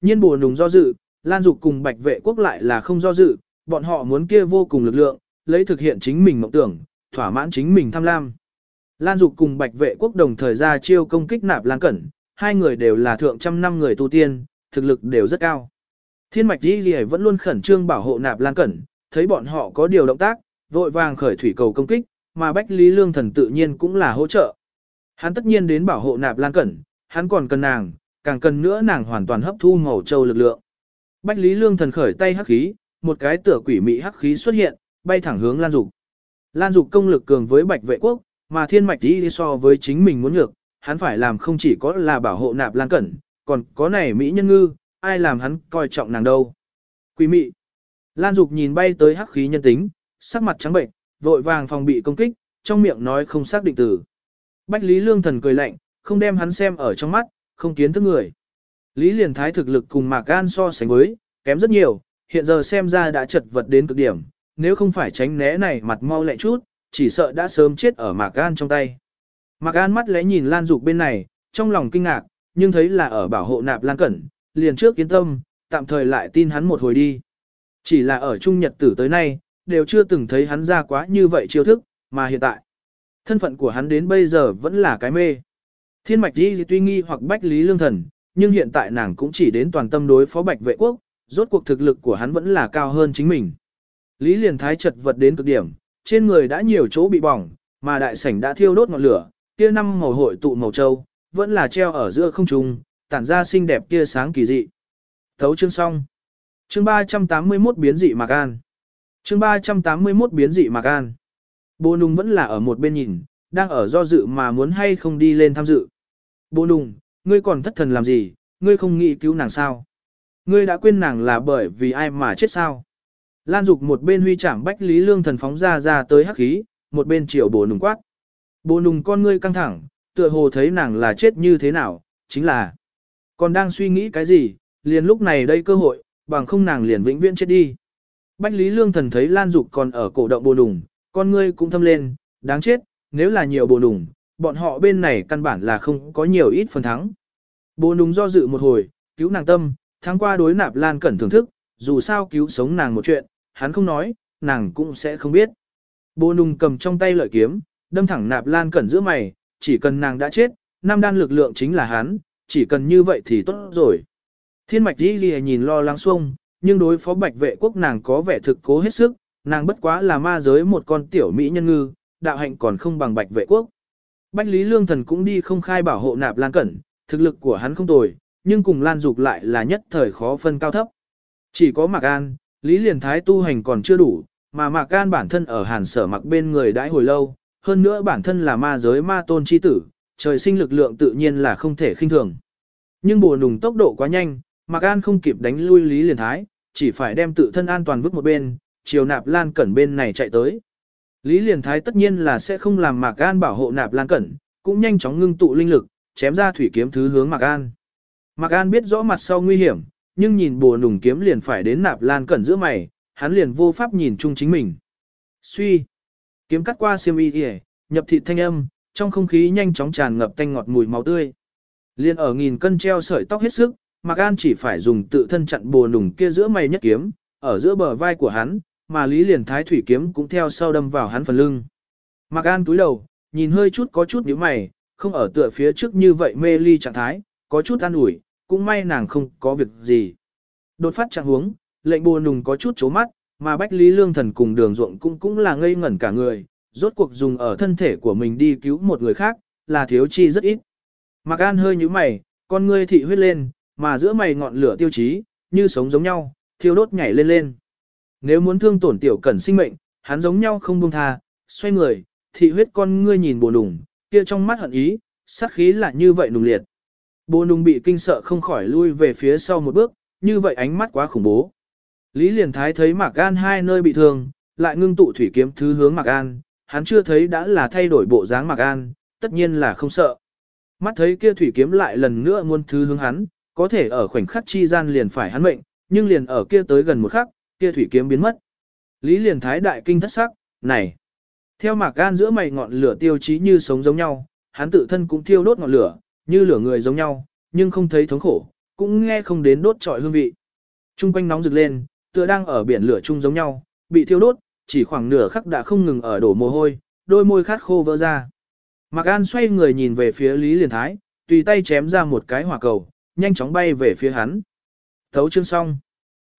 Nhiên bùa nùng do dự, Lan Dục cùng Bạch Vệ Quốc lại là không do dự, bọn họ muốn kia vô cùng lực lượng, lấy thực hiện chính mình mộng tưởng, thỏa mãn chính mình tham lam. Lan Dục cùng Bạch Vệ Quốc đồng thời ra chiêu công kích Nạp Lan Cẩn, hai người đều là thượng trăm năm người tu tiên, thực lực đều rất cao. Thiên Mạch Di Ghi vẫn luôn khẩn trương bảo hộ Nạp Lan Cẩn, thấy bọn họ có điều động tác, vội vàng khởi thủy cầu công kích, mà Bách Lý Lương Thần tự nhiên cũng là hỗ trợ. Hắn tất nhiên đến bảo hộ Nạp Lan Cẩn, hắn còn cần nàng, càng cần nữa nàng hoàn toàn hấp thu màu châu lực lượng. Bách Lý Lương Thần khởi tay hắc khí, một cái tựa quỷ mị hắc khí xuất hiện, bay thẳng hướng Lan Dục. Lan Dục công lực cường với Bạch Vệ Quốc, mà Thiên Mạch đi so với chính mình muốn nhược, hắn phải làm không chỉ có là bảo hộ Nạp Lan Cẩn, còn có này mỹ nhân ngư, ai làm hắn coi trọng nàng đâu. Quỷ mị. Lan Dục nhìn bay tới hắc khí nhân tính, sắc mặt trắng bệnh, vội vàng phòng bị công kích, trong miệng nói không xác định từ. Bách Lý Lương Thần cười lạnh, không đem hắn xem ở trong mắt, không kiến thức người. Lý Liền Thái thực lực cùng Mạc Gan so sánh với, kém rất nhiều, hiện giờ xem ra đã chật vật đến cực điểm, nếu không phải tránh né này mặt mau lẹ chút, chỉ sợ đã sớm chết ở Mạc Gan trong tay. Mạc Gan mắt lẽ nhìn Lan Dục bên này, trong lòng kinh ngạc, nhưng thấy là ở bảo hộ nạp Lan Cẩn, liền trước kiến tâm, tạm thời lại tin hắn một hồi đi. Chỉ là ở Trung Nhật tử tới nay, đều chưa từng thấy hắn ra quá như vậy chiêu thức, mà hiện tại, thân phận của hắn đến bây giờ vẫn là cái mê. Thiên mạch đi tuy nghi hoặc bách lý lương thần, nhưng hiện tại nàng cũng chỉ đến toàn tâm đối phó bạch vệ quốc, rốt cuộc thực lực của hắn vẫn là cao hơn chính mình. Lý liền thái chật vật đến cực điểm, trên người đã nhiều chỗ bị bỏng, mà đại sảnh đã thiêu đốt ngọn lửa, kia năm màu hội tụ màu châu, vẫn là treo ở giữa không trung, tản ra xinh đẹp kia sáng kỳ dị. Thấu chương xong. Chương 381 biến dị Mạc An. Chương 381 biến dị Mạc An. Bồ Nùng vẫn là ở một bên nhìn, đang ở do dự mà muốn hay không đi lên tham dự. Bố Nùng, ngươi còn thất thần làm gì, ngươi không nghĩ cứu nàng sao? Ngươi đã quên nàng là bởi vì ai mà chết sao? Lan Dục một bên huy chạm bách lý lương thần phóng ra ra tới hắc khí, một bên triệu bố nùng quát. Bố nùng con ngươi căng thẳng, tựa hồ thấy nàng là chết như thế nào, chính là còn đang suy nghĩ cái gì, liền lúc này đây cơ hội, bằng không nàng liền vĩnh viễn chết đi. Bách Lý Lương Thần thấy Lan Dục còn ở cổ động bồ đùng, con ngươi cũng thâm lên, đáng chết, nếu là nhiều bồ nùng, bọn họ bên này căn bản là không có nhiều ít phần thắng. Bồ nùng do dự một hồi, cứu nàng tâm, tháng qua đối nạp Lan Cẩn thưởng thức, dù sao cứu sống nàng một chuyện, hắn không nói, nàng cũng sẽ không biết. Bồ nùng cầm trong tay lợi kiếm, đâm thẳng nạp Lan Cẩn giữa mày, chỉ cần nàng đã chết, nam đan lực lượng chính là hắn, chỉ cần như vậy thì tốt rồi. Thiên mạch đi ghi nhìn lo lắng xuông, nhưng đối phó bạch vệ quốc nàng có vẻ thực cố hết sức, nàng bất quá là ma giới một con tiểu mỹ nhân ngư, đạo hạnh còn không bằng bạch vệ quốc. Bạch Lý Lương Thần cũng đi không khai bảo hộ nạp Lan Cẩn, thực lực của hắn không tồi, nhưng cùng Lan Dục lại là nhất thời khó phân cao thấp. Chỉ có Mạc An, Lý Liền Thái tu hành còn chưa đủ, mà Mạc An bản thân ở hàn sở mặc bên người đãi hồi lâu, hơn nữa bản thân là ma giới ma tôn chi tử, trời sinh lực lượng tự nhiên là không thể khinh thường. Nhưng bùa nùng tốc độ quá nhanh, Mạc An không kịp đánh lui Lý Liền Thái, chỉ phải đem tự thân an toàn vứt một bên, chiều nạp lan cẩn bên này chạy tới. Lý Liền Thái tất nhiên là sẽ không làm Mạc An bảo hộ nạp lan cẩn, cũng nhanh chóng ngưng tụ linh lực, chém ra thủy kiếm thứ hướng Mạc An. Mạc An biết rõ mặt sau nguy hiểm, nhưng nhìn bùa nùng kiếm liền phải đến nạp lan cẩn giữa mày, hắn liền vô pháp nhìn chung chính mình. Suy. Kiếm cắt qua xiêm y nhập thịt thanh âm, trong không khí nhanh chóng tràn ngập tanh ngọt mùi máu tươi. Liên ở nghìn cân treo sợi tóc hết sức, Mạc An chỉ phải dùng tự thân chặn bùa nùng kia giữa mày nhất kiếm, ở giữa bờ vai của hắn, mà Lý Liền Thái thủy kiếm cũng theo sau đâm vào hắn phần lưng. Mạc An túi đầu, nhìn hơi chút có chút nhíu mày, không ở tựa phía trước như vậy mê ly trạng thái, có chút an ủi, cũng may nàng không có việc gì. Đột phát trạng huống, lệnh bùa nùng có chút chố mắt, mà Bách Lý Lương Thần cùng đường ruộng cũng cũng là ngây ngẩn cả người, rốt cuộc dùng ở thân thể của mình đi cứu một người khác, là thiếu chi rất ít. Mạc An hơi nhíu mày, con ngươi thị huyết lên, mà giữa mày ngọn lửa tiêu chí, như sống giống nhau, thiêu đốt nhảy lên lên. Nếu muốn thương tổn tiểu cẩn sinh mệnh, hắn giống nhau không buông tha, xoay người, thị huyết con ngươi nhìn bồ nùng, kia trong mắt hận ý, sát khí là như vậy nùng liệt. Bồ nùng bị kinh sợ không khỏi lui về phía sau một bước, như vậy ánh mắt quá khủng bố. Lý liền thái thấy Mạc An hai nơi bị thương, lại ngưng tụ thủy kiếm thứ hướng Mạc An, hắn chưa thấy đã là thay đổi bộ dáng Mạc An, tất nhiên là không sợ. Mắt thấy kia thủy kiếm lại lần nữa muôn thứ hướng hắn, có thể ở khoảnh khắc chi gian liền phải hắn mệnh, nhưng liền ở kia tới gần một khắc, kia thủy kiếm biến mất. Lý liền thái đại kinh thất sắc, này. Theo mạc gan giữa mày ngọn lửa tiêu chí như sống giống nhau, hắn tự thân cũng thiêu đốt ngọn lửa, như lửa người giống nhau, nhưng không thấy thống khổ, cũng nghe không đến đốt trọi hương vị. Trung quanh nóng rực lên, tựa đang ở biển lửa chung giống nhau, bị thiêu đốt, chỉ khoảng nửa khắc đã không ngừng ở đổ mồ hôi, đôi môi khát khô vỡ ra. Mạc An xoay người nhìn về phía Lý Liên Thái, tùy tay chém ra một cái hỏa cầu, nhanh chóng bay về phía hắn. Thấu chương xong.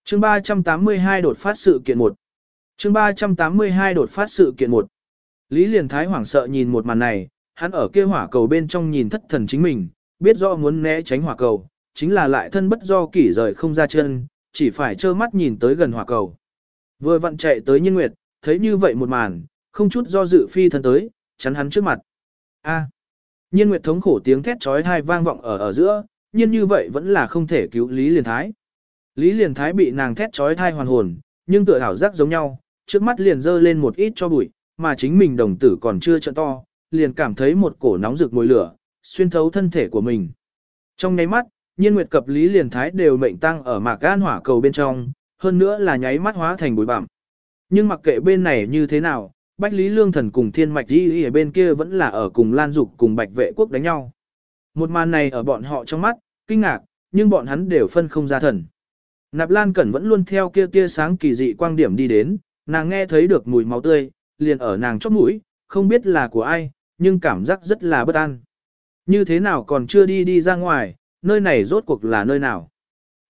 Chương 382 đột phát sự kiện 1. Chương 382 đột phát sự kiện 1. Lý Liên Thái hoảng sợ nhìn một màn này, hắn ở kia hỏa cầu bên trong nhìn thất thần chính mình, biết rõ muốn né tránh hỏa cầu, chính là lại thân bất do kỷ rời không ra chân, chỉ phải trơ mắt nhìn tới gần hỏa cầu. Vừa vặn chạy tới Nhiên Nguyệt, thấy như vậy một màn, không chút do dự phi thân tới, chắn hắn trước mặt. A. Nhiên Nguyệt thống khổ tiếng thét chói tai vang vọng ở ở giữa, nhiên như vậy vẫn là không thể cứu Lý Liên Thái. Lý Liên Thái bị nàng thét chói thai hoàn hồn, nhưng tựa hảo giác giống nhau, trước mắt liền dơ lên một ít cho bụi, mà chính mình đồng tử còn chưa trợ to, liền cảm thấy một cổ nóng rực mùi lửa, xuyên thấu thân thể của mình. Trong nháy mắt, nhiên nguyệt cập Lý Liên Thái đều mệnh tăng ở mạc gan hỏa cầu bên trong, hơn nữa là nháy mắt hóa thành bụi bặm. Nhưng mặc kệ bên này như thế nào, Bách Lý Lương Thần cùng Thiên Mạch Di ở bên kia vẫn là ở cùng Lan Dục cùng Bạch Vệ Quốc đánh nhau. Một màn này ở bọn họ trong mắt, kinh ngạc, nhưng bọn hắn đều phân không ra thần. Nạp Lan Cẩn vẫn luôn theo kia tia sáng kỳ dị quang điểm đi đến, nàng nghe thấy được mùi máu tươi, liền ở nàng chóp mũi, không biết là của ai, nhưng cảm giác rất là bất an. Như thế nào còn chưa đi đi ra ngoài, nơi này rốt cuộc là nơi nào.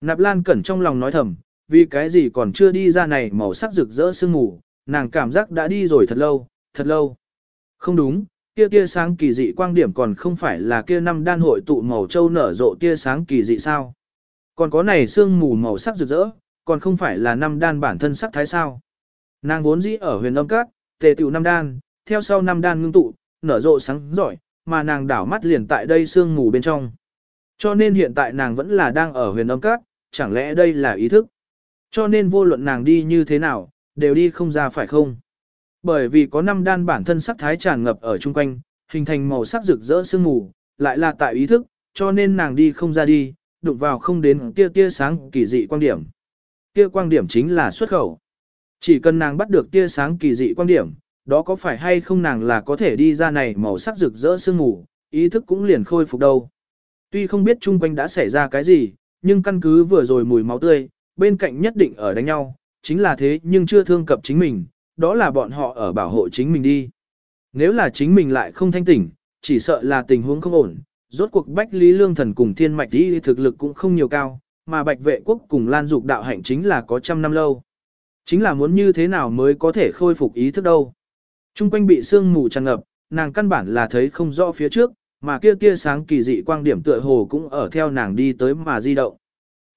Nạp Lan Cẩn trong lòng nói thầm, vì cái gì còn chưa đi ra này màu sắc rực rỡ sương mù, nàng cảm giác đã đi rồi thật lâu, thật lâu. Không đúng, kia tia sáng kỳ dị quang điểm còn không phải là kia năm đan hội tụ màu châu nở rộ tia sáng kỳ dị sao. Còn có này sương mù màu sắc rực rỡ, còn không phải là năm đan bản thân sắc thái sao. Nàng vốn dĩ ở huyền âm các, tề tiểu năm đan, theo sau năm đan ngưng tụ, nở rộ sáng giỏi, mà nàng đảo mắt liền tại đây sương mù bên trong. Cho nên hiện tại nàng vẫn là đang ở huyền âm các, chẳng lẽ đây là ý thức. Cho nên vô luận nàng đi như thế nào, đều đi không ra phải không? Bởi vì có năm đan bản thân sắc thái tràn ngập ở chung quanh, hình thành màu sắc rực rỡ sương mù, lại là tại ý thức, cho nên nàng đi không ra đi, đụng vào không đến kia tia sáng kỳ dị quan điểm. kia quang điểm chính là xuất khẩu. Chỉ cần nàng bắt được tia sáng kỳ dị quan điểm, đó có phải hay không nàng là có thể đi ra này màu sắc rực rỡ sương mù, ý thức cũng liền khôi phục đâu. Tuy không biết chung quanh đã xảy ra cái gì, nhưng căn cứ vừa rồi mùi máu tươi, bên cạnh nhất định ở đánh nhau, chính là thế nhưng chưa thương cập chính mình, đó là bọn họ ở bảo hộ chính mình đi. Nếu là chính mình lại không thanh tỉnh, chỉ sợ là tình huống không ổn, rốt cuộc Bách Lý Lương Thần cùng Thiên Mạch đi thực lực cũng không nhiều cao, mà Bạch Vệ Quốc cùng Lan Dục đạo hạnh chính là có trăm năm lâu. Chính là muốn như thế nào mới có thể khôi phục ý thức đâu. Trung quanh bị sương mù tràn ngập, nàng căn bản là thấy không rõ phía trước, mà kia tia sáng kỳ dị quang điểm tựa hồ cũng ở theo nàng đi tới mà di động.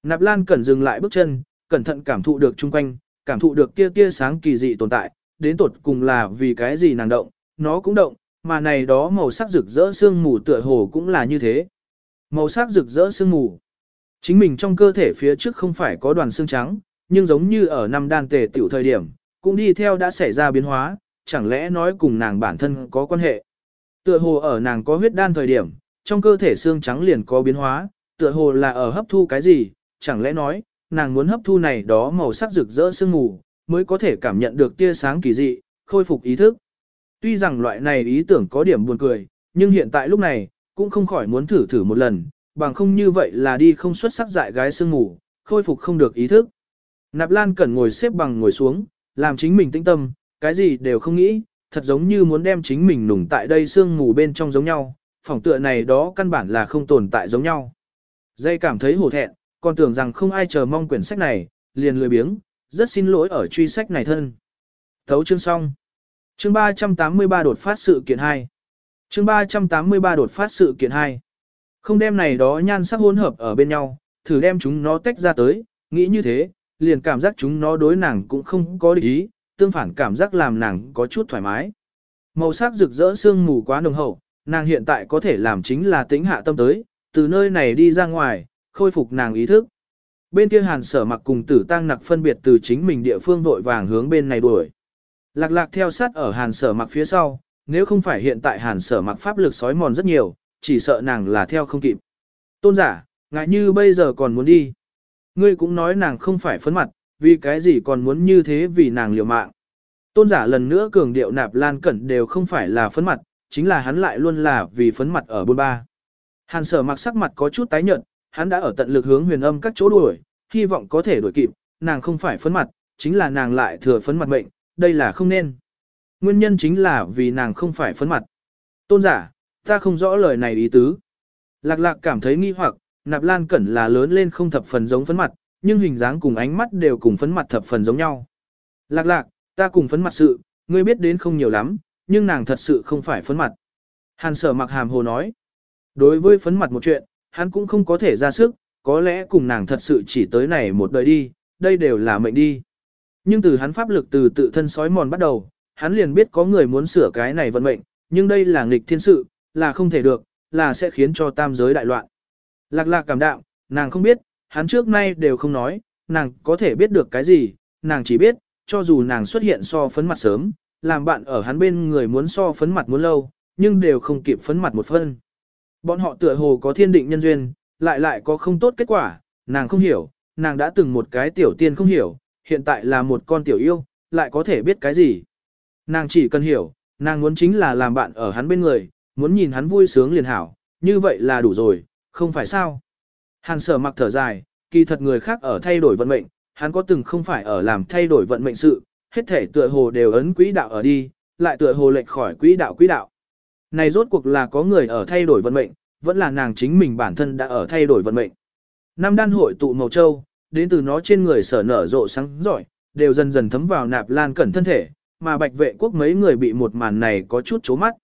Nạp Lan cẩn dừng lại bước chân, cẩn thận cảm thụ được chung quanh, cảm thụ được kia tia sáng kỳ dị tồn tại, đến tột cùng là vì cái gì nàng động, nó cũng động, mà này đó màu sắc rực rỡ sương mù tựa hồ cũng là như thế. Màu sắc rực rỡ sương mù. Chính mình trong cơ thể phía trước không phải có đoàn xương trắng, nhưng giống như ở năm đan tề tiểu thời điểm, cũng đi theo đã xảy ra biến hóa, chẳng lẽ nói cùng nàng bản thân có quan hệ. Tựa hồ ở nàng có huyết đan thời điểm, trong cơ thể xương trắng liền có biến hóa, tựa hồ là ở hấp thu cái gì, chẳng lẽ nói, nàng muốn hấp thu này đó màu sắc rực rỡ sương mù, mới có thể cảm nhận được tia sáng kỳ dị, khôi phục ý thức. Tuy rằng loại này ý tưởng có điểm buồn cười, nhưng hiện tại lúc này, cũng không khỏi muốn thử thử một lần, bằng không như vậy là đi không xuất sắc dại gái sương ngủ, khôi phục không được ý thức. Nạp Lan Cẩn ngồi xếp bằng ngồi xuống, làm chính mình tĩnh tâm, cái gì đều không nghĩ, thật giống như muốn đem chính mình nùng tại đây sương ngủ bên trong giống nhau, phỏng tựa này đó căn bản là không tồn tại giống nhau. Dây cảm thấy hổ thẹn, còn tưởng rằng không ai chờ mong quyển sách này, liền lười biếng, rất xin lỗi ở truy sách này thân. Thấu chương xong. Chương 383 đột phát sự kiện 2. Chương 383 đột phát sự kiện 2. Không đem này đó nhan sắc hỗn hợp ở bên nhau, thử đem chúng nó tách ra tới, nghĩ như thế, liền cảm giác chúng nó đối nàng cũng không có địch ý, tương phản cảm giác làm nàng có chút thoải mái. Màu sắc rực rỡ sương mù quá nồng hậu, nàng hiện tại có thể làm chính là tính hạ tâm tới, từ nơi này đi ra ngoài, khôi phục nàng ý thức. Bên kia hàn sở mặc cùng tử tăng nặc phân biệt từ chính mình địa phương vội vàng hướng bên này đuổi. Lạc lạc theo sát ở hàn sở mặc phía sau, nếu không phải hiện tại hàn sở mặc pháp lực sói mòn rất nhiều, chỉ sợ nàng là theo không kịp. Tôn giả, ngại như bây giờ còn muốn đi. Ngươi cũng nói nàng không phải phấn mặt, vì cái gì còn muốn như thế vì nàng liều mạng. Tôn giả lần nữa cường điệu nạp lan cẩn đều không phải là phấn mặt, chính là hắn lại luôn là vì phấn mặt ở bôn ba. Hàn sở mặc sắc mặt có chút tái nhợt, hắn đã ở tận lực hướng huyền âm các chỗ đuổi, hy vọng có thể đuổi kịp, nàng không phải phấn mặt, chính là nàng lại thừa phấn mặt mệnh, đây là không nên. Nguyên nhân chính là vì nàng không phải phấn mặt. Tôn giả, ta không rõ lời này ý tứ. Lạc lạc cảm thấy nghi hoặc, nạp lan cẩn là lớn lên không thập phần giống phấn mặt, nhưng hình dáng cùng ánh mắt đều cùng phấn mặt thập phần giống nhau. Lạc lạc, ta cùng phấn mặt sự, ngươi biết đến không nhiều lắm, nhưng nàng thật sự không phải phấn mặt. Hàn sở mặc hàm hồ nói. Đối với phấn mặt một chuyện, hắn cũng không có thể ra sức, có lẽ cùng nàng thật sự chỉ tới này một đời đi, đây đều là mệnh đi. Nhưng từ hắn pháp lực từ tự thân sói mòn bắt đầu, hắn liền biết có người muốn sửa cái này vận mệnh, nhưng đây là nghịch thiên sự, là không thể được, là sẽ khiến cho tam giới đại loạn. Lạc lạc cảm đạo, nàng không biết, hắn trước nay đều không nói, nàng có thể biết được cái gì, nàng chỉ biết, cho dù nàng xuất hiện so phấn mặt sớm, làm bạn ở hắn bên người muốn so phấn mặt muốn lâu, nhưng đều không kịp phấn mặt một phân. Bọn họ tựa hồ có thiên định nhân duyên, lại lại có không tốt kết quả, nàng không hiểu, nàng đã từng một cái tiểu tiên không hiểu, hiện tại là một con tiểu yêu, lại có thể biết cái gì. Nàng chỉ cần hiểu, nàng muốn chính là làm bạn ở hắn bên người, muốn nhìn hắn vui sướng liền hảo, như vậy là đủ rồi, không phải sao. Hàn sở mặc thở dài, kỳ thật người khác ở thay đổi vận mệnh, hắn có từng không phải ở làm thay đổi vận mệnh sự, hết thể tựa hồ đều ấn quỹ đạo ở đi, lại tựa hồ lệch khỏi quỹ đạo quỹ đạo. Này rốt cuộc là có người ở thay đổi vận mệnh, vẫn là nàng chính mình bản thân đã ở thay đổi vận mệnh. Năm đan hội tụ màu châu, đến từ nó trên người sở nở rộ sáng giỏi, đều dần dần thấm vào nạp lan cẩn thân thể, mà bạch vệ quốc mấy người bị một màn này có chút chố mắt.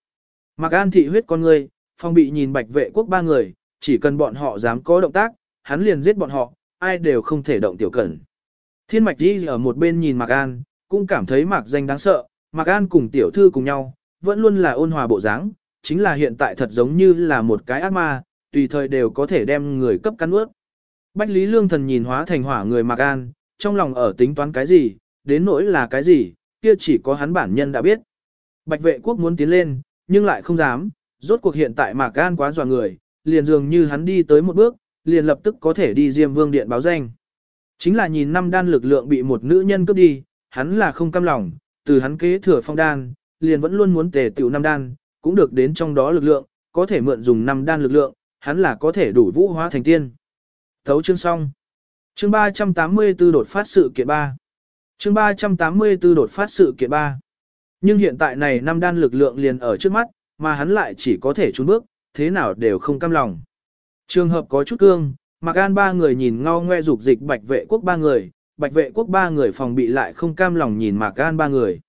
mạc an thị huyết con người, phong bị nhìn bạch vệ quốc ba người, chỉ cần bọn họ dám có động tác, hắn liền giết bọn họ, ai đều không thể động tiểu cẩn. Thiên mạch đi ở một bên nhìn Mạc An, cũng cảm thấy Mạc danh đáng sợ, Mạc An cùng tiểu thư cùng nhau, vẫn luôn là ôn hòa bộ dáng, chính là hiện tại thật giống như là một cái ác ma, tùy thời đều có thể đem người cấp cắn ướt. Bách Lý Lương Thần nhìn hóa thành hỏa người Mạc An, trong lòng ở tính toán cái gì, đến nỗi là cái gì, kia chỉ có hắn bản nhân đã biết. Bạch vệ quốc muốn tiến lên, nhưng lại không dám, rốt cuộc hiện tại Mạc An quá dọa người, liền dường như hắn đi tới một bước, liền lập tức có thể đi Diêm Vương Điện báo danh. Chính là nhìn năm đan lực lượng bị một nữ nhân cướp đi, hắn là không cam lòng, từ hắn kế thừa phong đan, liền vẫn luôn muốn tề tiểu năm đan, cũng được đến trong đó lực lượng, có thể mượn dùng năm đan lực lượng, hắn là có thể đủ vũ hóa thành tiên. Thấu chương xong. Chương 384 đột phát sự kiện 3. Chương 384 đột phát sự kiện 3. Nhưng hiện tại này năm đan lực lượng liền ở trước mắt, mà hắn lại chỉ có thể trốn bước, thế nào đều không cam lòng. Trường hợp có chút cương, Mạc An ba người nhìn ngao ngoe dục dịch bạch vệ quốc ba người, bạch vệ quốc ba người phòng bị lại không cam lòng nhìn Mạc An ba người.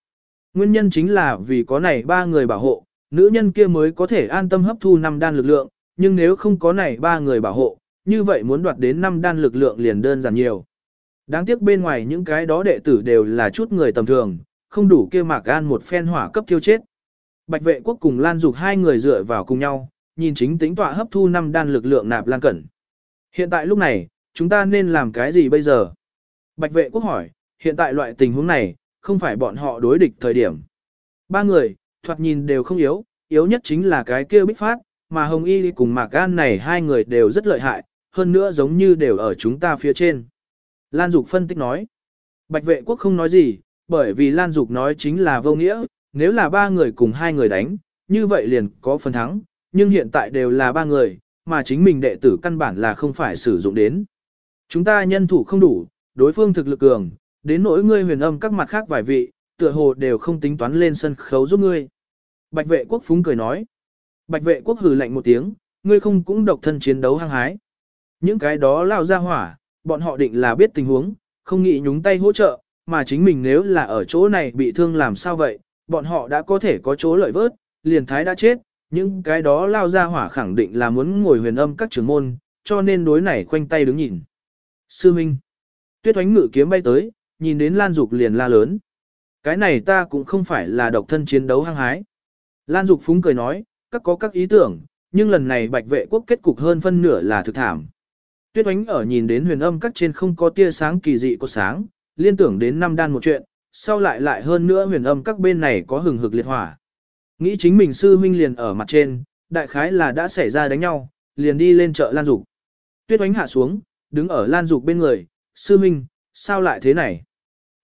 Nguyên nhân chính là vì có này ba người bảo hộ, nữ nhân kia mới có thể an tâm hấp thu năm đan lực lượng, nhưng nếu không có này ba người bảo hộ, như vậy muốn đoạt đến năm đan lực lượng liền đơn giản nhiều. Đáng tiếc bên ngoài những cái đó đệ tử đều là chút người tầm thường, không đủ kia Mạc gan một phen hỏa cấp tiêu chết. Bạch vệ quốc cùng Lan Dục hai người dựa vào cùng nhau, nhìn chính tính tọa hấp thu năm đan lực lượng nạp Lan Cẩn. Hiện tại lúc này, chúng ta nên làm cái gì bây giờ? Bạch vệ quốc hỏi, hiện tại loại tình huống này, không phải bọn họ đối địch thời điểm. Ba người, thoạt nhìn đều không yếu, yếu nhất chính là cái kia bích phát, mà Hồng Y cùng Mạc Gan này hai người đều rất lợi hại, hơn nữa giống như đều ở chúng ta phía trên. Lan Dục phân tích nói. Bạch vệ quốc không nói gì, bởi vì Lan Dục nói chính là vô nghĩa, nếu là ba người cùng hai người đánh, như vậy liền có phần thắng, nhưng hiện tại đều là ba người, mà chính mình đệ tử căn bản là không phải sử dụng đến. Chúng ta nhân thủ không đủ, đối phương thực lực cường, đến nỗi ngươi huyền âm các mặt khác vài vị, tựa hồ đều không tính toán lên sân khấu giúp ngươi. Bạch vệ quốc phúng cười nói. Bạch vệ quốc hừ lạnh một tiếng, ngươi không cũng độc thân chiến đấu hăng hái. Những cái đó lao ra hỏa, bọn họ định là biết tình huống, không nghĩ nhúng tay hỗ trợ, mà chính mình nếu là ở chỗ này bị thương làm sao vậy, bọn họ đã có thể có chỗ lợi vớt, liền thái đã chết, những cái đó lao ra hỏa khẳng định là muốn ngồi huyền âm các trưởng môn, cho nên đối này khoanh tay đứng nhìn. Sư Minh. Tuyết oánh ngự kiếm bay tới, nhìn đến Lan Dục liền la lớn. Cái này ta cũng không phải là độc thân chiến đấu hăng hái. Lan Dục phúng cười nói, các có các ý tưởng, nhưng lần này bạch vệ quốc kết cục hơn phân nửa là thực thảm. Tuyết oánh ở nhìn đến huyền âm các trên không có tia sáng kỳ dị của sáng, liên tưởng đến năm đan một chuyện, sau lại lại hơn nữa huyền âm các bên này có hừng hực liệt hỏa. Nghĩ chính mình sư huynh liền ở mặt trên, đại khái là đã xảy ra đánh nhau, liền đi lên chợ Lan Dục. Tuyết oánh hạ xuống, đứng ở Lan Dục bên người, sư huynh, sao lại thế này?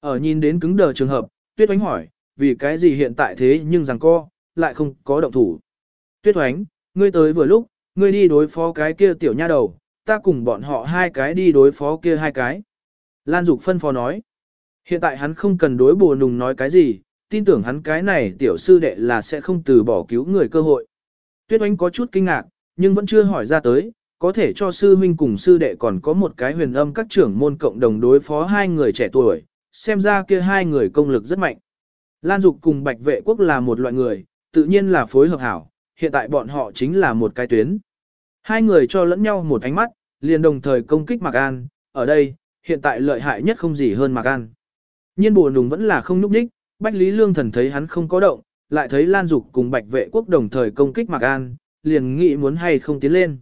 Ở nhìn đến cứng đờ trường hợp, Tuyết oánh hỏi, vì cái gì hiện tại thế nhưng rằng co, lại không có động thủ. Tuyết oánh, ngươi tới vừa lúc, ngươi đi đối phó cái kia tiểu nha đầu, ta cùng bọn họ hai cái đi đối phó kia hai cái. Lan Dục phân phó nói. Hiện tại hắn không cần đối bồ nùng nói cái gì, tin tưởng hắn cái này tiểu sư đệ là sẽ không từ bỏ cứu người cơ hội. Tuyết oánh có chút kinh ngạc, nhưng vẫn chưa hỏi ra tới, có thể cho sư huynh cùng sư đệ còn có một cái huyền âm các trưởng môn cộng đồng đối phó hai người trẻ tuổi, xem ra kia hai người công lực rất mạnh. Lan Dục cùng Bạch Vệ Quốc là một loại người, tự nhiên là phối hợp hảo, hiện tại bọn họ chính là một cái tuyến. Hai người cho lẫn nhau một ánh mắt, liền đồng thời công kích Mạc An, ở đây, hiện tại lợi hại nhất không gì hơn Mạc An. Nhiên bùa nùng vẫn là không núp đích, Bách Lý Lương Thần thấy hắn không có động, lại thấy Lan Dục cùng Bạch Vệ Quốc đồng thời công kích Mạc An, liền nghĩ muốn hay không tiến lên.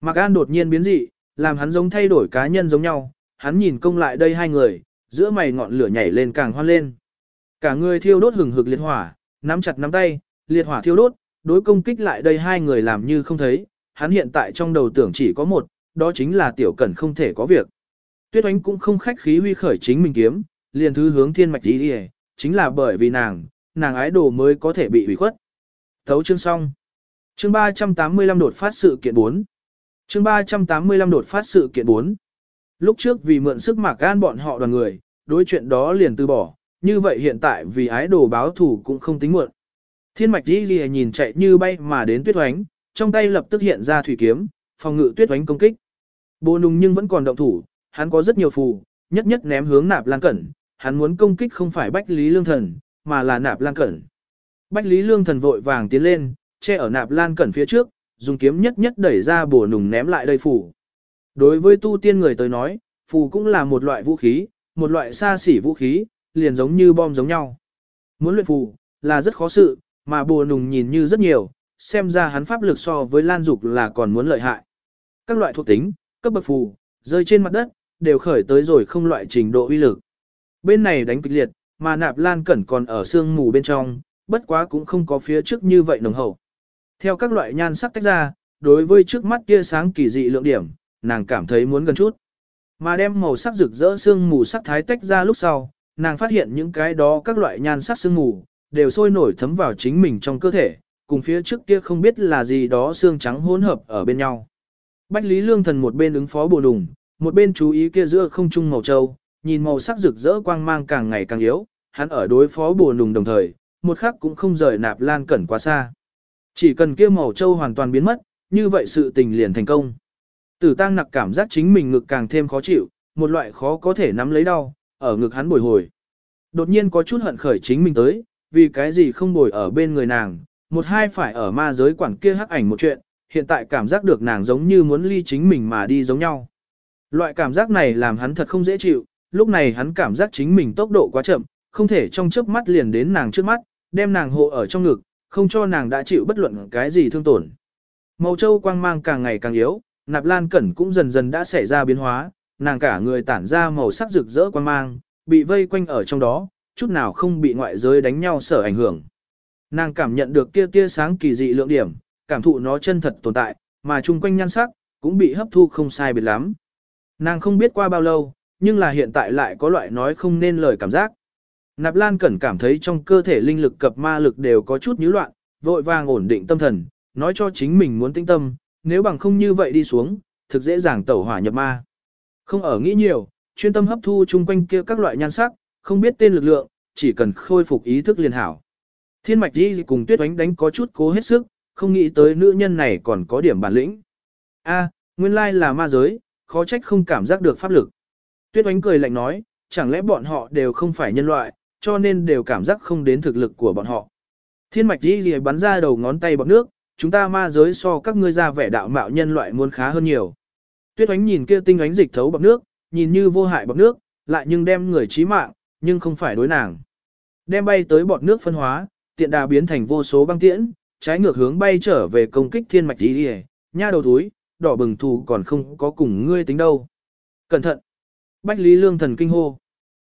Mạc An đột nhiên biến dị, làm hắn giống thay đổi cá nhân giống nhau, hắn nhìn công lại đây hai người, giữa mày ngọn lửa nhảy lên càng hoan lên. Cả người thiêu đốt hừng hực liệt hỏa, nắm chặt nắm tay, liệt hỏa thiêu đốt, đối công kích lại đây hai người làm như không thấy, hắn hiện tại trong đầu tưởng chỉ có một, đó chính là tiểu cẩn không thể có việc. Tuyết oánh cũng không khách khí huy khởi chính mình kiếm, liền thứ hướng thiên mạch đi đi chính là bởi vì nàng, nàng ái đồ mới có thể bị hủy khuất. Thấu chương xong. Chương 385 đột phát sự kiện 4. Chương 385 đột phát sự kiện 4. Lúc trước vì mượn sức mạc gan bọn họ đoàn người, đối chuyện đó liền từ bỏ, như vậy hiện tại vì ái đồ báo thủ cũng không tính muộn. Thiên mạch đi đi nhìn chạy như bay mà đến tuyết oánh, trong tay lập tức hiện ra thủy kiếm, phòng ngự tuyết oánh công kích. Bồ nùng nhưng vẫn còn động thủ, hắn có rất nhiều phù, nhất nhất ném hướng nạp lan cẩn, hắn muốn công kích không phải Bách Lý Lương Thần, mà là nạp lan cẩn. Bách Lý Lương Thần vội vàng tiến lên, che ở nạp lan cẩn phía trước, dùng kiếm nhất nhất đẩy ra bồ nùng ném lại đây phù. Đối với tu tiên người tới nói, phù cũng là một loại vũ khí, một loại xa xỉ vũ khí, liền giống như bom giống nhau. Muốn luyện phù, là rất khó sự, mà bồ nùng nhìn như rất nhiều, xem ra hắn pháp lực so với lan dục là còn muốn lợi hại. Các loại thuộc tính, cấp bậc phù, rơi trên mặt đất, đều khởi tới rồi không loại trình độ uy lực. Bên này đánh kịch liệt, mà nạp lan cẩn còn ở sương mù bên trong, bất quá cũng không có phía trước như vậy nồng hậu. Theo các loại nhan sắc tách ra, đối với trước mắt kia sáng kỳ dị lượng điểm, nàng cảm thấy muốn gần chút. Mà đem màu sắc rực rỡ sương mù sắc thái tách ra lúc sau, nàng phát hiện những cái đó các loại nhan sắc sương mù, đều sôi nổi thấm vào chính mình trong cơ thể, cùng phía trước kia không biết là gì đó xương trắng hỗn hợp ở bên nhau. Bách Lý Lương Thần một bên ứng phó bồ đùng, một bên chú ý kia giữa không trung màu châu, nhìn màu sắc rực rỡ quang mang càng ngày càng yếu, hắn ở đối phó bồ đùng đồng thời, một khắc cũng không rời nạp lan cẩn quá xa. Chỉ cần kia màu châu hoàn toàn biến mất, như vậy sự tình liền thành công. Tử tăng nặc cảm giác chính mình ngực càng thêm khó chịu, một loại khó có thể nắm lấy đau, ở ngực hắn bồi hồi. Đột nhiên có chút hận khởi chính mình tới, vì cái gì không bồi ở bên người nàng, một hai phải ở ma giới quản kia hắc ảnh một chuyện, hiện tại cảm giác được nàng giống như muốn ly chính mình mà đi giống nhau. Loại cảm giác này làm hắn thật không dễ chịu, lúc này hắn cảm giác chính mình tốc độ quá chậm, không thể trong chớp mắt liền đến nàng trước mắt, đem nàng hộ ở trong ngực, không cho nàng đã chịu bất luận cái gì thương tổn. Màu châu quang mang càng ngày càng yếu, nạp lan cẩn cũng dần dần đã xảy ra biến hóa, nàng cả người tản ra màu sắc rực rỡ quang mang, bị vây quanh ở trong đó, chút nào không bị ngoại giới đánh nhau sở ảnh hưởng. Nàng cảm nhận được kia tia sáng kỳ dị lượng điểm, cảm thụ nó chân thật tồn tại, mà chung quanh nhan sắc, cũng bị hấp thu không sai biệt lắm. Nàng không biết qua bao lâu, nhưng là hiện tại lại có loại nói không nên lời cảm giác. Nạp Lan Cẩn cảm thấy trong cơ thể linh lực cập ma lực đều có chút nhíu loạn, vội vàng ổn định tâm thần, nói cho chính mình muốn tinh tâm, nếu bằng không như vậy đi xuống, thực dễ dàng tẩu hỏa nhập ma. Không ở nghĩ nhiều, chuyên tâm hấp thu chung quanh kia các loại nhan sắc, không biết tên lực lượng, chỉ cần khôi phục ý thức liền hảo. Thiên mạch đi cùng tuyết oánh đánh có chút cố hết sức, không nghĩ tới nữ nhân này còn có điểm bản lĩnh. A, nguyên lai là ma giới, khó trách không cảm giác được pháp lực. Tuyết oánh cười lạnh nói, chẳng lẽ bọn họ đều không phải nhân loại, cho nên đều cảm giác không đến thực lực của bọn họ. Thiên mạch đi gì bắn ra đầu ngón tay bọc nước, chúng ta ma giới so các ngươi ra vẻ đạo mạo nhân loại muốn khá hơn nhiều. Tuyết oánh nhìn kia tinh ánh dịch thấu bọc nước, nhìn như vô hại bọc nước, lại nhưng đem người chí mạng, nhưng không phải đối nàng. Đem bay tới bọt nước phân hóa, tiện đà biến thành vô số băng tiễn, trái ngược hướng bay trở về công kích thiên mạch đi nha đầu túi, đỏ bừng thù còn không có cùng ngươi tính đâu. Cẩn thận! Bách Lý Lương Thần kinh hô.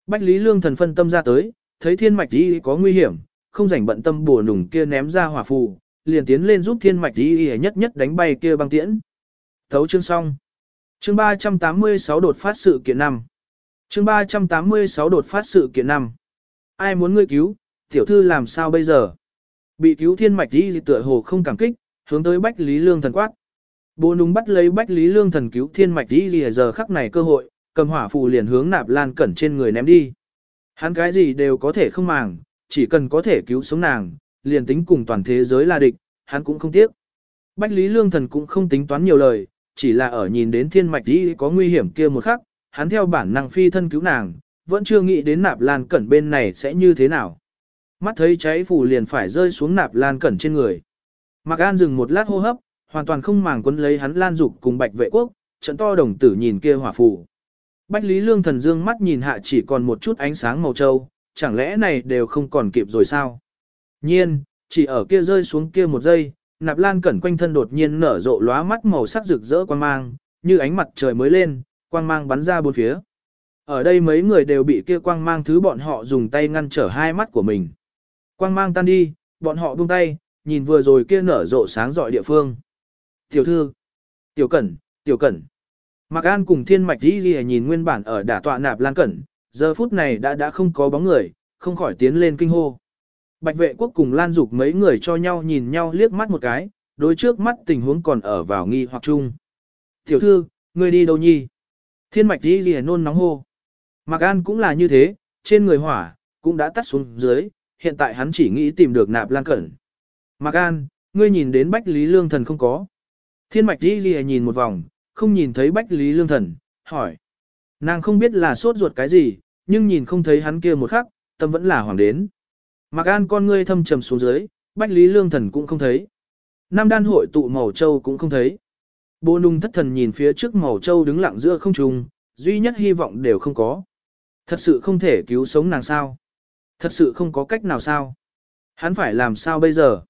Bách Lý Lương Thần phân tâm ra tới, thấy thiên mạch đi có nguy hiểm, không rảnh bận tâm bùa nùng kia ném ra hỏa phù, liền tiến lên giúp thiên mạch đi nhất nhất đánh bay kia băng tiễn. Thấu chương xong. Chương 386 đột phát sự kiện năm. Chương 386 đột phát sự kiện năm. Ai muốn ngươi cứu, tiểu thư làm sao bây giờ? Bị cứu thiên mạch đi tựa hồ không cảm kích, hướng tới Bách Lý Lương thần quát. Bố núng bắt lấy Bách Lý Lương thần cứu thiên mạch đi gì giờ khắc này cơ hội, cầm hỏa phù liền hướng nạp lan cẩn trên người ném đi. Hắn cái gì đều có thể không màng, chỉ cần có thể cứu sống nàng, liền tính cùng toàn thế giới là địch, hắn cũng không tiếc. Bách Lý Lương thần cũng không tính toán nhiều lời, chỉ là ở nhìn đến thiên mạch đi có nguy hiểm kia một khắc, hắn theo bản năng phi thân cứu nàng, vẫn chưa nghĩ đến nạp lan cẩn bên này sẽ như thế nào. Mắt thấy cháy phủ liền phải rơi xuống nạp lan cẩn trên người. Mạc An dừng một lát hô hấp, hoàn toàn không màng quấn lấy hắn lan dục cùng bạch vệ quốc, trận to đồng tử nhìn kia hỏa phù. Bách Lý Lương thần dương mắt nhìn hạ chỉ còn một chút ánh sáng màu trâu, chẳng lẽ này đều không còn kịp rồi sao? Nhiên, chỉ ở kia rơi xuống kia một giây, nạp lan cẩn quanh thân đột nhiên nở rộ lóa mắt màu sắc rực rỡ quang mang, như ánh mặt trời mới lên, quang mang bắn ra bốn phía. Ở đây mấy người đều bị kia quang mang thứ bọn họ dùng tay ngăn trở hai mắt của mình. Quang mang tan đi, bọn họ buông tay, nhìn vừa rồi kia nở rộ sáng rọi địa phương. Tiểu thư, tiểu cẩn, tiểu cẩn. Mạc An cùng thiên mạch đi ghi nhìn nguyên bản ở đả tọa nạp lan cẩn, giờ phút này đã đã không có bóng người, không khỏi tiến lên kinh hô. Bạch vệ quốc cùng lan dục mấy người cho nhau nhìn nhau liếc mắt một cái, đối trước mắt tình huống còn ở vào nghi hoặc chung. Tiểu thư, người đi đâu nhi? Thiên mạch đi ghi nôn nóng hô. Mạc An cũng là như thế, trên người hỏa, cũng đã tắt xuống dưới, hiện tại hắn chỉ nghĩ tìm được nạp lan cẩn. Mạc An, ngươi nhìn đến Bách Lý Lương Thần không có. Thiên mạch đi ghi nhìn một vòng, không nhìn thấy Bách Lý Lương Thần, hỏi. Nàng không biết là sốt ruột cái gì, nhưng nhìn không thấy hắn kia một khắc, tâm vẫn là hoàng đến. Mạc An con ngươi thâm trầm xuống dưới, Bách Lý Lương Thần cũng không thấy. Nam đan hội tụ màu châu cũng không thấy. Bồ nung thất thần nhìn phía trước màu châu đứng lặng giữa không trung, duy nhất hy vọng đều không có. Thật sự không thể cứu sống nàng sao? Thật sự không có cách nào sao? Hắn phải làm sao bây giờ?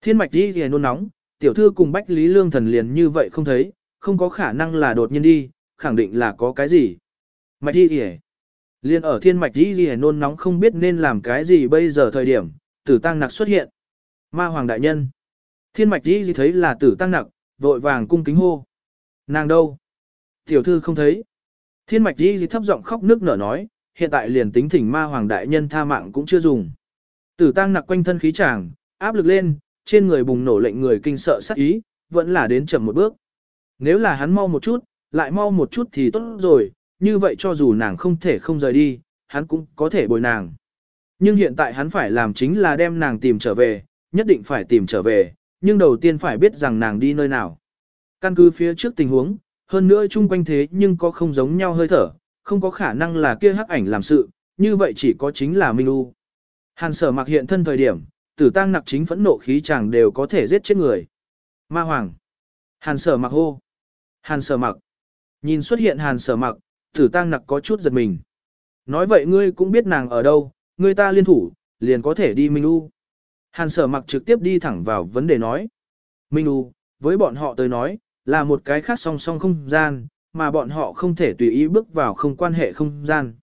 Thiên mạch đi thì nôn nóng, tiểu thư cùng Bách Lý Lương Thần liền như vậy không thấy, không có khả năng là đột nhiên đi, khẳng định là có cái gì. Mạch đi thì Liên ở thiên mạch đi thì nôn nóng không biết nên làm cái gì bây giờ thời điểm, tử tăng nặc xuất hiện. Ma hoàng đại nhân. Thiên mạch đi thì thấy là tử tăng nặc, vội vàng cung kính hô. Nàng đâu? Tiểu thư không thấy. Thiên mạch đi thì thấp giọng khóc nước nở nói, hiện tại liền tính thỉnh ma hoàng đại nhân tha mạng cũng chưa dùng. Tử tăng nặc quanh thân khí chàng, áp lực lên, trên người bùng nổ lệnh người kinh sợ sắc ý, vẫn là đến chậm một bước. Nếu là hắn mau một chút, lại mau một chút thì tốt rồi, như vậy cho dù nàng không thể không rời đi, hắn cũng có thể bồi nàng. Nhưng hiện tại hắn phải làm chính là đem nàng tìm trở về, nhất định phải tìm trở về, nhưng đầu tiên phải biết rằng nàng đi nơi nào. Căn cứ phía trước tình huống, hơn nữa chung quanh thế nhưng có không giống nhau hơi thở, không có khả năng là kia hắc ảnh làm sự, như vậy chỉ có chính là Minh U. Hàn sở mặc hiện thân thời điểm, tử tăng nặc chính phẫn nộ khí chàng đều có thể giết chết người. Ma Hoàng. Hàn sở mặc hô. Hàn sở mặc. Nhìn xuất hiện hàn sở mặc, tử tăng nặc có chút giật mình. Nói vậy ngươi cũng biết nàng ở đâu, ngươi ta liên thủ, liền có thể đi Minh U. Hàn sở mặc trực tiếp đi thẳng vào vấn đề nói. Minh U, với bọn họ tới nói, là một cái khác song song không gian, mà bọn họ không thể tùy ý bước vào không quan hệ không gian.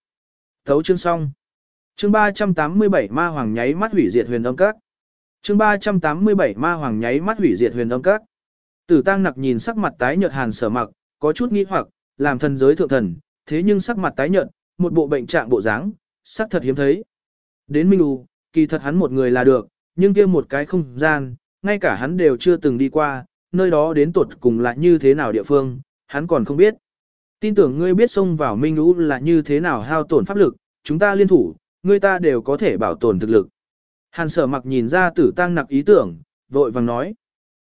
Thấu chương xong. Chương 387 ma hoàng nháy mắt hủy diệt huyền âm các. Chương 387 ma hoàng nháy mắt hủy diệt huyền âm các. Tử Tăng Nặc nhìn sắc mặt tái nhợt Hàn Sở Mặc, có chút nghi hoặc, làm thần giới thượng thần, thế nhưng sắc mặt tái nhợt, một bộ bệnh trạng bộ dáng, sắc thật hiếm thấy. Đến Minh U, kỳ thật hắn một người là được, nhưng kia một cái không gian, ngay cả hắn đều chưa từng đi qua, nơi đó đến tuột cùng là như thế nào địa phương, hắn còn không biết. Tin tưởng ngươi biết xông vào Minh U là như thế nào hao tổn pháp lực, chúng ta liên thủ, ngươi ta đều có thể bảo tồn thực lực. Hàn sở mặc nhìn ra tử tăng nặc ý tưởng, vội vàng nói.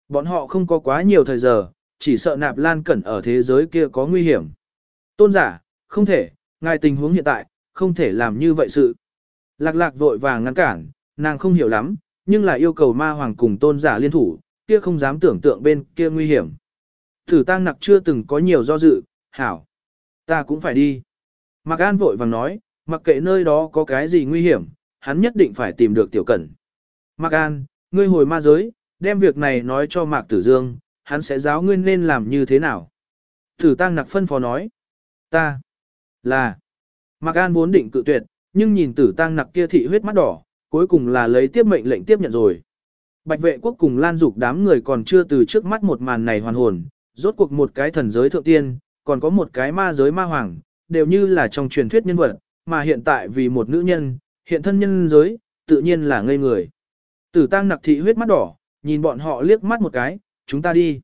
Bọn họ không có quá nhiều thời giờ, chỉ sợ nạp lan cẩn ở thế giới kia có nguy hiểm. Tôn giả, không thể, ngài tình huống hiện tại, không thể làm như vậy sự. Lạc lạc vội vàng ngăn cản, nàng không hiểu lắm, nhưng lại yêu cầu ma hoàng cùng tôn giả liên thủ, kia không dám tưởng tượng bên kia nguy hiểm. Tử tăng nặc chưa từng có nhiều do dự, hảo. Ta cũng phải đi. Mạc An vội vàng nói, mặc kệ nơi đó có cái gì nguy hiểm, hắn nhất định phải tìm được tiểu cẩn. Mạc An, ngươi hồi ma giới, đem việc này nói cho Mạc Tử Dương, hắn sẽ giáo ngươi nên làm như thế nào. Tử Tăng Nặc phân phó nói. Ta. Là. Mạc An vốn định cự tuyệt, nhưng nhìn Tử Tăng Nặc kia thị huyết mắt đỏ, cuối cùng là lấy tiếp mệnh lệnh tiếp nhận rồi. Bạch vệ quốc cùng lan dục đám người còn chưa từ trước mắt một màn này hoàn hồn, rốt cuộc một cái thần giới thượng tiên, còn có một cái ma giới ma hoàng, đều như là trong truyền thuyết nhân vật, mà hiện tại vì một nữ nhân, hiện thân nhân giới, tự nhiên là ngây người. Tử tăng nặc thị huyết mắt đỏ, nhìn bọn họ liếc mắt một cái, chúng ta đi.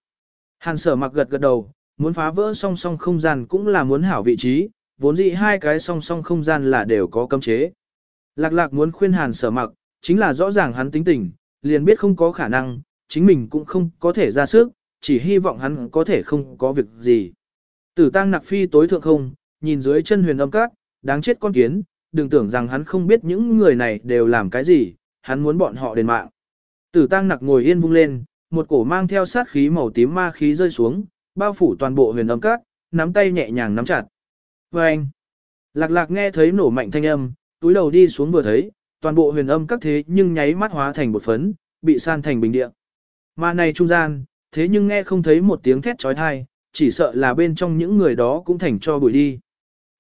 Hàn sở mặc gật gật đầu, muốn phá vỡ song song không gian cũng là muốn hảo vị trí, vốn dĩ hai cái song song không gian là đều có cấm chế. Lạc lạc muốn khuyên hàn sở mặc, chính là rõ ràng hắn tính tình, liền biết không có khả năng, chính mình cũng không có thể ra sức, chỉ hy vọng hắn có thể không có việc gì. Tử tăng nặc phi tối thượng không, nhìn dưới chân huyền âm các, đáng chết con kiến, đừng tưởng rằng hắn không biết những người này đều làm cái gì, hắn muốn bọn họ đền mạng. Tử tăng nặc ngồi yên vung lên, một cổ mang theo sát khí màu tím ma khí rơi xuống, bao phủ toàn bộ huyền âm các, nắm tay nhẹ nhàng nắm chặt. Và anh, lạc lạc nghe thấy nổ mạnh thanh âm, túi đầu đi xuống vừa thấy, toàn bộ huyền âm các thế nhưng nháy mắt hóa thành một phấn, bị san thành bình địa. Mà này trung gian, thế nhưng nghe không thấy một tiếng thét trói thai, chỉ sợ là bên trong những người đó cũng thành cho bụi đi.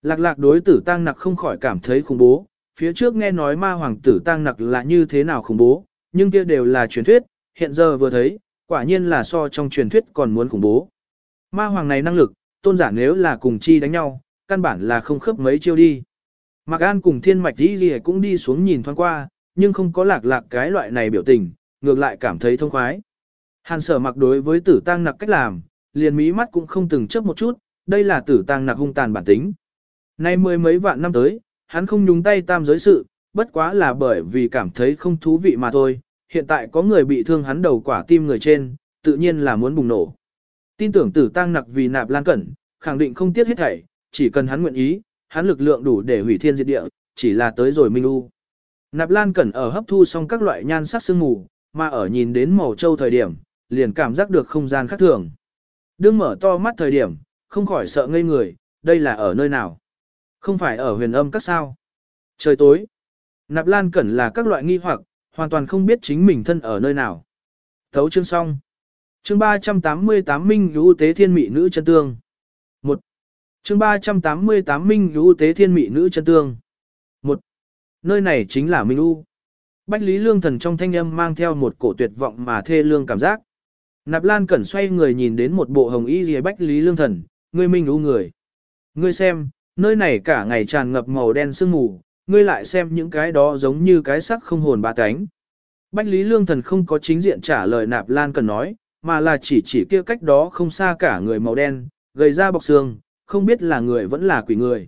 Lạc lạc đối tử tăng nặc không khỏi cảm thấy khủng bố, phía trước nghe nói ma hoàng tử tăng nặc là như thế nào khủng bố, nhưng kia đều là truyền thuyết, hiện giờ vừa thấy, quả nhiên là so trong truyền thuyết còn muốn khủng bố. Ma hoàng này năng lực, tôn giả nếu là cùng chi đánh nhau, căn bản là không khớp mấy chiêu đi. Mạc An cùng thiên mạch đi gì cũng đi xuống nhìn thoáng qua, nhưng không có lạc lạc cái loại này biểu tình, ngược lại cảm thấy thông khoái. Hàn sở mặc đối với tử tăng nặc cách làm, liền mí mắt cũng không từng chớp một chút, đây là tử tăng nặc hung tàn bản tính. Nay mười mấy vạn năm tới, hắn không nhúng tay tam giới sự, bất quá là bởi vì cảm thấy không thú vị mà thôi, hiện tại có người bị thương hắn đầu quả tim người trên, tự nhiên là muốn bùng nổ. Tin tưởng tử tăng nặc vì nạp lan cẩn, khẳng định không tiếc hết thảy, chỉ cần hắn nguyện ý, hắn lực lượng đủ để hủy thiên diệt địa, chỉ là tới rồi minh u. Nạp lan cẩn ở hấp thu xong các loại nhan sắc sương mù, mà ở nhìn đến màu châu thời điểm, liền cảm giác được không gian khác thường. Đương mở to mắt thời điểm, không khỏi sợ ngây người, đây là ở nơi nào? Không phải ở huyền âm các sao? Trời tối. Nạp Lan Cẩn là các loại nghi hoặc, hoàn toàn không biết chính mình thân ở nơi nào. Thấu chương xong. Chương 388 Minh Lũ Tế Thiên Mị Nữ Chân Tương. 1. Chương 388 Minh Lũ Tế Thiên Mị Nữ Chân Tương. 1. Nơi này chính là Minh U. Bách Lý Lương Thần trong thanh âm mang theo một cổ tuyệt vọng mà thê lương cảm giác. Nạp Lan Cẩn xoay người nhìn đến một bộ hồng y rìa Bách Lý Lương Thần, ngươi Minh U người. Ngươi xem, nơi này cả ngày tràn ngập màu đen sương mù, ngươi lại xem những cái đó giống như cái sắc không hồn ba cánh. Bách Lý Lương Thần không có chính diện trả lời Nạp Lan Cẩn nói, mà là chỉ chỉ kia cách đó không xa cả người màu đen, gầy ra bọc xương, không biết là người vẫn là quỷ người.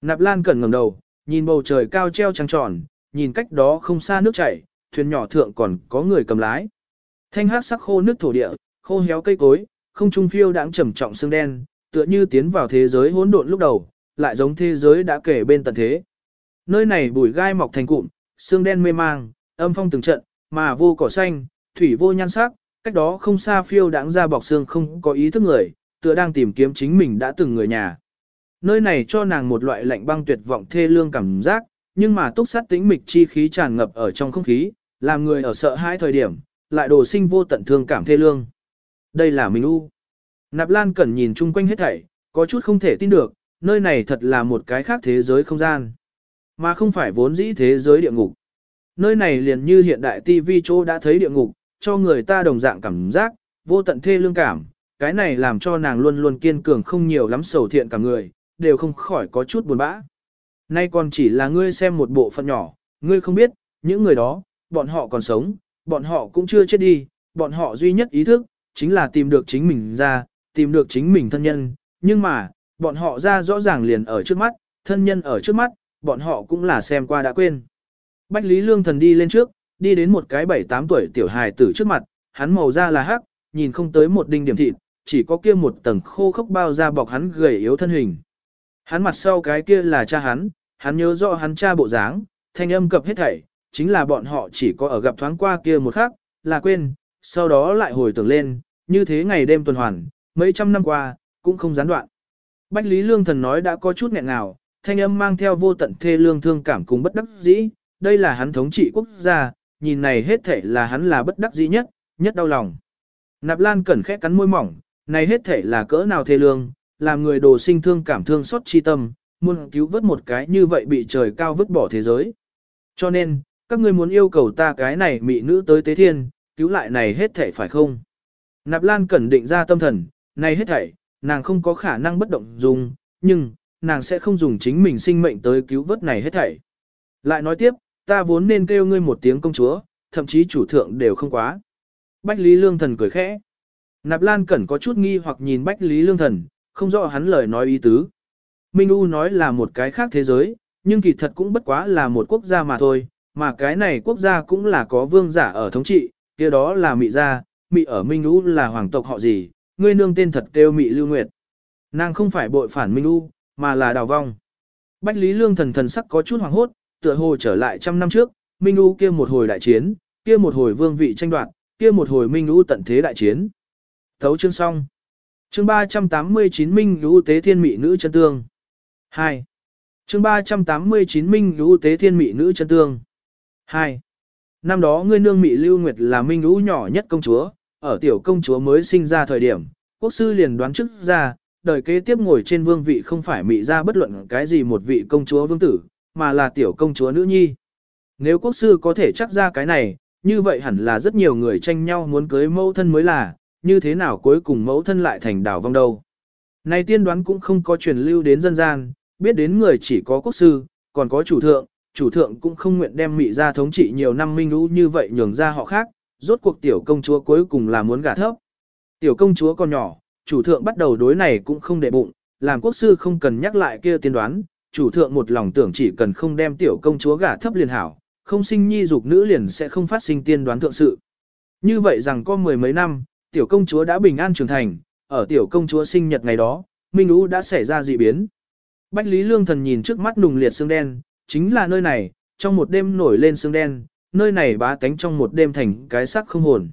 Nạp Lan Cẩn ngẩng đầu, nhìn bầu trời cao treo trăng tròn, nhìn cách đó không xa nước chảy, thuyền nhỏ thượng còn có người cầm lái. Thanh hát sắc khô nước thổ địa, khô héo cây cối, không trung phiêu đãng trầm trọng xương đen, tựa như tiến vào thế giới hỗn độn lúc đầu, lại giống thế giới đã kể bên tận thế. Nơi này bụi gai mọc thành cụm, xương đen mê mang, âm phong từng trận, mà vô cỏ xanh, thủy vô nhan sắc, cách đó không xa phiêu đãng ra bọc xương không có ý thức người, tựa đang tìm kiếm chính mình đã từng người nhà. Nơi này cho nàng một loại lạnh băng tuyệt vọng thê lương cảm giác, nhưng mà túc sát tĩnh mịch chi khí tràn ngập ở trong không khí, làm người ở sợ hãi thời điểm, lại đồ sinh vô tận thương cảm thê lương. Đây là Minh U. Nạp Lan Cẩn nhìn chung quanh hết thảy, có chút không thể tin được, nơi này thật là một cái khác thế giới không gian. Mà không phải vốn dĩ thế giới địa ngục. Nơi này liền như hiện đại TV chỗ đã thấy địa ngục, cho người ta đồng dạng cảm giác, vô tận thê lương cảm. Cái này làm cho nàng luôn luôn kiên cường không nhiều lắm sầu thiện cả người, đều không khỏi có chút buồn bã. Nay còn chỉ là ngươi xem một bộ phận nhỏ, ngươi không biết, những người đó, bọn họ còn sống, bọn họ cũng chưa chết đi, bọn họ duy nhất ý thức, chính là tìm được chính mình ra, tìm được chính mình thân nhân, nhưng mà, bọn họ ra rõ ràng liền ở trước mắt, thân nhân ở trước mắt, bọn họ cũng là xem qua đã quên. Bách Lý Lương Thần đi lên trước, đi đến một cái 7-8 tuổi tiểu hài tử trước mặt, hắn màu da là hắc, nhìn không tới một đinh điểm thịt, chỉ có kia một tầng khô khốc bao da bọc hắn gầy yếu thân hình. Hắn mặt sau cái kia là cha hắn, hắn nhớ rõ hắn cha bộ dáng, thanh âm cập hết thảy, chính là bọn họ chỉ có ở gặp thoáng qua kia một khắc, là quên, sau đó lại hồi tưởng lên, như thế ngày đêm tuần hoàn, mấy trăm năm qua, cũng không gián đoạn. Bách Lý Lương Thần nói đã có chút nghẹn ngào, thanh âm mang theo vô tận thê lương thương cảm cùng bất đắc dĩ, đây là hắn thống trị quốc gia, nhìn này hết thể là hắn là bất đắc dĩ nhất, nhất đau lòng. Nạp Lan cẩn khẽ cắn môi mỏng, này hết thể là cỡ nào thê lương, làm người đồ sinh thương cảm thương xót chi tâm, muốn cứu vớt một cái như vậy bị trời cao vứt bỏ thế giới. Cho nên, các ngươi muốn yêu cầu ta cái này mị nữ tới tế thiên, cứu lại này hết thảy phải không? Nạp Lan cẩn định ra tâm thần, này hết thảy, nàng không có khả năng bất động dùng, nhưng, nàng sẽ không dùng chính mình sinh mệnh tới cứu vớt này hết thảy. Lại nói tiếp, ta vốn nên kêu ngươi một tiếng công chúa, thậm chí chủ thượng đều không quá. Bách Lý Lương Thần cười khẽ. Nạp Lan Cẩn có chút nghi hoặc nhìn Bách Lý Lương Thần, không rõ hắn lời nói ý tứ. Minh U nói là một cái khác thế giới, nhưng kỳ thật cũng bất quá là một quốc gia mà thôi, mà cái này quốc gia cũng là có vương giả ở thống trị, kia đó là Mị gia, Mị ở Minh U là hoàng tộc họ gì, ngươi nương tên thật kêu Mị Lưu Nguyệt. Nàng không phải bội phản Minh U, mà là đào vong. Bách Lý Lương thần thần sắc có chút hoàng hốt, tựa hồ trở lại trăm năm trước, Minh U kia một hồi đại chiến, kia một hồi vương vị tranh đoạt, kia một hồi Minh U tận thế đại chiến. Thấu chương xong. Chương 389 Minh U tế thiên mị nữ chân tương. 2. Chương 389 Minh U tế thiên mị nữ chân tương. 2. Năm đó ngươi nương mị Lưu Nguyệt là Minh U nhỏ nhất công chúa, ở tiểu công chúa mới sinh ra thời điểm, quốc sư liền đoán trước ra, đời kế tiếp ngồi trên vương vị không phải mị ra bất luận cái gì một vị công chúa vương tử, mà là tiểu công chúa nữ nhi. Nếu quốc sư có thể chắc ra cái này, như vậy hẳn là rất nhiều người tranh nhau muốn cưới mẫu thân mới là, như thế nào cuối cùng mẫu thân lại thành đảo vong đâu. Này tiên đoán cũng không có truyền lưu đến dân gian, biết đến người chỉ có quốc sư, còn có chủ thượng, chủ thượng cũng không nguyện đem mị ra thống trị nhiều năm minh lũ như vậy nhường ra họ khác, rốt cuộc tiểu công chúa cuối cùng là muốn gả thấp. Tiểu công chúa còn nhỏ, chủ thượng bắt đầu đối này cũng không để bụng, làm quốc sư không cần nhắc lại kia tiên đoán, chủ thượng một lòng tưởng chỉ cần không đem tiểu công chúa gả thấp liền hảo, không sinh nhi dục nữ liền sẽ không phát sinh tiên đoán thượng sự. Như vậy rằng có mười mấy năm, tiểu công chúa đã bình an trưởng thành, ở tiểu công chúa sinh nhật ngày đó, Minh Ú đã xảy ra dị biến. Bách Lý Lương Thần nhìn trước mắt nùng liệt xương đen, chính là nơi này, trong một đêm nổi lên sương đen, nơi này bá tánh trong một đêm thành cái sắc không hồn.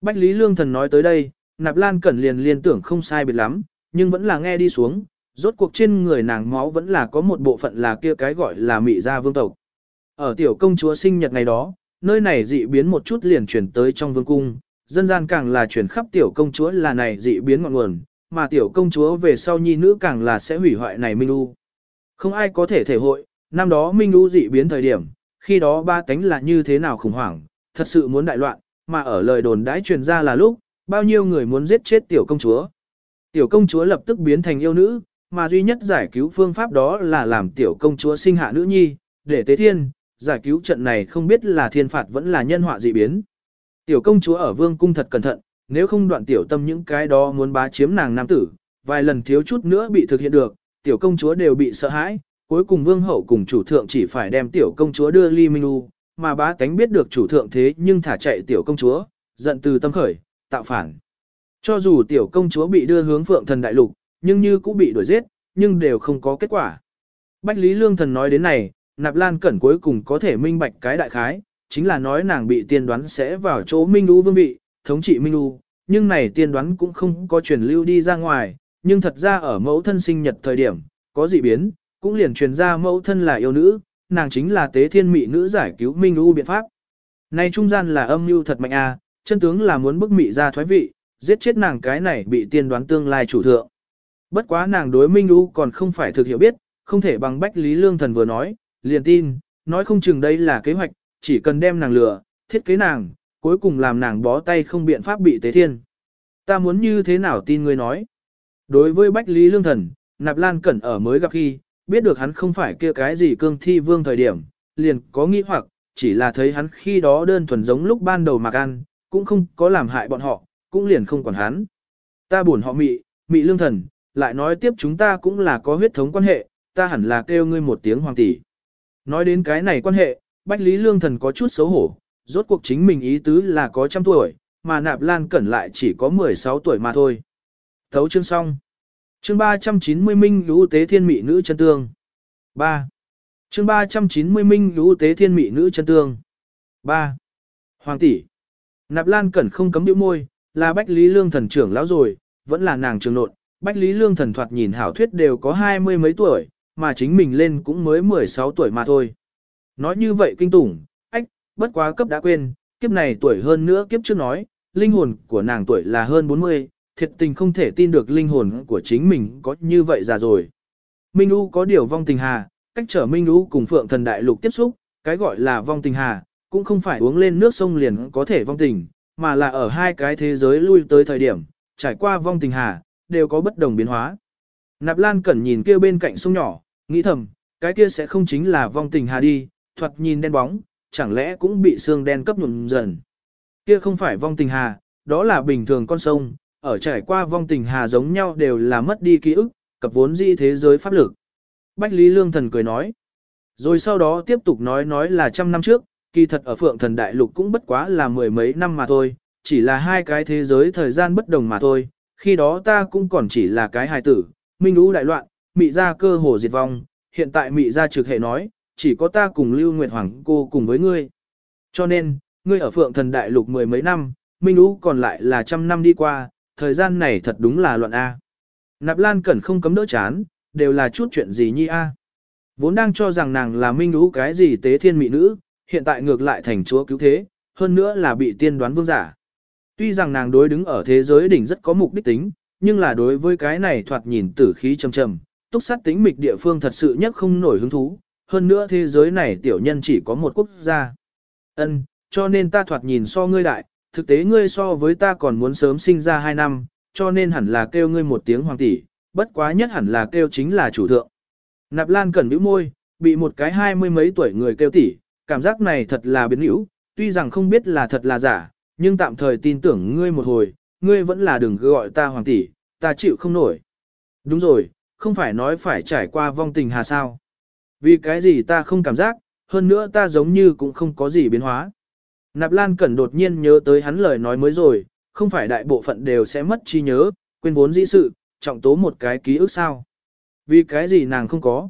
Bách Lý Lương Thần nói tới đây, Nạp Lan Cẩn liền liên tưởng không sai biệt lắm, nhưng vẫn là nghe đi xuống, rốt cuộc trên người nàng máu vẫn là có một bộ phận là kia cái gọi là mị gia vương tộc. Ở tiểu công chúa sinh nhật ngày đó, nơi này dị biến một chút liền chuyển tới trong vương cung, dân gian càng là chuyển khắp tiểu công chúa là này dị biến ngọn nguồn, mà tiểu công chúa về sau nhi nữ càng là sẽ hủy hoại này Minh U. Không ai có thể thể hội, năm đó Minh U dị biến thời điểm, khi đó ba tánh là như thế nào khủng hoảng, thật sự muốn đại loạn, mà ở lời đồn đãi truyền ra là lúc, bao nhiêu người muốn giết chết tiểu công chúa. Tiểu công chúa lập tức biến thành yêu nữ, mà duy nhất giải cứu phương pháp đó là làm tiểu công chúa sinh hạ nữ nhi, để tế thiên, giải cứu trận này không biết là thiên phạt vẫn là nhân họa dị biến. Tiểu công chúa ở vương cung thật cẩn thận, nếu không đoạn tiểu tâm những cái đó muốn bá chiếm nàng nam tử, vài lần thiếu chút nữa bị thực hiện được, tiểu công chúa đều bị sợ hãi, cuối cùng vương hậu cùng chủ thượng chỉ phải đem tiểu công chúa đưa ly minh u, mà bá tánh biết được chủ thượng thế nhưng thả chạy tiểu công chúa, giận từ tâm khởi, tạo phản. Cho dù tiểu công chúa bị đưa hướng phượng thần đại lục, nhưng như cũng bị đuổi giết, nhưng đều không có kết quả. Bách Lý Lương Thần nói đến này, Nạp Lan Cẩn cuối cùng có thể minh bạch cái đại khái, chính là nói nàng bị tiên đoán sẽ vào chỗ Minh U vương vị, thống trị Minh U, nhưng này tiên đoán cũng không có truyền lưu đi ra ngoài, nhưng thật ra ở mẫu thân sinh nhật thời điểm, có dị biến, cũng liền truyền ra mẫu thân là yêu nữ, nàng chính là tế thiên mị nữ giải cứu Minh U biện pháp. Này trung gian là âm mưu thật mạnh a, à, chân tướng là muốn bức mị ra thoái vị, giết chết nàng cái này bị tiên đoán tương lai chủ thượng. Bất quá nàng đối Minh U còn không phải thực hiểu biết, không thể bằng Bách Lý Lương Thần vừa nói, liền tin, nói không chừng đây là kế hoạch, chỉ cần đem nàng lừa, thiết kế nàng, cuối cùng làm nàng bó tay không biện pháp bị tế thiên. Ta muốn như thế nào tin ngươi nói? Đối với Bách Lý Lương Thần, Nạp Lan Cẩn ở mới gặp khi, biết được hắn không phải kia cái gì cương thi vương thời điểm, liền có nghĩ hoặc, chỉ là thấy hắn khi đó đơn thuần giống lúc ban đầu mặc ăn, cũng không có làm hại bọn họ, cũng liền không còn hắn. Ta buồn họ mị, mị lương thần, lại nói tiếp chúng ta cũng là có huyết thống quan hệ, ta hẳn là kêu ngươi một tiếng hoàng tỷ. Nói đến cái này quan hệ, Bách Lý Lương Thần có chút xấu hổ, rốt cuộc chính mình ý tứ là có trăm tuổi, mà Nạp Lan Cẩn lại chỉ có 16 tuổi mà thôi. Thấu chương xong. Chương 390 Minh Lũ Tế Thiên Mị Nữ Chân Tương. 3. Chương 390 Minh Lũ Tế Thiên Mị Nữ Chân Tương. 3. Hoàng tỷ. Nạp Lan Cẩn không cấm điệu môi, là Bách Lý Lương Thần trưởng lão rồi, vẫn là nàng trường nộn. Bách Lý Lương Thần thoạt nhìn hảo thuyết đều có hai mươi mấy tuổi, mà chính mình lên cũng mới 16 tuổi mà thôi. Nói như vậy kinh tủng, ách, bất quá cấp đã quên, kiếp này tuổi hơn nữa kiếp trước nói, linh hồn của nàng tuổi là hơn 40, thiệt tình không thể tin được linh hồn của chính mình có như vậy già rồi. Minh U có điều vong tình hà, cách trở Minh U cùng Phượng Thần Đại Lục tiếp xúc, cái gọi là vong tình hà, cũng không phải uống lên nước sông liền có thể vong tình, mà là ở hai cái thế giới lui tới thời điểm, trải qua vong tình hà, đều có bất đồng biến hóa. Nạp Lan Cẩn nhìn kia bên cạnh sông nhỏ, nghĩ thầm, cái kia sẽ không chính là vong tình hà đi, thoạt nhìn đen bóng, chẳng lẽ cũng bị xương đen cấp nhuộm dần. Kia không phải vong tình hà, đó là bình thường con sông, ở trải qua vong tình hà giống nhau đều là mất đi ký ức, cập vốn di thế giới pháp lực. Bách Lý Lương Thần cười nói. Rồi sau đó tiếp tục nói nói là trăm năm trước, kỳ thật ở Phượng Thần Đại Lục cũng bất quá là mười mấy năm mà thôi, chỉ là hai cái thế giới thời gian bất đồng mà thôi, khi đó ta cũng còn chỉ là cái hài tử, minh lũ đại loạn, mị ra cơ hồ diệt vong, hiện tại mị ra trực hệ nói, chỉ có ta cùng Lưu Nguyệt Hoàng cô cùng với ngươi. Cho nên, ngươi ở Phượng Thần Đại Lục mười mấy năm, minh lũ còn lại là trăm năm đi qua, thời gian này thật đúng là loạn A. Nạp Lan Cẩn không cấm đỡ chán, đều là chút chuyện gì nhi A. Vốn đang cho rằng nàng là minh ú cái gì tế thiên mỹ nữ, hiện tại ngược lại thành chúa cứu thế, hơn nữa là bị tiên đoán vương giả. Tuy rằng nàng đối đứng ở thế giới đỉnh rất có mục đích tính, nhưng là đối với cái này thoạt nhìn tử khí trầm trầm, túc sát tính mịch địa phương thật sự nhất không nổi hứng thú, hơn nữa thế giới này tiểu nhân chỉ có một quốc gia. Ân, cho nên ta thoạt nhìn so ngươi đại, thực tế ngươi so với ta còn muốn sớm sinh ra hai năm, cho nên hẳn là kêu ngươi một tiếng hoàng tỷ, bất quá nhất hẳn là kêu chính là chủ thượng. Nạp Lan cẩn bĩu môi, bị một cái hai mươi mấy tuổi người kêu tỷ, cảm giác này thật là biến hữu, tuy rằng không biết là thật là giả, nhưng tạm thời tin tưởng ngươi một hồi, ngươi vẫn là đừng gọi ta hoàng tỷ, ta chịu không nổi. Đúng rồi, không phải nói phải trải qua vong tình hà sao. Vì cái gì ta không cảm giác, hơn nữa ta giống như cũng không có gì biến hóa. Nạp Lan Cẩn đột nhiên nhớ tới hắn lời nói mới rồi, không phải đại bộ phận đều sẽ mất trí nhớ, quên vốn dĩ sự, trọng tố một cái ký ức sao. Vì cái gì nàng không có?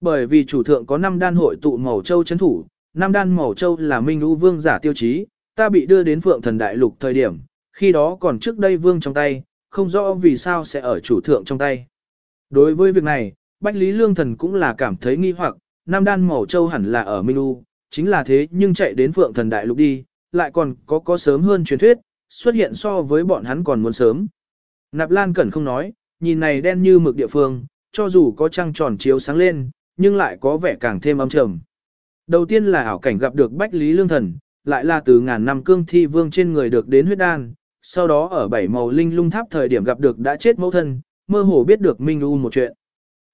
Bởi vì chủ thượng có năm đan hội tụ màu châu chấn thủ, năm đan màu châu là minh u vương giả tiêu chí, ta bị đưa đến phượng thần đại lục thời điểm, khi đó còn trước đây vương trong tay, không rõ vì sao sẽ ở chủ thượng trong tay. Đối với việc này, Bách Lý Lương Thần cũng là cảm thấy nghi hoặc, năm Đan Màu Châu hẳn là ở Minh U, chính là thế nhưng chạy đến Phượng Thần Đại Lục đi, lại còn có có sớm hơn truyền thuyết, xuất hiện so với bọn hắn còn muốn sớm. Nạp Lan Cẩn không nói, nhìn này đen như mực địa phương, cho dù có trăng tròn chiếu sáng lên, nhưng lại có vẻ càng thêm âm trầm. Đầu tiên là ảo cảnh gặp được Bách Lý Lương Thần, lại là từ ngàn năm cương thi vương trên người được đến huyết đan, sau đó ở bảy màu linh lung tháp thời điểm gặp được đã chết mẫu thân, mơ hồ biết được Minh U một chuyện.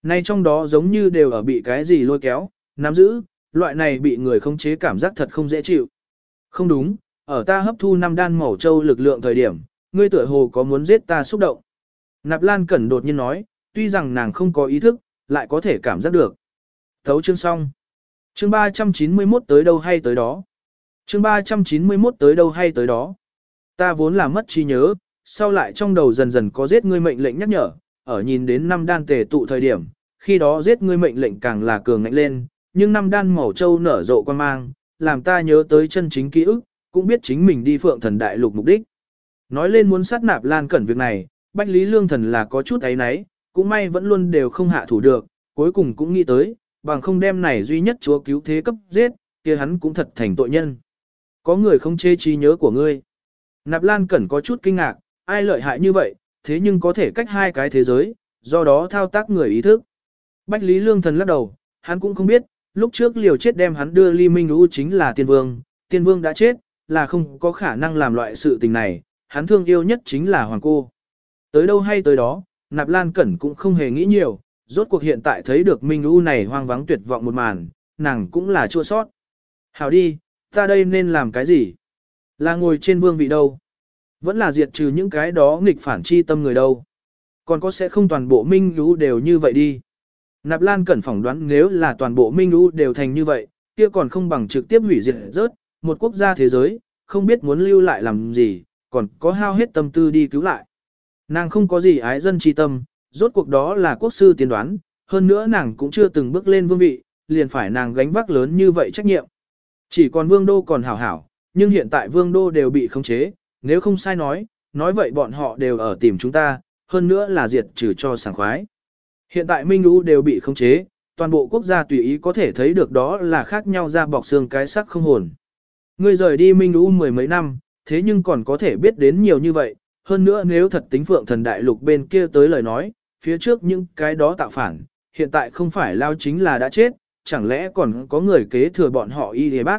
Nay trong đó giống như đều ở bị cái gì lôi kéo, nắm giữ, loại này bị người khống chế cảm giác thật không dễ chịu. Không đúng, ở ta hấp thu năm đan màu châu lực lượng thời điểm, ngươi tựa hồ có muốn giết ta xúc động. Nạp Lan Cẩn đột nhiên nói, tuy rằng nàng không có ý thức, lại có thể cảm giác được. Thấu chương xong. Chương 391 tới đâu hay tới đó. Chương 391 tới đâu hay tới đó. Ta vốn là mất trí nhớ, sau lại trong đầu dần dần có giết ngươi mệnh lệnh nhắc nhở, ở nhìn đến năm đan tề tụ thời điểm, khi đó giết ngươi mệnh lệnh càng là cường ngạnh lên, nhưng năm đan màu châu nở rộ quan mang, làm ta nhớ tới chân chính ký ức, cũng biết chính mình đi phượng thần đại lục mục đích. Nói lên muốn sát nạp lan cẩn việc này, Bách Lý Lương Thần là có chút ấy nấy, cũng may vẫn luôn đều không hạ thủ được, cuối cùng cũng nghĩ tới, bằng không đem này duy nhất chúa cứu thế cấp giết, kia hắn cũng thật thành tội nhân. Có người không chê trí nhớ của ngươi. Nạp Lan Cẩn có chút kinh ngạc, ai lợi hại như vậy, thế nhưng có thể cách hai cái thế giới, do đó thao tác người ý thức. Bách Lý Lương Thần lắc đầu, hắn cũng không biết, lúc trước liều chết đem hắn đưa ly minh lũ chính là tiên vương, tiên vương đã chết, là không có khả năng làm loại sự tình này, hắn thương yêu nhất chính là hoàng cô. Tới đâu hay tới đó, Nạp Lan Cẩn cũng không hề nghĩ nhiều, rốt cuộc hiện tại thấy được minh lũ này hoang vắng tuyệt vọng một màn, nàng cũng là chua sót. Hảo đi, ta đây nên làm cái gì? Là ngồi trên vương vị đâu? Vẫn là diệt trừ những cái đó nghịch phản chi tâm người đâu. Còn có sẽ không toàn bộ minh lũ đều như vậy đi. Nạp Lan cẩn phỏng đoán nếu là toàn bộ minh U đều thành như vậy, kia còn không bằng trực tiếp hủy diệt rớt, một quốc gia thế giới, không biết muốn lưu lại làm gì, còn có hao hết tâm tư đi cứu lại. Nàng không có gì ái dân tri tâm, rốt cuộc đó là quốc sư tiên đoán, hơn nữa nàng cũng chưa từng bước lên vương vị, liền phải nàng gánh vác lớn như vậy trách nhiệm. Chỉ còn vương đô còn hảo hảo, nhưng hiện tại vương đô đều bị khống chế, nếu không sai nói, nói vậy bọn họ đều ở tìm chúng ta, hơn nữa là diệt trừ cho sảng khoái. Hiện tại Minh Lũ đều bị khống chế, toàn bộ quốc gia tùy ý có thể thấy được đó là khác nhau ra bọc xương cái sắc không hồn. Ngươi rời đi Minh Lũ mười mấy năm, thế nhưng còn có thể biết đến nhiều như vậy, hơn nữa nếu thật tính phượng thần đại lục bên kia tới lời nói, phía trước những cái đó tạo phản, hiện tại không phải lao chính là đã chết, chẳng lẽ còn có người kế thừa bọn họ y thế bác.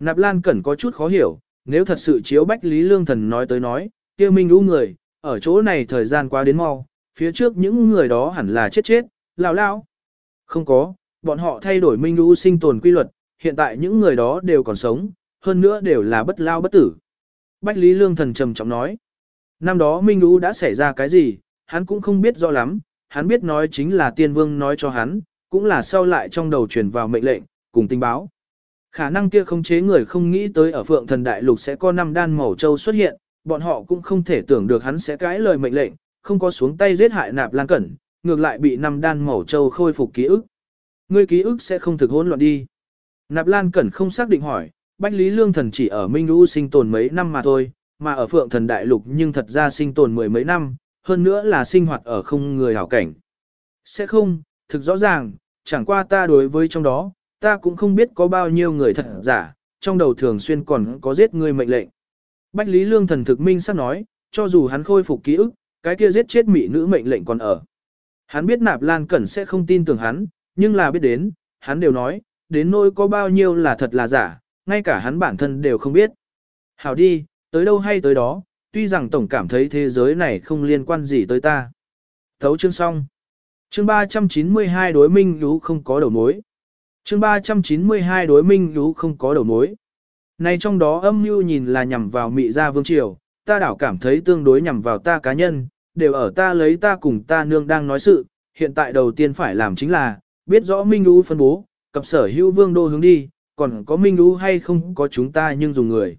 Nạp Lan Cẩn có chút khó hiểu, nếu thật sự chiếu Bách Lý Lương Thần nói tới nói, kia Minh Lũ người, ở chỗ này thời gian qua đến mau, phía trước những người đó hẳn là chết chết, lao lao. Không có, bọn họ thay đổi Minh u sinh tồn quy luật, hiện tại những người đó đều còn sống, hơn nữa đều là bất lao bất tử. Bách Lý Lương Thần trầm trọng nói. Năm đó Minh u đã xảy ra cái gì, hắn cũng không biết rõ lắm, hắn biết nói chính là tiên vương nói cho hắn, cũng là sau lại trong đầu truyền vào mệnh lệnh, cùng tình báo. Khả năng kia không chế người không nghĩ tới ở phượng thần đại lục sẽ có năm đan màu châu xuất hiện, bọn họ cũng không thể tưởng được hắn sẽ cãi lời mệnh lệnh, không có xuống tay giết hại nạp lan cẩn, ngược lại bị năm đan màu châu khôi phục ký ức. Ngươi ký ức sẽ không thực hỗn loạn đi. Nạp lan cẩn không xác định hỏi, Bách Lý Lương Thần chỉ ở Minh U sinh tồn mấy năm mà thôi, mà ở Phượng Thần Đại Lục nhưng thật ra sinh tồn mười mấy năm, hơn nữa là sinh hoạt ở không người hảo cảnh. Sẽ không, thực rõ ràng, chẳng qua ta đối với trong đó, ta cũng không biết có bao nhiêu người thật giả, trong đầu thường xuyên còn có giết người mệnh lệnh. Bách Lý Lương Thần thực minh sắp nói, cho dù hắn khôi phục ký ức, cái kia giết chết mỹ nữ mệnh lệnh còn ở. Hắn biết Nạp Lan Cẩn sẽ không tin tưởng hắn, nhưng là biết đến, hắn đều nói, đến nỗi có bao nhiêu là thật là giả, ngay cả hắn bản thân đều không biết. Hảo đi, tới đâu hay tới đó, tuy rằng tổng cảm thấy thế giới này không liên quan gì tới ta. Thấu chương xong. Chương 392 đối minh lũ không có đầu mối. Chương 392 đối minh lũ không có đầu mối. Này trong đó âm mưu nhìn là nhằm vào mị gia vương triều, ta đảo cảm thấy tương đối nhằm vào ta cá nhân, đều ở ta lấy ta cùng ta nương đang nói sự, hiện tại đầu tiên phải làm chính là, biết rõ minh U phân bố, cập sở hữu vương đô hướng đi, còn có minh U hay không có chúng ta nhưng dùng người.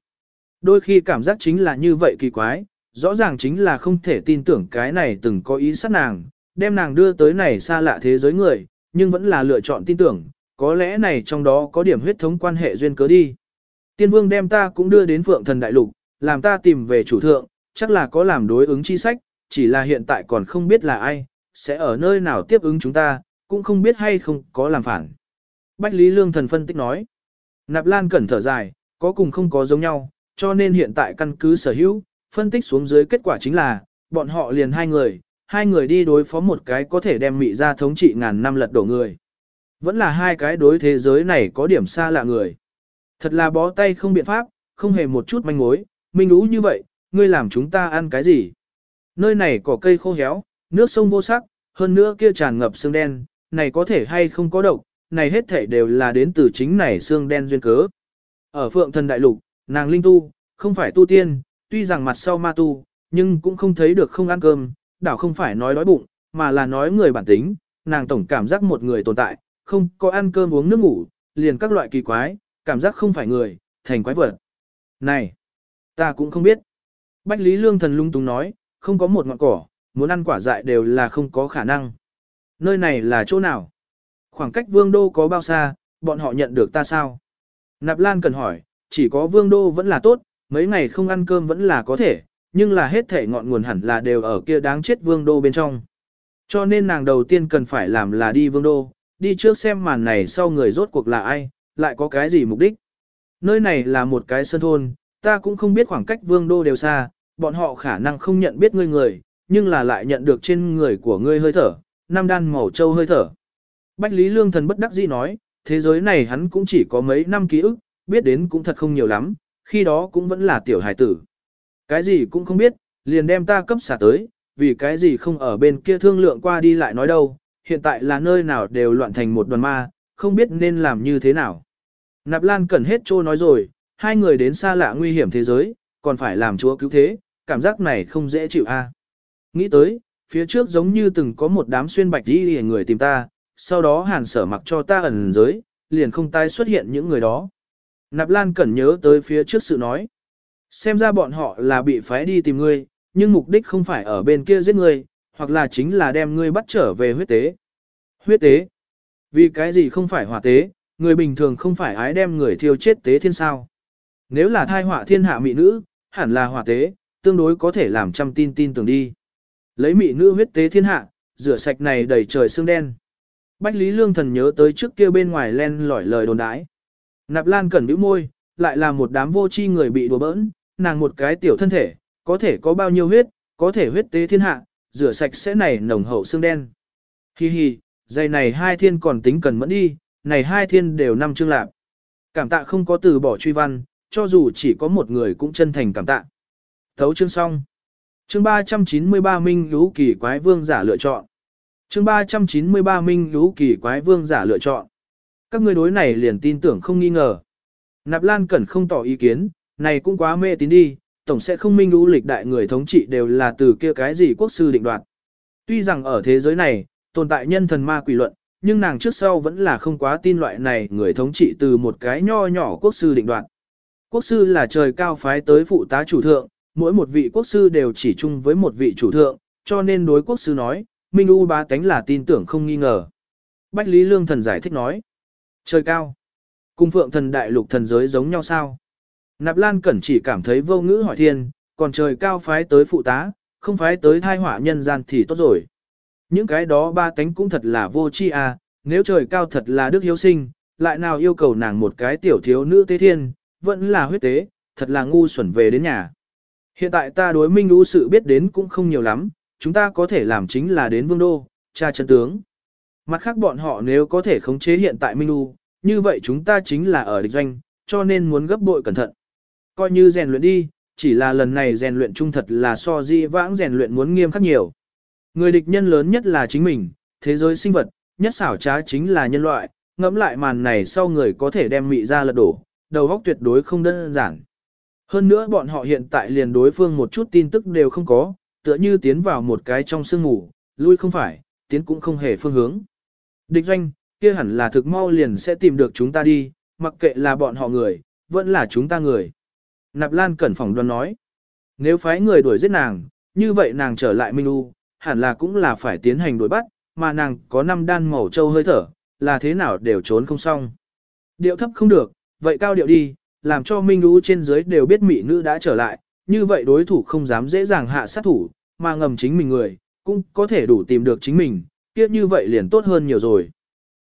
Đôi khi cảm giác chính là như vậy kỳ quái, rõ ràng chính là không thể tin tưởng cái này từng có ý sát nàng, đem nàng đưa tới này xa lạ thế giới người, nhưng vẫn là lựa chọn tin tưởng, có lẽ này trong đó có điểm huyết thống quan hệ duyên cớ đi. Tiên vương đem ta cũng đưa đến phượng thần đại lục, làm ta tìm về chủ thượng, chắc là có làm đối ứng chi sách, chỉ là hiện tại còn không biết là ai, sẽ ở nơi nào tiếp ứng chúng ta, cũng không biết hay không có làm phản. Bách Lý Lương thần phân tích nói, Nạp Lan cẩn thở dài, có cùng không có giống nhau, cho nên hiện tại căn cứ sở hữu, phân tích xuống dưới kết quả chính là, bọn họ liền hai người, hai người đi đối phó một cái có thể đem mị ra thống trị ngàn năm lật đổ người. Vẫn là hai cái đối thế giới này có điểm xa lạ người. Thật là bó tay không biện pháp, không hề một chút manh mối, minh ú như vậy, ngươi làm chúng ta ăn cái gì? Nơi này có cây khô héo, nước sông vô sắc, hơn nữa kia tràn ngập xương đen, này có thể hay không có độc, này hết thể đều là đến từ chính này xương đen duyên cớ. Ở phượng thần đại lục, nàng linh tu, không phải tu tiên, tuy rằng mặt sau ma tu, nhưng cũng không thấy được không ăn cơm, đảo không phải nói đói bụng, mà là nói người bản tính, nàng tổng cảm giác một người tồn tại, không có ăn cơm uống nước ngủ, liền các loại kỳ quái, cảm giác không phải người, thành quái vật. Này, ta cũng không biết. Bách Lý Lương Thần lung tung nói, không có một ngọn cỏ, muốn ăn quả dại đều là không có khả năng. Nơi này là chỗ nào? Khoảng cách vương đô có bao xa, bọn họ nhận được ta sao? Nạp Lan cần hỏi, chỉ có vương đô vẫn là tốt, mấy ngày không ăn cơm vẫn là có thể, nhưng là hết thể ngọn nguồn hẳn là đều ở kia đáng chết vương đô bên trong. Cho nên nàng đầu tiên cần phải làm là đi vương đô, đi trước xem màn này sau người rốt cuộc là ai, lại có cái gì mục đích. Nơi này là một cái sân thôn, ta cũng không biết khoảng cách vương đô đều xa, bọn họ khả năng không nhận biết ngươi người, nhưng là lại nhận được trên người của ngươi hơi thở, nam đan màu châu hơi thở. Bách Lý Lương Thần bất đắc dĩ nói, thế giới này hắn cũng chỉ có mấy năm ký ức, biết đến cũng thật không nhiều lắm, khi đó cũng vẫn là tiểu hài tử. Cái gì cũng không biết, liền đem ta cấp xả tới, vì cái gì không ở bên kia thương lượng qua đi lại nói đâu, hiện tại là nơi nào đều loạn thành một đoàn ma, không biết nên làm như thế nào. Nạp Lan cần hết trô nói rồi, hai người đến xa lạ nguy hiểm thế giới, còn phải làm chúa cứu thế, cảm giác này không dễ chịu a. Nghĩ tới, phía trước giống như từng có một đám xuyên bạch đi người tìm ta, sau đó hàn sở mặc cho ta ẩn giới, liền không tái xuất hiện những người đó. Nạp Lan Cẩn nhớ tới phía trước sự nói. Xem ra bọn họ là bị phái đi tìm ngươi, nhưng mục đích không phải ở bên kia giết ngươi, hoặc là chính là đem ngươi bắt trở về huyết tế. Huyết tế? Vì cái gì không phải hỏa tế, người bình thường không phải ái đem người thiêu chết tế thiên sao. Nếu là thai họa thiên hạ mị nữ, hẳn là hỏa tế, tương đối có thể làm trăm tin tin tưởng đi. Lấy mị nữ huyết tế thiên hạ, rửa sạch này đầy trời xương đen. Bách Lý Lương Thần nhớ tới trước kia bên ngoài len lỏi lời đồn đãi. Nạp Lan cẩn bĩu môi, lại là một đám vô tri người bị đùa bỡn, nàng một cái tiểu thân thể, có thể có bao nhiêu huyết, có thể huyết tế thiên hạ, rửa sạch sẽ này nồng hậu xương đen. Hi hi, dây này hai thiên còn tính cần mẫn đi, này hai thiên đều năm chương lạc. Cảm tạ không có từ bỏ truy văn, cho dù chỉ có một người cũng chân thành cảm tạ. Thấu chương xong. Chương 393 Minh Lũ Kỳ Quái Vương giả lựa chọn. Chương 393 Minh Lũ Kỳ Quái Vương giả lựa chọn. Các ngươi đối này liền tin tưởng không nghi ngờ. Nạp Lan Cẩn không tỏ ý kiến, này cũng quá mê tín đi, tổng sẽ không minh lũ lịch đại người thống trị đều là từ kia cái gì quốc sư định đoạt. Tuy rằng ở thế giới này, tồn tại nhân thần ma quỷ luận, nhưng nàng trước sau vẫn là không quá tin loại này người thống trị từ một cái nho nhỏ quốc sư định đoạt. Quốc sư là trời cao phái tới phụ tá chủ thượng, mỗi một vị quốc sư đều chỉ chung với một vị chủ thượng, cho nên đối quốc sư nói, Minh U bá tánh là tin tưởng không nghi ngờ. Bách Lý Lương thần giải thích nói, trời cao, cung phượng thần đại lục thần giới giống nhau sao? Nạp Lan Cẩn chỉ cảm thấy vô ngữ hỏi thiên, còn trời cao phái tới phụ tá, không phái tới thai hỏa nhân gian thì tốt rồi. Những cái đó ba tánh cũng thật là vô chi à, nếu trời cao thật là đức hiếu sinh, lại nào yêu cầu nàng một cái tiểu thiếu nữ tế thiên, vẫn là huyết tế, thật là ngu xuẩn về đến nhà. Hiện tại ta đối minh U sự biết đến cũng không nhiều lắm, chúng ta có thể làm chính là đến vương đô, cha chân tướng. Mặt khác bọn họ nếu có thể khống chế hiện tại minh U, như vậy chúng ta chính là ở địch doanh, cho nên muốn gấp bội cẩn thận. Coi như rèn luyện đi, chỉ là lần này rèn luyện trung thật là so di vãng rèn luyện muốn nghiêm khắc nhiều. Người địch nhân lớn nhất là chính mình, thế giới sinh vật, nhất xảo trá chính là nhân loại, ngẫm lại màn này sau người có thể đem mị ra lật đổ, đầu óc tuyệt đối không đơn giản. Hơn nữa bọn họ hiện tại liền đối phương một chút tin tức đều không có, tựa như tiến vào một cái trong sương mù, lui không phải, tiến cũng không hề phương hướng. Địch doanh, kia hẳn là thực mau liền sẽ tìm được chúng ta đi, mặc kệ là bọn họ người, vẫn là chúng ta người. Nạp Lan Cẩn phòng đoan nói, nếu phái người đuổi giết nàng, như vậy nàng trở lại Minh U, hẳn là cũng là phải tiến hành đuổi bắt, mà nàng có năm đan màu châu hơi thở, là thế nào đều trốn không xong. Điệu thấp không được, vậy cao điệu đi, làm cho Minh U trên dưới đều biết mỹ nữ đã trở lại, như vậy đối thủ không dám dễ dàng hạ sát thủ, mà ngầm chính mình người, cũng có thể đủ tìm được chính mình, kiếp như vậy liền tốt hơn nhiều rồi.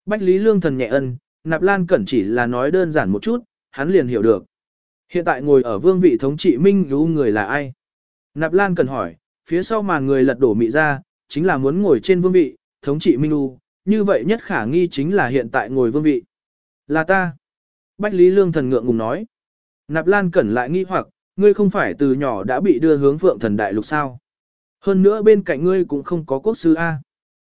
Bách Lý Lương thần nhẹ ân, Nạp Lan Cẩn chỉ là nói đơn giản một chút, hắn liền hiểu được. Hiện tại ngồi ở vương vị thống trị Minh U người là ai? Nạp Lan Cẩn hỏi, phía sau màn người lật đổ mị ra, chính là muốn ngồi trên vương vị, thống trị Minh U, như vậy nhất khả nghi chính là hiện tại ngồi vương vị. Là ta. Bách Lý Lương thần ngượng ngùng nói. Nạp Lan Cẩn lại nghi hoặc, ngươi không phải từ nhỏ đã bị đưa hướng phượng thần đại lục sao. Hơn nữa bên cạnh ngươi cũng không có quốc sư A.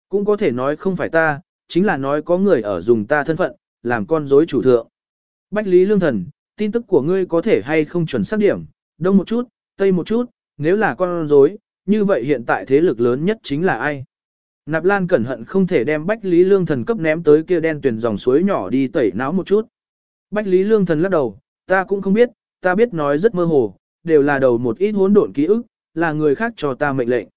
Cũng có thể nói không phải ta, chính là nói có người ở dùng ta thân phận, làm con dối chủ thượng. Bách Lý Lương thần, tin tức của ngươi có thể hay không chuẩn xác điểm, đông một chút, tây một chút, nếu là con dối, như vậy hiện tại thế lực lớn nhất chính là ai? Nạp Lan cẩn hận không thể đem Bách Lý Lương Thần cấp ném tới kia đen tuyển dòng suối nhỏ đi tẩy não một chút. Bách Lý Lương Thần lắc đầu, ta cũng không biết, ta biết nói rất mơ hồ, đều là đầu một ít hỗn độn ký ức, là người khác cho ta mệnh lệnh.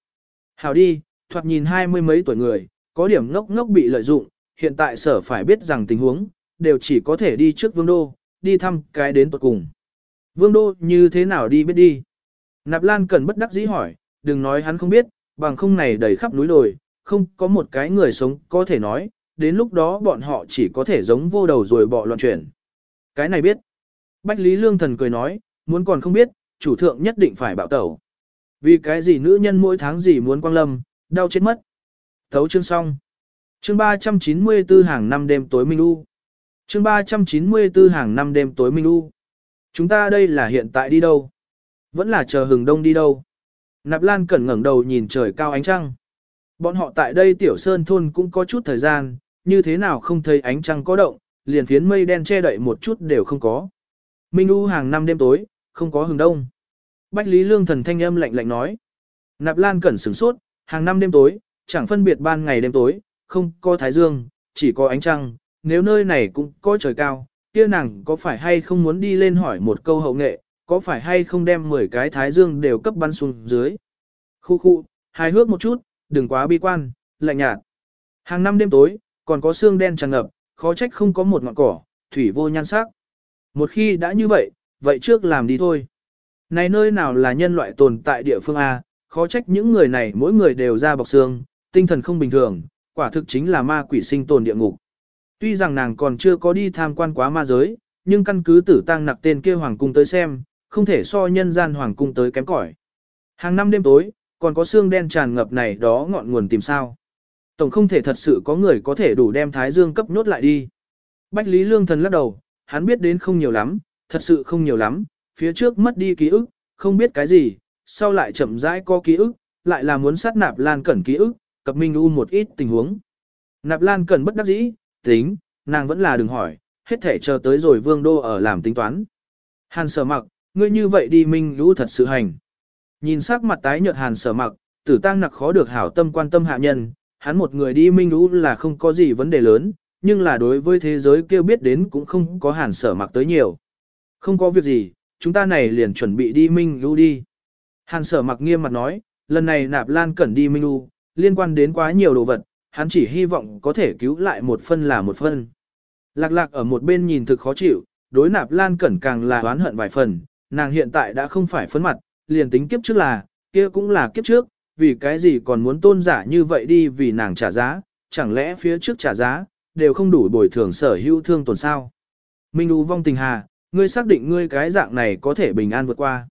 Hảo đi, thoạt nhìn hai mươi mấy tuổi người, có điểm ngốc ngốc bị lợi dụng, hiện tại sở phải biết rằng tình huống, đều chỉ có thể đi trước vương đô, đi thăm cái đến tuật cùng. Vương đô như thế nào đi biết đi? Nạp Lan cần bất đắc dĩ hỏi, đừng nói hắn không biết, bằng không này đầy khắp núi đồi, không có một cái người sống có thể nói, đến lúc đó bọn họ chỉ có thể giống vô đầu rồi bỏ loạn chuyển. Cái này biết. Bách Lý Lương Thần cười nói, muốn còn không biết, chủ thượng nhất định phải bạo tẩu. Vì cái gì nữ nhân mỗi tháng gì muốn quang lâm, đau chết mất. Thấu chương xong. Chương 394 hàng năm đêm tối minh u. Chương 394 hàng năm đêm tối minh u. Chúng ta đây là hiện tại đi đâu? Vẫn là chờ hừng đông đi đâu? Nạp Lan cẩn ngẩng đầu nhìn trời cao ánh trăng. Bọn họ tại đây tiểu sơn thôn cũng có chút thời gian, như thế nào không thấy ánh trăng có động, liền phiến mây đen che đậy một chút đều không có. Minh U hàng năm đêm tối, không có hừng đông. Bách Lý Lương thần thanh âm lạnh lạnh nói. Nạp Lan cẩn sửng sốt, hàng năm đêm tối, chẳng phân biệt ban ngày đêm tối, không có thái dương, chỉ có ánh trăng, nếu nơi này cũng có trời cao, kia nàng có phải hay không muốn đi lên hỏi một câu hậu nghệ, có phải hay không đem 10 cái thái dương đều cấp bắn xuống dưới. Khu khu, hài hước một chút, đừng quá bi quan, lạnh nhạt. Hàng năm đêm tối, còn có xương đen tràn ngập, khó trách không có một ngọn cỏ, thủy vô nhan sắc. Một khi đã như vậy, vậy trước làm đi thôi. Này nơi nào là nhân loại tồn tại địa phương A, khó trách những người này mỗi người đều ra bọc xương, tinh thần không bình thường, quả thực chính là ma quỷ sinh tồn địa ngục. Tuy rằng nàng còn chưa có đi tham quan quá ma giới, nhưng căn cứ tử tăng nặc tên kia hoàng cung tới xem, không thể so nhân gian hoàng cung tới kém cỏi. Hàng năm đêm tối, còn có xương đen tràn ngập này đó ngọn nguồn tìm sao. Tổng không thể thật sự có người có thể đủ đem Thái Dương cấp nhốt lại đi. Bách Lý Lương Thần lắc đầu, hắn biết đến không nhiều lắm, thật sự không nhiều lắm, phía trước mất đi ký ức, không biết cái gì, sau lại chậm rãi có ký ức, lại là muốn sát nạp Lan Cẩn ký ức, cập minh u một ít tình huống. Nạp Lan Cẩn bất đắc dĩ, tính, nàng vẫn là đừng hỏi, hết thể chờ tới rồi vương đô ở làm tính toán. Hàn sở mặc, ngươi như vậy đi minh U thật sự hành. Nhìn sắc mặt tái nhợt hàn sở mặc, tử tăng nặc khó được hảo tâm quan tâm hạ nhân, hắn một người đi minh lũ là không có gì vấn đề lớn, nhưng là đối với thế giới kêu biết đến cũng không có hàn sở mặc tới nhiều. Không có việc gì, chúng ta này liền chuẩn bị đi minh lũ đi. Hàn sở mặc nghiêm mặt nói, lần này nạp lan cẩn đi minh lũ, liên quan đến quá nhiều đồ vật, hắn chỉ hy vọng có thể cứu lại một phân là một phân. Lạc lạc ở một bên nhìn thực khó chịu, đối nạp lan cẩn càng là oán hận vài phần, nàng hiện tại đã không phải phấn mặt, liền tính kiếp trước là, kia cũng là kiếp trước, vì cái gì còn muốn tôn giả như vậy đi vì nàng trả giá, chẳng lẽ phía trước trả giá, đều không đủ bồi thường sở hữu thương tổn sao. Minh U vong tình hà, ngươi xác định ngươi cái dạng này có thể bình an vượt qua.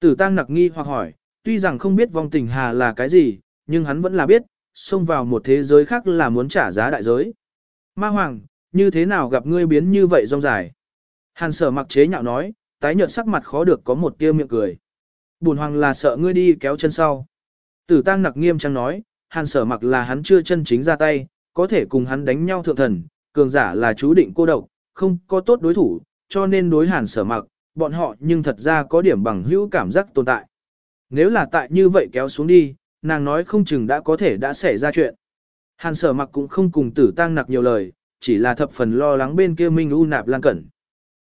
Tử tăng nặc nghi hoặc hỏi, tuy rằng không biết vong tình hà là cái gì, nhưng hắn vẫn là biết, xông vào một thế giới khác là muốn trả giá đại giới. Ma Hoàng, như thế nào gặp ngươi biến như vậy rong dài? Hàn sở mặc chế nhạo nói, tái nhợt sắc mặt khó được có một tia miệng cười. Bùn hoàng là sợ ngươi đi kéo chân sau. Tử tăng nặc nghiêm trang nói, hàn sở mặc là hắn chưa chân chính ra tay, có thể cùng hắn đánh nhau thượng thần, cường giả là chú định cô độc, không có tốt đối thủ, cho nên đối hàn sở mặc, bọn họ nhưng thật ra có điểm bằng hữu cảm giác tồn tại. Nếu là tại như vậy kéo xuống đi, nàng nói không chừng đã có thể đã xảy ra chuyện. Hàn sở mặc cũng không cùng tử tăng nặc nhiều lời, chỉ là thập phần lo lắng bên kia Minh U nạp lan cẩn.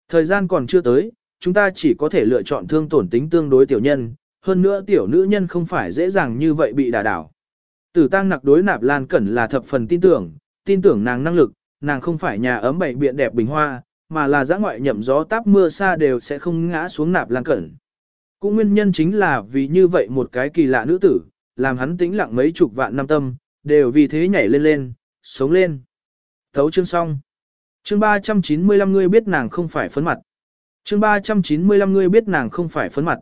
Thời gian còn chưa tới, chúng ta chỉ có thể lựa chọn thương tổn tính tương đối tiểu nhân, hơn nữa tiểu nữ nhân không phải dễ dàng như vậy bị đả đảo. Tử tăng nặc đối nạp lan cẩn là thập phần tin tưởng, tin tưởng nàng năng lực, nàng không phải nhà ấm bảy biện đẹp bình hoa, mà là giã ngoại nhậm gió táp mưa xa đều sẽ không ngã xuống nạp lan cẩn. Cũng nguyên nhân chính là vì như vậy một cái kỳ lạ nữ tử, làm hắn tĩnh lặng mấy chục vạn năm tâm, đều vì thế nhảy lên lên, sống lên. Thấu chương xong. Chương 395 ngươi biết nàng không phải phấn mặt. Chương 395 ngươi biết nàng không phải phấn mặt.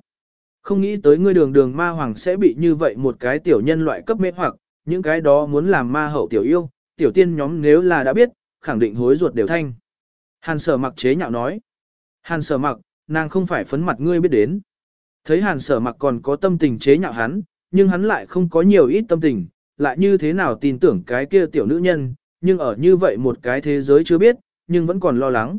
Không nghĩ tới ngươi đường đường ma hoàng sẽ bị như vậy một cái tiểu nhân loại cấp mê hoặc, những cái đó muốn làm ma hậu tiểu yêu, tiểu tiên nhóm nếu là đã biết, khẳng định hối ruột đều thanh. Hàn sở mặc chế nhạo nói. Hàn sở mặc, nàng không phải phấn mặt ngươi biết đến. Thấy hàn sở mặc còn có tâm tình chế nhạo hắn, nhưng hắn lại không có nhiều ít tâm tình, lại như thế nào tin tưởng cái kia tiểu nữ nhân, nhưng ở như vậy một cái thế giới chưa biết, nhưng vẫn còn lo lắng.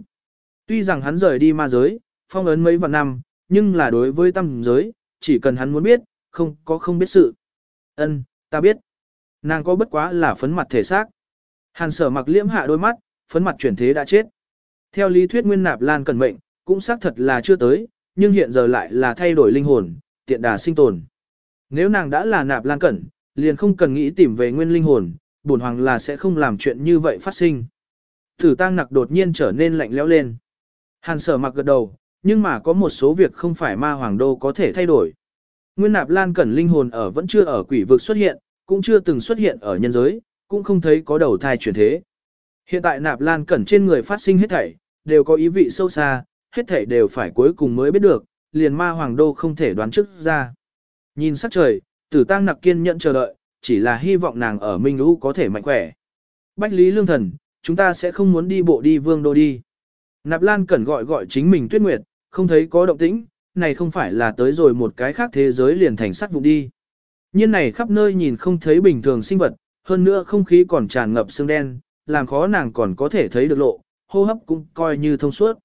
Tuy rằng hắn rời đi ma giới, phong ấn mấy vạn năm, nhưng là đối với tâm giới, chỉ cần hắn muốn biết, không có không biết sự. Ân, ta biết. Nàng có bất quá là phấn mặt thể xác. Hàn sở mặc liễm hạ đôi mắt, phấn mặt chuyển thế đã chết. Theo lý thuyết nguyên nạp lan cần mệnh, cũng xác thật là chưa tới, nhưng hiện giờ lại là thay đổi linh hồn, tiện đà sinh tồn. Nếu nàng đã là nạp lan cẩn, liền không cần nghĩ tìm về nguyên linh hồn, bổn hoàng là sẽ không làm chuyện như vậy phát sinh. Thử tang nặc đột nhiên trở nên lạnh lẽo lên. Hàn sở mặc gật đầu, nhưng mà có một số việc không phải ma hoàng đô có thể thay đổi. Nguyên nạp lan cẩn linh hồn ở vẫn chưa ở quỷ vực xuất hiện, cũng chưa từng xuất hiện ở nhân giới, cũng không thấy có đầu thai chuyển thế. Hiện tại nạp lan cẩn trên người phát sinh hết thảy, đều có ý vị sâu xa, hết thảy đều phải cuối cùng mới biết được, liền ma hoàng đô không thể đoán trước ra. Nhìn sắc trời, tử tăng nặc kiên nhẫn chờ đợi, chỉ là hy vọng nàng ở Minh Lũ có thể mạnh khỏe. Bách Lý Lương Thần, chúng ta sẽ không muốn đi bộ đi vương đô đi. Nạp Lan Cẩn gọi gọi chính mình tuyết nguyệt, không thấy có động tĩnh, này không phải là tới rồi một cái khác thế giới liền thành sắt vụn đi. Nhiên này khắp nơi nhìn không thấy bình thường sinh vật, hơn nữa không khí còn tràn ngập sương đen, làm khó nàng còn có thể thấy được lộ, hô hấp cũng coi như thông suốt.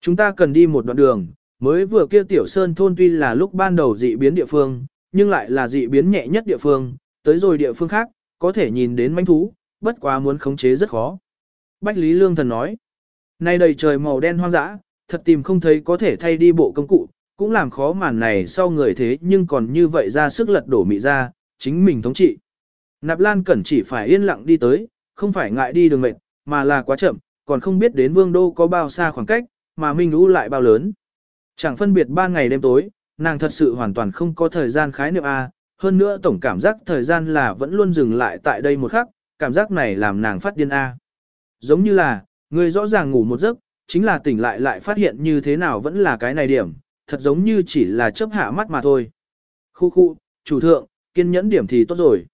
Chúng ta cần đi một đoạn đường, mới vừa kia tiểu sơn thôn tuy là lúc ban đầu dị biến địa phương, nhưng lại là dị biến nhẹ nhất địa phương, tới rồi địa phương khác, có thể nhìn đến manh thú, bất quá muốn khống chế rất khó. Bách Lý Lương Thần nói, nay đầy trời màu đen hoang dã, thật tìm không thấy có thể thay đi bộ công cụ, cũng làm khó màn này sau người thế nhưng còn như vậy ra sức lật đổ mị ra, chính mình thống trị. Nạp Lan Cẩn chỉ phải yên lặng đi tới, không phải ngại đi đường mệt, mà là quá chậm, còn không biết đến vương đô có bao xa khoảng cách, mà Minh Lũ lại bao lớn. Chẳng phân biệt ba ngày đêm tối, nàng thật sự hoàn toàn không có thời gian khái niệm A, hơn nữa tổng cảm giác thời gian là vẫn luôn dừng lại tại đây một khắc, cảm giác này làm nàng phát điên A. Giống như là, người rõ ràng ngủ một giấc, chính là tỉnh lại lại phát hiện như thế nào vẫn là cái này điểm, thật giống như chỉ là chớp hạ mắt mà thôi. Khu khu, chủ thượng, kiên nhẫn điểm thì tốt rồi.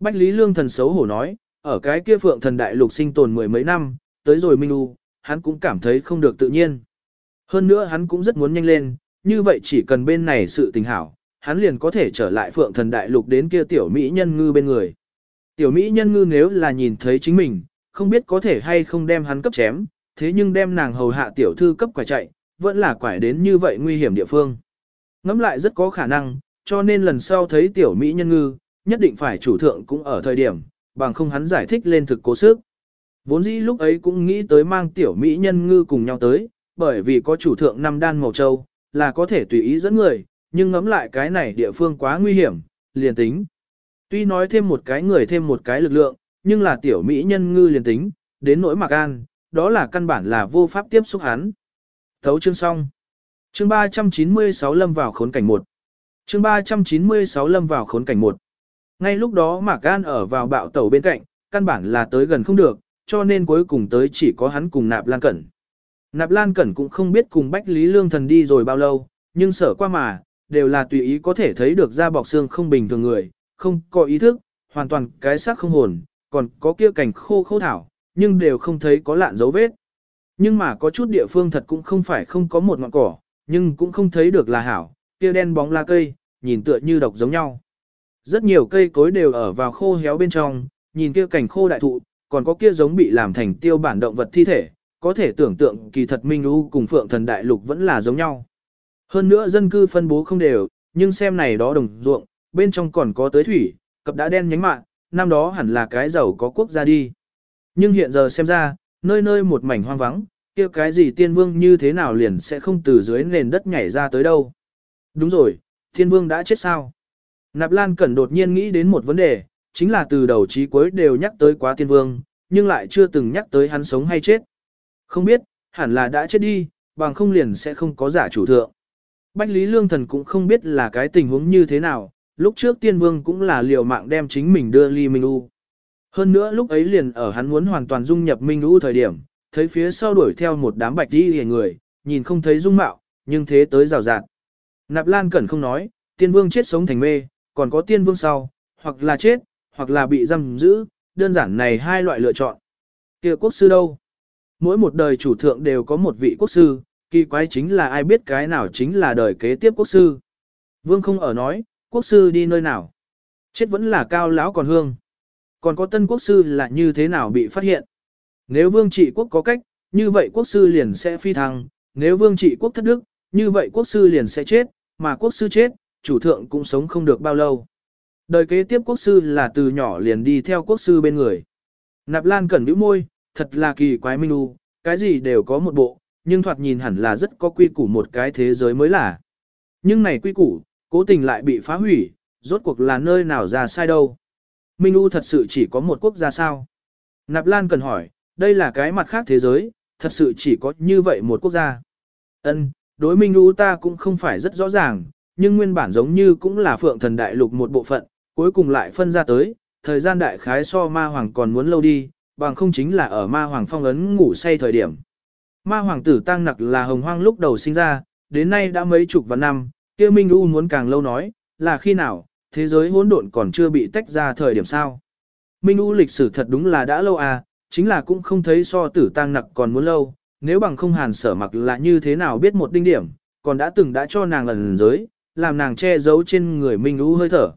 Bách Lý Lương thần xấu hổ nói, ở cái kia phượng thần đại lục sinh tồn mười mấy năm, tới rồi Minh U, hắn cũng cảm thấy không được tự nhiên. Hơn nữa hắn cũng rất muốn nhanh lên, như vậy chỉ cần bên này sự tình hảo, hắn liền có thể trở lại phượng thần đại lục đến kia tiểu mỹ nhân ngư bên người. Tiểu mỹ nhân ngư nếu là nhìn thấy chính mình, không biết có thể hay không đem hắn cấp chém, thế nhưng đem nàng hầu hạ tiểu thư cấp quả chạy, vẫn là quải đến như vậy nguy hiểm địa phương. Ngắm lại rất có khả năng, cho nên lần sau thấy tiểu Mỹ nhân ngư, nhất định phải chủ thượng cũng ở thời điểm, bằng không hắn giải thích lên thực cố sức. Vốn dĩ lúc ấy cũng nghĩ tới mang tiểu Mỹ nhân ngư cùng nhau tới, bởi vì có chủ thượng năm đan màu châu, là có thể tùy ý dẫn người, nhưng ngắm lại cái này địa phương quá nguy hiểm, liền tính. Tuy nói thêm một cái người thêm một cái lực lượng, nhưng là tiểu Mỹ nhân ngư liền tính, đến nỗi mặc an, đó là căn bản là vô pháp tiếp xúc hắn. Thấu chương xong. Chương 396 lâm vào khốn cảnh một. Chương 396 lâm vào khốn cảnh một. Ngay lúc đó Mạc gan ở vào bạo tàu bên cạnh, căn bản là tới gần không được, cho nên cuối cùng tới chỉ có hắn cùng Nạp Lan Cẩn. Nạp Lan Cẩn cũng không biết cùng Bách Lý Lương Thần đi rồi bao lâu, nhưng sở qua mà, đều là tùy ý có thể thấy được da bọc xương không bình thường người, không có ý thức, hoàn toàn cái xác không hồn, còn có kia cảnh khô khô thảo, nhưng đều không thấy có lạn dấu vết. Nhưng mà có chút địa phương thật cũng không phải không có một ngọn cỏ, nhưng cũng không thấy được là hảo, kia đen bóng la cây, nhìn tựa như độc giống nhau. Rất nhiều cây cối đều ở vào khô héo bên trong, nhìn kia cảnh khô đại thụ, còn có kia giống bị làm thành tiêu bản động vật thi thể, có thể tưởng tượng kỳ thật Minh U cùng Phượng Thần Đại Lục vẫn là giống nhau. Hơn nữa dân cư phân bố không đều, nhưng xem này đó đồng ruộng, bên trong còn có tới thủy, cập đã đen nhánh mạng, năm đó hẳn là cái giàu có quốc gia đi. Nhưng hiện giờ xem ra, nơi nơi một mảnh hoang vắng, kia cái gì tiên vương như thế nào liền sẽ không từ dưới nền đất nhảy ra tới đâu. Đúng rồi, tiên vương đã chết sao? Nạp Lan Cẩn đột nhiên nghĩ đến một vấn đề, chính là từ đầu chí cuối đều nhắc tới quá tiên vương, nhưng lại chưa từng nhắc tới hắn sống hay chết. Không biết, hẳn là đã chết đi, bằng không liền sẽ không có giả chủ thượng. Bách Lý Lương Thần cũng không biết là cái tình huống như thế nào, lúc trước tiên vương cũng là liều mạng đem chính mình đưa ly Minh U. Hơn nữa lúc ấy liền ở hắn muốn hoàn toàn dung nhập Minh U thời điểm, thấy phía sau đuổi theo một đám bạch đi hề người, nhìn không thấy dung mạo, nhưng thế tới rào rạt. Nạp Lan Cẩn không nói, tiên vương chết sống thành mê, còn có tiên vương sau, hoặc là chết, hoặc là bị giam giữ, đơn giản này hai loại lựa chọn. kia quốc sư đâu? Mỗi một đời chủ thượng đều có một vị quốc sư, kỳ quái chính là ai biết cái nào chính là đời kế tiếp quốc sư. Vương không ở nói, quốc sư đi nơi nào? Chết vẫn là cao lão còn hương. Còn có tân quốc sư là như thế nào bị phát hiện? Nếu vương trị quốc có cách, như vậy quốc sư liền sẽ phi thăng, nếu vương trị quốc thất đức, như vậy quốc sư liền sẽ chết, mà quốc sư chết, chủ thượng cũng sống không được bao lâu. Đời kế tiếp quốc sư là từ nhỏ liền đi theo quốc sư bên người. Nạp Lan cẩn bĩu môi, thật là kỳ quái minh u, cái gì đều có một bộ, nhưng thoạt nhìn hẳn là rất có quy củ một cái thế giới mới là. Nhưng này quy củ, cố tình lại bị phá hủy, rốt cuộc là nơi nào ra sai đâu. Minh U thật sự chỉ có một quốc gia sao? Nạp Lan cần hỏi, đây là cái mặt khác thế giới, thật sự chỉ có như vậy một quốc gia. Ân, đối Minh U ta cũng không phải rất rõ ràng, nhưng nguyên bản giống như cũng là phượng thần đại lục một bộ phận, cuối cùng lại phân ra tới, thời gian đại khái so ma hoàng còn muốn lâu đi, bằng không chính là ở ma hoàng phong ấn ngủ say thời điểm. Ma hoàng tử tăng nặc là hồng hoang lúc đầu sinh ra, đến nay đã mấy chục vạn năm, kia Minh U muốn càng lâu nói, là khi nào, thế giới hỗn độn còn chưa bị tách ra thời điểm sao. Minh U lịch sử thật đúng là đã lâu à, chính là cũng không thấy so tử tăng nặc còn muốn lâu, nếu bằng không hàn sở mặc là như thế nào biết một đinh điểm, còn đã từng đã cho nàng lần giới, làm nàng che giấu trên người Minh U hơi thở.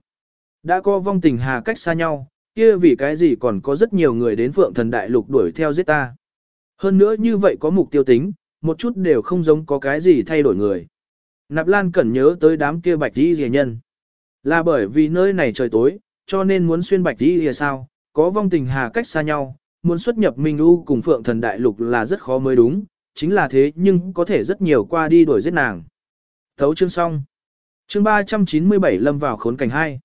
Đã có vong tình hà cách xa nhau, kia vì cái gì còn có rất nhiều người đến phượng thần đại lục đuổi theo giết ta. Hơn nữa như vậy có mục tiêu tính, một chút đều không giống có cái gì thay đổi người. Nạp Lan cẩn nhớ tới đám kia bạch đi rìa nhân. Là bởi vì nơi này trời tối, cho nên muốn xuyên bạch đi thì sao, có vong tình hà cách xa nhau, muốn xuất nhập Minh U cùng Phượng Thần Đại Lục là rất khó mới đúng, chính là thế nhưng có thể rất nhiều qua đi đuổi giết nàng. Thấu chương xong. Chương 397 lâm vào khốn cảnh 2.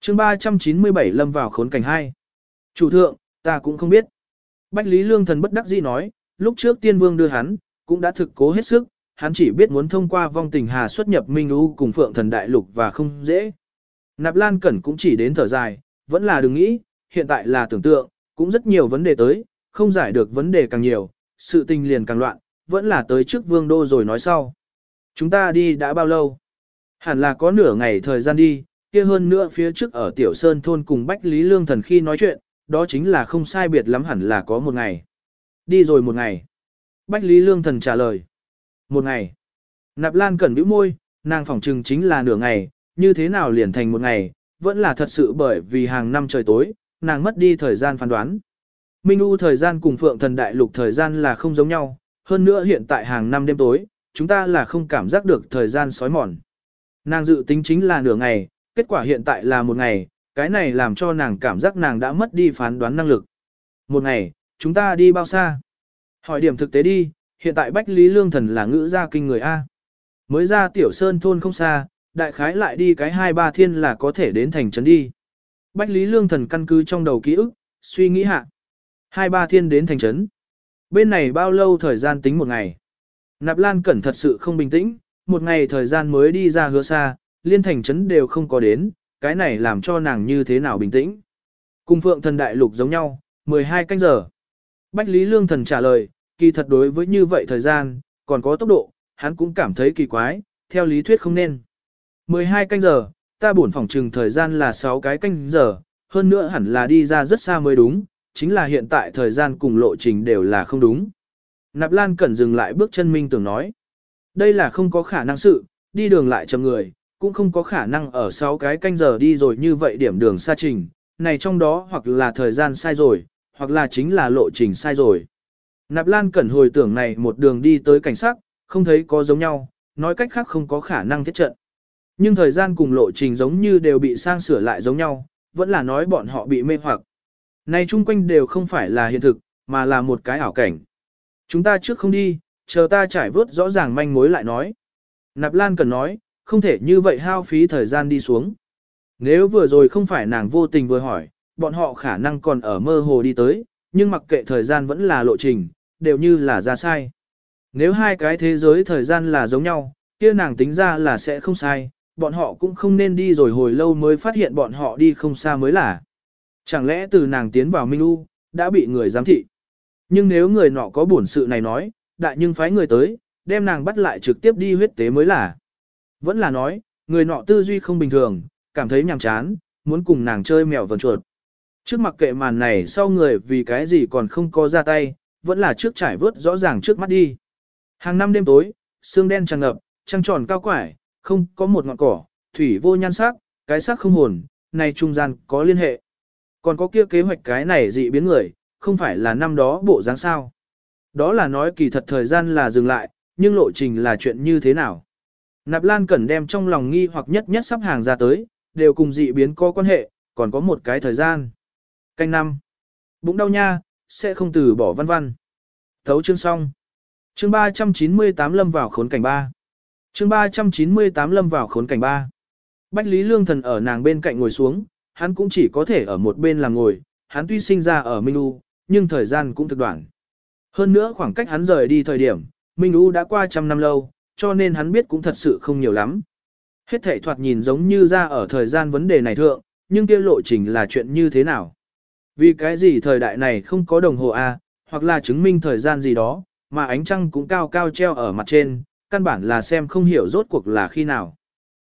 Chương 397 lâm vào khốn cảnh 2. Chủ thượng, ta cũng không biết. Bách Lý Lương Thần bất đắc dĩ nói, lúc trước tiên vương đưa hắn, cũng đã thực cố hết sức, hắn chỉ biết muốn thông qua vong tình hà xuất nhập Minh U cùng Phượng Thần Đại Lục và không dễ. Nạp Lan Cẩn cũng chỉ đến thở dài, vẫn là đừng nghĩ, hiện tại là tưởng tượng, cũng rất nhiều vấn đề tới, không giải được vấn đề càng nhiều, sự tình liền càng loạn, vẫn là tới trước vương đô rồi nói sau. Chúng ta đi đã bao lâu? Hẳn là có nửa ngày thời gian đi, kia hơn nữa phía trước ở Tiểu Sơn thôn cùng Bách Lý Lương Thần khi nói chuyện, đó chính là không sai biệt lắm hẳn là có một ngày. Đi rồi một ngày. Bách Lý Lương Thần trả lời. Một ngày. Nạp Lan cẩn bĩu môi, nàng phỏng trừng chính là nửa ngày, như thế nào liền thành một ngày, vẫn là thật sự bởi vì hàng năm trời tối, nàng mất đi thời gian phán đoán. Minh U thời gian cùng Phượng Thần Đại Lục thời gian là không giống nhau, hơn nữa hiện tại hàng năm đêm tối, chúng ta là không cảm giác được thời gian sói mòn. Nàng dự tính chính là nửa ngày, kết quả hiện tại là một ngày, cái này làm cho nàng cảm giác nàng đã mất đi phán đoán năng lực. Một ngày, chúng ta đi bao xa? Hỏi điểm thực tế đi, hiện tại Bách Lý Lương Thần là ngữ gia kinh người A. Mới ra tiểu sơn thôn không xa, đại khái lại đi cái hai ba thiên là có thể đến thành trấn đi. Bách Lý Lương Thần căn cứ trong đầu ký ức, suy nghĩ hạ. Hai ba thiên đến thành trấn. Bên này bao lâu thời gian tính một ngày. Nạp Lan Cẩn thật sự không bình tĩnh, một ngày thời gian mới đi ra hứa xa, liên thành trấn đều không có đến, cái này làm cho nàng như thế nào bình tĩnh. Cùng Phượng Thần Đại Lục giống nhau, 12 canh giờ. Bách Lý Lương Thần trả lời, kỳ thật đối với như vậy thời gian, còn có tốc độ, hắn cũng cảm thấy kỳ quái, theo lý thuyết không nên. 12 canh giờ, ta buồn phỏng trừng thời gian là 6 cái canh giờ, hơn nữa hẳn là đi ra rất xa mới đúng, chính là hiện tại thời gian cùng lộ trình đều là không đúng. Nạp Lan Cẩn dừng lại bước chân minh tưởng nói. Đây là không có khả năng sự, đi đường lại chậm người, cũng không có khả năng ở 6 cái canh giờ đi rồi như vậy điểm đường xa trình, này trong đó hoặc là thời gian sai rồi, hoặc là chính là lộ trình sai rồi. Nạp Lan Cẩn hồi tưởng này một đường đi tới cảnh sát, không thấy có giống nhau, nói cách khác không có khả năng thiết trận. Nhưng thời gian cùng lộ trình giống như đều bị sang sửa lại giống nhau, vẫn là nói bọn họ bị mê hoặc. Này chung quanh đều không phải là hiện thực, mà là một cái ảo cảnh. Chúng ta trước không đi, chờ ta trải vớt rõ ràng manh mối lại nói. Nạp Lan cần nói, không thể như vậy hao phí thời gian đi xuống. Nếu vừa rồi không phải nàng vô tình vừa hỏi, bọn họ khả năng còn ở mơ hồ đi tới, nhưng mặc kệ thời gian vẫn là lộ trình, đều như là ra sai. Nếu hai cái thế giới thời gian là giống nhau, kia nàng tính ra là sẽ không sai, bọn họ cũng không nên đi rồi hồi lâu mới phát hiện bọn họ đi không xa mới là. Chẳng lẽ từ nàng tiến vào Minh U, đã bị người giám thị. Nhưng nếu người nọ có bổn sự này nói, đại nhưng phái người tới, đem nàng bắt lại trực tiếp đi huyết tế mới là. Vẫn là nói, người nọ tư duy không bình thường, cảm thấy nhàm chán, muốn cùng nàng chơi mèo vần chuột. Trước mặc kệ màn này sau người vì cái gì còn không có ra tay, vẫn là trước trải vớt rõ ràng trước mắt đi. Hàng năm đêm tối, sương đen tràn ngập, trăng tròn cao quải, không có một ngọn cỏ, thủy vô nhan sắc, cái sắc không hồn, này trung gian có liên hệ. Còn có kia kế hoạch cái này dị biến người, không phải là năm đó bộ dáng sao. Đó là nói kỳ thật thời gian là dừng lại, nhưng lộ trình là chuyện như thế nào. Nạp Lan Cẩn đem trong lòng nghi hoặc nhất nhất sắp hàng ra tới, đều cùng dị biến có quan hệ, còn có một cái thời gian. Canh năm. Bụng đau nha, sẽ không từ bỏ văn văn. Thấu chương xong. Chương 398 lâm vào khốn cảnh ba. Chương 398 lâm vào khốn cảnh ba. Bách Lý Lương Thần ở nàng bên cạnh ngồi xuống, hắn cũng chỉ có thể ở một bên làm ngồi, hắn tuy sinh ra ở Minh U, nhưng thời gian cũng thực đoạn. Hơn nữa khoảng cách hắn rời đi thời điểm, Minh U đã qua trăm năm lâu, cho nên hắn biết cũng thật sự không nhiều lắm. Hết thể thoạt nhìn giống như ra ở thời gian vấn đề này thượng, nhưng kia lộ trình là chuyện như thế nào? Vì cái gì thời đại này không có đồng hồ A, hoặc là chứng minh thời gian gì đó, mà ánh trăng cũng cao cao treo ở mặt trên, căn bản là xem không hiểu rốt cuộc là khi nào.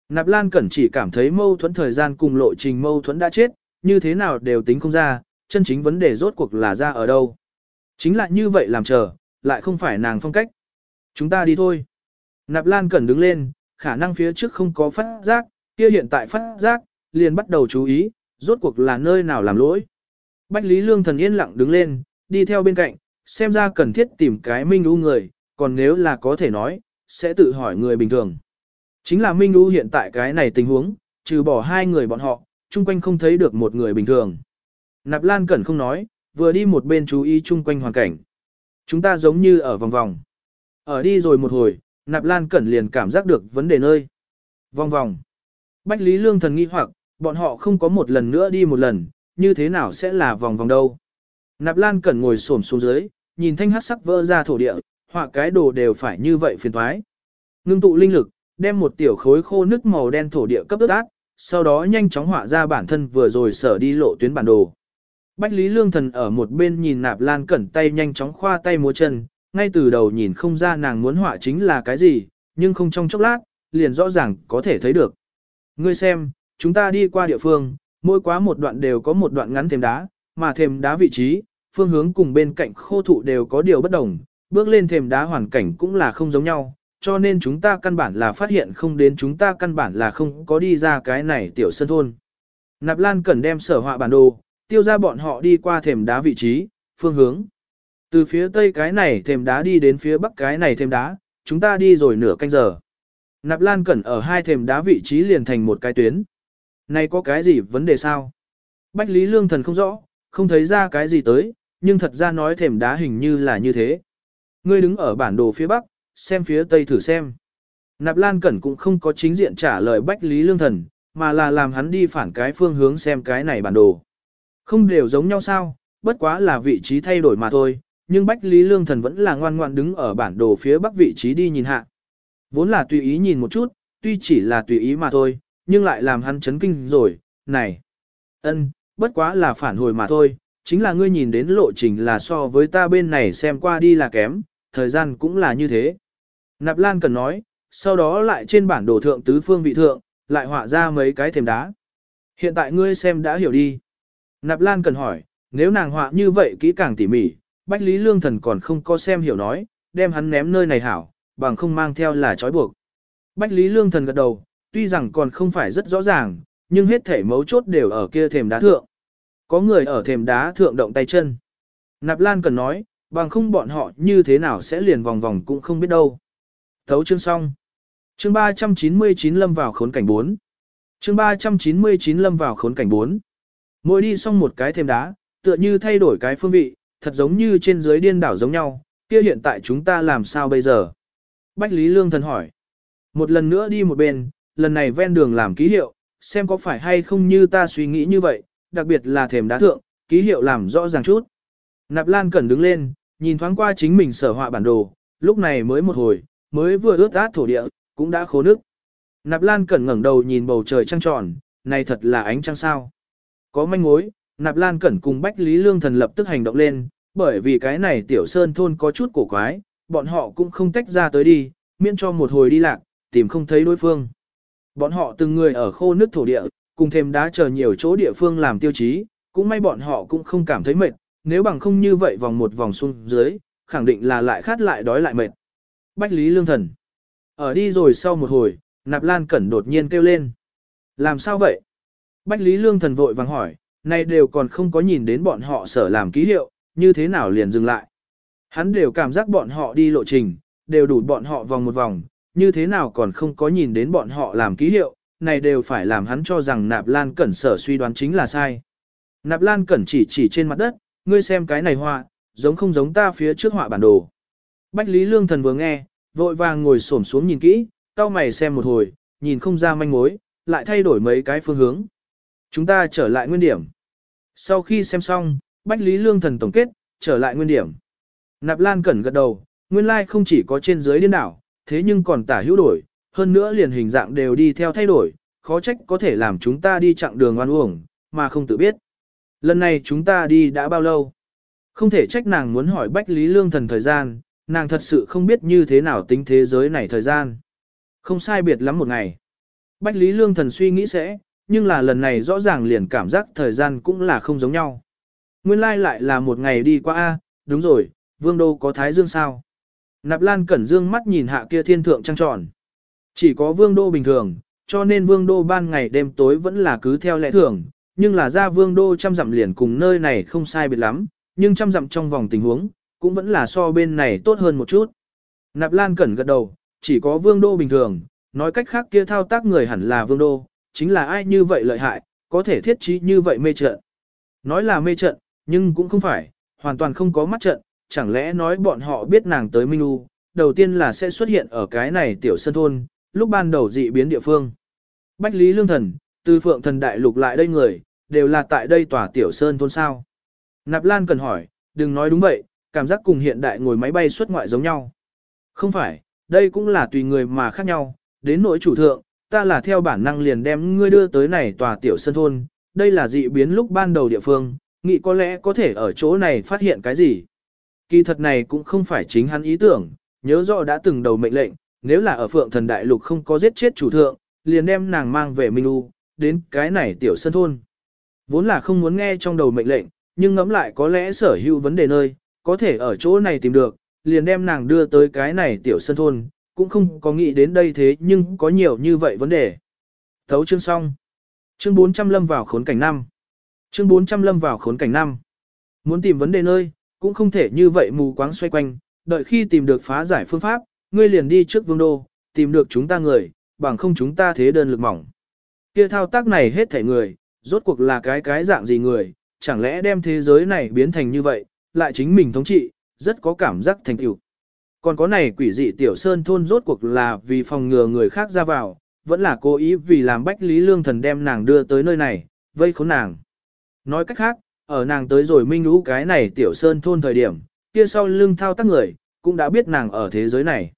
Nạp Lan Cẩn chỉ cảm thấy mâu thuẫn thời gian cùng lộ trình mâu thuẫn đã chết, như thế nào đều tính không ra, chân chính vấn đề rốt cuộc là ra ở đâu. Chính là như vậy làm chờ, lại không phải nàng phong cách. Chúng ta đi thôi. Nạp Lan Cẩn đứng lên, khả năng phía trước không có phát giác, kia hiện tại phát giác, liền bắt đầu chú ý, rốt cuộc là nơi nào làm lỗi. Bách Lý Lương thần yên lặng đứng lên, đi theo bên cạnh, xem ra cần thiết tìm cái minh u người, còn nếu là có thể nói, sẽ tự hỏi người bình thường. Chính là minh u hiện tại cái này tình huống, trừ bỏ hai người bọn họ, chung quanh không thấy được một người bình thường. Nạp Lan Cẩn không nói, vừa đi một bên chú ý chung quanh hoàn cảnh. Chúng ta giống như ở vòng vòng. Ở đi rồi một hồi, Nạp Lan Cẩn liền cảm giác được vấn đề nơi. Vòng vòng. Bách Lý Lương thần nghi hoặc, bọn họ không có một lần nữa đi một lần, như thế nào sẽ là vòng vòng đâu. Nạp Lan Cẩn ngồi xổm xuống dưới, nhìn thanh hát sắc vỡ ra thổ địa, họa cái đồ đều phải như vậy phiền thoái. Ngưng tụ linh lực, đem một tiểu khối khô nước màu đen thổ địa cấp ướt át, sau đó nhanh chóng họa ra bản thân vừa rồi sở đi lộ tuyến bản đồ. Bách Lý Lương Thần ở một bên nhìn Nạp Lan Cẩn tay nhanh chóng khoa tay múa chân, ngay từ đầu nhìn không ra nàng muốn họa chính là cái gì, nhưng không trong chốc lát, liền rõ ràng có thể thấy được. Ngươi xem, chúng ta đi qua địa phương, mỗi quá một đoạn đều có một đoạn ngắn thềm đá, mà thềm đá vị trí, phương hướng cùng bên cạnh khô thụ đều có điều bất đồng, bước lên thềm đá hoàn cảnh cũng là không giống nhau, cho nên chúng ta căn bản là phát hiện không đến chúng ta căn bản là không có đi ra cái này tiểu sân thôn. Nạp Lan cần đem sở họa bản đồ, tiêu ra bọn họ đi qua thềm đá vị trí, phương hướng. Từ phía tây cái này thềm đá đi đến phía bắc cái này thềm đá, chúng ta đi rồi nửa canh giờ. Nạp Lan Cẩn ở hai thềm đá vị trí liền thành một cái tuyến. Này có cái gì vấn đề sao? Bách Lý Lương Thần không rõ, không thấy ra cái gì tới, nhưng thật ra nói thềm đá hình như là như thế. Ngươi đứng ở bản đồ phía bắc, xem phía tây thử xem. Nạp Lan Cẩn cũng không có chính diện trả lời Bách Lý Lương Thần, mà là làm hắn đi phản cái phương hướng xem cái này bản đồ. Không đều giống nhau sao, bất quá là vị trí thay đổi mà thôi, nhưng Bách Lý Lương Thần vẫn là ngoan ngoan đứng ở bản đồ phía bắc vị trí đi nhìn hạ. Vốn là tùy ý nhìn một chút, tuy chỉ là tùy ý mà thôi, nhưng lại làm hắn chấn kinh rồi, này. ân, bất quá là phản hồi mà thôi, chính là ngươi nhìn đến lộ trình là so với ta bên này xem qua đi là kém, thời gian cũng là như thế. Nạp Lan cần nói, sau đó lại trên bản đồ thượng tứ phương vị thượng, lại họa ra mấy cái thềm đá. Hiện tại ngươi xem đã hiểu đi. Nạp Lan cần hỏi, nếu nàng họa như vậy kỹ càng tỉ mỉ, Bách Lý Lương Thần còn không có xem hiểu nói, đem hắn ném nơi này hảo, bằng không mang theo là trói buộc. Bách Lý Lương Thần gật đầu, tuy rằng còn không phải rất rõ ràng, nhưng hết thể mấu chốt đều ở kia thềm đá thượng. Có người ở thềm đá thượng động tay chân. Nạp Lan cần nói, bằng không bọn họ như thế nào sẽ liền vòng vòng cũng không biết đâu. Thấu chương xong. Chương 399 lâm vào khốn cảnh 4. Chương 399 lâm vào khốn cảnh 4. Mỗi đi xong một cái thêm đá, tựa như thay đổi cái phương vị, thật giống như trên dưới điên đảo giống nhau, kia hiện tại chúng ta làm sao bây giờ? Bách Lý Lương thần hỏi. Một lần nữa đi một bên, lần này ven đường làm ký hiệu, xem có phải hay không như ta suy nghĩ như vậy, đặc biệt là thềm đá thượng, ký hiệu làm rõ ràng chút. Nạp Lan Cẩn đứng lên, nhìn thoáng qua chính mình sở họa bản đồ, lúc này mới một hồi, mới vừa ướt át thổ địa, cũng đã khô nước. Nạp Lan Cẩn ngẩng đầu nhìn bầu trời trăng tròn, này thật là ánh trăng sao. Có manh mối, Nạp Lan Cẩn cùng Bách Lý Lương Thần lập tức hành động lên, bởi vì cái này tiểu sơn thôn có chút cổ quái, bọn họ cũng không tách ra tới đi, miễn cho một hồi đi lạc, tìm không thấy đối phương. Bọn họ từng người ở khô nước thổ địa, cùng thêm đá chờ nhiều chỗ địa phương làm tiêu chí, cũng may bọn họ cũng không cảm thấy mệt, nếu bằng không như vậy vòng một vòng xuống dưới, khẳng định là lại khát lại đói lại mệt. Bách Lý Lương Thần. Ở đi rồi sau một hồi, Nạp Lan Cẩn đột nhiên kêu lên. Làm sao vậy? Bách Lý Lương Thần vội vàng hỏi, nay đều còn không có nhìn đến bọn họ sở làm ký hiệu, như thế nào liền dừng lại. Hắn đều cảm giác bọn họ đi lộ trình, đều đủ bọn họ vòng một vòng, như thế nào còn không có nhìn đến bọn họ làm ký hiệu, này đều phải làm hắn cho rằng Nạp Lan Cẩn sở suy đoán chính là sai. Nạp Lan Cẩn chỉ chỉ trên mặt đất, ngươi xem cái này họa, giống không giống ta phía trước họa bản đồ. Bách Lý Lương Thần vừa nghe, vội vàng ngồi xổm xuống nhìn kỹ, cao mày xem một hồi, nhìn không ra manh mối, lại thay đổi mấy cái phương hướng. Chúng ta trở lại nguyên điểm. Sau khi xem xong, Bách Lý Lương Thần tổng kết, trở lại nguyên điểm. Nạp Lan Cẩn gật đầu, nguyên lai không chỉ có trên dưới điên đảo, thế nhưng còn tả hữu đổi, hơn nữa liền hình dạng đều đi theo thay đổi, khó trách có thể làm chúng ta đi chặng đường oan uổng, mà không tự biết. Lần này chúng ta đi đã bao lâu? Không thể trách nàng muốn hỏi Bách Lý Lương Thần thời gian, nàng thật sự không biết như thế nào tính thế giới này thời gian. Không sai biệt lắm một ngày. Bách Lý Lương Thần suy nghĩ sẽ, nhưng là lần này rõ ràng liền cảm giác thời gian cũng là không giống nhau. Nguyên lai like lại là một ngày đi qua A, đúng rồi, vương đô có thái dương sao? Nạp Lan Cẩn Dương mắt nhìn hạ kia thiên thượng trăng tròn. Chỉ có vương đô bình thường, cho nên vương đô ban ngày đêm tối vẫn là cứ theo lẽ thường, nhưng là ra vương đô trăm dặm liền cùng nơi này không sai biệt lắm, nhưng trăm dặm trong vòng tình huống, cũng vẫn là so bên này tốt hơn một chút. Nạp Lan Cẩn gật đầu, chỉ có vương đô bình thường, nói cách khác kia thao tác người hẳn là vương đô, chính là ai như vậy lợi hại, có thể thiết trí như vậy mê trận. Nói là mê trận, nhưng cũng không phải, hoàn toàn không có mắt trận, chẳng lẽ nói bọn họ biết nàng tới Minh U, đầu tiên là sẽ xuất hiện ở cái này tiểu sân thôn, lúc ban đầu dị biến địa phương. Bách Lý Lương Thần, từ Phượng Thần Đại Lục lại đây người, đều là tại đây tòa tiểu sơn thôn sao. Nạp Lan cần hỏi, đừng nói đúng vậy, cảm giác cùng hiện đại ngồi máy bay xuất ngoại giống nhau. Không phải, đây cũng là tùy người mà khác nhau, đến nỗi chủ thượng, ta là theo bản năng liền đem ngươi đưa tới này tòa tiểu sơn thôn, đây là dị biến lúc ban đầu địa phương, nghĩ có lẽ có thể ở chỗ này phát hiện cái gì. Kỳ thật này cũng không phải chính hắn ý tưởng, nhớ rõ đã từng đầu mệnh lệnh, nếu là ở Phượng Thần Đại Lục không có giết chết chủ thượng, liền đem nàng mang về Minh U, đến cái này tiểu sân thôn. Vốn là không muốn nghe trong đầu mệnh lệnh, nhưng ngẫm lại có lẽ sở hữu vấn đề nơi, có thể ở chỗ này tìm được, liền đem nàng đưa tới cái này tiểu sân thôn, cũng không có nghĩ đến đây thế nhưng có nhiều như vậy vấn đề. Thấu chương xong. Chương 400 lâm vào khốn cảnh năm. Chương 400 lâm vào khốn cảnh năm. Muốn tìm vấn đề nơi, cũng không thể như vậy mù quáng xoay quanh, đợi khi tìm được phá giải phương pháp, ngươi liền đi trước vương đô, tìm được chúng ta người, bằng không chúng ta thế đơn lực mỏng. Kia thao tác này hết thể người, rốt cuộc là cái cái dạng gì người, chẳng lẽ đem thế giới này biến thành như vậy, lại chính mình thống trị, rất có cảm giác thành tựu. Còn có này quỷ dị tiểu sơn thôn rốt cuộc là vì phòng ngừa người khác ra vào, vẫn là cố ý vì làm bách lý lương thần đem nàng đưa tới nơi này, vây khốn nàng. Nói cách khác, ở nàng tới rồi minh lũ cái này tiểu sơn thôn thời điểm, kia sau lưng thao tác người, cũng đã biết nàng ở thế giới này.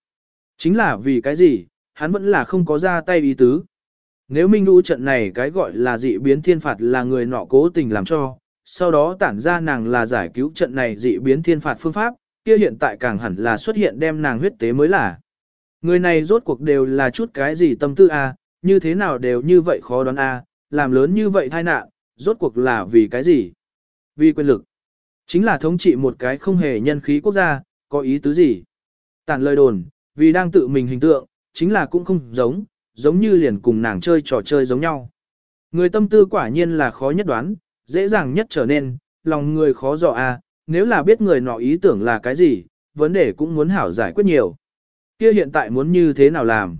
Chính là vì cái gì, hắn vẫn là không có ra tay ý tứ. Nếu minh lũ trận này cái gọi là dị biến thiên phạt là người nọ cố tình làm cho, sau đó tản ra nàng là giải cứu trận này dị biến thiên phạt phương pháp, kia hiện tại càng hẳn là xuất hiện đem nàng huyết tế mới là. Người này rốt cuộc đều là chút cái gì tâm tư a, như thế nào đều như vậy khó đoán a, làm lớn như vậy tai nạn, rốt cuộc là vì cái gì? Vì quyền lực. Chính là thống trị một cái không hề nhân khí quốc gia, có ý tứ gì? Tản lời đồn, vì đang tự mình hình tượng, chính là cũng không giống, giống như liền cùng nàng chơi trò chơi giống nhau. Người tâm tư quả nhiên là khó nhất đoán, dễ dàng nhất trở nên, lòng người khó dò a, nếu là biết người nọ ý tưởng là cái gì, vấn đề cũng muốn hảo giải quyết nhiều. Kia hiện tại muốn như thế nào làm?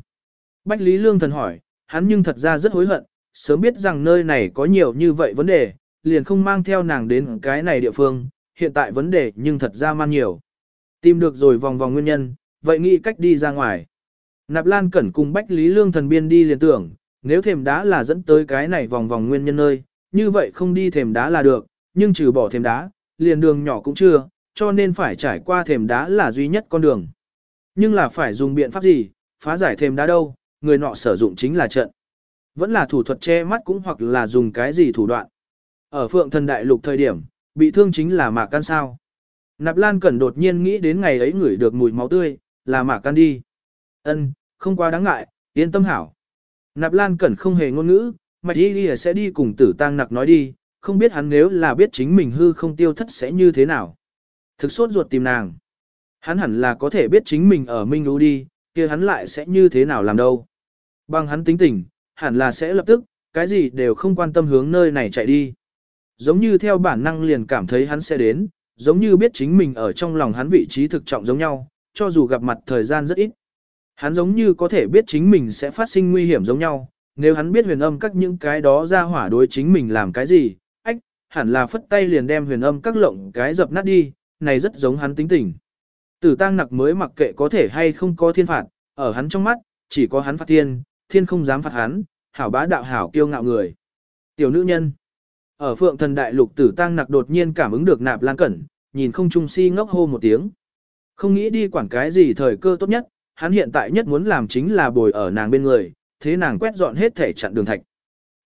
Bách Lý Lương thần hỏi, hắn nhưng thật ra rất hối hận, sớm biết rằng nơi này có nhiều như vậy vấn đề, liền không mang theo nàng đến cái này địa phương, hiện tại vấn đề nhưng thật ra man nhiều. Tìm được rồi vòng vòng nguyên nhân, vậy nghĩ cách đi ra ngoài. Nạp Lan Cẩn cùng Bách Lý Lương thần biên đi liền tưởng, nếu thềm đá là dẫn tới cái này vòng vòng nguyên nhân nơi, như vậy không đi thềm đá là được, nhưng trừ bỏ thềm đá, liền đường nhỏ cũng chưa, cho nên phải trải qua thềm đá là duy nhất con đường. Nhưng là phải dùng biện pháp gì, phá giải thềm đá đâu, người nọ sử dụng chính là trận. Vẫn là thủ thuật che mắt cũng hoặc là dùng cái gì thủ đoạn. Ở phượng thần đại lục thời điểm, bị thương chính là mạc can sao. Nạp Lan Cẩn đột nhiên nghĩ đến ngày ấy ngửi được mùi máu tươi, là mạc can đi. Ân, không quá đáng ngại, yên tâm hảo. Nạp Lan Cẩn không hề ngôn ngữ, Mạch Y Ghi sẽ đi cùng tử tăng nặc nói đi, không biết hắn nếu là biết chính mình hư không tiêu thất sẽ như thế nào. Thực sốt ruột tìm nàng. Hắn hẳn là có thể biết chính mình ở Minh Lũ đi, kia hắn lại sẽ như thế nào làm đâu. Bằng hắn tính tình, hẳn là sẽ lập tức, cái gì đều không quan tâm hướng nơi này chạy đi. Giống như theo bản năng liền cảm thấy hắn sẽ đến, giống như biết chính mình ở trong lòng hắn vị trí thực trọng giống nhau, cho dù gặp mặt thời gian rất ít. Hắn giống như có thể biết chính mình sẽ phát sinh nguy hiểm giống nhau, nếu hắn biết huyền âm các những cái đó ra hỏa đối chính mình làm cái gì, ách, hẳn là phất tay liền đem huyền âm các lộng cái dập nát đi, này rất giống hắn tính tình. Tử tăng nặc mới mặc kệ có thể hay không có thiên phạt, ở hắn trong mắt, chỉ có hắn phạt thiên, thiên không dám phạt hắn, hảo bá đạo hảo kiêu ngạo người. Tiểu nữ nhân. Ở phượng thần đại lục tử tăng nặc đột nhiên cảm ứng được nạp lan cẩn, nhìn không trung si ngốc hô một tiếng. Không nghĩ đi quản cái gì thời cơ tốt nhất, hắn hiện tại nhất muốn làm chính là bồi ở nàng bên người, thế nàng quét dọn hết thể chặn đường thạch.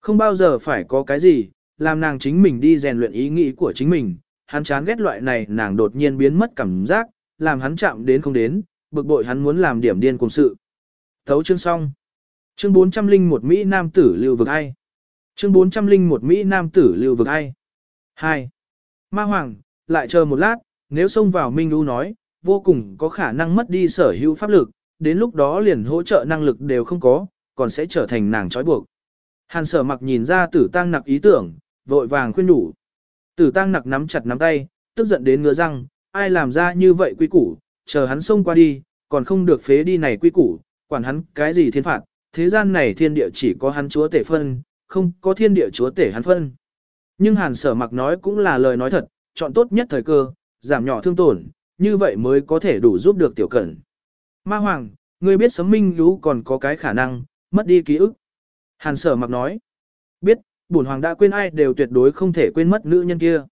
Không bao giờ phải có cái gì, làm nàng chính mình đi rèn luyện ý nghĩ của chính mình, hắn chán ghét loại này nàng đột nhiên biến mất cảm giác, làm hắn chạm đến không đến, bực bội hắn muốn làm điểm điên cùng sự. Thấu chương xong. Chương 401 Mỹ Nam tử lưu vực ai? Chương 401 Mỹ Nam tử lưu vực ai? 2. Ma Hoàng, lại chờ một lát, nếu xông vào Minh lưu nói, vô cùng có khả năng mất đi sở hữu pháp lực, đến lúc đó liền hỗ trợ năng lực đều không có, còn sẽ trở thành nàng trói buộc. Hàn sở mặc nhìn ra tử tăng nặc ý tưởng, vội vàng khuyên đủ. Tử tăng nặc nắm chặt nắm tay, tức giận đến ngứa răng, ai làm ra như vậy quy củ, chờ hắn xông qua đi, còn không được phế đi này quy củ, quản hắn cái gì thiên phạt, thế gian này thiên địa chỉ có hắn chúa tể phân, không có thiên địa chúa tể hắn phân. Nhưng hàn sở mặc nói cũng là lời nói thật, chọn tốt nhất thời cơ, giảm nhỏ thương tổn, như vậy mới có thể đủ giúp được tiểu cẩn. Ma Hoàng, ngươi biết sấm minh lũ còn có cái khả năng, mất đi ký ức. Hàn sở mặc nói, biết, bổn hoàng đã quên ai đều tuyệt đối không thể quên mất nữ nhân kia.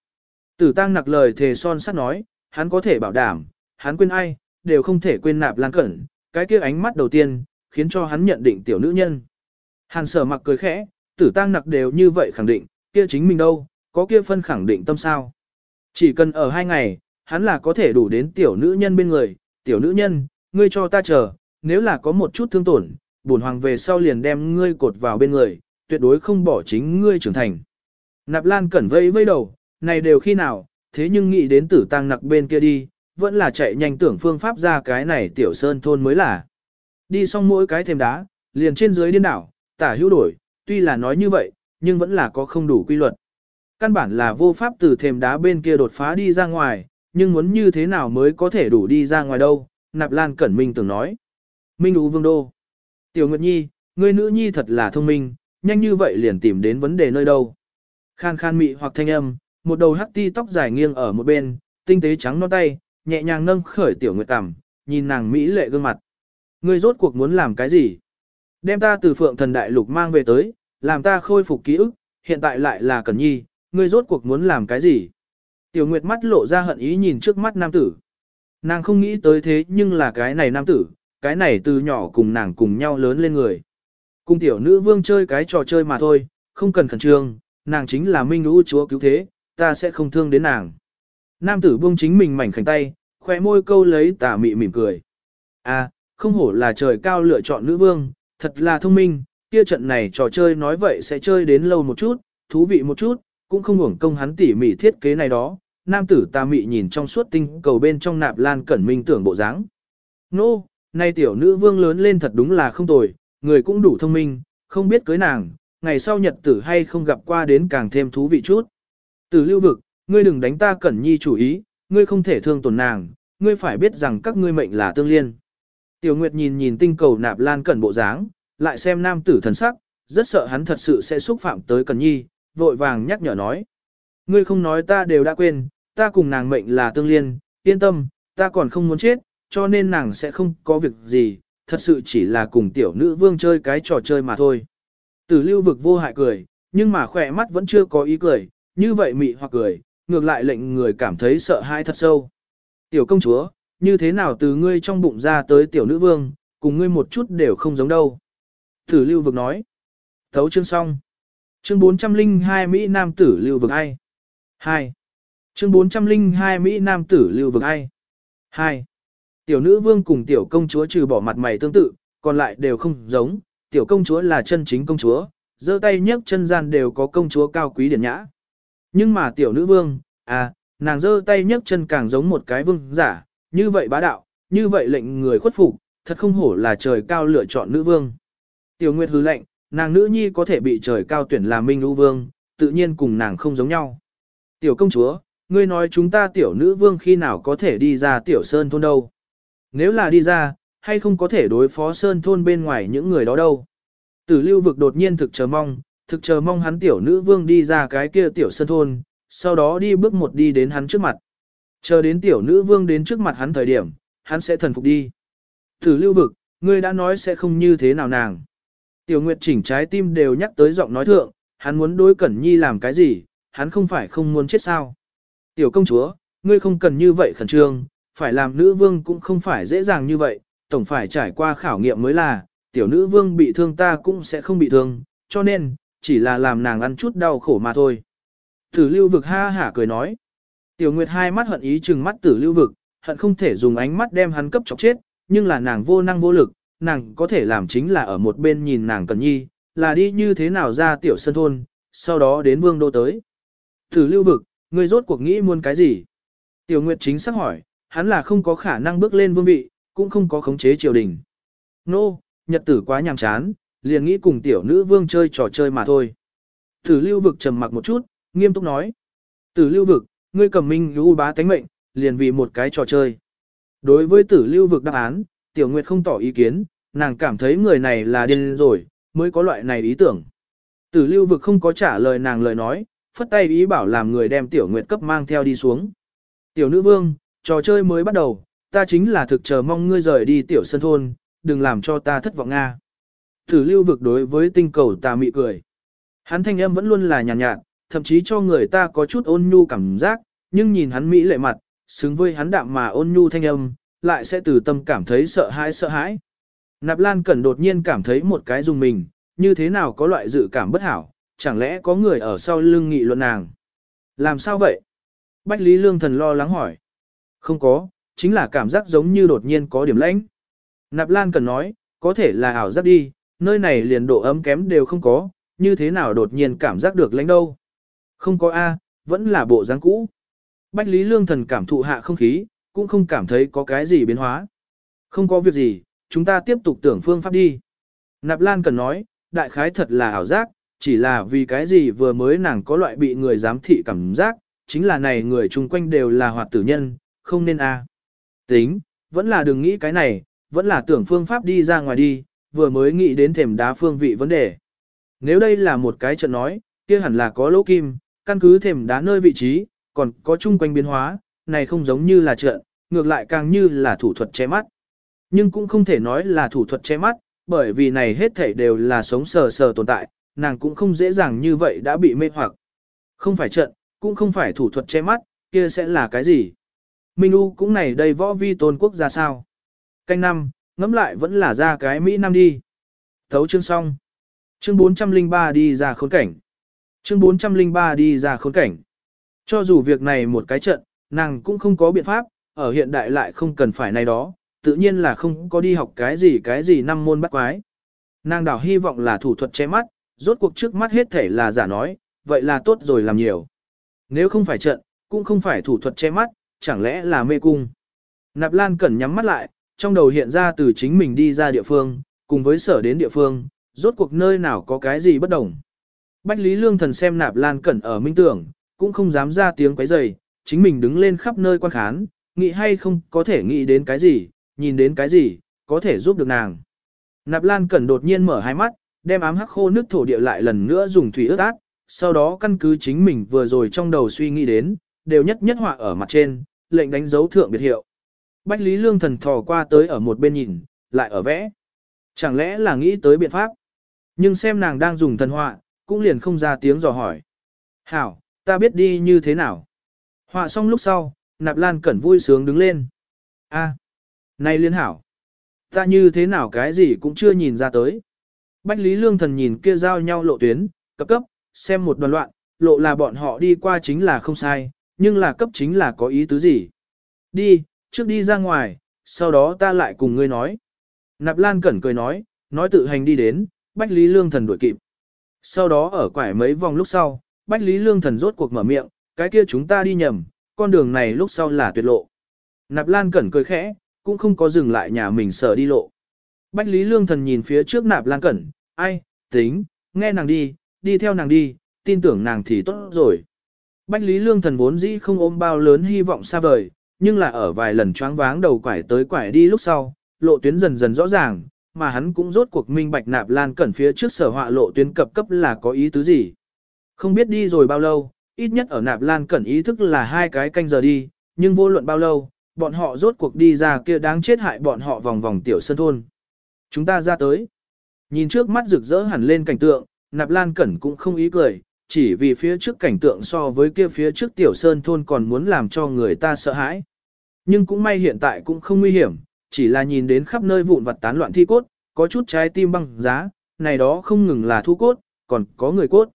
Tử tăng nặc lời thề son sắt nói, hắn có thể bảo đảm, hắn quên ai, đều không thể quên nạp lan cẩn, cái kia ánh mắt đầu tiên, khiến cho hắn nhận định tiểu nữ nhân. Hàn sở mặc cười khẽ, tử tăng nặc đều như vậy khẳng định, kia chính mình đâu, có kia phân khẳng định tâm sao. Chỉ cần ở hai ngày, hắn là có thể đủ đến tiểu nữ nhân bên người, tiểu nữ nhân, ngươi cho ta chờ, nếu là có một chút thương tổn, bổn hoàng về sau liền đem ngươi cột vào bên người, tuyệt đối không bỏ chính ngươi trưởng thành. Nạp Lan cẩn vây vây đầu, này đều khi nào, thế nhưng nghĩ đến tử tăng nặc bên kia đi, vẫn là chạy nhanh tưởng phương pháp ra cái này tiểu sơn thôn mới là. Đi xong mỗi cái thềm đá, liền trên dưới điên đảo, tả hữu đổi, tuy là nói như vậy, nhưng vẫn là có không đủ quy luật. Căn bản là vô pháp từ thềm đá bên kia đột phá đi ra ngoài, nhưng muốn như thế nào mới có thể đủ đi ra ngoài đâu, Nạp Lan Cẩn Minh từng nói. Minh Ú Vương Đô. Tiểu Nguyệt Nhi, ngươi nữ nhi thật là thông minh, nhanh như vậy liền tìm đến vấn đề nơi đâu. Khan khan mị hoặc thanh âm, một đầu hắc ti tóc dài nghiêng ở một bên, tinh tế trắng non tay, nhẹ nhàng nâng khởi Tiểu Nguyệt cằm, nhìn nàng mỹ lệ gương mặt. Ngươi rốt cuộc muốn làm cái gì? Đem ta từ phượng thần đại lục mang về tới, làm ta khôi phục ký ức, hiện tại lại là Cẩn Nhi, ngươi rốt cuộc muốn làm cái gì? Tiểu Nguyệt mắt lộ ra hận ý nhìn trước mắt nam tử. Nàng không nghĩ tới thế nhưng là cái này nam tử, cái này từ nhỏ cùng nàng cùng nhau lớn lên người. Cùng tiểu nữ vương chơi cái trò chơi mà thôi, không cần khẩn trương, nàng chính là minh lũ chúa cứu thế, ta sẽ không thương đến nàng. Nam tử buông chính mình mảnh khảnh tay, khỏe môi câu lấy tà mị mỉm cười. À, không hổ là trời cao lựa chọn nữ vương, thật là thông minh, kia trận này trò chơi nói vậy sẽ chơi đến lâu một chút, thú vị một chút, cũng không hưởng công hắn tỉ mỉ thiết kế này đó. Nam tử ta mị nhìn trong suốt tinh cầu bên trong nạp lan cẩn minh tưởng bộ dáng. Nô, no, nay tiểu nữ vương lớn lên thật đúng là không tồi, người cũng đủ thông minh, không biết cưới nàng, ngày sau nhật tử hay không gặp qua đến càng thêm thú vị chút. Tử lưu vực, ngươi đừng đánh ta cẩn nhi chủ ý, ngươi không thể thương tổn nàng, ngươi phải biết rằng các ngươi mệnh là tương liên. Tiểu Nguyệt nhìn nhìn tinh cầu nạp lan cẩn bộ dáng, lại xem nam tử thần sắc, rất sợ hắn thật sự sẽ xúc phạm tới cẩn nhi, vội vàng nhắc nhở nói. Ngươi không nói ta đều đã quên, ta cùng nàng mệnh là tương liên, yên tâm, ta còn không muốn chết, cho nên nàng sẽ không có việc gì, thật sự chỉ là cùng tiểu nữ vương chơi cái trò chơi mà thôi. Tử lưu vực vô hại cười, nhưng mà khỏe mắt vẫn chưa có ý cười, như vậy mị hoặc cười, ngược lại lệnh người cảm thấy sợ hãi thật sâu. Tiểu công chúa, như thế nào từ ngươi trong bụng ra tới tiểu nữ vương, cùng ngươi một chút đều không giống đâu. Tử lưu vực nói. Thấu chương xong. Chương 402 Mỹ Nam tử lưu vực ai? 2. Chương 402 Mỹ Nam tử lưu vực ai? 2. Tiểu nữ vương cùng tiểu công chúa trừ bỏ mặt mày tương tự, còn lại đều không giống, tiểu công chúa là chân chính công chúa, giơ tay nhấc chân gian đều có công chúa cao quý điển nhã. Nhưng mà tiểu nữ vương, à, nàng giơ tay nhấc chân càng giống một cái vương giả, như vậy bá đạo, như vậy lệnh người khuất phục, thật không hổ là trời cao lựa chọn nữ vương. Tiểu Nguyệt hứ lệnh, nàng nữ nhi có thể bị trời cao tuyển làm minh nữ vương, tự nhiên cùng nàng không giống nhau. Tiểu công chúa, ngươi nói chúng ta tiểu nữ vương khi nào có thể đi ra tiểu sơn thôn đâu. Nếu là đi ra, hay không có thể đối phó sơn thôn bên ngoài những người đó đâu. Tử lưu vực đột nhiên thực chờ mong, thực chờ mong hắn tiểu nữ vương đi ra cái kia tiểu sơn thôn, sau đó đi bước một đi đến hắn trước mặt. Chờ đến tiểu nữ vương đến trước mặt hắn thời điểm, hắn sẽ thần phục đi. Tử lưu vực, ngươi đã nói sẽ không như thế nào nàng. Tiểu Nguyệt chỉnh trái tim đều nhắc tới giọng nói thượng, hắn muốn đối Cẩn Nhi làm cái gì, hắn không phải không muốn chết sao. Tiểu công chúa, ngươi không cần như vậy khẩn trương, phải làm nữ vương cũng không phải dễ dàng như vậy, tổng phải trải qua khảo nghiệm mới là, tiểu nữ vương bị thương ta cũng sẽ không bị thương, cho nên, chỉ là làm nàng ăn chút đau khổ mà thôi. Tử lưu vực ha hả cười nói. Tiểu Nguyệt hai mắt hận ý chừng mắt tử lưu vực, hận không thể dùng ánh mắt đem hắn cấp chọc chết, nhưng là nàng vô năng vô lực, nàng có thể làm chính là ở một bên nhìn nàng cần nhi, là đi như thế nào ra tiểu sân thôn, sau đó đến vương đô tới. Tử lưu vực, ngươi rốt cuộc nghĩ muốn cái gì? Tiểu Nguyệt chính xác hỏi, hắn là không có khả năng bước lên vương vị, cũng không có khống chế triều đình. Nô, no, nhật tử quá nhàm chán, liền nghĩ cùng tiểu nữ vương chơi trò chơi mà thôi. Tử lưu vực trầm mặc một chút, nghiêm túc nói. Tử lưu vực, ngươi cầm minh lưu bá tánh mệnh, liền vì một cái trò chơi. Đối với tử lưu vực đáp án, tiểu nguyệt không tỏ ý kiến, nàng cảm thấy người này là điên rồi, mới có loại này ý tưởng. Tử lưu vực không có trả lời nàng lời nói, phất tay ý bảo làm người đem tiểu nguyệt cấp mang theo đi xuống. Tiểu nữ vương, trò chơi mới bắt đầu, ta chính là thực chờ mong ngươi rời đi tiểu sân thôn, đừng làm cho ta thất vọng Nga. Thử lưu vực đối với tinh cầu tà mị cười. Hắn thanh âm vẫn luôn là nhàn nhạt, nhạt, thậm chí cho người ta có chút ôn nhu cảm giác, nhưng nhìn hắn mỹ lệ mặt, xứng với hắn đạm mà ôn nhu thanh âm, lại sẽ từ tâm cảm thấy sợ hãi sợ hãi. Nạp Lan Cẩn đột nhiên cảm thấy một cái dùng mình, như thế nào có loại dự cảm bất hảo, chẳng lẽ có người ở sau lưng nghị luận nàng. Làm sao vậy? Bách Lý Lương Thần lo lắng hỏi. Không có, chính là cảm giác giống như đột nhiên có điểm lãnh. Nạp Lan cần nói, có thể là ảo giác đi, nơi này liền độ ấm kém đều không có, như thế nào đột nhiên cảm giác được lãnh đâu. Không có A, vẫn là bộ dáng cũ. Bách Lý Lương Thần cảm thụ hạ không khí, cũng không cảm thấy có cái gì biến hóa. Không có việc gì, chúng ta tiếp tục tưởng phương pháp đi. Nạp Lan cần nói, đại khái thật là ảo giác, chỉ là vì cái gì vừa mới nàng có loại bị người giám thị cảm giác, chính là này người chung quanh đều là hoạt tử nhân, không nên a. À. Tính, vẫn là đừng nghĩ cái này, vẫn là tưởng phương pháp đi ra ngoài đi, vừa mới nghĩ đến thềm đá phương vị vấn đề. Nếu đây là một cái trận nói, kia hẳn là có lỗ kim, căn cứ thềm đá nơi vị trí, còn có chung quanh biến hóa, này không giống như là trận, ngược lại càng như là thủ thuật che mắt. Nhưng cũng không thể nói là thủ thuật che mắt, bởi vì này hết thảy đều là sống sờ sờ tồn tại, nàng cũng không dễ dàng như vậy đã bị mê hoặc. Không phải trận, cũng không phải thủ thuật che mắt, kia sẽ là cái gì? Minh U cũng này đây võ vi tôn quốc ra sao? Canh năm, ngẫm lại vẫn là ra cái Mỹ Nam đi. Thấu chương xong. Chương 403 đi ra khốn cảnh. Chương 403 đi ra khốn cảnh. Cho dù việc này một cái trận, nàng cũng không có biện pháp, ở hiện đại lại không cần phải này đó, tự nhiên là không có đi học cái gì cái gì năm môn bắt quái. Nàng đảo hy vọng là thủ thuật che mắt, rốt cuộc trước mắt hết thể là giả nói, vậy là tốt rồi làm nhiều. Nếu không phải trận, cũng không phải thủ thuật che mắt, chẳng lẽ là mê cung. Nạp Lan Cẩn nhắm mắt lại, trong đầu hiện ra từ chính mình đi ra địa phương, cùng với sở đến địa phương, rốt cuộc nơi nào có cái gì bất đồng. Bách Lý Lương Thần xem Nạp Lan Cẩn ở minh tưởng, cũng không dám ra tiếng quấy rầy, chính mình đứng lên khắp nơi quan khán, nghĩ hay không có thể nghĩ đến cái gì, nhìn đến cái gì, có thể giúp được nàng. Nạp Lan Cẩn đột nhiên mở hai mắt, đem ám hắc khô nước thổ địa lại lần nữa dùng thủy ướt át, sau đó căn cứ chính mình vừa rồi trong đầu suy nghĩ đến, đều nhất nhất họa ở mặt trên, lệnh đánh dấu thượng biệt hiệu. Bách Lý Lương Thần thò qua tới ở một bên nhìn, lại ở vẽ. Chẳng lẽ là nghĩ tới biện pháp? Nhưng xem nàng đang dùng thần họa, cũng liền không ra tiếng dò hỏi. Hảo, ta biết đi như thế nào. Họa xong lúc sau, Nạp Lan Cẩn vui sướng đứng lên. A, này liên hảo. Ta như thế nào cái gì cũng chưa nhìn ra tới. Bách Lý Lương Thần nhìn kia giao nhau lộ tuyến, cấp cấp, xem một đoàn loạn, lộ là bọn họ đi qua chính là không sai, nhưng là cấp chính là có ý tứ gì. Đi, trước đi ra ngoài, sau đó ta lại cùng ngươi nói. Nạp Lan Cẩn cười nói, nói tự hành đi đến, Bách Lý Lương Thần đuổi kịp. Sau đó ở quải mấy vòng lúc sau, Bách Lý Lương Thần rốt cuộc mở miệng, cái kia chúng ta đi nhầm, con đường này lúc sau là tuyệt lộ. Nạp Lan Cẩn cười khẽ, cũng không có dừng lại nhà mình sợ đi lộ. Bách Lý Lương Thần nhìn phía trước Nạp Lan Cẩn, ai, tính, nghe nàng đi, đi theo nàng đi, tin tưởng nàng thì tốt rồi. Bách Lý Lương Thần vốn dĩ không ôm bao lớn hy vọng xa vời, nhưng là ở vài lần choáng váng đầu quải tới quải đi lúc sau, lộ tuyến dần dần rõ ràng, mà hắn cũng rốt cuộc minh bạch nạp lan cẩn phía trước sở họa lộ tuyến cập cấp là có ý tứ gì. Không biết đi rồi bao lâu, ít nhất ở nạp lan cẩn ý thức là hai cái canh giờ đi, nhưng vô luận bao lâu, bọn họ rốt cuộc đi ra kia đáng chết hại bọn họ vòng vòng tiểu sân thôn. Chúng ta ra tới. Nhìn trước mắt rực rỡ hẳn lên cảnh tượng, nạp lan cẩn cũng không ý cười, chỉ vì phía trước cảnh tượng so với kia phía trước tiểu sơn thôn còn muốn làm cho người ta sợ hãi. Nhưng cũng may hiện tại cũng không nguy hiểm, chỉ là nhìn đến khắp nơi vụn vặt tán loạn thi cốt, có chút trái tim băng giá, này đó không ngừng là thu cốt, còn có người cốt.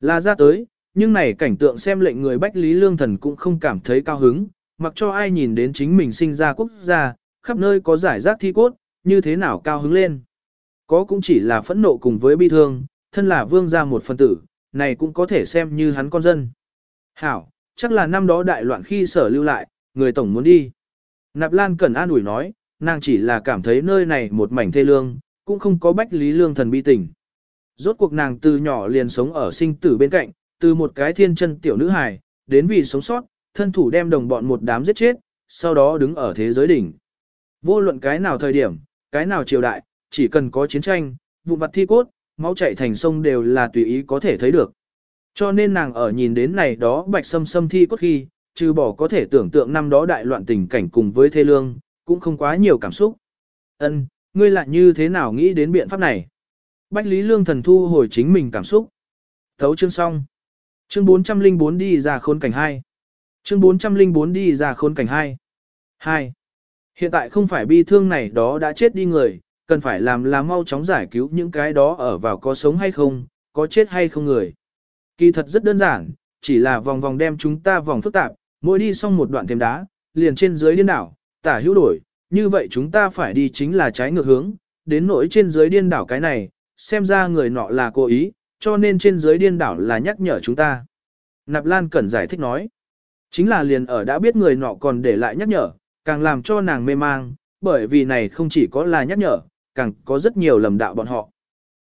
Là ra tới, nhưng này cảnh tượng xem lệnh người Bách Lý Lương Thần cũng không cảm thấy cao hứng, mặc cho ai nhìn đến chính mình sinh ra quốc gia, khắp nơi có giải rác thi cốt, như thế nào cao hứng lên. Có cũng chỉ là phẫn nộ cùng với bi thương, thân là vương gia một phân tử, này cũng có thể xem như hắn con dân. Hảo, chắc là năm đó đại loạn khi sở lưu lại, người tổng muốn đi. Nạp Lan Cẩn an ủi nói, nàng chỉ là cảm thấy nơi này một mảnh thê lương, cũng không có bách lý lương thần bi tình. Rốt cuộc nàng từ nhỏ liền sống ở sinh tử bên cạnh, từ một cái thiên chân tiểu nữ hài, đến vì sống sót, thân thủ đem đồng bọn một đám giết chết, sau đó đứng ở thế giới đỉnh. Vô luận cái nào thời điểm, cái nào triều đại, chỉ cần có chiến tranh, vụ vặt thi cốt, máu chảy thành sông đều là tùy ý có thể thấy được. Cho nên nàng ở nhìn đến này đó bạch sâm sâm thi cốt khi, trừ bỏ có thể tưởng tượng năm đó đại loạn tình cảnh cùng với thê lương, cũng không quá nhiều cảm xúc. Ân, ngươi lại như thế nào nghĩ đến biện pháp này? Bách Lý Lương thần thu hồi chính mình cảm xúc. Thấu chương xong. Chương 404 đi ra khốn cảnh 2. Chương 404 đi ra khốn cảnh 2. 2. Hiện tại không phải bi thương này đó đã chết đi người, cần phải làm là mau chóng giải cứu những cái đó ở vào có sống hay không, có chết hay không người. Kỳ thật rất đơn giản, chỉ là vòng vòng đem chúng ta vòng phức tạp, mỗi đi xong một đoạn thêm đá, liền trên dưới điên đảo, tả hữu đổi, như vậy chúng ta phải đi chính là trái ngược hướng, đến nỗi trên dưới điên đảo cái này, xem ra người nọ là cố ý, cho nên trên dưới điên đảo là nhắc nhở chúng ta. Nạp Lan Cẩn giải thích nói, chính là liền ở đã biết người nọ còn để lại nhắc nhở, càng làm cho nàng mê mang, bởi vì này không chỉ có là nhắc nhở, càng có rất nhiều lầm đạo bọn họ.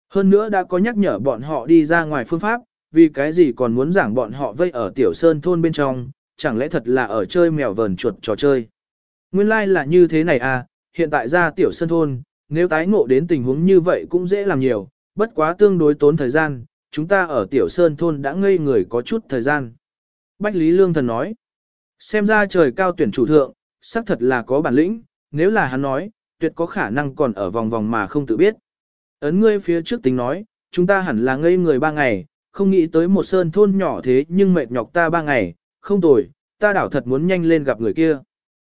Hơn nữa đã có nhắc nhở bọn họ đi ra ngoài phương pháp, vì cái gì còn muốn giảng bọn họ vây ở tiểu sơn thôn bên trong, chẳng lẽ thật là ở chơi mèo vờn chuột trò chơi. Nguyên lai like là như thế này à, hiện tại ra tiểu sơn thôn, nếu tái ngộ đến tình huống như vậy cũng dễ làm nhiều, bất quá tương đối tốn thời gian, chúng ta ở tiểu sơn thôn đã ngây người có chút thời gian. Bách Lý Lương Thần nói, xem ra trời cao tuyển chủ thượng, xác thật là có bản lĩnh, nếu là hắn nói, tuyệt có khả năng còn ở vòng vòng mà không tự biết. Ấn ngươi phía trước tính nói, chúng ta hẳn là ngây người ba ngày, không nghĩ tới một sơn thôn nhỏ thế nhưng mệt nhọc ta ba ngày, không tồi, ta đảo thật muốn nhanh lên gặp người kia.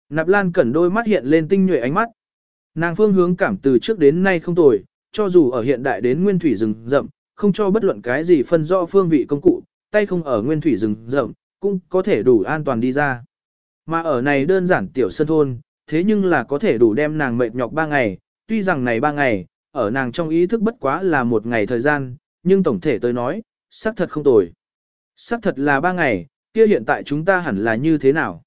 Nạp Lan cẩn đôi mắt hiện lên tinh nhuệ ánh mắt. Nàng phương hướng cảm từ trước đến nay không tồi, cho dù ở hiện đại đến nguyên thủy rừng rậm, không cho bất luận cái gì phân rõ phương vị công cụ, tay không ở nguyên thủy rừng rậm, cũng có thể đủ an toàn đi ra. Mà ở này đơn giản tiểu sân thôn, thế nhưng là có thể đủ đem nàng mệt nhọc ba ngày, tuy rằng này ba ngày, ở nàng trong ý thức bất quá là một ngày thời gian, nhưng tổng thể tôi nói, xác thật không tồi. Xác thật là ba ngày, kia hiện tại chúng ta hẳn là như thế nào?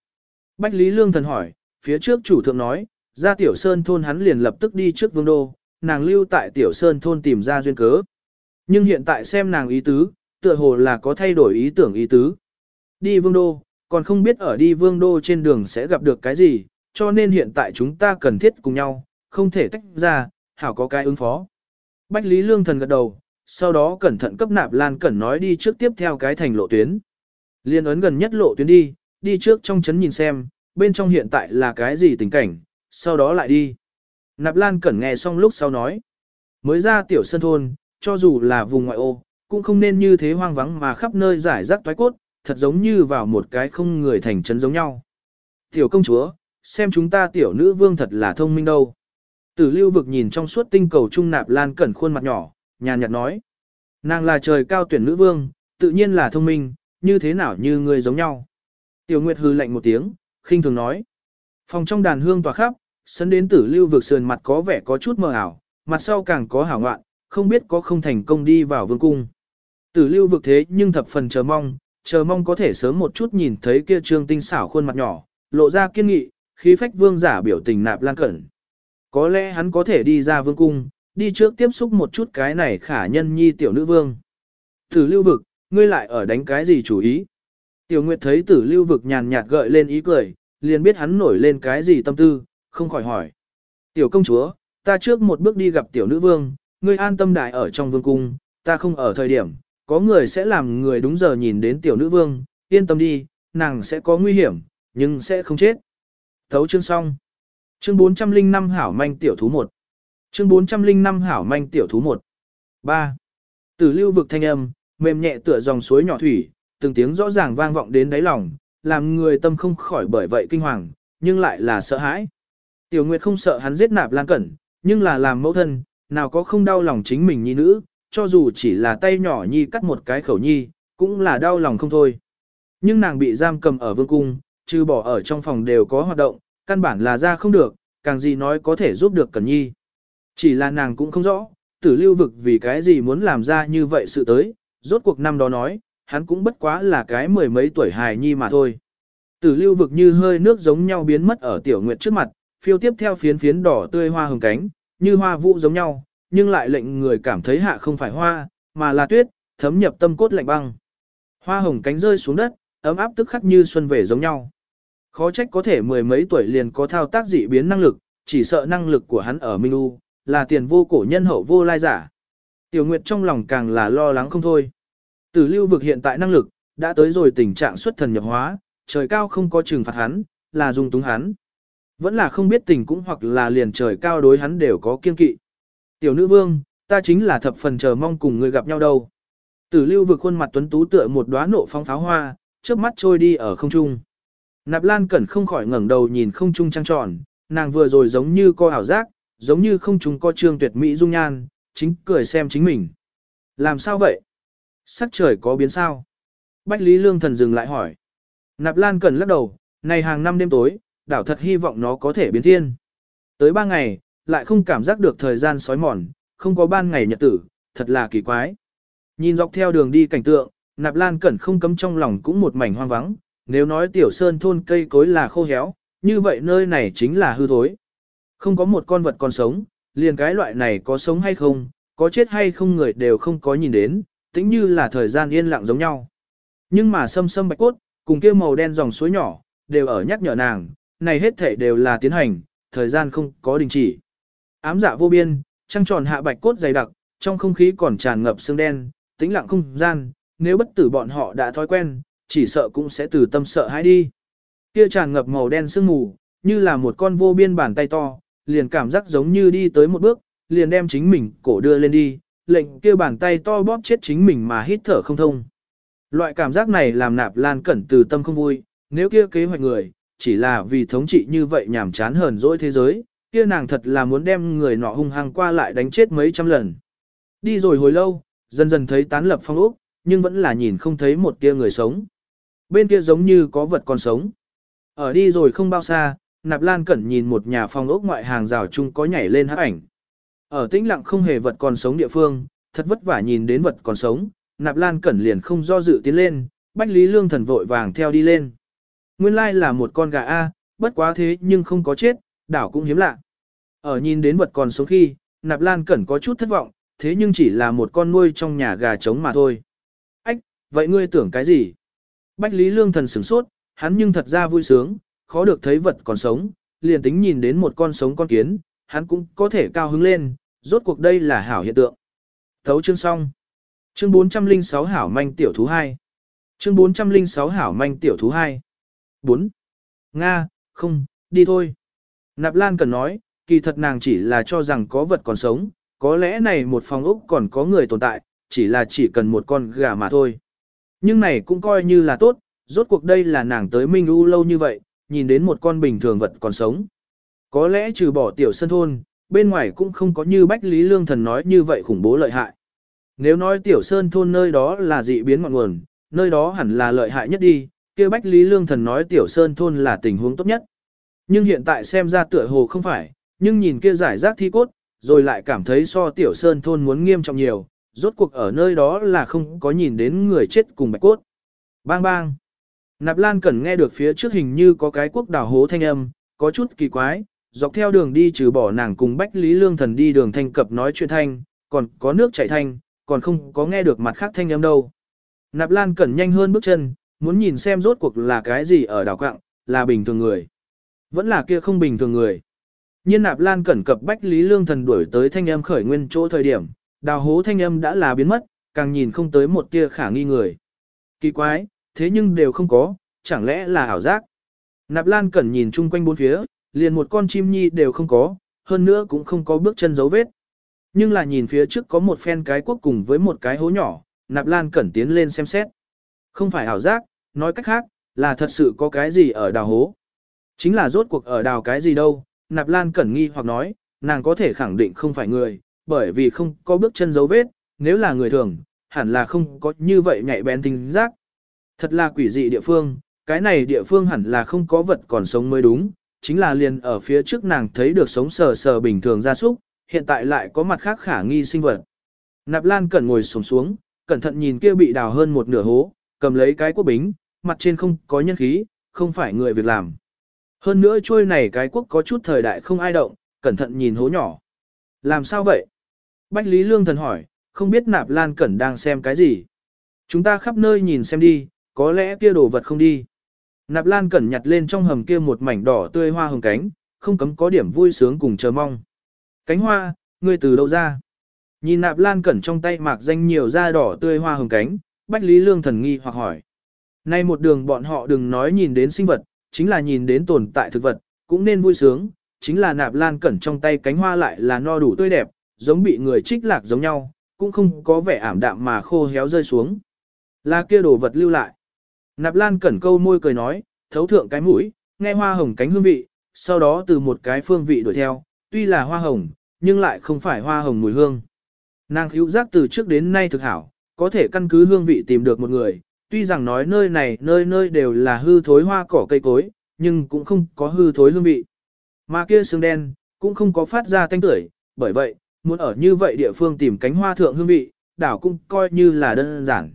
Bách Lý Lương thần hỏi, phía trước chủ thượng nói, ra tiểu sơn thôn hắn liền lập tức đi trước vương đô, nàng lưu tại tiểu sơn thôn tìm ra duyên cớ. Nhưng hiện tại xem nàng ý tứ, tựa hồ là có thay đổi ý tưởng ý tứ. Đi vương đô, còn không biết ở đi vương đô trên đường sẽ gặp được cái gì, cho nên hiện tại chúng ta cần thiết cùng nhau, không thể tách ra, hảo có cái ứng phó. Bách Lý Lương thần gật đầu, sau đó cẩn thận cấp nạp lan cẩn nói đi trước tiếp theo cái thành lộ tuyến. Liên ấn gần nhất lộ tuyến đi, đi trước trong chấn nhìn xem, bên trong hiện tại là cái gì tình cảnh, sau đó lại đi. Nạp Lan Cẩn nghe xong lúc sau nói. Mới ra tiểu sân thôn, cho dù là vùng ngoại ô, cũng không nên như thế hoang vắng mà khắp nơi giải rác toái cốt, thật giống như vào một cái không người thành trấn giống nhau. Tiểu công chúa, xem chúng ta tiểu nữ vương thật là thông minh đâu. Tử lưu vực nhìn trong suốt tinh cầu trung nạp lan cẩn khuôn mặt nhỏ, nhàn nhạt nói. Nàng là trời cao tuyển nữ vương, tự nhiên là thông minh, như thế nào như người giống nhau. Tiểu Nguyệt hư lạnh một tiếng, khinh thường nói. Phòng trong đàn hương tỏa khắp, sân đến tử lưu vực sườn mặt có vẻ có chút mờ ảo, mặt sau càng có hảo ngoạn, không biết có không thành công đi vào vương cung. Tử lưu vực thế nhưng thập phần chờ mong, chờ mong có thể sớm một chút nhìn thấy kia trương tinh xảo khuôn mặt nhỏ, lộ ra kiên nghị, khí phách vương giả biểu tình nạp lan cẩn. Có lẽ hắn có thể đi ra vương cung, đi trước tiếp xúc một chút cái này khả nhân nhi tiểu nữ vương. Tử lưu vực, ngươi lại ở đánh cái gì chủ ý? Tiểu Nguyệt thấy tử lưu vực nhàn nhạt gợi lên ý cười, liền biết hắn nổi lên cái gì tâm tư, không khỏi hỏi. Tiểu công chúa, ta trước một bước đi gặp tiểu nữ vương, ngươi an tâm đại ở trong vương cung, ta không ở thời điểm, có người sẽ làm người đúng giờ nhìn đến tiểu nữ vương, yên tâm đi, nàng sẽ có nguy hiểm, nhưng sẽ không chết. Thấu chương xong. Chương 405 hảo manh tiểu thú 1. Chương 405 hảo manh tiểu thú 1. 3. Tử lưu vực thanh âm, mềm nhẹ tựa dòng suối nhỏ thủy, từng tiếng rõ ràng vang vọng đến đáy lòng, làm người tâm không khỏi bởi vậy kinh hoàng, nhưng lại là sợ hãi. Tiểu Nguyệt không sợ hắn giết nạp lan cẩn, nhưng là làm mẫu thân, nào có không đau lòng chính mình nhi nữ, cho dù chỉ là tay nhỏ nhi cắt một cái khẩu nhi, cũng là đau lòng không thôi. Nhưng nàng bị giam cầm ở vương cung, trừ bỏ ở trong phòng đều có hoạt động, căn bản là ra không được, càng gì nói có thể giúp được Cẩn Nhi. Chỉ là nàng cũng không rõ, tử lưu vực vì cái gì muốn làm ra như vậy sự tới, rốt cuộc năm đó nói, hắn cũng bất quá là cái mười mấy tuổi hài nhi mà thôi. Tử lưu vực như hơi nước giống nhau biến mất ở tiểu nguyệt trước mặt, phiêu tiếp theo phiến phiến đỏ tươi hoa hồng cánh, như hoa vũ giống nhau, nhưng lại lệnh người cảm thấy hạ không phải hoa, mà là tuyết, thấm nhập tâm cốt lạnh băng. Hoa hồng cánh rơi xuống đất, ấm áp tức khắc như xuân về giống nhau. Khó trách có thể mười mấy tuổi liền có thao tác dị biến năng lực, chỉ sợ năng lực của hắn ở Minh U, là tiền vô cổ nhân hậu vô lai giả. Tiểu Nguyệt trong lòng càng là lo lắng không thôi. Tử lưu vực hiện tại năng lực, đã tới rồi tình trạng xuất thần nhập hóa, trời cao không có trừng phạt hắn, là dung túng hắn. Vẫn là không biết tình cũng hoặc là liền trời cao đối hắn đều có kiên kỵ. Tiểu nữ vương, ta chính là thập phần chờ mong cùng người gặp nhau đâu. Tử lưu vực khuôn mặt tuấn tú tựa một đóa nộ phong pháo hoa, trước mắt trôi đi ở không trung. Nạp Lan Cẩn không khỏi ngẩng đầu nhìn không trung trăng tròn, nàng vừa rồi giống như co ảo giác, giống như không trung co trương tuyệt mỹ dung nhan, chính cười xem chính mình. Làm sao vậy? Sắc trời có biến sao? Bách Lý Lương Thần dừng lại hỏi. Nạp Lan Cẩn lắc đầu, này hàng năm đêm tối, đảo thật hy vọng nó có thể biến thiên. Tới ba ngày, lại không cảm giác được thời gian sói mòn, không có ban ngày nhật tử, thật là kỳ quái. Nhìn dọc theo đường đi cảnh tượng, Nạp Lan Cẩn không cấm trong lòng cũng một mảnh hoang vắng, nếu nói tiểu sơn thôn cây cối là khô héo, như vậy nơi này chính là hư thối. Không có một con vật còn sống, liền cái loại này có sống hay không, có chết hay không người đều không có nhìn đến, tĩnh như là thời gian yên lặng giống nhau. Nhưng mà sâm sâm bạch cốt, cùng kia màu đen dòng suối nhỏ, đều ở nhắc nhở nàng, này hết thể đều là tiến hành, thời gian không có đình chỉ. Ám dạ vô biên, trăng tròn hạ bạch cốt dày đặc, trong không khí còn tràn ngập sương đen, tĩnh lặng không gian, nếu bất tử bọn họ đã thói quen, chỉ sợ cũng sẽ từ tâm sợ hãi đi. Kia tràn ngập màu đen sương mù, như là một con vô biên bàn tay to, liền cảm giác giống như đi tới một bước, liền đem chính mình cổ đưa lên đi, lệnh kia bàn tay to bóp chết chính mình mà hít thở không thông. Loại cảm giác này làm nạp lan cẩn từ tâm không vui, nếu kia kế hoạch người, chỉ là vì thống trị như vậy nhảm chán hờn dỗi thế giới, kia nàng thật là muốn đem người nọ hung hăng qua lại đánh chết mấy trăm lần. Đi rồi hồi lâu, dần dần thấy tán lập phong ốc, nhưng vẫn là nhìn không thấy một tia người sống. Bên kia giống như có vật còn sống. Ở đi rồi không bao xa, Nạp Lan Cẩn nhìn một nhà phong ốc ngoại hàng rào chung có nhảy lên hắc ảnh. Ở tĩnh lặng không hề vật còn sống địa phương, thật vất vả nhìn đến vật còn sống, Nạp Lan Cẩn liền không do dự tiến lên, Bách Lý Lương Thần vội vàng theo đi lên. Nguyên lai là một con gà A, bất quá thế nhưng không có chết, đảo cũng hiếm lạ. Ở nhìn đến vật còn sống khi, Nạp Lan Cẩn có chút thất vọng, thế nhưng chỉ là một con nuôi trong nhà gà trống mà thôi. Ách, vậy ngươi tưởng cái gì? Bách Lý Lương Thần sửng sốt, hắn nhưng thật ra vui sướng, khó được thấy vật còn sống, liền tính nhìn đến một con sống con kiến, hắn cũng có thể cao hứng lên, rốt cuộc đây là hảo hiện tượng. Thấu chương xong. Chương 406 hảo manh tiểu thú 2. Chương 406 hảo manh tiểu thú 2. 4. Nga, không, đi thôi. Nạp Lan cần nói, kỳ thật nàng chỉ là cho rằng có vật còn sống, có lẽ này một phòng ốc còn có người tồn tại, chỉ là chỉ cần một con gà mà thôi. Nhưng này cũng coi như là tốt, rốt cuộc đây là nàng tới Minh U lâu như vậy, nhìn đến một con bình thường vật còn sống. Có lẽ trừ bỏ tiểu sân thôn, bên ngoài cũng không có như Bách Lý Lương Thần nói như vậy khủng bố lợi hại. Nếu nói tiểu sơn thôn nơi đó là dị biến ngọn nguồn, nơi đó hẳn là lợi hại nhất đi, kia Bách Lý Lương Thần nói tiểu sơn thôn là tình huống tốt nhất. Nhưng hiện tại xem ra tựa hồ không phải, nhưng nhìn kia giải rác thi cốt, rồi lại cảm thấy so tiểu sơn thôn muốn nghiêm trọng nhiều, rốt cuộc ở nơi đó là không có nhìn đến người chết cùng bạch cốt. Bang bang. Nạp Lan Cẩn nghe được phía trước hình như có cái quốc đảo hố thanh âm, có chút kỳ quái, dọc theo đường đi trừ bỏ nàng cùng Bách Lý Lương Thần đi đường thanh cập nói chuyện thanh, còn có nước chảy thanh, còn không có nghe được mặt khác thanh âm đâu. Nạp Lan Cẩn nhanh hơn bước chân, muốn nhìn xem rốt cuộc là cái gì ở đảo quạng, là bình thường người. Vẫn là kia không bình thường người. Nhiên Nạp Lan Cẩn cập Bách Lý Lương Thần đuổi tới thanh âm khởi nguyên chỗ thời điểm, đào hố thanh âm đã là biến mất, càng nhìn không tới một tia khả nghi người. Kỳ quái, thế nhưng đều không có, chẳng lẽ là ảo giác. Nạp Lan Cẩn nhìn chung quanh bốn phía, liền một con chim nhi đều không có, hơn nữa cũng không có bước chân dấu vết. Nhưng là nhìn phía trước có một phen cái quốc cùng với một cái hố nhỏ, Nạp Lan Cẩn tiến lên xem xét. Không phải ảo giác, nói cách khác, là thật sự có cái gì ở đào hố. Chính là rốt cuộc ở đào cái gì đâu, Nạp Lan Cẩn nghi hoặc nói, nàng có thể khẳng định không phải người, bởi vì không có bước chân dấu vết, nếu là người thường, hẳn là không có như vậy nhạy bén tinh giác. Thật là quỷ dị địa phương, cái này địa phương hẳn là không có vật còn sống mới đúng, chính là liền ở phía trước nàng thấy được sống sờ sờ bình thường ra súc, hiện tại lại có mặt khác khả nghi sinh vật. Nạp Lan cẩn ngồi xổm xuống, cẩn thận nhìn kia bị đào hơn một nửa hố, cầm lấy cái quốc bính, mặt trên không có nhân khí, không phải người việc làm. Hơn nữa trôi này cái quốc có chút thời đại không ai động, cẩn thận nhìn hố nhỏ. Làm sao vậy? Bách Lý Lương thần hỏi, không biết Nạp Lan Cẩn đang xem cái gì. Chúng ta khắp nơi nhìn xem đi, có lẽ kia đồ vật không đi. Nạp Lan Cẩn nhặt lên trong hầm kia một mảnh đỏ tươi hoa hồng cánh, không cấm có điểm vui sướng cùng chờ mong. Cánh hoa, ngươi từ đâu ra? Nhìn Nạp Lan Cẩn trong tay mạc danh nhiều da đỏ tươi hoa hồng cánh, Bách Lý Lương thần nghi hoặc hỏi. Nay một đường bọn họ đừng nói nhìn đến sinh vật, chính là nhìn đến tồn tại thực vật, cũng nên vui sướng, chính là Nạp Lan Cẩn trong tay cánh hoa lại là no đủ tươi đẹp, giống bị người trích lạc giống nhau, cũng không có vẻ ảm đạm mà khô héo rơi xuống. Là kia đồ vật lưu lại. Nạp Lan cẩn câu môi cười nói, thấu thượng cái mũi, nghe hoa hồng cánh hương vị, sau đó từ một cái phương vị đuổi theo, tuy là hoa hồng, nhưng lại không phải hoa hồng mùi hương. Nàng hữu giác từ trước đến nay thực hảo, có thể căn cứ hương vị tìm được một người, tuy rằng nói nơi này nơi nơi đều là hư thối hoa cỏ cây cối, nhưng cũng không có hư thối hương vị. Mà kia xương đen, cũng không có phát ra thanh tưởi, bởi vậy, muốn ở như vậy địa phương tìm cánh hoa thượng hương vị, đảo cũng coi như là đơn giản.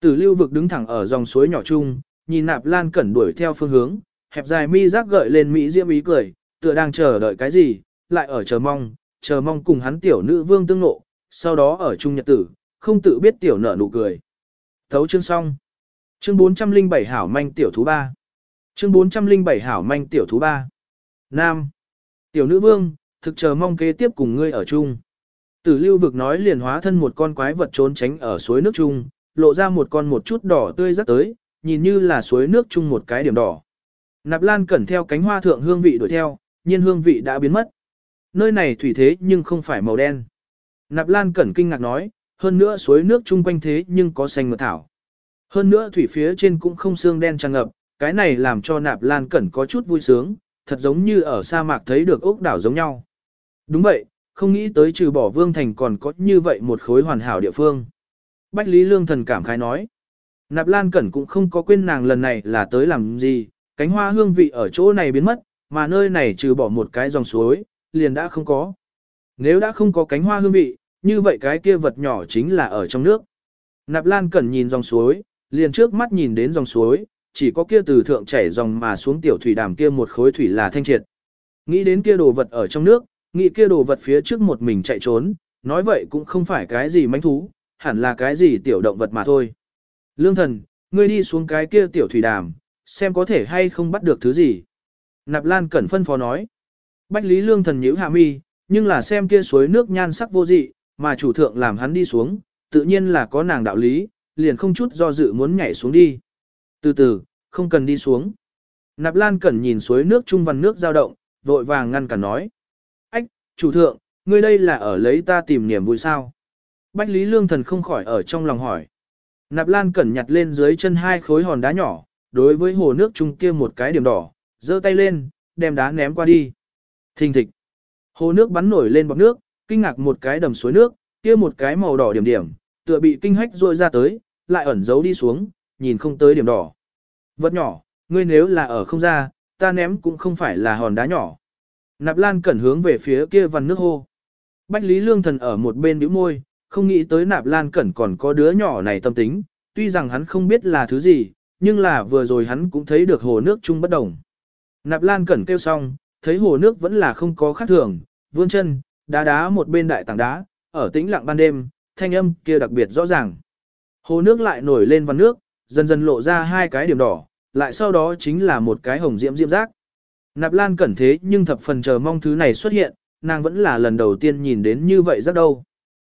Tử lưu vực đứng thẳng ở dòng suối nhỏ chung, nhìn nạp lan cẩn đuổi theo phương hướng, hẹp dài mi rác gợi lên mỹ diễm ý cười, tựa đang chờ đợi cái gì, lại ở chờ mong, chờ mong cùng hắn tiểu nữ vương tương nộ, sau đó ở chung nhật tử, không tự biết tiểu nở nụ cười. Thấu chương xong. Chương 407 hảo manh tiểu thú 3. Chương 407 hảo manh tiểu thú 3. Nam. Tiểu nữ vương, thực chờ mong kế tiếp cùng ngươi ở chung. Tử lưu vực nói liền hóa thân một con quái vật trốn tránh ở suối nước chung, lộ ra một con một chút đỏ tươi rất tới, nhìn như là suối nước chung một cái điểm đỏ. Nạp Lan cẩn theo cánh hoa thượng hương vị đuổi theo, nhiên hương vị đã biến mất. Nơi này thủy thế nhưng không phải màu đen. Nạp Lan cẩn kinh ngạc nói, hơn nữa suối nước chung quanh thế nhưng có xanh mượt thảo. Hơn nữa thủy phía trên cũng không xương đen tràn ngập, cái này làm cho Nạp Lan cẩn có chút vui sướng, thật giống như ở sa mạc thấy được ốc đảo giống nhau. Đúng vậy, không nghĩ tới trừ bỏ vương thành còn có như vậy một khối hoàn hảo địa phương. Bách Lý Lương thần cảm khái nói. Nạp Lan Cẩn cũng không có quên nàng lần này là tới làm gì, cánh hoa hương vị ở chỗ này biến mất, mà nơi này trừ bỏ một cái dòng suối, liền đã không có. Nếu đã không có cánh hoa hương vị, như vậy cái kia vật nhỏ chính là ở trong nước. Nạp Lan Cẩn nhìn dòng suối, liền trước mắt nhìn đến dòng suối, chỉ có kia từ thượng chảy dòng mà xuống tiểu thủy đàm kia một khối thủy là thanh triệt. Nghĩ đến kia đồ vật ở trong nước, nghĩ kia đồ vật phía trước một mình chạy trốn, nói vậy cũng không phải cái gì manh thú, hẳn là cái gì tiểu động vật mà thôi. Lương thần, ngươi đi xuống cái kia tiểu thủy đàm, xem có thể hay không bắt được thứ gì. Nạp Lan Cẩn phân phó nói. Bách Lý Lương thần nhíu hạ mi, nhưng là xem kia suối nước nhan sắc vô dị, mà chủ thượng làm hắn đi xuống, tự nhiên là có nàng đạo lý, liền không chút do dự muốn nhảy xuống đi. Từ từ, không cần đi xuống. Nạp Lan Cẩn nhìn suối nước trung văn nước dao động, vội vàng ngăn cản nói. Ách, chủ thượng, ngươi đây là ở lấy ta tìm niềm vui sao? Bách Lý Lương Thần không khỏi ở trong lòng hỏi. Nạp Lan Cẩn nhặt lên dưới chân hai khối hòn đá nhỏ, đối với hồ nước trung kia một cái điểm đỏ, giơ tay lên, đem đá ném qua đi. Thình thịch. Hồ nước bắn nổi lên bọt nước, kinh ngạc một cái đầm suối nước, kia một cái màu đỏ điểm điểm, tựa bị kinh hách rôi ra tới, lại ẩn giấu đi xuống, nhìn không tới điểm đỏ. Vật nhỏ, ngươi nếu là ở không ra, ta ném cũng không phải là hòn đá nhỏ. Nạp Lan cẩn hướng về phía kia văn nước hô. Bách Lý Lương Thần ở một bên bĩu môi, không nghĩ tới Nạp Lan cẩn còn có đứa nhỏ này tâm tính, tuy rằng hắn không biết là thứ gì, nhưng là vừa rồi hắn cũng thấy được hồ nước chung bất đồng. Nạp Lan cẩn kêu xong, thấy hồ nước vẫn là không có khác thường, vươn chân, đá đá một bên đại tảng đá, ở tĩnh lặng ban đêm, thanh âm kia đặc biệt rõ ràng. Hồ nước lại nổi lên văn nước, dần dần lộ ra hai cái điểm đỏ, lại sau đó chính là một cái hồng diễm diễm rác. Nạp Lan cẩn thế nhưng thập phần chờ mong thứ này xuất hiện, nàng vẫn là lần đầu tiên nhìn đến như vậy rất đâu.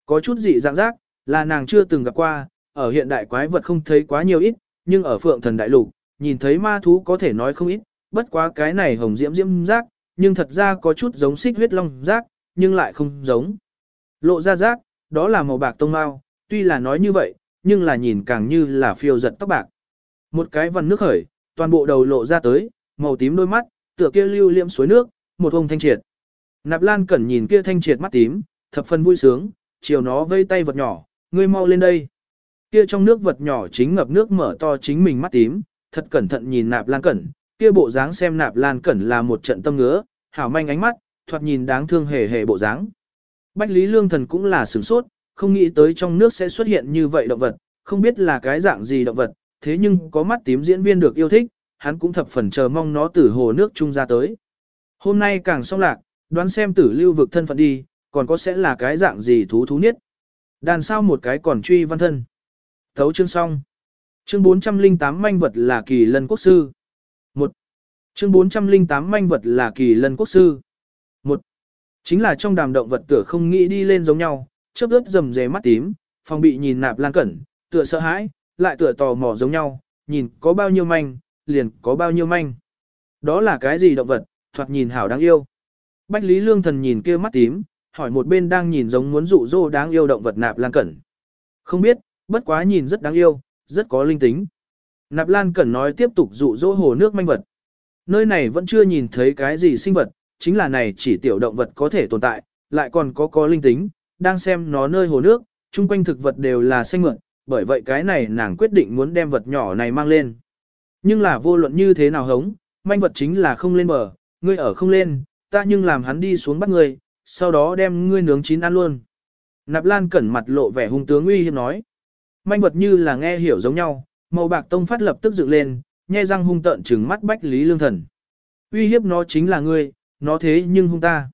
Có chút dị dạng rác, là nàng chưa từng gặp qua, ở hiện đại quái vật không thấy quá nhiều ít, nhưng ở phượng thần đại lục, nhìn thấy ma thú có thể nói không ít, bất quá cái này hồng diễm diễm rác, nhưng thật ra có chút giống xích huyết long rác, nhưng lại không giống. Lộ ra rác, đó là màu bạc tông mao, tuy là nói như vậy, nhưng là nhìn càng như là phiêu giật tóc bạc. Một cái vằn nước khởi, toàn bộ đầu lộ ra tới, màu tím đôi mắt, tựa kia lưu liễm suối nước, một ông thanh triệt. Nạp Lan Cẩn nhìn kia thanh triệt mắt tím, thập phần vui sướng, chiều nó vây tay vật nhỏ, ngươi mau lên đây. Kia trong nước vật nhỏ chính ngập nước mở to chính mình mắt tím, thật cẩn thận nhìn Nạp Lan Cẩn, kia bộ dáng xem Nạp Lan Cẩn là một trận tâm ngứa, hảo manh ánh mắt, thoạt nhìn đáng thương hề hề bộ dáng. Bách Lý Lương Thần cũng là sửng sốt, không nghĩ tới trong nước sẽ xuất hiện như vậy động vật, không biết là cái dạng gì động vật, thế nhưng có mắt tím diễn viên được yêu thích, hắn cũng thập phần chờ mong nó từ hồ nước trung ra tới. Hôm nay càng xong lạc, đoán xem tử lưu vực thân phận đi, còn có sẽ là cái dạng gì thú thú nhất. Đàn sao một cái còn truy văn thân. Thấu chương xong. Chương 408 manh vật là kỳ lân quốc sư. 1. Chương 408 manh vật là kỳ lân quốc sư một Chính là trong đàm động vật tựa không nghĩ đi lên giống nhau, chớp ướt rầm rề mắt tím, phòng bị nhìn nạp lan cẩn, tựa sợ hãi, lại tựa tò mò giống nhau, nhìn có bao nhiêu manh, liền có bao nhiêu manh. Đó là cái gì động vật, thoạt nhìn hảo đáng yêu. Bách Lý Lương Thần nhìn kia mắt tím, hỏi một bên đang nhìn giống muốn dụ dỗ đáng yêu động vật nạp lan cẩn. Không biết, bất quá nhìn rất đáng yêu, rất có linh tính. Nạp Lan Cẩn nói tiếp tục dụ dỗ hồ nước manh vật. Nơi này vẫn chưa nhìn thấy cái gì sinh vật, chính là này chỉ tiểu động vật có thể tồn tại, lại còn có có linh tính, đang xem nó nơi hồ nước, chung quanh thực vật đều là xanh mượn, bởi vậy cái này nàng quyết định muốn đem vật nhỏ này mang lên. Nhưng là vô luận như thế nào hống, manh vật chính là không lên bờ, ngươi ở không lên, ta nhưng làm hắn đi xuống bắt ngươi, sau đó đem ngươi nướng chín ăn luôn. Nạp Lan cẩn mặt lộ vẻ hung tướng uy hiếp nói. Manh vật như là nghe hiểu giống nhau, màu bạc tông phát lập tức dựng lên, nhe răng hung tợn trừng mắt Bách Lý Lương Thần. Uy hiếp nó chính là ngươi, nó thế nhưng hung ta.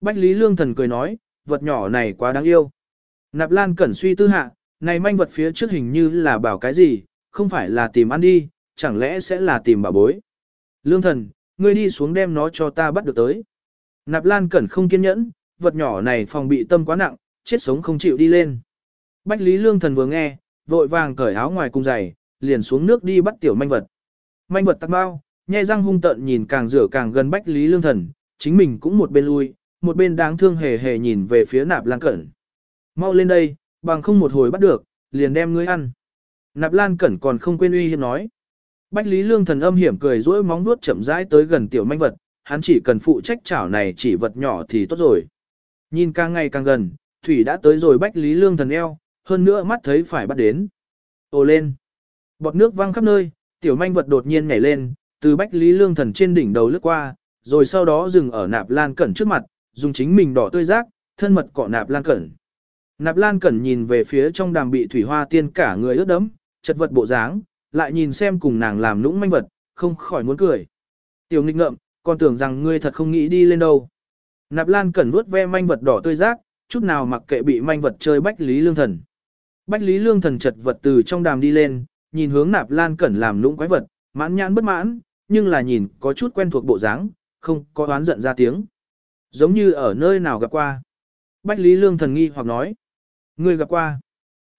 Bách Lý Lương Thần cười nói, vật nhỏ này quá đáng yêu. Nạp Lan cẩn suy tư hạ, này manh vật phía trước hình như là bảo cái gì, không phải là tìm ăn đi, chẳng lẽ sẽ là tìm bảo bối. Lương thần, ngươi đi xuống đem nó cho ta bắt được tới. Nạp Lan Cẩn không kiên nhẫn, vật nhỏ này phòng bị tâm quá nặng, chết sống không chịu đi lên. Bách Lý Lương Thần vừa nghe, vội vàng cởi áo ngoài cùng giày, liền xuống nước đi bắt tiểu manh vật. Manh vật tắc bao, nhai răng hung tợn nhìn càng rửa càng gần Bách Lý Lương Thần, chính mình cũng một bên lui, một bên đáng thương hề hề nhìn về phía Nạp Lan Cẩn. Mau lên đây, bằng không một hồi bắt được, liền đem ngươi ăn. Nạp Lan Cẩn còn không quên uy hiếp nói. Bách Lý Lương Thần âm hiểm cười rỗi móng vuốt chậm rãi tới gần tiểu manh vật, hắn chỉ cần phụ trách chảo này chỉ vật nhỏ thì tốt rồi. Nhìn càng ngày càng gần, Thủy đã tới rồi Bách Lý Lương Thần eo, hơn nữa mắt thấy phải bắt đến. ô lên! Bọt nước văng khắp nơi, tiểu manh vật đột nhiên nhảy lên, từ Bách Lý Lương Thần trên đỉnh đầu lướt qua, rồi sau đó dừng ở nạp lan cẩn trước mặt, dùng chính mình đỏ tươi rác, thân mật cọ nạp lan cẩn. Nạp lan cẩn nhìn về phía trong đàm bị thủy hoa tiên cả người ướt đẫm, chật vật bộ dáng, lại nhìn xem cùng nàng làm nũng manh vật, không khỏi muốn cười. Tiểu nghịch ngợm, còn tưởng rằng ngươi thật không nghĩ đi lên đâu. Nạp Lan cẩn vuốt ve manh vật đỏ tươi rác, chút nào mặc kệ bị manh vật chơi Bách Lý Lương Thần. Bách Lý Lương Thần chật vật từ trong đàm đi lên, nhìn hướng Nạp Lan cẩn làm lũng quái vật, mãn nhãn bất mãn, nhưng là nhìn có chút quen thuộc bộ dáng, không có oán giận ra tiếng. Giống như ở nơi nào gặp qua. Bách Lý Lương Thần nghi hoặc nói. Ngươi gặp qua.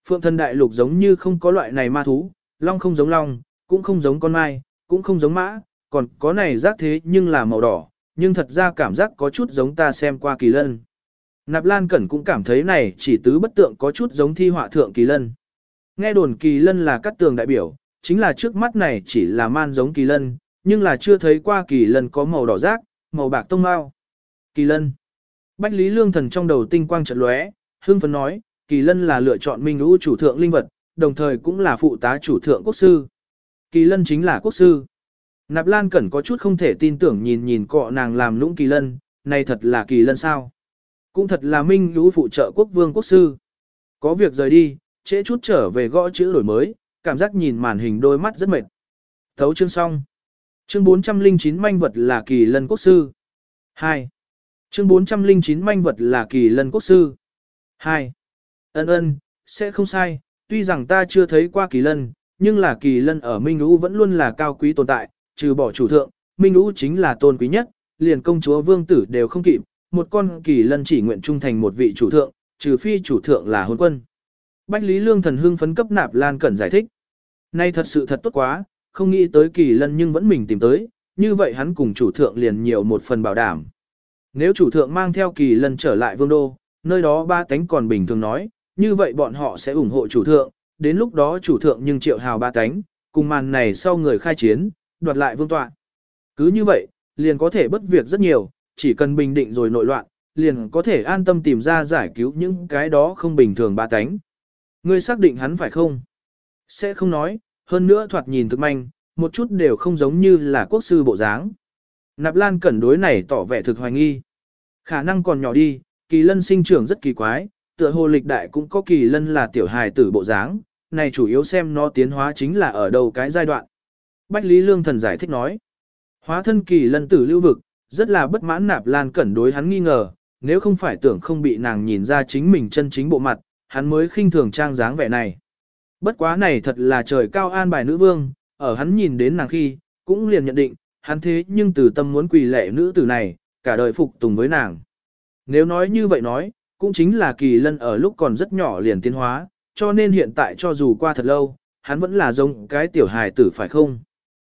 Phượng thần đại lục giống như không có loại này ma thú, long không giống long, cũng không giống con mai, cũng không giống mã, còn có này rác thế nhưng là màu đỏ, nhưng thật ra cảm giác có chút giống ta xem qua kỳ lân. Nạp Lan Cẩn cũng cảm thấy này chỉ tứ bất tượng có chút giống thi họa thượng kỳ lân. Nghe đồn kỳ lân là cắt tường đại biểu, chính là trước mắt này chỉ là man giống kỳ lân, nhưng là chưa thấy qua kỳ lân có màu đỏ rác, màu bạc tông mao. Kỳ lân. Bách Lý Lương Thần trong đầu tinh quang chợt lóe, hưng phấn nói, kỳ lân là lựa chọn minh lũ chủ thượng linh vật, đồng thời cũng là phụ tá chủ thượng quốc sư. Kỳ lân chính là quốc sư. Nạp Lan Cẩn có chút không thể tin tưởng nhìn nhìn cọ nàng làm lũng kỳ lân, này thật là kỳ lân sao. Cũng thật là minh lũ phụ trợ quốc vương quốc sư. Có việc rời đi, trễ chút trở về gõ chữ đổi mới, cảm giác nhìn màn hình đôi mắt rất mệt. Thấu chương xong. Chương 409 manh vật là kỳ lân quốc sư. 2. Chương 409 manh vật là kỳ lân quốc sư. 2. Ân ân, sẽ không sai, tuy rằng ta chưa thấy qua kỳ lân, nhưng là kỳ lân ở Minh vũ vẫn luôn là cao quý tồn tại, trừ bỏ chủ thượng, Minh vũ chính là tôn quý nhất, liền công chúa vương tử đều không kịp, một con kỳ lân chỉ nguyện trung thành một vị chủ thượng, trừ phi chủ thượng là hôn quân. Bách Lý Lương thần hưng phấn cấp nạp Lan Cẩn giải thích. Nay thật sự thật tốt quá, không nghĩ tới kỳ lân nhưng vẫn mình tìm tới, như vậy hắn cùng chủ thượng liền nhiều một phần bảo đảm. Nếu chủ thượng mang theo kỳ lân trở lại vương đô, nơi đó ba tánh còn bình thường nói, như vậy bọn họ sẽ ủng hộ chủ thượng, đến lúc đó chủ thượng nhưng triệu hào ba tánh, cùng màn này sau người khai chiến, đoạt lại vương tọa. Cứ như vậy, liền có thể bất việc rất nhiều, chỉ cần bình định rồi nội loạn, liền có thể an tâm tìm ra giải cứu những cái đó không bình thường ba tánh. Ngươi xác định hắn phải không? Sẽ không nói, hơn nữa thoạt nhìn thực manh, một chút đều không giống như là quốc sư bộ dáng. Nạp Lan Cẩn đối này tỏ vẻ thực hoài nghi. Khả năng còn nhỏ đi, kỳ lân sinh trưởng rất kỳ quái, tựa hồ lịch đại cũng có kỳ lân là tiểu hài tử bộ dáng, này chủ yếu xem nó tiến hóa chính là ở đầu cái giai đoạn. Bách Lý Lương Thần giải thích nói, hóa thân kỳ lân tử lưu vực, rất là bất mãn Nạp Lan Cẩn đối hắn nghi ngờ, nếu không phải tưởng không bị nàng nhìn ra chính mình chân chính bộ mặt, hắn mới khinh thường trang dáng vẻ này. Bất quá này thật là trời cao an bài nữ vương, ở hắn nhìn đến nàng khi, cũng liền nhận định, hắn thế nhưng từ tâm muốn quỳ lệ nữ tử này, cả đời phục tùng với nàng. Nếu nói như vậy nói, cũng chính là kỳ lân ở lúc còn rất nhỏ liền tiến hóa, cho nên hiện tại cho dù qua thật lâu, hắn vẫn là giống cái tiểu hài tử phải không?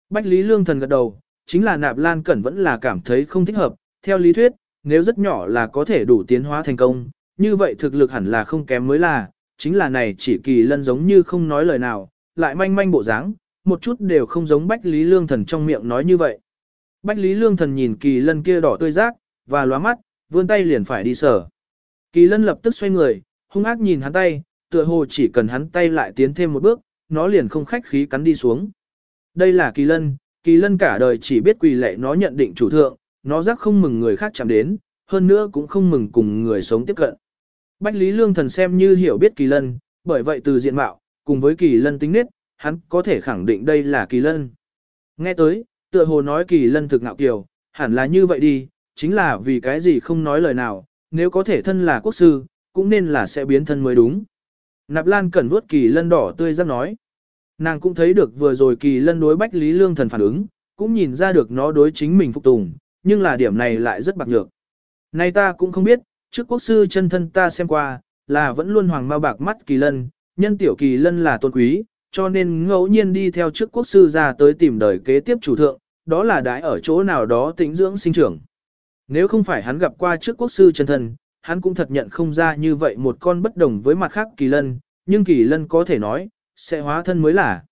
Bách Lý Lương Thần gật đầu, chính là nạp lan cẩn vẫn là cảm thấy không thích hợp, theo lý thuyết, nếu rất nhỏ là có thể đủ tiến hóa thành công, như vậy thực lực hẳn là không kém mới là, chính là này chỉ kỳ lân giống như không nói lời nào, lại manh manh bộ dáng, một chút đều không giống Bách Lý Lương Thần trong miệng nói như vậy. Bách Lý Lương Thần nhìn kỳ lân kia đỏ tươi rác, và lóa mắt, vươn tay liền phải đi sở. Kỳ lân lập tức xoay người, hung ác nhìn hắn tay, tựa hồ chỉ cần hắn tay lại tiến thêm một bước, nó liền không khách khí cắn đi xuống. Đây là kỳ lân, kỳ lân cả đời chỉ biết quỳ lệ nó nhận định chủ thượng, nó rắc không mừng người khác chạm đến, hơn nữa cũng không mừng cùng người sống tiếp cận. Bách Lý Lương Thần xem như hiểu biết kỳ lân, bởi vậy từ diện mạo, cùng với kỳ lân tính nết, hắn có thể khẳng định đây là kỳ lân. Nghe tới, tựa hồ nói kỳ lân thực ngạo kiều, hẳn là như vậy đi, chính là vì cái gì không nói lời nào, nếu có thể thân là quốc sư, cũng nên là sẽ biến thân mới đúng. Nạp Lan cẩn vuốt kỳ lân đỏ tươi giáp nói. Nàng cũng thấy được vừa rồi kỳ lân đối Bách Lý Lương Thần phản ứng, cũng nhìn ra được nó đối chính mình phục tùng, nhưng là điểm này lại rất bạc nhược. Này ta cũng không biết, trước quốc sư chân thân ta xem qua, là vẫn luôn hoàng mau bạc mắt kỳ lân, nhân tiểu kỳ lân là tôn quý, cho nên ngẫu nhiên đi theo trước quốc sư ra tới tìm đời kế tiếp chủ thượng, đó là đãi ở chỗ nào đó tĩnh dưỡng sinh trưởng. Nếu không phải hắn gặp qua trước quốc sư chân thân, hắn cũng thật nhận không ra như vậy một con bất đồng với mặt khác kỳ lân, nhưng kỳ lân có thể nói, sẽ hóa thân mới là.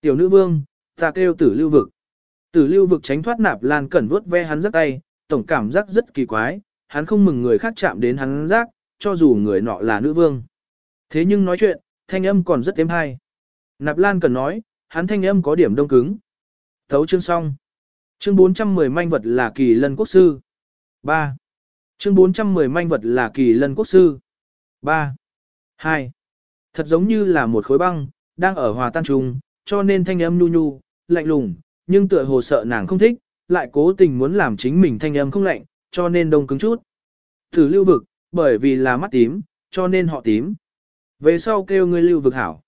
Tiểu nữ vương, ta kêu tử lưu vực. Tử lưu vực tránh thoát nạp lan cẩn vuốt ve hắn rất tay, tổng cảm giác rất kỳ quái, hắn không mừng người khác chạm đến hắn rác, cho dù người nọ là nữ vương. Thế nhưng nói chuyện, thanh âm còn rất êm hay. Nạp lan cần nói, hắn thanh âm có điểm đông cứng. Thấu chương xong. Chương 410 manh vật là kỳ lân quốc sư. 3. Chương 410 manh vật là kỳ lân quốc sư. 3. 2. Thật giống như là một khối băng, đang ở hòa tan trùng, cho nên thanh âm nhu nhu, lạnh lùng, nhưng tựa hồ sợ nàng không thích, lại cố tình muốn làm chính mình thanh âm không lạnh, cho nên đông cứng chút. Thử lưu vực, bởi vì là mắt tím, cho nên họ tím. Về sau kêu ngươi lưu vực hảo.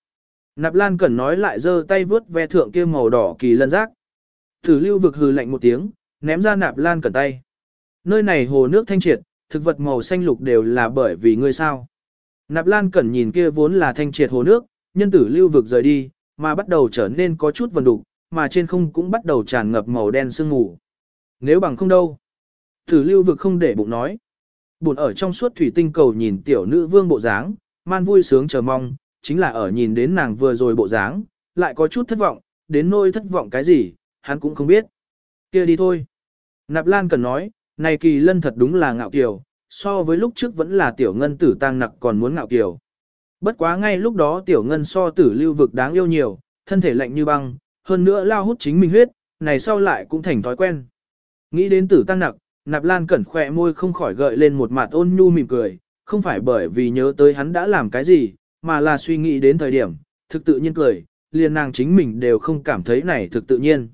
Nạp Lan Cẩn nói lại giơ tay vướt ve thượng kia màu đỏ kỳ lân rác. Thử lưu vực hừ lạnh một tiếng, ném ra Nạp Lan Cẩn tay. Nơi này hồ nước thanh triệt, thực vật màu xanh lục đều là bởi vì ngươi sao. Nạp Lan Cẩn nhìn kia vốn là thanh triệt hồ nước, nhân tử lưu vực rời đi, mà bắt đầu trở nên có chút vần đục, mà trên không cũng bắt đầu tràn ngập màu đen sương mù. Nếu bằng không đâu. Tử lưu vực không để bụng nói. Buồn ở trong suốt thủy tinh cầu nhìn tiểu nữ vương bộ dáng, man vui sướng chờ mong, chính là ở nhìn đến nàng vừa rồi bộ dáng, lại có chút thất vọng, đến nỗi thất vọng cái gì, hắn cũng không biết. kia đi thôi. Nạp Lan cần nói, này kỳ lân thật đúng là ngạo kiều, so với lúc trước vẫn là tiểu ngân tử tăng nặc còn muốn ngạo kiều. Bất quá ngay lúc đó tiểu ngân so tử lưu vực đáng yêu nhiều, thân thể lạnh như băng, hơn nữa lao hút chính mình huyết, này sau lại cũng thành thói quen. Nghĩ đến tử tăng nặc, nạp lan cẩn khỏe môi không khỏi gợi lên một mặt ôn nhu mỉm cười, không phải bởi vì nhớ tới hắn đã làm cái gì, mà là suy nghĩ đến thời điểm, thực tự nhiên cười, liền nàng chính mình đều không cảm thấy này thực tự nhiên.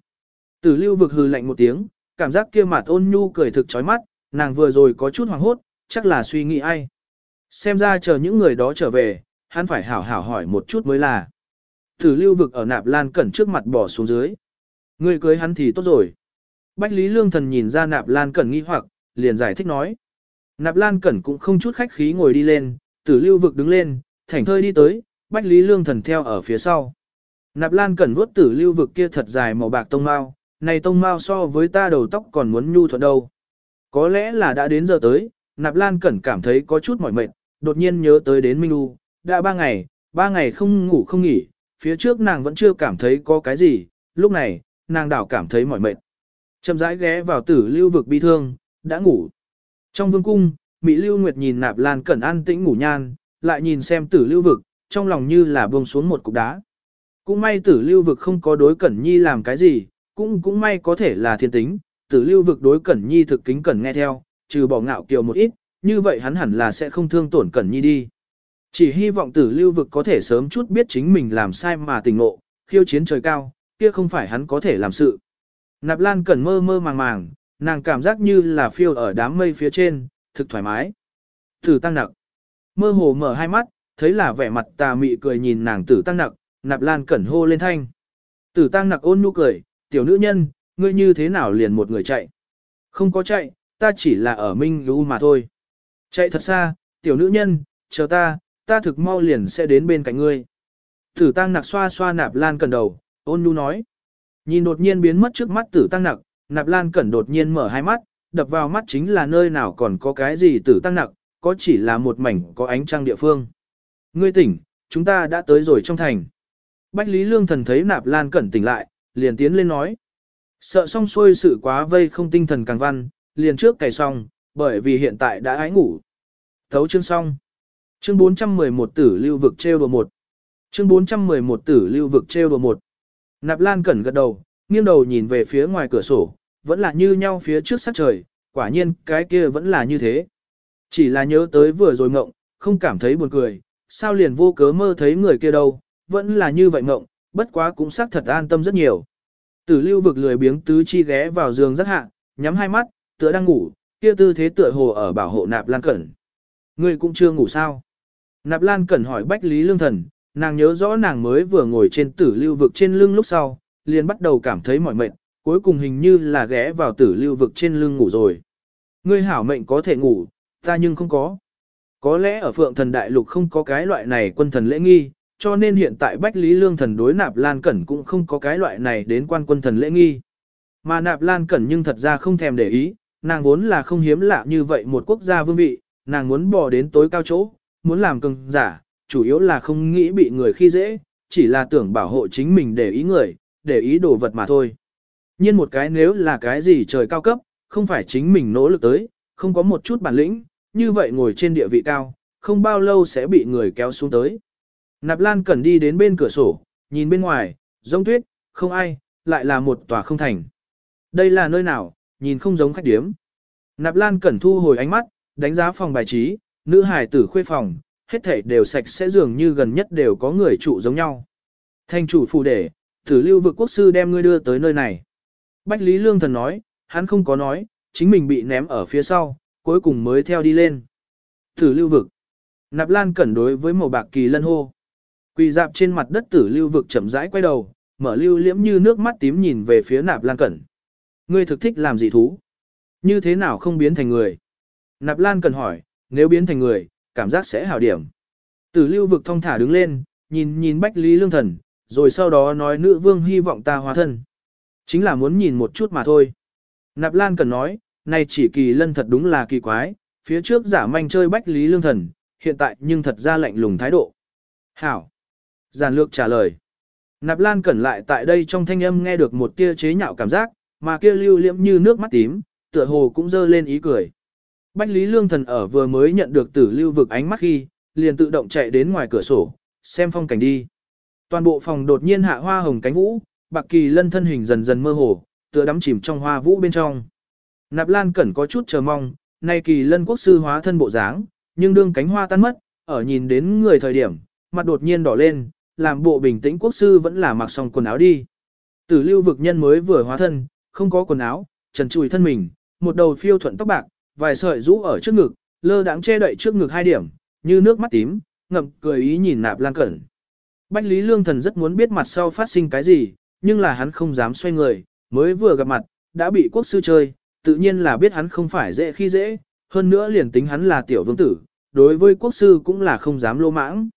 Tử lưu vực hừ lạnh một tiếng, cảm giác kia mặt ôn nhu cười thực chói mắt, nàng vừa rồi có chút hoảng hốt, chắc là suy nghĩ ai. Xem ra chờ những người đó trở về, hắn phải hảo hảo hỏi một chút mới là. Tử lưu vực ở nạp lan cẩn trước mặt bỏ xuống dưới. Người cưới hắn thì tốt rồi. Bách Lý Lương Thần nhìn ra nạp lan cẩn nghi hoặc, liền giải thích nói. Nạp lan cẩn cũng không chút khách khí ngồi đi lên, tử lưu vực đứng lên, thảnh thơi đi tới, Bách Lý Lương Thần theo ở phía sau. Nạp lan cẩn vuốt tử lưu vực kia thật dài màu bạc tông mao, này tông mao so với ta đầu tóc còn muốn nhu thuận đâu. Có lẽ là đã đến giờ tới, Nạp Lan Cẩn cảm thấy có chút mỏi mệt, đột nhiên nhớ tới đến Minh U, đã ba ngày, ba ngày không ngủ không nghỉ, phía trước nàng vẫn chưa cảm thấy có cái gì, lúc này, nàng đảo cảm thấy mỏi mệt. Chậm rãi ghé vào tử lưu vực bi thương, đã ngủ. Trong vương cung, Mỹ Lưu Nguyệt nhìn Nạp Lan Cẩn an tĩnh ngủ nhan, lại nhìn xem tử lưu vực, trong lòng như là buông xuống một cục đá. Cũng may tử lưu vực không có đối Cẩn Nhi làm cái gì, cũng cũng may có thể là thiên tính, tử lưu vực đối Cẩn Nhi thực kính Cẩn nghe theo, trừ bỏ ngạo kiều một ít, như vậy hắn hẳn là sẽ không thương tổn Cẩn Nhi đi. Chỉ hy vọng tử lưu vực có thể sớm chút biết chính mình làm sai mà tỉnh ngộ, khiêu chiến trời cao, kia không phải hắn có thể làm sự. Nạp Lan Cẩn mơ mơ màng màng, nàng cảm giác như là phiêu ở đám mây phía trên, thực thoải mái. Tử tăng nặc. Mơ hồ mở hai mắt, thấy là vẻ mặt tà mị cười nhìn nàng tử tăng nặc, Nạp Lan Cẩn hô lên thanh. Tử tăng nặc ôn nhu cười, tiểu nữ nhân, ngươi như thế nào liền một người chạy. Không có chạy, ta chỉ là ở Minh Lũ mà thôi. Chạy thật xa, tiểu nữ nhân, chờ ta, ta thực mau liền sẽ đến bên cạnh ngươi. Tử tăng nặc xoa xoa nạp lan cẩn đầu, ôn nhu nói. Nhìn đột nhiên biến mất trước mắt tử tăng nặc, nạp lan cẩn đột nhiên mở hai mắt, đập vào mắt chính là nơi nào còn có cái gì tử tăng nặc, có chỉ là một mảnh có ánh trăng địa phương. Ngươi tỉnh, chúng ta đã tới rồi trong thành. Bách Lý Lương Thần thấy nạp lan cẩn tỉnh lại, liền tiến lên nói. Sợ xong xuôi sự quá vây không tinh thần càng văn, liền trước cày xong, bởi vì hiện tại đã ái ngủ. Thấu chương xong. Chương 411 tử lưu vực treo đồ một. Chương 411 tử lưu vực treo đồ một. Nạp Lan Cẩn gật đầu, nghiêng đầu nhìn về phía ngoài cửa sổ, vẫn là như nhau phía trước sắc trời, quả nhiên cái kia vẫn là như thế. Chỉ là nhớ tới vừa rồi ngộng, không cảm thấy buồn cười, sao liền vô cớ mơ thấy người kia đâu, vẫn là như vậy ngộng, bất quá cũng xác thật an tâm rất nhiều. Tử lưu vực lười biếng tứ chi ghé vào giường rất hạ, nhắm hai mắt, tựa đang ngủ, kia tư thế tựa hồ ở bảo hộ nạp lan cẩn. Ngươi cũng chưa ngủ sao? Nạp lan cẩn hỏi Bách Lý Lương Thần, nàng nhớ rõ nàng mới vừa ngồi trên tử lưu vực trên lưng lúc sau, liền bắt đầu cảm thấy mỏi mệt, cuối cùng hình như là ghé vào tử lưu vực trên lưng ngủ rồi. Ngươi hảo mệnh có thể ngủ, ta nhưng không có. Có lẽ ở phượng thần đại lục không có cái loại này quân thần lễ nghi, cho nên hiện tại Bách Lý Lương thần đối nạp lan cẩn cũng không có cái loại này đến quan quân thần lễ nghi. Mà nạp lan cẩn nhưng thật ra không thèm để ý, nàng vốn là không hiếm lạ như vậy một quốc gia vương vị, nàng muốn bỏ đến tối cao chỗ, muốn làm cường giả, chủ yếu là không nghĩ bị người khi dễ, chỉ là tưởng bảo hộ chính mình để ý người, để ý đồ vật mà thôi. nhiên một cái nếu là cái gì trời cao cấp, không phải chính mình nỗ lực tới, không có một chút bản lĩnh, như vậy ngồi trên địa vị cao, không bao lâu sẽ bị người kéo xuống tới. Nạp Lan Cẩn đi đến bên cửa sổ, nhìn bên ngoài, giống tuyết, không ai, lại là một tòa không thành. Đây là nơi nào, nhìn không giống khách điếm. Nạp Lan Cẩn thu hồi ánh mắt, đánh giá phòng bài trí, nữ hài tử khuê phòng, hết thảy đều sạch sẽ dường như gần nhất đều có người trụ giống nhau. Thanh chủ phù để, tử lưu vực quốc sư đem ngươi đưa tới nơi này. Bách Lý Lương Thần nói, hắn không có nói, chính mình bị ném ở phía sau, cuối cùng mới theo đi lên. Tử lưu vực. Nạp Lan Cẩn đối với màu bạc kỳ lân hô. Quỳ dạp trên mặt đất tử lưu vực chậm rãi quay đầu, mở lưu liễm như nước mắt tím nhìn về phía Nạp Lan Cẩn. Ngươi thực thích làm gì thú? Như thế nào không biến thành người? Nạp Lan Cẩn hỏi, nếu biến thành người, cảm giác sẽ hảo điểm. Tử lưu vực thong thả đứng lên, nhìn nhìn Bách Lý Lương Thần, rồi sau đó nói nữ vương hy vọng ta hóa thân. Chính là muốn nhìn một chút mà thôi. Nạp Lan cần nói, này chỉ kỳ lân thật đúng là kỳ quái, phía trước giả manh chơi Bách Lý Lương Thần, hiện tại nhưng thật ra lạnh lùng thái độ. Hảo. Giản lược trả lời. Nạp Lan Cẩn lại tại đây trong thanh âm nghe được một tia chế nhạo cảm giác, mà kia lưu liễm như nước mắt tím, tựa hồ cũng dơ lên ý cười. Bách Lý Lương Thần ở vừa mới nhận được tử lưu vực ánh mắt khi, liền tự động chạy đến ngoài cửa sổ, xem phong cảnh đi. Toàn bộ phòng đột nhiên hạ hoa hồng cánh vũ, bạc kỳ lân thân hình dần dần mơ hồ, tựa đắm chìm trong hoa vũ bên trong. Nạp Lan Cẩn có chút chờ mong, nay kỳ lân quốc sư hóa thân bộ dáng, nhưng đương cánh hoa tan mất, ở nhìn đến người thời điểm, mặt đột nhiên đỏ lên, làm bộ bình tĩnh quốc sư vẫn là mặc xong quần áo đi. Tử lưu vực nhân mới vừa hóa thân, không có quần áo, trần trùi thân mình, một đầu phiêu thuận tóc bạc, vài sợi rũ ở trước ngực, lơ đãng che đậy trước ngực hai điểm, như nước mắt tím, ngậm cười ý nhìn nạp lan cẩn. Bách Lý Lương Thần rất muốn biết mặt sau phát sinh cái gì, nhưng là hắn không dám xoay người, mới vừa gặp mặt, đã bị quốc sư chơi, tự nhiên là biết hắn không phải dễ khi dễ, hơn nữa liền tính hắn là tiểu vương tử, đối với quốc sư cũng là không dám lô mãng.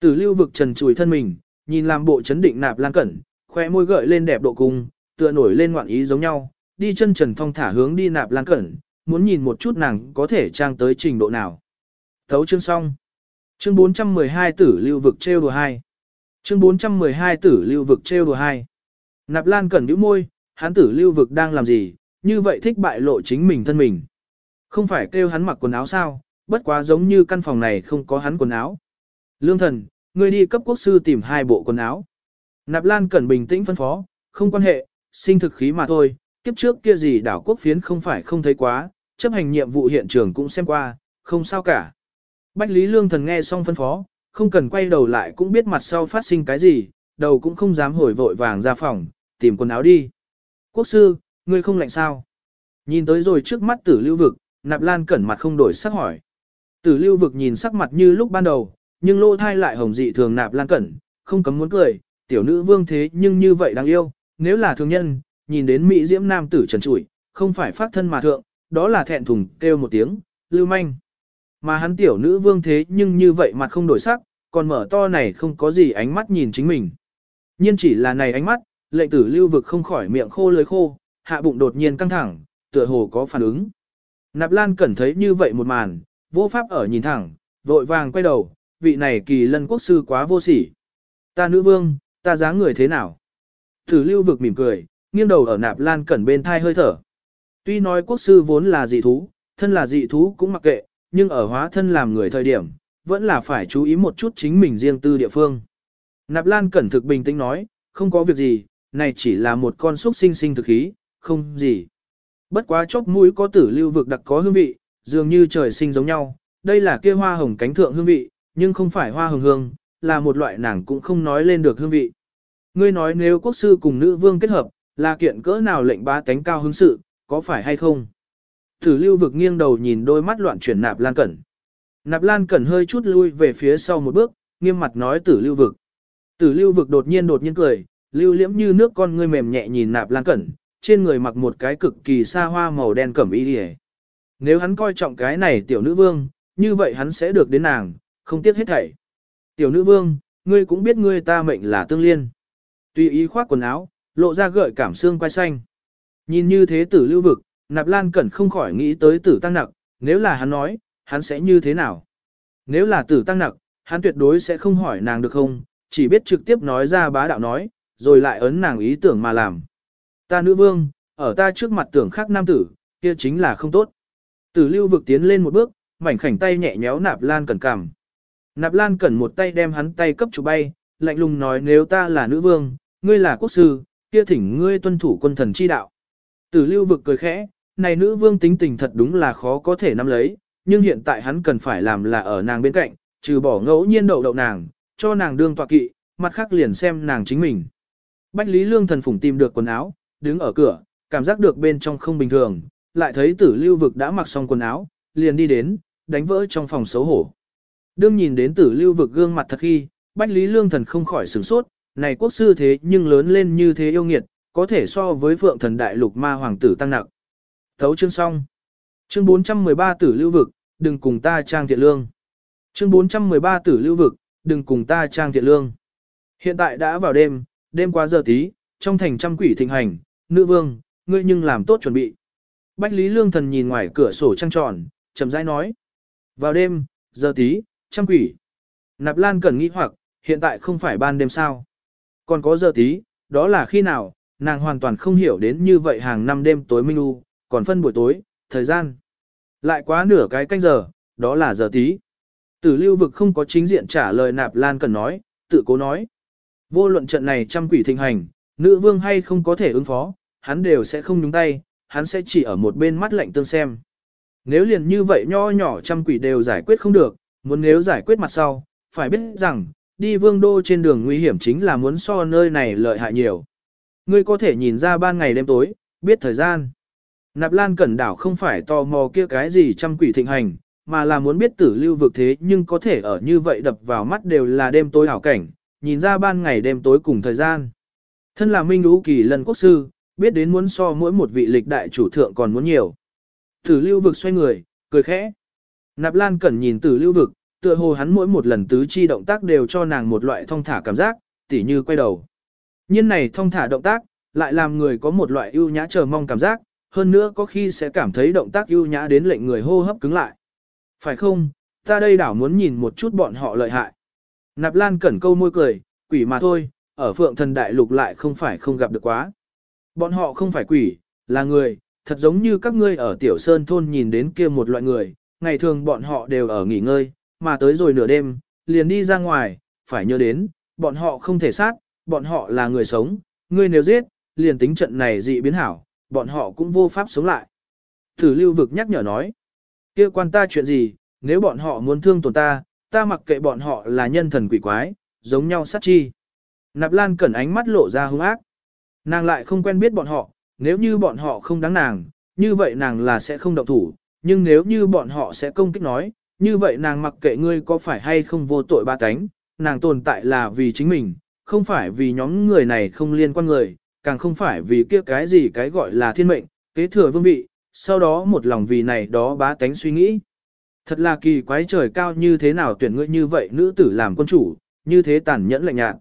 Tử lưu vực trần chùi thân mình, nhìn làm bộ chấn định nạp lan cẩn, khoe môi gợi lên đẹp độ cung, tựa nổi lên ngoạn ý giống nhau, đi chân trần thong thả hướng đi nạp lan cẩn, muốn nhìn một chút nàng có thể trang tới trình độ nào. Thấu chương xong. Chương 412 tử lưu vực trêu đùa hai. Chương 412 tử lưu vực trêu đùa hai. Nạp Lan cẩn nhíu môi, hắn tử lưu vực đang làm gì, như vậy thích bại lộ chính mình thân mình. Không phải kêu hắn mặc quần áo sao, bất quá giống như căn phòng này không có hắn quần áo. Lương thần, ngươi đi cấp quốc sư tìm hai bộ quần áo. Nạp Lan cẩn bình tĩnh phân phó, không quan hệ, sinh thực khí mà thôi, kiếp trước kia gì đảo quốc phiến không phải không thấy quá, chấp hành nhiệm vụ hiện trường cũng xem qua, không sao cả. Bách Lý Lương thần nghe xong phân phó, không cần quay đầu lại cũng biết mặt sau phát sinh cái gì, đầu cũng không dám hồi vội vàng ra phòng, tìm quần áo đi. Quốc sư, ngươi không lạnh sao? Nhìn tới rồi trước mắt tử lưu vực, nạp lan cẩn mặt không đổi sắc hỏi. Tử lưu vực nhìn sắc mặt như lúc ban đầu, nhưng lô thai lại hồng dị thường nạp lan cẩn, không cấm muốn cười, tiểu nữ vương thế nhưng như vậy đáng yêu, nếu là thường nhân, nhìn đến mỹ diễm nam tử trần trụi, không phải phát thân mà thượng, đó là thẹn thùng kêu một tiếng, lưu manh. Mà hắn tiểu nữ vương thế nhưng như vậy mặt không đổi sắc, còn mở to này không có gì ánh mắt nhìn chính mình. nhiên chỉ là này ánh mắt, lệnh tử lưu vực không khỏi miệng khô lưới khô, hạ bụng đột nhiên căng thẳng, tựa hồ có phản ứng. Nạp Lan cẩn thấy như vậy một màn, vô pháp ở nhìn thẳng, vội vàng quay đầu, vị này kỳ lân quốc sư quá vô sỉ. Ta nữ vương, ta dáng người thế nào? Tử lưu vực mỉm cười, nghiêng đầu ở nạp lan cẩn bên thai hơi thở. Tuy nói quốc sư vốn là dị thú, thân là dị thú cũng mặc kệ, nhưng ở hóa thân làm người thời điểm, vẫn là phải chú ý một chút chính mình riêng tư địa phương. Nạp lan cẩn thực bình tĩnh nói, không có việc gì, này chỉ là một con xúc sinh sinh thực khí, không gì. Bất quá chốc mũi có tử lưu vực đặc có hương vị, dường như trời sinh giống nhau, đây là kia hoa hồng cánh thượng hương vị, nhưng không phải hoa hồng hương, là một loại nàng cũng không nói lên được hương vị. Ngươi nói nếu quốc sư cùng nữ vương kết hợp, là kiện cỡ nào lệnh ba tánh cao hứng sự, có phải hay không? Tử lưu vực nghiêng đầu nhìn đôi mắt loạn chuyển nạp lan cẩn. Nạp lan cẩn hơi chút lui về phía sau một bước, nghiêm mặt nói tử lưu vực. Tử lưu vực đột nhiên đột nhiên cười, lưu liễm như nước con ngươi mềm nhẹ nhìn nạp lan cẩn, trên người mặc một cái cực kỳ xa hoa màu đen cẩm y hề. nếu hắn coi trọng cái này tiểu nữ vương, như vậy hắn sẽ được đến nàng, không tiếc hết thảy. Tiểu nữ vương, ngươi cũng biết ngươi ta mệnh là tương liên. Tùy ý khoác quần áo, lộ ra gợi cảm xương quai xanh. Nhìn như thế tử lưu vực, nạp lan cẩn không khỏi nghĩ tới tử tăng nặc, nếu là hắn nói, hắn sẽ như thế nào? Nếu là tử tăng nặc, hắn tuyệt đối sẽ không hỏi nàng được không, chỉ biết trực tiếp nói ra bá đạo nói, rồi lại ấn nàng ý tưởng mà làm. Ta nữ vương, ở ta trước mặt tưởng khác nam tử, kia chính là không tốt. Tử lưu vực tiến lên một bước, mảnh khảnh tay nhẹ nhéo nạp lan cẩn cảm. Nạp lan cẩn một tay đem hắn tay cấp chủ bay, lạnh lùng nói nếu ta là nữ vương, ngươi là quốc sư, kia thỉnh ngươi tuân thủ quân thần chi đạo. Tử lưu vực cười khẽ, này nữ vương tính tình thật đúng là khó có thể nắm lấy, nhưng hiện tại hắn cần phải làm là ở nàng bên cạnh, trừ bỏ ngẫu nhiên đậu đậu nàng, cho nàng đương tọa kỵ, mặt khác liền xem nàng chính mình. Bách Lý Lương thần phủng tìm được quần áo, đứng ở cửa, cảm giác được bên trong không bình thường, lại thấy tử lưu vực đã mặc xong quần áo, liền đi đến, đánh vỡ trong phòng xấu hổ. Đương nhìn đến tử lưu vực gương mặt thật khi, Bách Lý Lương thần không khỏi sửng sốt, này quốc sư thế nhưng lớn lên như thế yêu nghiệt, có thể so với phượng thần đại lục ma hoàng tử tăng nặng. Thấu chương xong. Chương 413 tử lưu vực, đừng cùng ta trang thiện lương. Chương 413 tử lưu vực, đừng cùng ta trang thiện lương. Hiện tại đã vào đêm, đêm qua giờ tí, trong thành trăm quỷ thịnh hành, nữ vương, ngươi nhưng làm tốt chuẩn bị. Bách Lý Lương Thần nhìn ngoài cửa sổ trăng tròn, chậm rãi nói. Vào đêm, giờ tí, trăm quỷ. Nạp Lan cần nghĩ hoặc, hiện tại không phải ban đêm sao. Còn có giờ tí, đó là khi nào, nàng hoàn toàn không hiểu đến như vậy hàng năm đêm tối minh u, còn phân buổi tối, thời gian. Lại quá nửa cái canh giờ, đó là giờ tí. Tử lưu vực không có chính diện trả lời nạp lan cần nói, tự cố nói. Vô luận trận này trăm quỷ thịnh hành, nữ vương hay không có thể ứng phó, hắn đều sẽ không nhúng tay, hắn sẽ chỉ ở một bên mắt lạnh tương xem. Nếu liền như vậy nho nhỏ trăm quỷ đều giải quyết không được, muốn nếu giải quyết mặt sau, phải biết rằng, đi vương đô trên đường nguy hiểm chính là muốn so nơi này lợi hại nhiều. Ngươi có thể nhìn ra ban ngày đêm tối, biết thời gian. Nạp Lan Cẩn Đảo không phải tò mò kia cái gì trăm quỷ thịnh hành, mà là muốn biết tử lưu vực thế nhưng có thể ở như vậy đập vào mắt đều là đêm tối hảo cảnh, nhìn ra ban ngày đêm tối cùng thời gian. Thân là Minh Ú Kỳ lần quốc sư, biết đến muốn so mỗi một vị lịch đại chủ thượng còn muốn nhiều. Tử lưu vực xoay người, cười khẽ. Nạp Lan Cẩn nhìn tử lưu vực, tựa hồ hắn mỗi một lần tứ chi động tác đều cho nàng một loại thông thả cảm giác, tỉ như quay đầu. Nhiên này thông thả động tác, lại làm người có một loại ưu nhã chờ mong cảm giác, hơn nữa có khi sẽ cảm thấy động tác ưu nhã đến lệnh người hô hấp cứng lại. Phải không, ta đây đảo muốn nhìn một chút bọn họ lợi hại. Nạp Lan cẩn câu môi cười, quỷ mà thôi, ở phượng thần đại lục lại không phải không gặp được quá. Bọn họ không phải quỷ, là người, thật giống như các ngươi ở tiểu sơn thôn nhìn đến kia một loại người, ngày thường bọn họ đều ở nghỉ ngơi, mà tới rồi nửa đêm, liền đi ra ngoài, phải nhớ đến, bọn họ không thể sát, bọn họ là người sống, ngươi nếu giết, liền tính trận này dị biến hảo, bọn họ cũng vô pháp sống lại. Thử lưu vực nhắc nhở nói, kia quan ta chuyện gì, nếu bọn họ muốn thương tổn ta, ta mặc kệ bọn họ là nhân thần quỷ quái, giống nhau sát chi. Nạp Lan cẩn ánh mắt lộ ra hung ác. Nàng lại không quen biết bọn họ, nếu như bọn họ không đáng nàng, như vậy nàng là sẽ không động thủ, nhưng nếu như bọn họ sẽ công kích nói, như vậy nàng mặc kệ ngươi có phải hay không vô tội ba cánh, nàng tồn tại là vì chính mình, không phải vì nhóm người này không liên quan người, càng không phải vì kia cái gì cái gọi là thiên mệnh, kế thừa vương vị, sau đó một lòng vì này đó bá tánh suy nghĩ. Thật là kỳ quái trời cao như thế nào tuyển ngươi như vậy nữ tử làm quân chủ, như thế tàn nhẫn lạnh nhạt.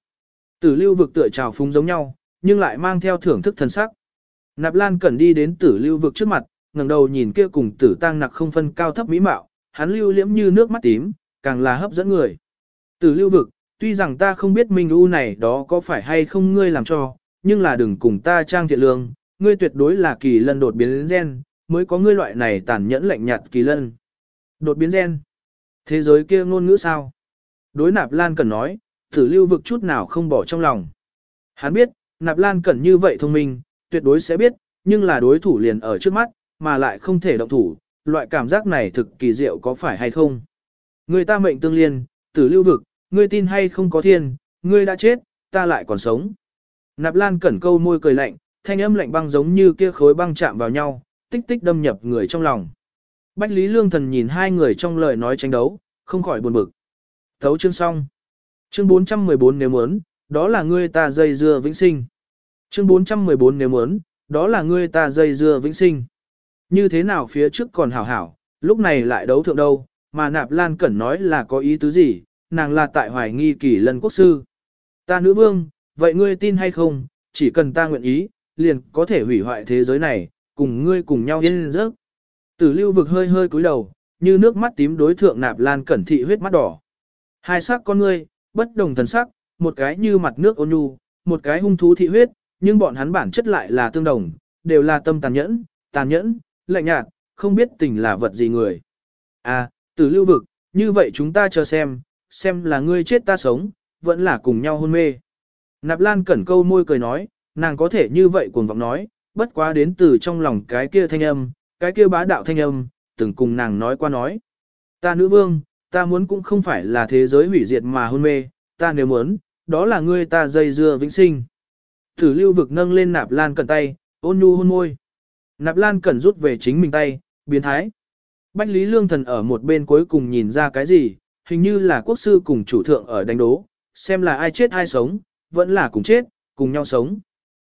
Tử lưu vực tựa trào phúng giống nhau, nhưng lại mang theo thưởng thức thần sắc. Nạp Lan Cẩn đi đến tử lưu vực trước mặt, ngẩng đầu nhìn kia cùng tử tăng nặc không phân cao thấp mỹ mạo, hắn lưu liễm như nước mắt tím, càng là hấp dẫn người. Tử lưu vực, tuy rằng ta không biết Minh U này đó có phải hay không ngươi làm cho, nhưng là đừng cùng ta trang thiện lương, ngươi tuyệt đối là kỳ lân đột biến gen, mới có ngươi loại này tàn nhẫn lạnh nhạt kỳ lân. Đột biến gen. Thế giới kia ngôn ngữ sao? Đối nạp lan cần nói, thử lưu vực chút nào không bỏ trong lòng. Hắn biết, nạp lan cần như vậy thông minh, tuyệt đối sẽ biết, nhưng là đối thủ liền ở trước mắt, mà lại không thể động thủ, loại cảm giác này thực kỳ diệu có phải hay không? Người ta mệnh tương liên, tử lưu vực, ngươi tin hay không có thiên, ngươi đã chết, ta lại còn sống. Nạp Lan cẩn câu môi cười lạnh, thanh âm lạnh băng giống như kia khối băng chạm vào nhau, tích tích đâm nhập người trong lòng. Bách Lý Lương Thần nhìn hai người trong lời nói tranh đấu, không khỏi buồn bực. Thấu chương xong. Chương 414 nếu muốn, đó là ngươi ta dây dưa vĩnh sinh. Chương 414 nếu muốn, đó là ngươi ta dây dưa vĩnh sinh. Như thế nào phía trước còn hảo hảo, lúc này lại đấu thượng đâu, mà nạp lan cẩn nói là có ý tứ gì, nàng là tại hoài nghi kỳ lân quốc sư. Ta nữ vương, vậy ngươi tin hay không, chỉ cần ta nguyện ý, liền có thể hủy hoại thế giới này, cùng ngươi cùng nhau yên giấc. Tử lưu vực hơi hơi cúi đầu, như nước mắt tím đối thượng nạp lan cẩn thị huyết mắt đỏ. Hai sắc con ngươi, bất đồng thần sắc, một cái như mặt nước ôn nhu, một cái hung thú thị huyết, nhưng bọn hắn bản chất lại là tương đồng, đều là tâm tàn nhẫn, tàn nhẫn, lạnh nhạt, không biết tình là vật gì người. À, tử lưu vực, như vậy chúng ta chờ xem, xem là ngươi chết ta sống, vẫn là cùng nhau hôn mê. Nạp Lan cẩn câu môi cười nói, nàng có thể như vậy cuồng vọng nói, bất quá đến từ trong lòng cái kia thanh âm, cái kia bá đạo thanh âm, từng cùng nàng nói qua nói. Ta nữ vương, ta muốn cũng không phải là thế giới hủy diệt mà hôn mê, ta nếu muốn, đó là ngươi ta dây dưa vĩnh sinh. Thử lưu vực nâng lên nạp lan cẩn tay, ôn nhu hôn môi. Nạp lan cẩn rút về chính mình tay, biến thái. Bách Lý Lương Thần ở một bên cuối cùng nhìn ra cái gì, hình như là quốc sư cùng chủ thượng ở đánh đố, xem là ai chết ai sống, vẫn là cùng chết, cùng nhau sống.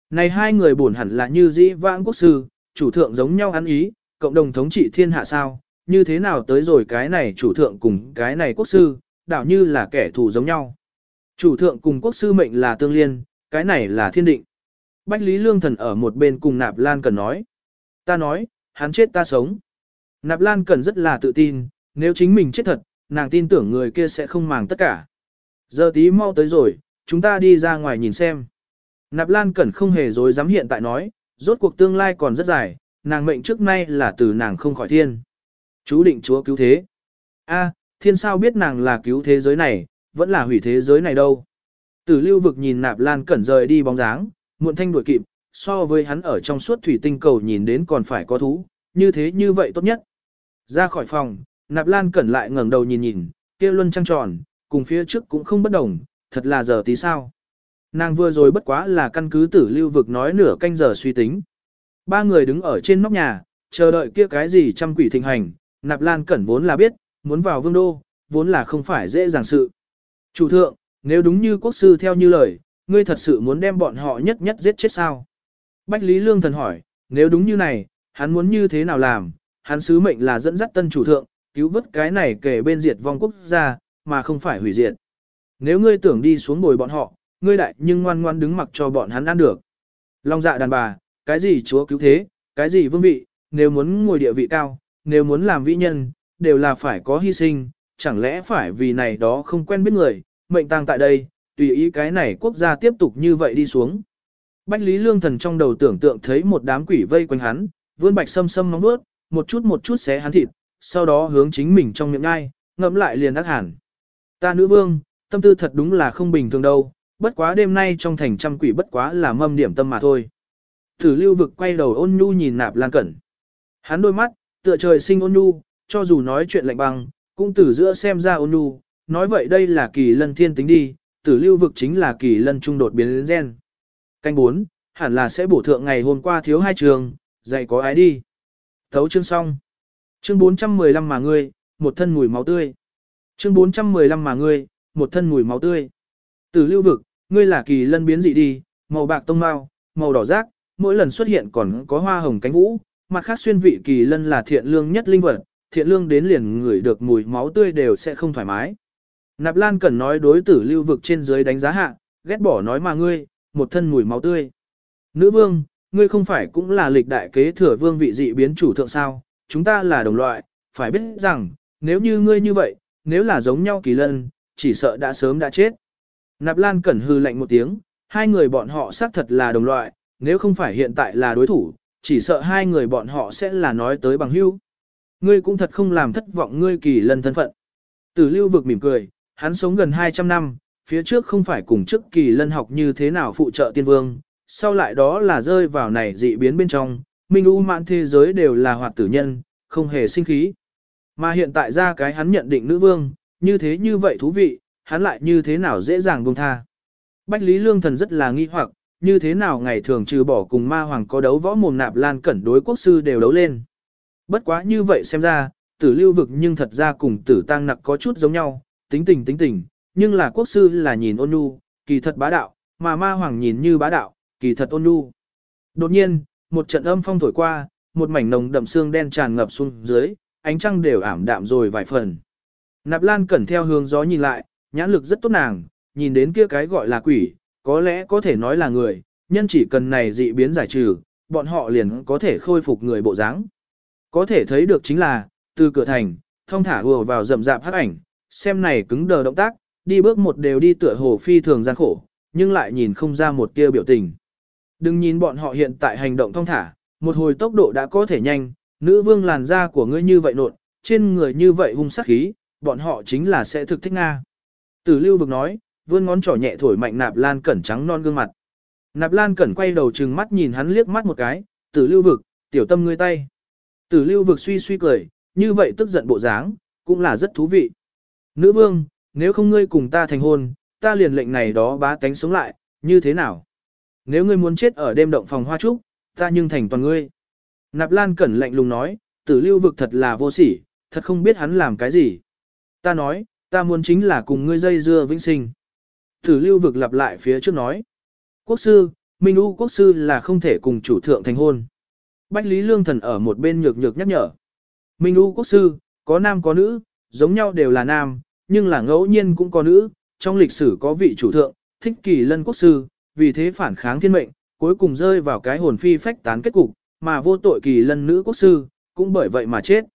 Này hai người buồn hẳn là như dĩ vãng quốc sư, chủ thượng giống nhau ăn ý, cộng đồng thống trị thiên hạ sao, như thế nào tới rồi cái này chủ thượng cùng cái này quốc sư, đảo như là kẻ thù giống nhau. Chủ thượng cùng quốc sư mệnh là tương liên, cái này là thiên định. Bách Lý Lương Thần ở một bên cùng Nạp Lan Cần nói. Ta nói, hắn chết ta sống. Nạp Lan Cần rất là tự tin, nếu chính mình chết thật, nàng tin tưởng người kia sẽ không màng tất cả. Giờ tí mau tới rồi, chúng ta đi ra ngoài nhìn xem. Nạp Lan Cẩn không hề dối dám hiện tại nói, rốt cuộc tương lai còn rất dài, nàng mệnh trước nay là từ nàng không khỏi thiên. Chú định chúa cứu thế. A, thiên sao biết nàng là cứu thế giới này, vẫn là hủy thế giới này đâu. Tử lưu vực nhìn Nạp Lan Cẩn rời đi bóng dáng, muộn thanh đuổi kịp, so với hắn ở trong suốt thủy tinh cầu nhìn đến còn phải có thú, như thế như vậy tốt nhất. Ra khỏi phòng, Nạp Lan Cẩn lại ngẩng đầu nhìn nhìn, kia luân trăng tròn, cùng phía trước cũng không bất đồng, thật là giờ tí sao. Nàng vừa rồi bất quá là căn cứ tử lưu vực nói nửa canh giờ suy tính. Ba người đứng ở trên nóc nhà, chờ đợi kia cái gì trăm quỷ thịnh hành, Nạp Lan Cẩn vốn là biết, muốn vào vương đô, vốn là không phải dễ dàng sự. Chủ thượng, nếu đúng như quốc sư theo như lời, ngươi thật sự muốn đem bọn họ nhất nhất giết chết sao? Bách Lý Lương Thần hỏi, nếu đúng như này, hắn muốn như thế nào làm? Hắn sứ mệnh là dẫn dắt tân chủ thượng, cứu vớt cái này kể bên diệt vong quốc gia, mà không phải hủy diệt. Nếu ngươi tưởng đi xuống bồi bọn họ, ngươi đại nhưng ngoan ngoan đứng mặc cho bọn hắn ăn được. Long dạ đàn bà, cái gì chúa cứu thế, cái gì vương vị, nếu muốn ngồi địa vị cao, nếu muốn làm vĩ nhân, đều là phải có hy sinh, chẳng lẽ phải vì này đó không quen biết người, mệnh tang tại đây, tùy ý cái này quốc gia tiếp tục như vậy đi xuống. Bách Lý Lương Thần trong đầu tưởng tượng thấy một đám quỷ vây quanh hắn, vươn bạch sâm sâm móng bước, một chút một chút xé hắn thịt, sau đó hướng chính mình trong miệng ngai, ngẫm lại liền ác hẳn. Ta nữ vương, tâm tư thật đúng là không bình thường đâu, bất quá đêm nay trong thành trăm quỷ bất quá là mâm điểm tâm mà thôi. Tử lưu vực quay đầu ôn nhu nhìn nạp lan cẩn. Hắn đôi mắt, tựa trời sinh ôn nhu, cho dù nói chuyện lạnh băng, cũng từ giữa xem ra ôn nhu, nói vậy đây là kỳ lân thiên tính đi, tử lưu vực chính là kỳ lân trung đột biến gen. Canh 4, hẳn là sẽ bổ thượng ngày hôm qua thiếu hai trường, dạy có ai đi. Thấu chương xong. Chương 415 mà ngươi, một thân mùi máu tươi. Chương 415 mà ngươi, một thân mùi máu tươi. Tử lưu vực, ngươi là kỳ lân biến dị đi, màu bạc tông mao, màu đỏ rác, mỗi lần xuất hiện còn có hoa hồng cánh vũ, mặt khác xuyên vị kỳ lân là thiện lương nhất linh vật, thiện lương đến liền người được mùi máu tươi đều sẽ không thoải mái. Nạp Lan cần nói đối tử lưu vực trên dưới đánh giá hạ, ghét bỏ nói mà ngươi, một thân mùi máu tươi. Nữ vương, ngươi không phải cũng là lịch đại kế thừa vương vị dị biến chủ thượng sao, chúng ta là đồng loại, phải biết rằng, nếu như ngươi như vậy, nếu là giống nhau kỳ lân, chỉ sợ đã sớm đã chết. Nạp Lan Cẩn hư lạnh một tiếng, hai người bọn họ xác thật là đồng loại, nếu không phải hiện tại là đối thủ, chỉ sợ hai người bọn họ sẽ là nói tới bằng hữu. Ngươi cũng thật không làm thất vọng ngươi kỳ lân thân phận. Tử lưu vực mỉm cười, hắn sống gần 200 năm, phía trước không phải cùng trước kỳ lân học như thế nào phụ trợ tiên vương, sau lại đó là rơi vào này dị biến bên trong, minh u mãn thế giới đều là hoạt tử nhân, không hề sinh khí. Mà hiện tại ra cái hắn nhận định nữ vương, như thế như vậy thú vị, hắn lại như thế nào dễ dàng buông tha. Bách Lý Lương Thần rất là nghi hoặc, như thế nào ngày thường trừ bỏ cùng ma hoàng có đấu võ mồm nạp lan cẩn đối quốc sư đều đấu lên. Bất quá như vậy xem ra, tử lưu vực nhưng thật ra cùng tử tăng nặc có chút giống nhau, tính tình tính tình, nhưng là quốc sư là nhìn ôn nhu, kỳ thật bá đạo, mà ma hoàng nhìn như bá đạo, kỳ thật ôn nhu. Đột nhiên, một trận âm phong thổi qua, một mảnh nồng đậm xương đen tràn ngập xuống dưới, ánh trăng đều ảm đạm rồi vài phần. Nạp Lan cẩn theo hướng gió nhìn lại, nhãn lực rất tốt nàng, nhìn đến kia cái gọi là quỷ, có lẽ có thể nói là người, nhân chỉ cần này dị biến giải trừ, bọn họ liền có thể khôi phục người bộ dáng. Có thể thấy được chính là, từ cửa thành, thông thả ùa vào rậm rạp hắc ảnh, xem này cứng đờ động tác, đi bước một đều đi tựa hồ phi thường gian khổ, nhưng lại nhìn không ra một tia biểu tình. Đừng nhìn bọn họ hiện tại hành động thong thả, một hồi tốc độ đã có thể nhanh, nữ vương làn da của ngươi như vậy nộn, trên người như vậy hung sắc khí, bọn họ chính là sẽ thực thích Nga. Tử lưu vực nói, vươn ngón trỏ nhẹ thổi mạnh nạp lan cẩn trắng non gương mặt. Nạp lan cẩn quay đầu trừng mắt nhìn hắn liếc mắt một cái, tử lưu vực, tiểu tâm ngươi tay. Tử lưu vực suy suy cười, như vậy tức giận bộ dáng, cũng là rất thú vị. Nữ vương, nếu không ngươi cùng ta thành hôn, ta liền lệnh này đó bá tánh sống lại, như thế nào? Nếu ngươi muốn chết ở đêm động phòng hoa trúc, ta nhưng thành toàn ngươi. Nạp Lan Cẩn lạnh lùng nói, tử lưu vực thật là vô sỉ, thật không biết hắn làm cái gì. Ta nói, ta muốn chính là cùng ngươi dây dưa vĩnh sinh. Tử lưu vực lặp lại phía trước nói. Quốc sư, Minh U quốc sư là không thể cùng chủ thượng thành hôn. Bách Lý Lương Thần ở một bên nhược nhược nhắc nhở. Minh U quốc sư, có nam có nữ, giống nhau đều là nam, nhưng là ngẫu nhiên cũng có nữ, trong lịch sử có vị chủ thượng, thích kỳ lân quốc sư, vì thế phản kháng thiên mệnh, cuối cùng rơi vào cái hồn phi phách tán kết cục, mà vô tội kỳ lân nữ quốc sư, cũng bởi vậy mà chết.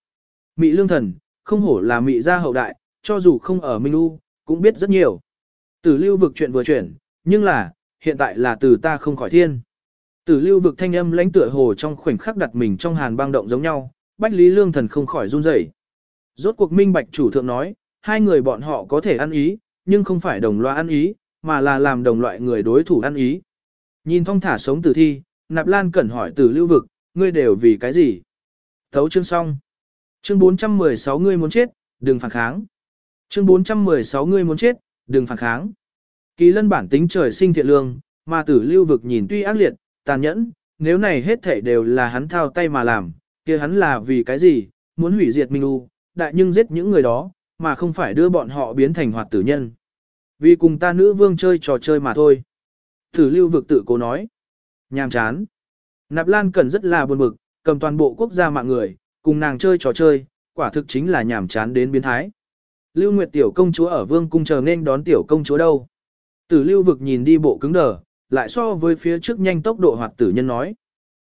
Mị lương thần, không hổ là mị gia hậu đại, cho dù không ở Minh U, cũng biết rất nhiều. Tử lưu vực chuyện vừa chuyển, nhưng là, hiện tại là từ ta không khỏi thiên. Tử lưu vực thanh âm lãnh tựa hồ trong khoảnh khắc đặt mình trong hàn băng động giống nhau, bách lý lương thần không khỏi run rẩy. Rốt cuộc minh bạch chủ thượng nói, hai người bọn họ có thể ăn ý, nhưng không phải đồng loa ăn ý, mà là làm đồng loại người đối thủ ăn ý. Nhìn thong thả sống tử thi, Nạp Lan cẩn hỏi tử lưu vực, ngươi đều vì cái gì? Thấu chương xong. Chương 416 ngươi muốn chết, đừng phản kháng. Chương 416 ngươi muốn chết, đừng phản kháng. Kỳ lân bản tính trời sinh thiện lương, mà tử lưu vực nhìn tuy ác liệt, tàn nhẫn, nếu này hết thể đều là hắn thao tay mà làm, kia hắn là vì cái gì, muốn hủy diệt Minh U, đại nhưng giết những người đó, mà không phải đưa bọn họ biến thành hoạt tử nhân. Vì cùng ta nữ vương chơi trò chơi mà thôi. Tử lưu vực tự cố nói. Nhàm chán. Nạp Lan Cẩn rất là buồn bực, cầm toàn bộ quốc gia mạng người, cùng nàng chơi trò chơi, quả thực chính là nhàm chán đến biến thái. Lưu Nguyệt tiểu công chúa ở vương cung chờ nên đón tiểu công chúa đâu. Tử lưu vực nhìn đi bộ cứng đờ, lại so với phía trước nhanh tốc độ hoạt tử nhân nói.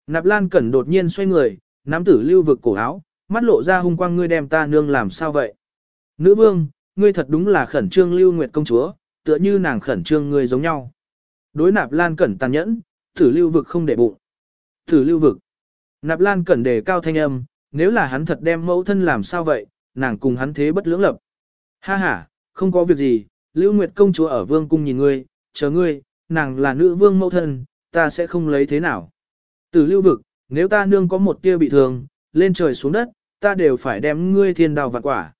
Nạp Lan Cẩn đột nhiên xoay người, nắm tử lưu vực cổ áo, mắt lộ ra hung quang ngươi đem ta nương làm sao vậy. Nữ vương, ngươi thật đúng là khẩn trương lưu nguyệt công chúa, tựa như nàng khẩn trương người giống nhau. Đối nạp lan cẩn tàn nhẫn, thử lưu vực không để bụng. Thử lưu vực. Nạp lan cẩn đề cao thanh âm, nếu là hắn thật đem mẫu thân làm sao vậy, nàng cùng hắn thế bất lưỡng lập. Ha ha, không có việc gì, lưu nguyệt công chúa ở vương cung nhìn ngươi, chờ ngươi, nàng là nữ vương mẫu thân, ta sẽ không lấy thế nào. Tử lưu vực, nếu ta nương có một tia bị thương, lên trời xuống đất, ta đều phải đem ngươi thiên đào vạn quả.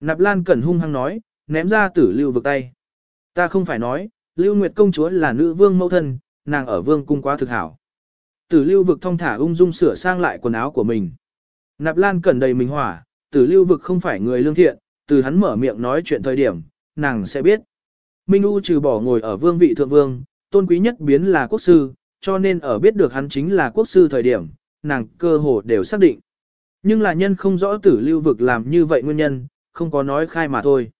Nạp Lan Cẩn hung hăng nói, ném ra tử lưu vực tay. Ta không phải nói, Lưu Nguyệt công chúa là nữ vương mẫu thân, nàng ở vương cung quá thực hảo. Tử lưu vực thong thả ung dung sửa sang lại quần áo của mình. Nạp Lan Cẩn đầy mình hỏa, tử lưu vực không phải người lương thiện, từ hắn mở miệng nói chuyện thời điểm, nàng sẽ biết. Minh U trừ bỏ ngồi ở vương vị thượng vương, tôn quý nhất biến là quốc sư, cho nên ở biết được hắn chính là quốc sư thời điểm, nàng cơ hồ đều xác định. Nhưng là nhân không rõ tử lưu vực làm như vậy nguyên nhân, không có nói khai mà thôi.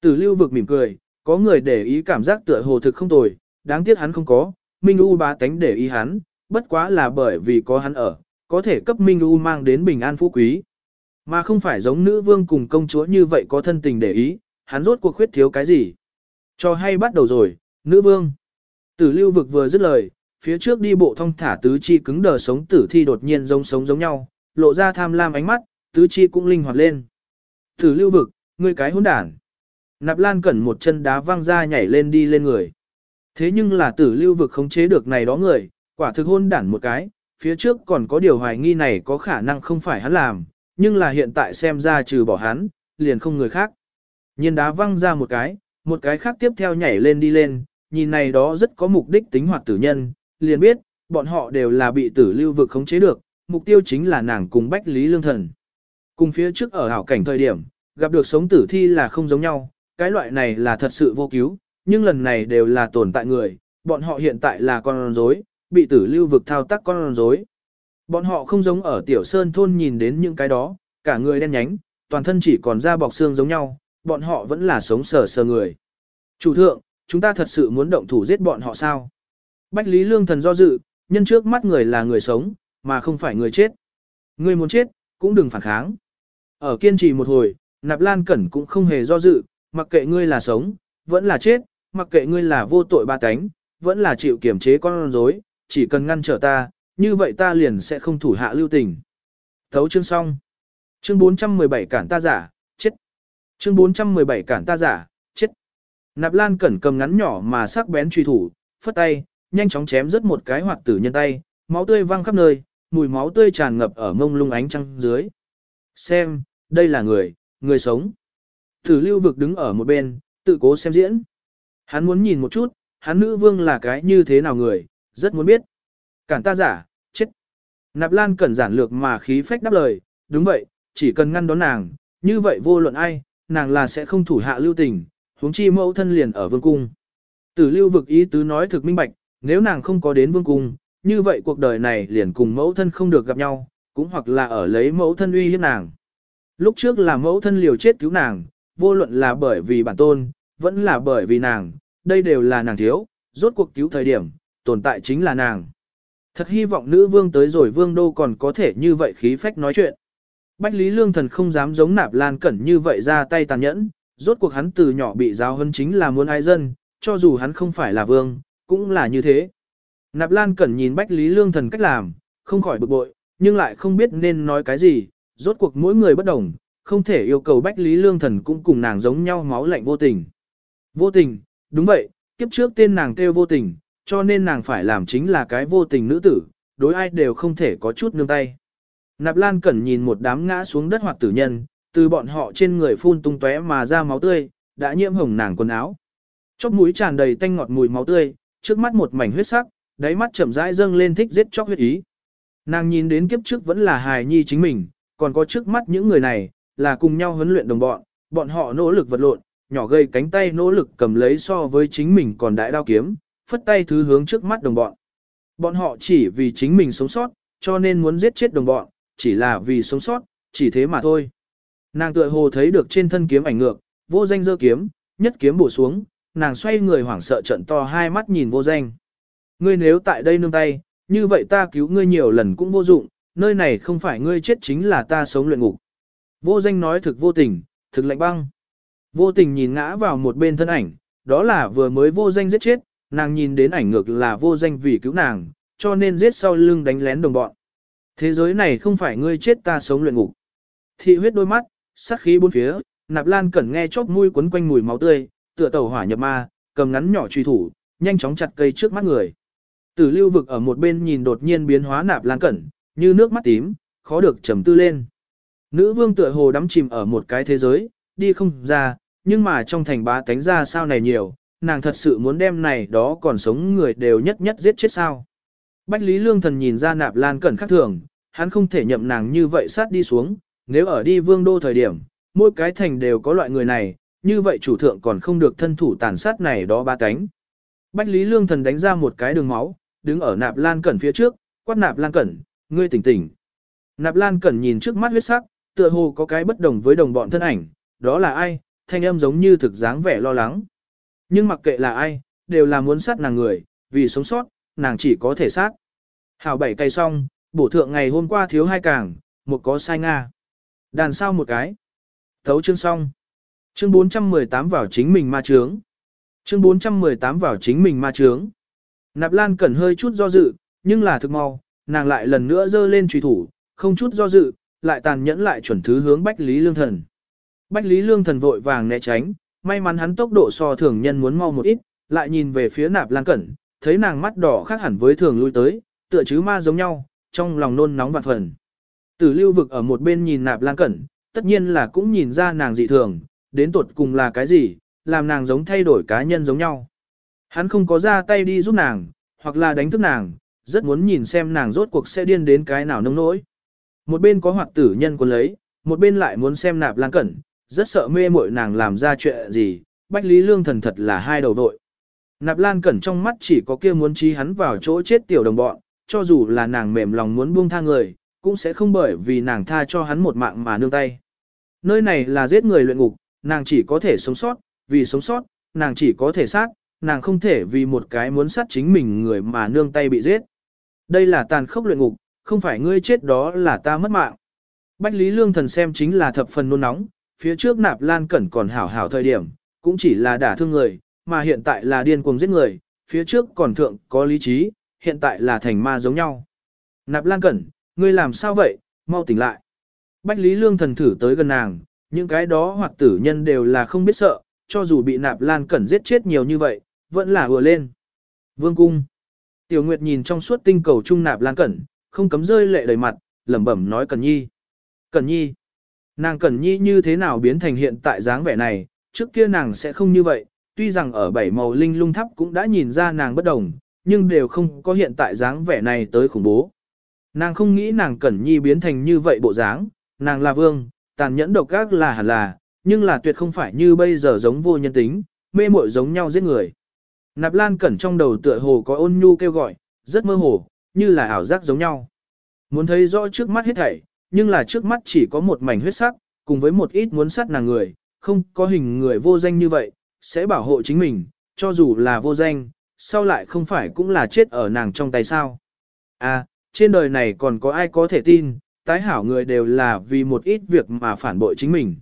Tử lưu vực mỉm cười, có người để ý cảm giác tựa hồ thực không tồi, đáng tiếc hắn không có, Minh U bá tánh để ý hắn, bất quá là bởi vì có hắn ở, có thể cấp Minh U mang đến bình an phú quý. Mà không phải giống nữ vương cùng công chúa như vậy có thân tình để ý, hắn rốt cuộc khuyết thiếu cái gì. Cho hay bắt đầu rồi, nữ vương. Tử lưu vực vừa dứt lời, phía trước đi bộ thông thả tứ chi cứng đờ sống tử thi đột nhiên giống sống giống nhau, lộ ra tham lam ánh mắt, tứ chi cũng linh hoạt lên. Tử lưu vực, ngươi cái hỗn đản. Nạp Lan Cẩn một chân đá văng ra nhảy lên đi lên người. Thế nhưng là tử lưu vực khống chế được này đó người, quả thực hôn đản một cái, phía trước còn có điều hoài nghi này có khả năng không phải hắn làm, nhưng là hiện tại xem ra trừ bỏ hắn, liền không người khác. Nhìn đá văng ra một cái, một cái khác tiếp theo nhảy lên đi lên, nhìn này đó rất có mục đích tính hoạt tử nhân, liền biết, bọn họ đều là bị tử lưu vực khống chế được, mục tiêu chính là nàng cùng Bách Lý Lương Thần. Cùng phía trước ở hảo cảnh thời điểm, gặp được sống tử thi là không giống nhau, cái loại này là thật sự vô cứu, nhưng lần này đều là tồn tại người, bọn họ hiện tại là con rối, bị tử lưu vực thao tác con rối. Bọn họ không giống ở tiểu sơn thôn nhìn đến những cái đó, cả người đen nhánh, toàn thân chỉ còn da bọc xương giống nhau, bọn họ vẫn là sống sờ sờ người. Chủ thượng, chúng ta thật sự muốn động thủ giết bọn họ sao? Bách Lý Lương thần do dự, nhân trước mắt người là người sống, mà không phải người chết. Người muốn chết, cũng đừng phản kháng. Ở kiên trì một hồi, Nạp Lan Cẩn cũng không hề do dự, mặc kệ ngươi là sống, vẫn là chết, mặc kệ ngươi là vô tội ba cánh, vẫn là chịu kiểm chế con rối, chỉ cần ngăn trở ta, như vậy ta liền sẽ không thủ hạ lưu tình. Thấu chương xong. Chương 417 cản ta giả, chết. Chương 417 cản ta giả, chết. Nạp Lan Cẩn cầm ngắn nhỏ mà sắc bén truy thủ, phất tay, nhanh chóng chém rớt một cái hoạt tử nhân tay, máu tươi văng khắp nơi, mùi máu tươi tràn ngập ở mông lung ánh trăng dưới. Xem, đây là người, người sống. Tử lưu vực đứng ở một bên, tự cố xem diễn. Hắn muốn nhìn một chút, hắn nữ vương là cái như thế nào người, rất muốn biết. Cản ta giả, chết. Nạp Lan cẩn giản lược mà khí phách đáp lời, đúng vậy, chỉ cần ngăn đón nàng, như vậy vô luận ai, nàng là sẽ không thủ hạ lưu tình, huống chi mẫu thân liền ở vương cung. Tử lưu vực ý tứ nói thực minh bạch, nếu nàng không có đến vương cung, như vậy cuộc đời này liền cùng mẫu thân không được gặp nhau, cũng hoặc là ở lấy mẫu thân uy hiếp nàng. Lúc trước là mẫu thân liều chết cứu nàng, vô luận là bởi vì bản tôn, vẫn là bởi vì nàng, đây đều là nàng thiếu, rốt cuộc cứu thời điểm, tồn tại chính là nàng. Thật hy vọng nữ vương tới rồi vương đô còn có thể như vậy khí phách nói chuyện. Bách Lý Lương Thần không dám giống nạp lan cẩn như vậy ra tay tàn nhẫn, rốt cuộc hắn từ nhỏ bị giáo hơn chính là muốn ai dân, cho dù hắn không phải là vương, cũng là như thế. Nạp lan cẩn nhìn Bách Lý Lương Thần cách làm, không khỏi bực bội, nhưng lại không biết nên nói cái gì, rốt cuộc mỗi người bất đồng, không thể yêu cầu Bách Lý Lương Thần cũng cùng nàng giống nhau máu lạnh vô tình. Vô tình, đúng vậy, kiếp trước tên nàng kêu vô tình, cho nên nàng phải làm chính là cái vô tình nữ tử, đối ai đều không thể có chút nương tay. Nạp Lan Cẩn nhìn một đám ngã xuống đất hoặc tử nhân, từ bọn họ trên người phun tung tóe mà ra máu tươi, đã nhiễm hồng nàng quần áo. Chóp mũi tràn đầy tanh ngọt mùi máu tươi, trước mắt một mảnh huyết sắc, đáy mắt chậm rãi dâng lên thích giết chóc huyết ý. Nàng nhìn đến kiếp trước vẫn là hài nhi chính mình, còn có trước mắt những người này, là cùng nhau huấn luyện đồng bọn, bọn họ nỗ lực vật lộn, nhỏ gây cánh tay nỗ lực cầm lấy so với chính mình còn đại đao kiếm, phất tay thứ hướng trước mắt đồng bọn. Bọn họ chỉ vì chính mình sống sót, cho nên muốn giết chết đồng bọn, chỉ là vì sống sót, chỉ thế mà thôi. Nàng tựa hồ thấy được trên thân kiếm ảnh ngược, vô danh dơ kiếm, nhất kiếm bổ xuống, nàng xoay người hoảng sợ trận to hai mắt nhìn vô danh. Ngươi nếu tại đây nương tay, như vậy ta cứu ngươi nhiều lần cũng vô dụng, nơi này không phải ngươi chết chính là ta sống luyện ngục. Vô danh nói thực vô tình, thực lạnh băng. Vô tình nhìn ngã vào một bên thân ảnh, đó là vừa mới vô danh giết chết, nàng nhìn đến ảnh ngược là vô danh vì cứu nàng, cho nên giết sau lưng đánh lén đồng bọn. Thế giới này không phải ngươi chết ta sống luyện ngục. Thị huyết đôi mắt, sát khí bốn phía, nạp lan cẩn nghe chóp mũi quấn quanh mùi máu tươi, tựa tàu hỏa nhập ma, cầm ngắn nhỏ truy thủ, nhanh chóng chặt cây trước mắt người. Tử lưu vực ở một bên nhìn đột nhiên biến hóa nạp lan cẩn, như nước mắt tím, khó được trầm tư lên. Nữ vương tựa hồ đắm chìm ở một cái thế giới, đi không ra, nhưng mà trong thành bá tánh ra sao này nhiều, nàng thật sự muốn đem này đó còn sống người đều nhất nhất giết chết sao. Bách Lý Lương Thần nhìn ra nạp lan cẩn khắc thường, hắn không thể nhậm nàng như vậy sát đi xuống, nếu ở đi vương đô thời điểm, mỗi cái thành đều có loại người này, như vậy chủ thượng còn không được thân thủ tàn sát này đó ba cánh. Bách Lý Lương Thần đánh ra một cái đường máu, đứng ở nạp lan cẩn phía trước, quát nạp lan cẩn, ngươi tỉnh tỉnh. Nạp lan cẩn nhìn trước mắt huyết sắc, tựa hồ có cái bất đồng với đồng bọn thân ảnh, đó là ai, thanh âm giống như thực dáng vẻ lo lắng. Nhưng mặc kệ là ai, đều là muốn sát nàng người, vì sống sót, nàng chỉ có thể sát. Hảo bảy cây xong, bổ thượng ngày hôm qua thiếu hai càng, một có sai Nga. Đàn sao một cái. Thấu chương xong. Chương 418 vào chính mình ma trướng. Chương 418 vào chính mình ma trướng. Nạp Lan Cẩn hơi chút do dự, nhưng là thực mau, nàng lại lần nữa dơ lên trùy thủ, không chút do dự, lại tàn nhẫn lại chuẩn thứ hướng Bách Lý Lương Thần. Bách Lý Lương Thần vội vàng né tránh, may mắn hắn tốc độ so thường nhân muốn mau một ít, lại nhìn về phía Nạp Lan Cẩn, thấy nàng mắt đỏ khác hẳn với thường lui tới, tựa chứ ma giống nhau, trong lòng nôn nóng vạn phần. Tử lưu vực ở một bên nhìn Nạp Lan Cẩn, tất nhiên là cũng nhìn ra nàng dị thường, đến tuột cùng là cái gì, làm nàng giống thay đổi cá nhân giống nhau. Hắn không có ra tay đi giúp nàng, hoặc là đánh thức nàng, rất muốn nhìn xem nàng rốt cuộc sẽ điên đến cái nào nông nỗi. Một bên có hoạt tử nhân quân lấy, một bên lại muốn xem nạp lan cẩn, rất sợ mê muội nàng làm ra chuyện gì, Bách Lý Lương thần thật là hai đầu vội. Nạp lan cẩn trong mắt chỉ có kia muốn trí hắn vào chỗ chết tiểu đồng bọn, cho dù là nàng mềm lòng muốn buông tha người, cũng sẽ không bởi vì nàng tha cho hắn một mạng mà nương tay. Nơi này là giết người luyện ngục, nàng chỉ có thể sống sót, vì sống sót, nàng chỉ có thể sát, nàng không thể vì một cái muốn sát chính mình người mà nương tay bị giết. Đây là tàn khốc luyện ngục, không phải ngươi chết đó là ta mất mạng. Bách Lý Lương Thần xem chính là thập phần nôn nóng, phía trước nạp lan cẩn còn hảo hảo thời điểm, cũng chỉ là đả thương người, mà hiện tại là điên cuồng giết người, phía trước còn thượng có lý trí, hiện tại là thành ma giống nhau. Nạp lan cẩn, ngươi làm sao vậy, mau tỉnh lại. Bách Lý Lương Thần thử tới gần nàng, những cái đó hoặc tử nhân đều là không biết sợ, cho dù bị nạp lan cẩn giết chết nhiều như vậy, vẫn là vừa lên. Vương cung. Tiểu Nguyệt nhìn trong suốt tinh cầu trung nạp lan cẩn, không cấm rơi lệ đầy mặt, lẩm bẩm nói Cẩn Nhi. Cẩn Nhi. Nàng Cẩn Nhi như thế nào biến thành hiện tại dáng vẻ này, trước kia nàng sẽ không như vậy, tuy rằng ở bảy màu linh lung thắp cũng đã nhìn ra nàng bất đồng, nhưng đều không có hiện tại dáng vẻ này tới khủng bố. Nàng không nghĩ nàng Cẩn Nhi biến thành như vậy bộ dáng, nàng là vương, tàn nhẫn độc ác là hẳn là, nhưng là tuyệt không phải như bây giờ giống vô nhân tính, mê muội giống nhau giết người. Nạp Lan Cẩn trong đầu tựa hồ có ôn nhu kêu gọi, rất mơ hồ, như là ảo giác giống nhau. Muốn thấy rõ trước mắt hết thảy, nhưng là trước mắt chỉ có một mảnh huyết sắc, cùng với một ít muốn sát nàng người, không có hình người vô danh như vậy, sẽ bảo hộ chính mình, cho dù là vô danh, sau lại không phải cũng là chết ở nàng trong tay sao. À, trên đời này còn có ai có thể tin, tái hảo người đều là vì một ít việc mà phản bội chính mình.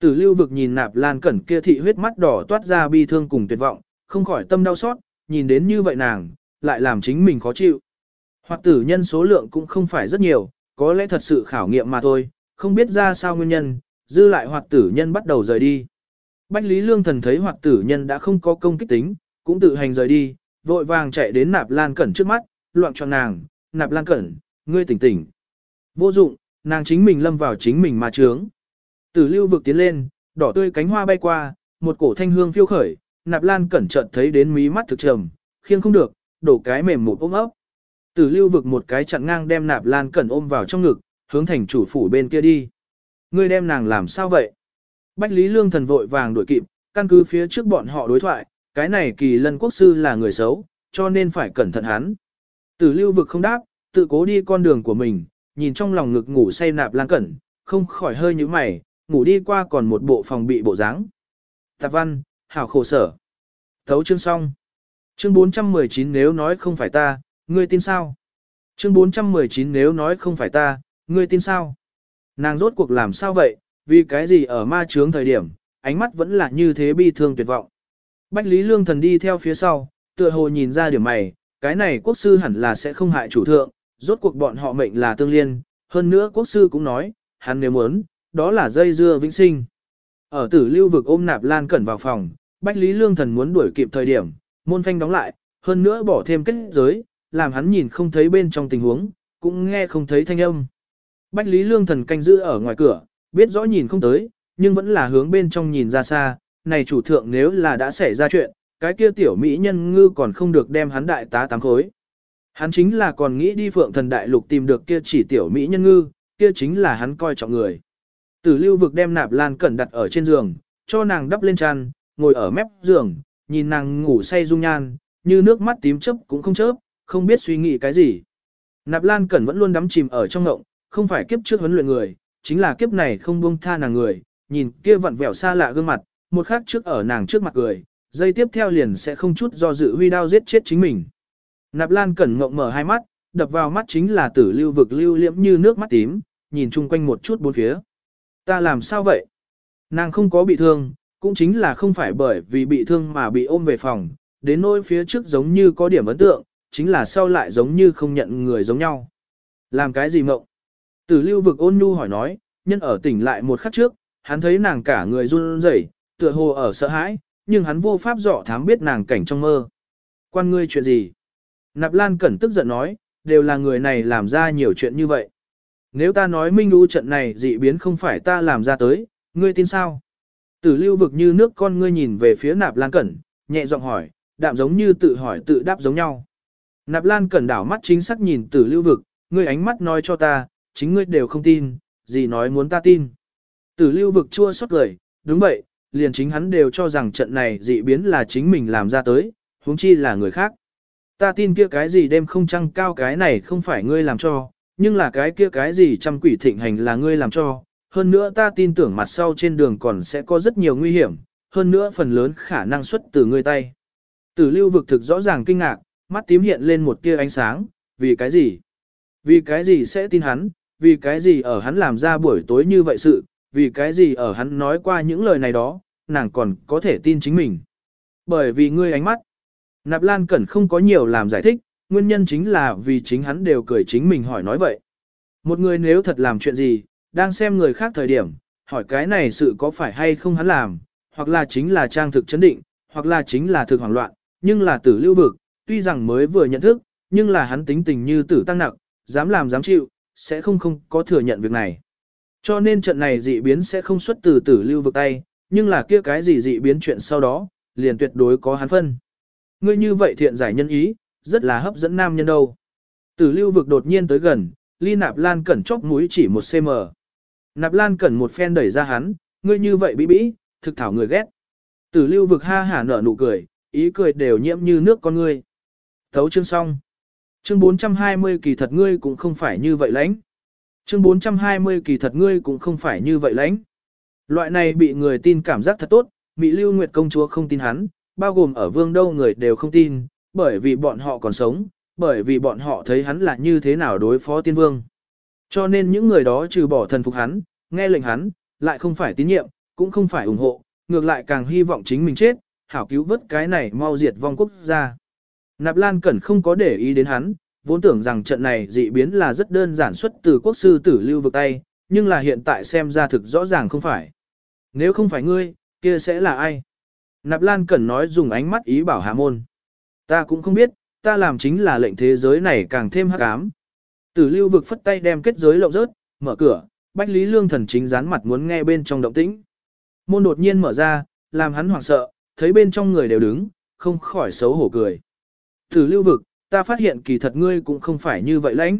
Tử lưu vực nhìn nạp lan cẩn kia thị huyết mắt đỏ toát ra bi thương cùng tuyệt vọng, không khỏi tâm đau xót, nhìn đến như vậy nàng, lại làm chính mình khó chịu. Hoặc tử nhân số lượng cũng không phải rất nhiều, có lẽ thật sự khảo nghiệm mà thôi, không biết ra sao nguyên nhân, dư lại hoặc tử nhân bắt đầu rời đi. Bách Lý Lương Thần thấy hoặc tử nhân đã không có công kích tính, cũng tự hành rời đi, vội vàng chạy đến nạp lan cẩn trước mắt, loạn cho nàng, nạp lan cẩn, ngươi tỉnh tỉnh. Vô dụng, nàng chính mình lâm vào chính mình mà trướng. Tử lưu vực tiến lên, đỏ tươi cánh hoa bay qua, một cổ thanh hương phiêu khởi, nạp lan cẩn chợt thấy đến mí mắt thực trầm, khiêng không được, đổ cái mềm một ôm ấp. Tử lưu vực một cái chặn ngang đem nạp lan cẩn ôm vào trong ngực, hướng thành chủ phủ bên kia đi. Ngươi đem nàng làm sao vậy? Bách Lý Lương thần vội vàng đuổi kịp, căn cứ phía trước bọn họ đối thoại, cái này kỳ lân quốc sư là người xấu, cho nên phải cẩn thận hắn. Tử lưu vực không đáp, tự cố đi con đường của mình, nhìn trong lòng ngực ngủ say nạp lan cẩn, không khỏi hơi như mày, ngủ đi qua còn một bộ phòng bị bộ dáng. Tạp văn, hảo khổ sở. Thấu chương xong. Chương 419 nếu nói không phải ta, ngươi tin sao? Chương 419 nếu nói không phải ta, ngươi tin sao? Nàng rốt cuộc làm sao vậy, vì cái gì ở ma chướng thời điểm, ánh mắt vẫn là như thế bi thương tuyệt vọng. Bách Lý Lương Thần đi theo phía sau, tựa hồ nhìn ra điểm mày, cái này quốc sư hẳn là sẽ không hại chủ thượng, rốt cuộc bọn họ mệnh là tương liên, hơn nữa quốc sư cũng nói, hắn nếu muốn, đó là dây dưa vĩnh sinh. Ở tử lưu vực ôm nạp lan cẩn vào phòng, Bách Lý Lương Thần muốn đuổi kịp thời điểm, môn phanh đóng lại, hơn nữa bỏ thêm kết giới, làm hắn nhìn không thấy bên trong tình huống, cũng nghe không thấy thanh âm. Bách Lý Lương Thần canh giữ ở ngoài cửa, biết rõ nhìn không tới, nhưng vẫn là hướng bên trong nhìn ra xa, này chủ thượng nếu là đã xảy ra chuyện, cái kia tiểu mỹ nhân ngư còn không được đem hắn đại tá tám khối. Hắn chính là còn nghĩ đi phượng thần đại lục tìm được kia chỉ tiểu mỹ nhân ngư, kia chính là hắn coi trọng người. Tử lưu vực đem nạp lan cẩn đặt ở trên giường, cho nàng đắp lên tràn, ngồi ở mép giường, nhìn nàng ngủ say dung nhan, như nước mắt tím chớp cũng không chớp, không biết suy nghĩ cái gì. Nạp lan cẩn vẫn luôn đắm chìm ở trong ngộng, không phải kiếp trước huấn luyện người, chính là kiếp này không buông tha nàng người, nhìn kia vặn vẹo xa lạ gương mặt, một khắc trước ở nàng trước mặt cười, dây tiếp theo liền sẽ không chút do dự huy đao giết chết chính mình. Nạp Lan cẩn ngộng mở hai mắt, đập vào mắt chính là tử lưu vực lưu liễm như nước mắt tím, nhìn chung quanh một chút bốn phía. Ta làm sao vậy? Nàng không có bị thương, cũng chính là không phải bởi vì bị thương mà bị ôm về phòng, đến nỗi phía trước giống như có điểm ấn tượng, chính là sau lại giống như không nhận người giống nhau. Làm cái gì mộng? Tử lưu vực ôn nhu hỏi nói, nhân ở tỉnh lại một khắc trước, hắn thấy nàng cả người run rẩy, tựa hồ ở sợ hãi, nhưng hắn vô pháp dọ thám biết nàng cảnh trong mơ. Quan ngươi chuyện gì? Nạp Lan Cẩn tức giận nói, đều là người này làm ra nhiều chuyện như vậy. Nếu ta nói minh U trận này dị biến không phải ta làm ra tới, ngươi tin sao? Tử lưu vực như nước con ngươi nhìn về phía Nạp Lan Cẩn, nhẹ giọng hỏi, đạm giống như tự hỏi tự đáp giống nhau. Nạp Lan Cẩn đảo mắt chính xác nhìn tử lưu vực, ngươi ánh mắt nói cho ta, chính ngươi đều không tin, gì nói muốn ta tin. Tử lưu vực chua xót cười, đúng vậy, liền chính hắn đều cho rằng trận này dị biến là chính mình làm ra tới, huống chi là người khác. Ta tin kia cái gì đêm không trăng cao cái này không phải ngươi làm cho, nhưng là cái kia cái gì trăm quỷ thịnh hành là ngươi làm cho. Hơn nữa ta tin tưởng mặt sau trên đường còn sẽ có rất nhiều nguy hiểm, hơn nữa phần lớn khả năng xuất từ ngươi tay. Tử lưu vực thực rõ ràng kinh ngạc, mắt tím hiện lên một tia ánh sáng, vì cái gì? Vì cái gì sẽ tin hắn, vì cái gì ở hắn làm ra buổi tối như vậy sự, vì cái gì ở hắn nói qua những lời này đó, nàng còn có thể tin chính mình. Bởi vì ngươi ánh mắt, Nạp Lan Cẩn không có nhiều làm giải thích, nguyên nhân chính là vì chính hắn đều cười chính mình hỏi nói vậy. Một người nếu thật làm chuyện gì, đang xem người khác thời điểm, hỏi cái này sự có phải hay không hắn làm, hoặc là chính là trang thực chấn định, hoặc là chính là thực hoảng loạn, nhưng là tử lưu vực, tuy rằng mới vừa nhận thức, nhưng là hắn tính tình như tử tăng nặng, dám làm dám chịu, sẽ không không có thừa nhận việc này. Cho nên trận này dị biến sẽ không xuất từ tử lưu vực tay, nhưng là kia cái gì dị biến chuyện sau đó, liền tuyệt đối có hắn phân. Ngươi như vậy thiện giải nhân ý, rất là hấp dẫn nam nhân đâu. Tử lưu vực đột nhiên tới gần, ly nạp lan cẩn chóc mũi chỉ một cm. Nạp lan cẩn một phen đẩy ra hắn, ngươi như vậy bí bĩ, thực thảo người ghét. Tử lưu vực ha hả nở nụ cười, ý cười đều nhiễm như nước con ngươi. Thấu chương xong. Chương 420 kỳ thật ngươi cũng không phải như vậy lãnh. Chương 420 kỳ thật ngươi cũng không phải như vậy lãnh. Loại này bị người tin cảm giác thật tốt, Mỹ Lưu Nguyệt công chúa không tin hắn, bao gồm ở vương đâu người đều không tin, bởi vì bọn họ còn sống, bởi vì bọn họ thấy hắn là như thế nào đối phó tiên vương. Cho nên những người đó trừ bỏ thần phục hắn, nghe lệnh hắn, lại không phải tín nhiệm, cũng không phải ủng hộ, ngược lại càng hy vọng chính mình chết, hảo cứu vớt cái này mau diệt vong quốc gia. Nạp Lan Cẩn không có để ý đến hắn, vốn tưởng rằng trận này dị biến là rất đơn giản xuất từ quốc sư tử lưu vực tay, nhưng là hiện tại xem ra thực rõ ràng không phải. Nếu không phải ngươi, kia sẽ là ai? Nạp Lan Cẩn nói dùng ánh mắt ý bảo Hà môn. Ta cũng không biết, ta làm chính là lệnh thế giới này càng thêm hắc ám. Tử lưu vực phất tay đem kết giới lộng rớt, mở cửa, Bách Lý Lương thần chính dán mặt muốn nghe bên trong động tĩnh. Môn đột nhiên mở ra, làm hắn hoảng sợ, thấy bên trong người đều đứng, không khỏi xấu hổ cười. Thử lưu vực, ta phát hiện kỳ thật ngươi cũng không phải như vậy lãnh.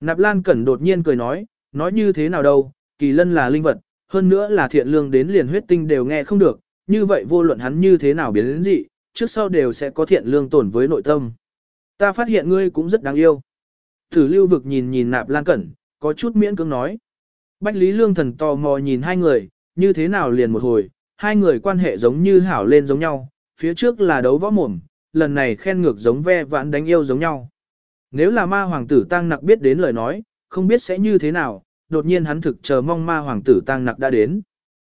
Nạp Lan Cẩn đột nhiên cười nói, nói như thế nào đâu, kỳ lân là linh vật, hơn nữa là thiện lương đến liền huyết tinh đều nghe không được, như vậy vô luận hắn như thế nào biến đến dị, trước sau đều sẽ có thiện lương tổn với nội tâm. Ta phát hiện ngươi cũng rất đáng yêu. Thử lưu vực nhìn nhìn nạp lan cẩn, có chút miễn cưỡng nói. Bách Lý Lương thần tò mò nhìn hai người, như thế nào liền một hồi, hai người quan hệ giống như hảo lên giống nhau, phía trước là đấu võ mồm, lần này khen ngược giống ve vãn đánh yêu giống nhau. Nếu là ma hoàng tử tăng nặc biết đến lời nói, không biết sẽ như thế nào, đột nhiên hắn thực chờ mong ma hoàng tử tăng nặc đã đến.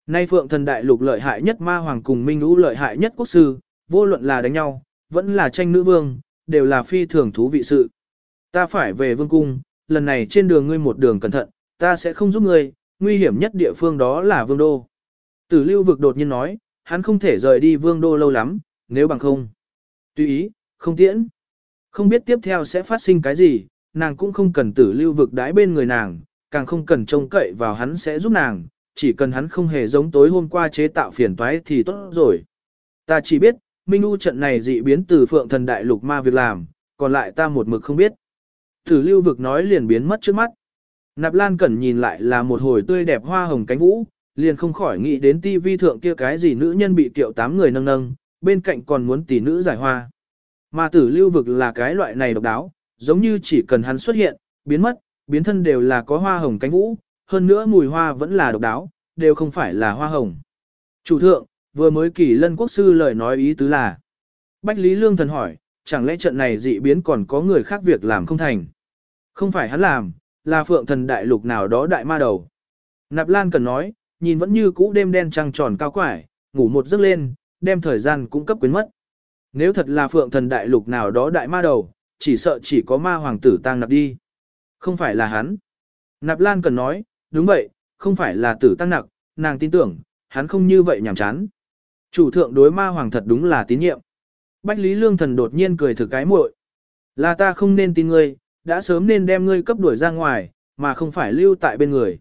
Nay phượng thần đại lục lợi hại nhất ma hoàng cùng minh lũ lợi hại nhất quốc sư, vô luận là đánh nhau, vẫn là tranh nữ vương, đều là phi thường thú vị sự. Ta phải về vương cung, lần này trên đường ngươi một đường cẩn thận, ta sẽ không giúp ngươi, nguy hiểm nhất địa phương đó là vương đô. Tử lưu vực đột nhiên nói, hắn không thể rời đi vương đô lâu lắm, nếu bằng không. Tùy ý, không tiễn. Không biết tiếp theo sẽ phát sinh cái gì, nàng cũng không cần tử lưu vực đái bên người nàng, càng không cần trông cậy vào hắn sẽ giúp nàng, chỉ cần hắn không hề giống tối hôm qua chế tạo phiền toái thì tốt rồi. Ta chỉ biết, Minh U trận này dị biến từ phượng thần đại lục ma việc làm, còn lại ta một mực không biết. Tử lưu vực nói liền biến mất trước mắt. Nạp Lan Cẩn nhìn lại là một hồi tươi đẹp hoa hồng cánh vũ, liền không khỏi nghĩ đến ti vi thượng kia cái gì nữ nhân bị tiệu tám người nâng nâng, bên cạnh còn muốn tỷ nữ giải hoa. Mà tử lưu vực là cái loại này độc đáo, giống như chỉ cần hắn xuất hiện, biến mất, biến thân đều là có hoa hồng cánh vũ, hơn nữa mùi hoa vẫn là độc đáo, đều không phải là hoa hồng. Chủ thượng, vừa mới kỳ lân quốc sư lời nói ý tứ là. Bách Lý Lương thần hỏi, chẳng lẽ trận này dị biến còn có người khác việc làm không thành? Không phải hắn làm, là phượng thần đại lục nào đó đại ma đầu. Nạp Lan cần nói, nhìn vẫn như cũ đêm đen trăng tròn cao quải, ngủ một giấc lên, đem thời gian cung cấp quyến mất. Nếu thật là phượng thần đại lục nào đó đại ma đầu, chỉ sợ chỉ có ma hoàng tử tăng nạp đi. Không phải là hắn. Nạp Lan cần nói, đúng vậy, không phải là tử tăng nặc, nàng tin tưởng, hắn không như vậy nhảm chán. Chủ thượng đối ma hoàng thật đúng là tín nhiệm. Bách Lý Lương Thần đột nhiên cười thử cái muội. Là ta không nên tin ngươi, đã sớm nên đem ngươi cấp đuổi ra ngoài, mà không phải lưu tại bên người.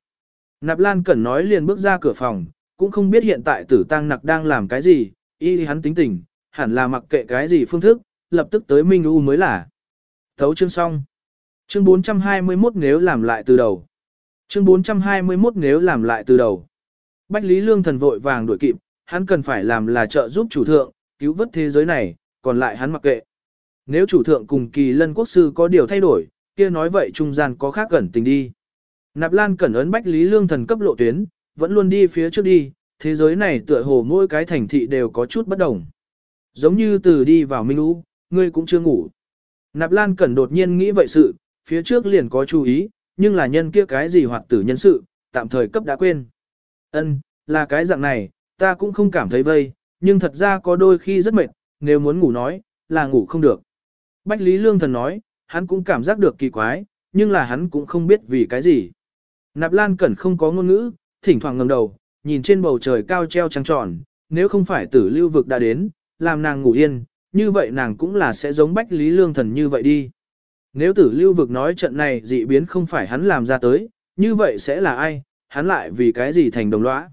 Nạp Lan Cẩn nói liền bước ra cửa phòng, cũng không biết hiện tại tử tăng nặc đang làm cái gì, y hắn tính tình, hẳn là mặc kệ cái gì phương thức, lập tức tới Minh U mới là. Thấu chương xong. Chương 421 nếu làm lại từ đầu. Chương 421 nếu làm lại từ đầu. Bách Lý Lương thần vội vàng đuổi kịp, hắn cần phải làm là trợ giúp chủ thượng, cứu vớt thế giới này, còn lại hắn mặc kệ. Nếu chủ thượng cùng kỳ lân quốc sư có điều thay đổi, kia nói vậy trung gian có khác gần tình đi. Nạp Lan cẩn ấn Bách Lý Lương thần cấp lộ tuyến, vẫn luôn đi phía trước đi, thế giới này tựa hồ mỗi cái thành thị đều có chút bất đồng. Giống như từ đi vào Minh Lũ, ngươi cũng chưa ngủ. Nạp Lan cẩn đột nhiên nghĩ vậy sự, phía trước liền có chú ý, nhưng là nhân kia cái gì hoạt tử nhân sự, tạm thời cấp đã quên. Ân, là cái dạng này, ta cũng không cảm thấy vây, nhưng thật ra có đôi khi rất mệt, nếu muốn ngủ nói, là ngủ không được. Bách Lý Lương Thần nói, hắn cũng cảm giác được kỳ quái, nhưng là hắn cũng không biết vì cái gì. Nạp Lan Cẩn không có ngôn ngữ, thỉnh thoảng ngẩng đầu, nhìn trên bầu trời cao treo trăng tròn, nếu không phải tử lưu vực đã đến, làm nàng ngủ yên, như vậy nàng cũng là sẽ giống Bách Lý Lương Thần như vậy đi. Nếu tử lưu vực nói trận này dị biến không phải hắn làm ra tới, như vậy sẽ là ai, hắn lại vì cái gì thành đồng lõa.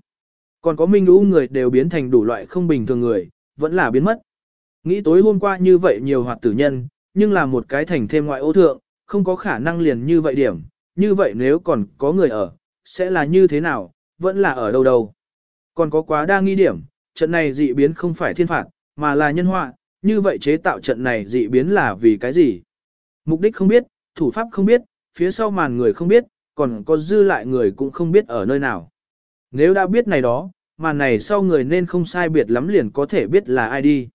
Còn có minh lũ người đều biến thành đủ loại không bình thường người, vẫn là biến mất. Nghĩ tối hôm qua như vậy nhiều hoạt tử nhân, nhưng là một cái thành thêm ngoại ô thượng, không có khả năng liền như vậy điểm, như vậy nếu còn có người ở, sẽ là như thế nào, vẫn là ở đâu đâu. Còn có quá đa nghi điểm, trận này dị biến không phải thiên phạt, mà là nhân họa, như vậy chế tạo trận này dị biến là vì cái gì? Mục đích không biết, thủ pháp không biết, phía sau màn người không biết, còn có dư lại người cũng không biết ở nơi nào. Nếu đã biết này đó, màn này sau người nên không sai biệt lắm liền có thể biết là ai đi.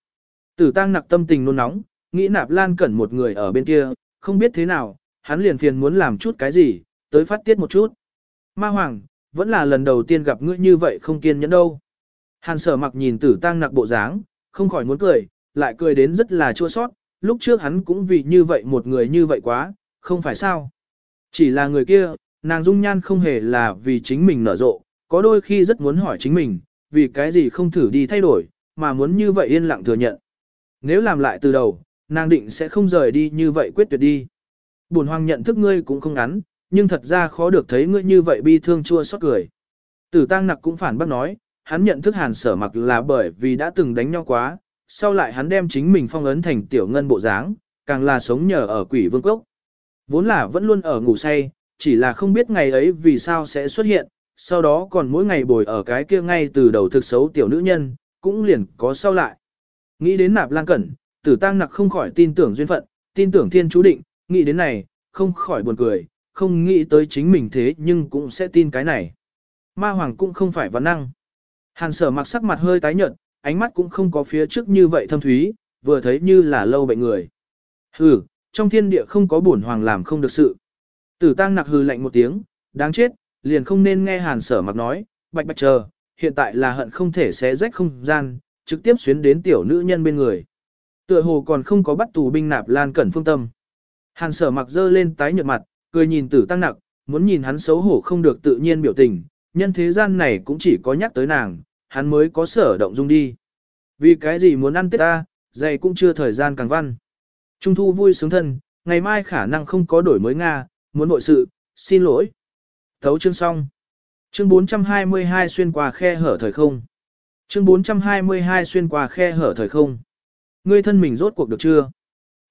Tử tăng nặc tâm tình nôn nóng, nghĩ nạp lan cẩn một người ở bên kia, không biết thế nào, hắn liền phiền muốn làm chút cái gì, tới phát tiết một chút. Ma Hoàng, vẫn là lần đầu tiên gặp ngươi như vậy không kiên nhẫn đâu. Hàn sở mặc nhìn tử tăng nặc bộ dáng, không khỏi muốn cười, lại cười đến rất là chua sót, lúc trước hắn cũng vì như vậy một người như vậy quá, không phải sao. Chỉ là người kia, nàng dung nhan không hề là vì chính mình nở rộ, có đôi khi rất muốn hỏi chính mình, vì cái gì không thử đi thay đổi, mà muốn như vậy yên lặng thừa nhận. Nếu làm lại từ đầu, nàng định sẽ không rời đi như vậy quyết tuyệt đi. Bổn hoàng nhận thức ngươi cũng không ngắn, nhưng thật ra khó được thấy ngươi như vậy bi thương chua xót cười. Tử tăng nặc cũng phản bác nói, hắn nhận thức hàn sở mặc là bởi vì đã từng đánh nhau quá, sau lại hắn đem chính mình phong ấn thành tiểu ngân bộ dáng, càng là sống nhờ ở quỷ vương cốc. Vốn là vẫn luôn ở ngủ say, chỉ là không biết ngày ấy vì sao sẽ xuất hiện, sau đó còn mỗi ngày bồi ở cái kia ngay từ đầu thực xấu tiểu nữ nhân, cũng liền có sau lại. Nghĩ đến nạp lan cẩn, tử tăng nặc không khỏi tin tưởng duyên phận, tin tưởng thiên chú định, nghĩ đến này, không khỏi buồn cười, không nghĩ tới chính mình thế nhưng cũng sẽ tin cái này. Ma hoàng cũng không phải văn năng. Hàn sở mặc sắc mặt hơi tái nhợt, ánh mắt cũng không có phía trước như vậy thâm thúy, vừa thấy như là lâu bệnh người. Hừ, trong thiên địa không có bổn hoàng làm không được sự. Tử tăng nặc hừ lạnh một tiếng, đáng chết, liền không nên nghe hàn sở mặc nói, bạch bạch chờ, hiện tại là hận không thể xé rách không gian, trực tiếp xuyến đến tiểu nữ nhân bên người. Tựa hồ còn không có bắt tù binh nạp lan cẩn phương tâm. Hàn sở mặc dơ lên tái nhợt mặt, cười nhìn tử tăng nặc, muốn nhìn hắn xấu hổ không được tự nhiên biểu tình, nhân thế gian này cũng chỉ có nhắc tới nàng, hắn mới có sở động dung đi. Vì cái gì muốn ăn tết ta, dày cũng chưa thời gian càng văn. Trung thu vui sướng thân, ngày mai khả năng không có đổi mới Nga, muốn nội sự, xin lỗi. Thấu chương xong. Chương 422 xuyên qua khe hở thời không. Chương 422 xuyên qua khe hở thời không. Ngươi thân mình rốt cuộc được chưa?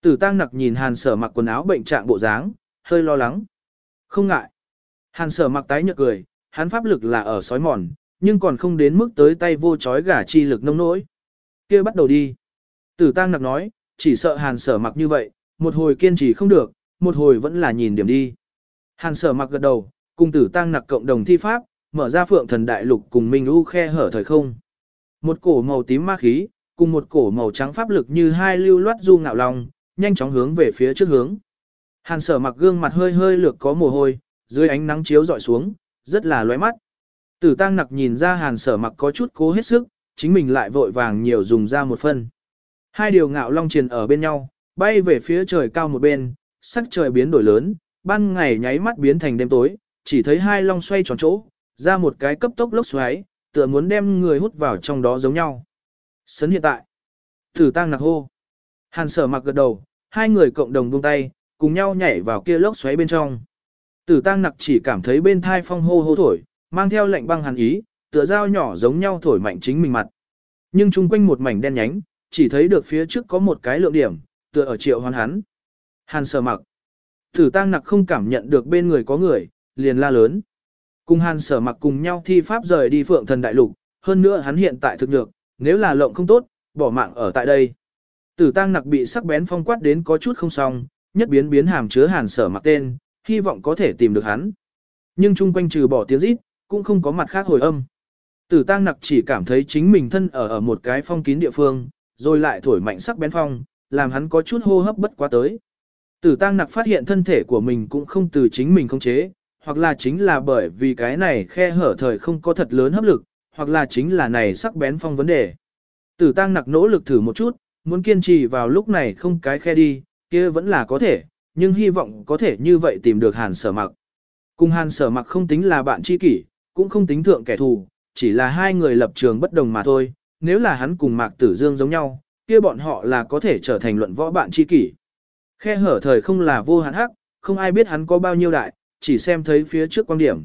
Tử tăng nặc nhìn hàn sở mặc quần áo bệnh trạng bộ dáng, hơi lo lắng. Không ngại. Hàn sở mặc tái nhợt cười, hắn pháp lực là ở sói mòn, nhưng còn không đến mức tới tay vô chói gả chi lực nông nỗi. kia bắt đầu đi. Tử tăng nặc nói, chỉ sợ hàn sở mặc như vậy, một hồi kiên trì không được, một hồi vẫn là nhìn điểm đi. Hàn sở mặc gật đầu, cùng tử tăng nặc cộng đồng thi pháp, mở ra phượng thần đại lục cùng minh u khe hở thời không. Một cổ màu tím ma khí, cùng một cổ màu trắng pháp lực như hai lưu loát du ngạo lòng, nhanh chóng hướng về phía trước hướng. Hàn sở mặc gương mặt hơi hơi lược có mồ hôi, dưới ánh nắng chiếu dọi xuống, rất là lóe mắt. Tử tăng nặc nhìn ra hàn sở mặc có chút cố hết sức, chính mình lại vội vàng nhiều dùng ra một phân. Hai điều ngạo long triền ở bên nhau, bay về phía trời cao một bên, sắc trời biến đổi lớn, ban ngày nháy mắt biến thành đêm tối, chỉ thấy hai long xoay tròn chỗ, ra một cái cấp tốc lốc xoáy, tựa muốn đem người hút vào trong đó giống nhau. Sấn hiện tại, tử tăng nặc hô. Hàn sở mặc gật đầu, hai người cộng đồng buông tay, cùng nhau nhảy vào kia lốc xoáy bên trong. Tử tăng nặc chỉ cảm thấy bên thai phong hô hô thổi, mang theo lệnh băng hàn ý, tựa dao nhỏ giống nhau thổi mạnh chính mình mặt. Nhưng chung quanh một mảnh đen nhánh, chỉ thấy được phía trước có một cái lượng điểm, tựa ở triệu hoán hắn. Hàn sở mặc. Tử tăng nặc không cảm nhận được bên người có người, liền la lớn. Cùng hàn sở mặc cùng nhau thi pháp rời đi phượng thần đại lục, hơn nữa hắn hiện tại thực nhược, nếu là lộng không tốt, bỏ mạng ở tại đây. Tử tăng nặc bị sắc bén phong quát đến có chút không xong, nhất biến biến hàm chứa hàn sở mặc tên, hy vọng có thể tìm được hắn. Nhưng chung quanh trừ bỏ tiếng rít, cũng không có mặt khác hồi âm. Tử tăng nặc chỉ cảm thấy chính mình thân ở ở một cái phong kín địa phương, rồi lại thổi mạnh sắc bén phong, làm hắn có chút hô hấp bất quá tới. Tử tăng nặc phát hiện thân thể của mình cũng không từ chính mình không chế, hoặc là chính là bởi vì cái này khe hở thời không có thật lớn hấp lực, hoặc là chính là này sắc bén phong vấn đề. Tử tăng nặc nỗ lực thử một chút, muốn kiên trì vào lúc này không cái khe đi, kia vẫn là có thể, nhưng hy vọng có thể như vậy tìm được hàn sở mặc. Cùng hàn sở mặc không tính là bạn tri kỷ, cũng không tính thượng kẻ thù, chỉ là hai người lập trường bất đồng mà thôi, nếu là hắn cùng Mạc Tử Dương giống nhau, kia bọn họ là có thể trở thành luận võ bạn tri kỷ. Khe hở thời không là vô hạn hắc, không ai biết hắn có bao nhiêu đại, chỉ xem thấy phía trước quan điểm.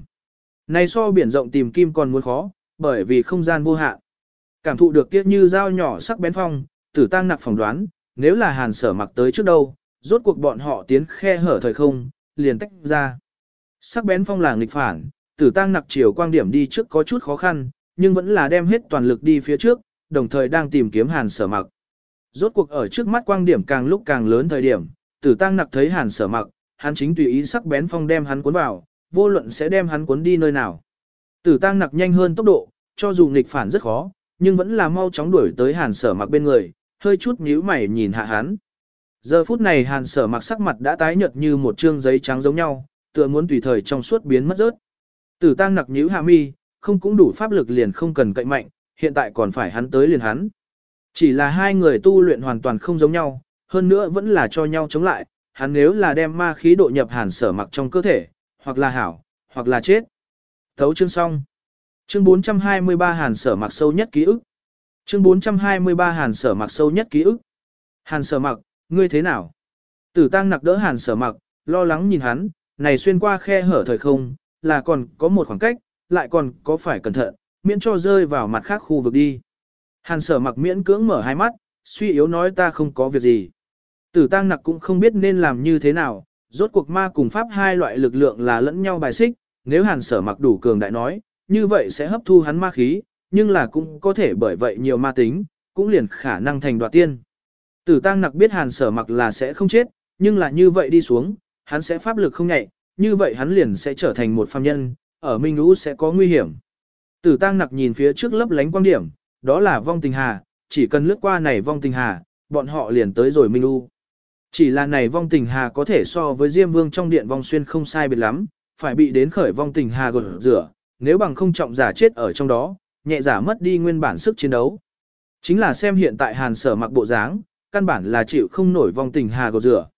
Này so biển rộng tìm kim còn muốn khó, bởi vì không gian vô hạn. Cảm thụ được kia như dao nhỏ sắc bén phong, tử tăng nặc phỏng đoán, nếu là hàn sở mặc tới trước đâu, rốt cuộc bọn họ tiến khe hở thời không, liền tách ra. Sắc bén phong là nghịch phản, tử tăng nặc chiều quang điểm đi trước có chút khó khăn, nhưng vẫn là đem hết toàn lực đi phía trước, đồng thời đang tìm kiếm hàn sở mặc. Rốt cuộc ở trước mắt quang điểm càng lúc càng lớn thời điểm, tử tăng nặc thấy hàn sở mặc, hắn chính tùy ý sắc bén phong đem hắn cuốn vào, vô luận sẽ đem hắn cuốn đi nơi nào. Tử tăng nặc nhanh hơn tốc độ, cho dù nghịch phản rất khó, nhưng vẫn là mau chóng đuổi tới hàn sở mặc bên người, hơi chút nhíu mày nhìn hạ hắn. Giờ phút này hàn sở mặc sắc mặt đã tái nhợt như một trương giấy trắng giống nhau, tựa muốn tùy thời trong suốt biến mất rớt. Tử tăng nặc nhíu hạ mi, không cũng đủ pháp lực liền không cần cậy mạnh, hiện tại còn phải hắn tới liền hắn. Chỉ là hai người tu luyện hoàn toàn không giống nhau, hơn nữa vẫn là cho nhau chống lại, hắn nếu là đem ma khí độ nhập hàn sở mặc trong cơ thể, hoặc là hảo, hoặc là chết. Thấu chương xong. Chương 423 hàn sở mặc sâu nhất ký ức. Chương 423 hàn sở mặc sâu nhất ký ức. Hàn sở mặc, ngươi thế nào? Tử tăng nặc đỡ hàn sở mặc, lo lắng nhìn hắn, này xuyên qua khe hở thời không, là còn có một khoảng cách, lại còn có phải cẩn thận, miễn cho rơi vào mặt khác khu vực đi. Hàn sở mặc miễn cưỡng mở hai mắt, suy yếu nói ta không có việc gì. Tử tăng nặc cũng không biết nên làm như thế nào, rốt cuộc ma cùng pháp hai loại lực lượng là lẫn nhau bài xích, nếu hàn sở mặc đủ cường đại nói, như vậy sẽ hấp thu hắn ma khí, nhưng là cũng có thể bởi vậy nhiều ma tính, cũng liền khả năng thành đoạt tiên. Tử tăng nặc biết hàn sở mặc là sẽ không chết, nhưng là như vậy đi xuống, hắn sẽ pháp lực không nhạy, như vậy hắn liền sẽ trở thành một phàm nhân, ở minh Ú sẽ có nguy hiểm. Tử tăng nặc nhìn phía trước lấp lánh quang điểm, đó là vong tình hà, chỉ cần lướt qua này vong tình hà, bọn họ liền tới rồi minh u Chỉ là này vong tình hà có thể so với Diêm Vương trong điện vong xuyên không sai biệt lắm, phải bị đến khởi vong tình hà gột rửa, nếu bằng không trọng giả chết ở trong đó, nhẹ giả mất đi nguyên bản sức chiến đấu. Chính là xem hiện tại hàn sở mặc bộ dáng, căn bản là chịu không nổi vòng tình hà gột rửa.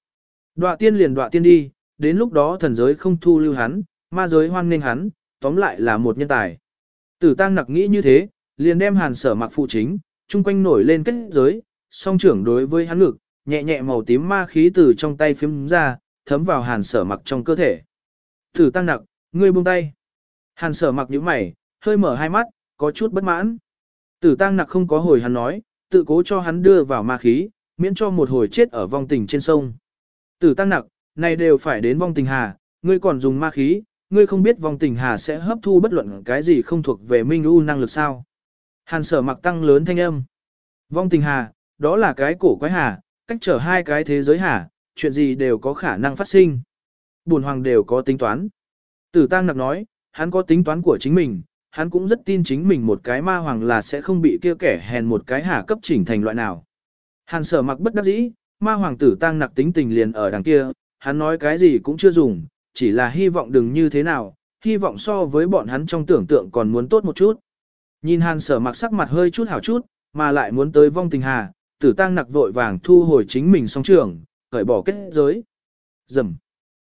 Đoạ tiên liền đoạ tiên đi, đến lúc đó thần giới không thu lưu hắn, ma giới hoan nghênh hắn, tóm lại là một nhân tài. Tử tăng nặc nghĩ như thế, liền đem hàn sở mặc phụ chính, chung quanh nổi lên kết giới, song trưởng đối với hắn ngực, nhẹ nhẹ màu tím ma khí từ trong tay phím ra, thấm vào hàn sở mặc trong cơ thể. Tử tăng nặc, ngươi buông tay. Hàn sở mặc nhíu mày, hơi mở hai mắt, có chút bất mãn. Tử tăng nặc không có hồi hắn nói, tự cố cho hắn đưa vào ma khí, miễn cho một hồi chết ở vong tình trên sông. Tử tăng nặc, này đều phải đến vong tình hà, ngươi còn dùng ma khí, ngươi không biết vong tình hà sẽ hấp thu bất luận cái gì không thuộc về minh u năng lực sao. Hàn sở mặc tăng lớn thanh âm. Vong tình hà, đó là cái cổ quái hà, cách trở hai cái thế giới hà, chuyện gì đều có khả năng phát sinh. Bùn hoàng đều có tính toán. Tử tăng nặc nói, hắn có tính toán của chính mình, hắn cũng rất tin chính mình một cái ma hoàng là sẽ không bị kia kẻ hèn một cái hà cấp chỉnh thành loại nào. Hàn sở mặc bất đắc dĩ, ma hoàng tử tăng nặc tính tình liền ở đằng kia, hắn nói cái gì cũng chưa dùng, chỉ là hy vọng đừng như thế nào, hy vọng so với bọn hắn trong tưởng tượng còn muốn tốt một chút. Nhìn hàn sở mặc sắc mặt hơi chút hảo chút, mà lại muốn tới vong tình hà, tử tăng nặc vội vàng thu hồi chính mình song trường, cởi bỏ kết giới. Dầm.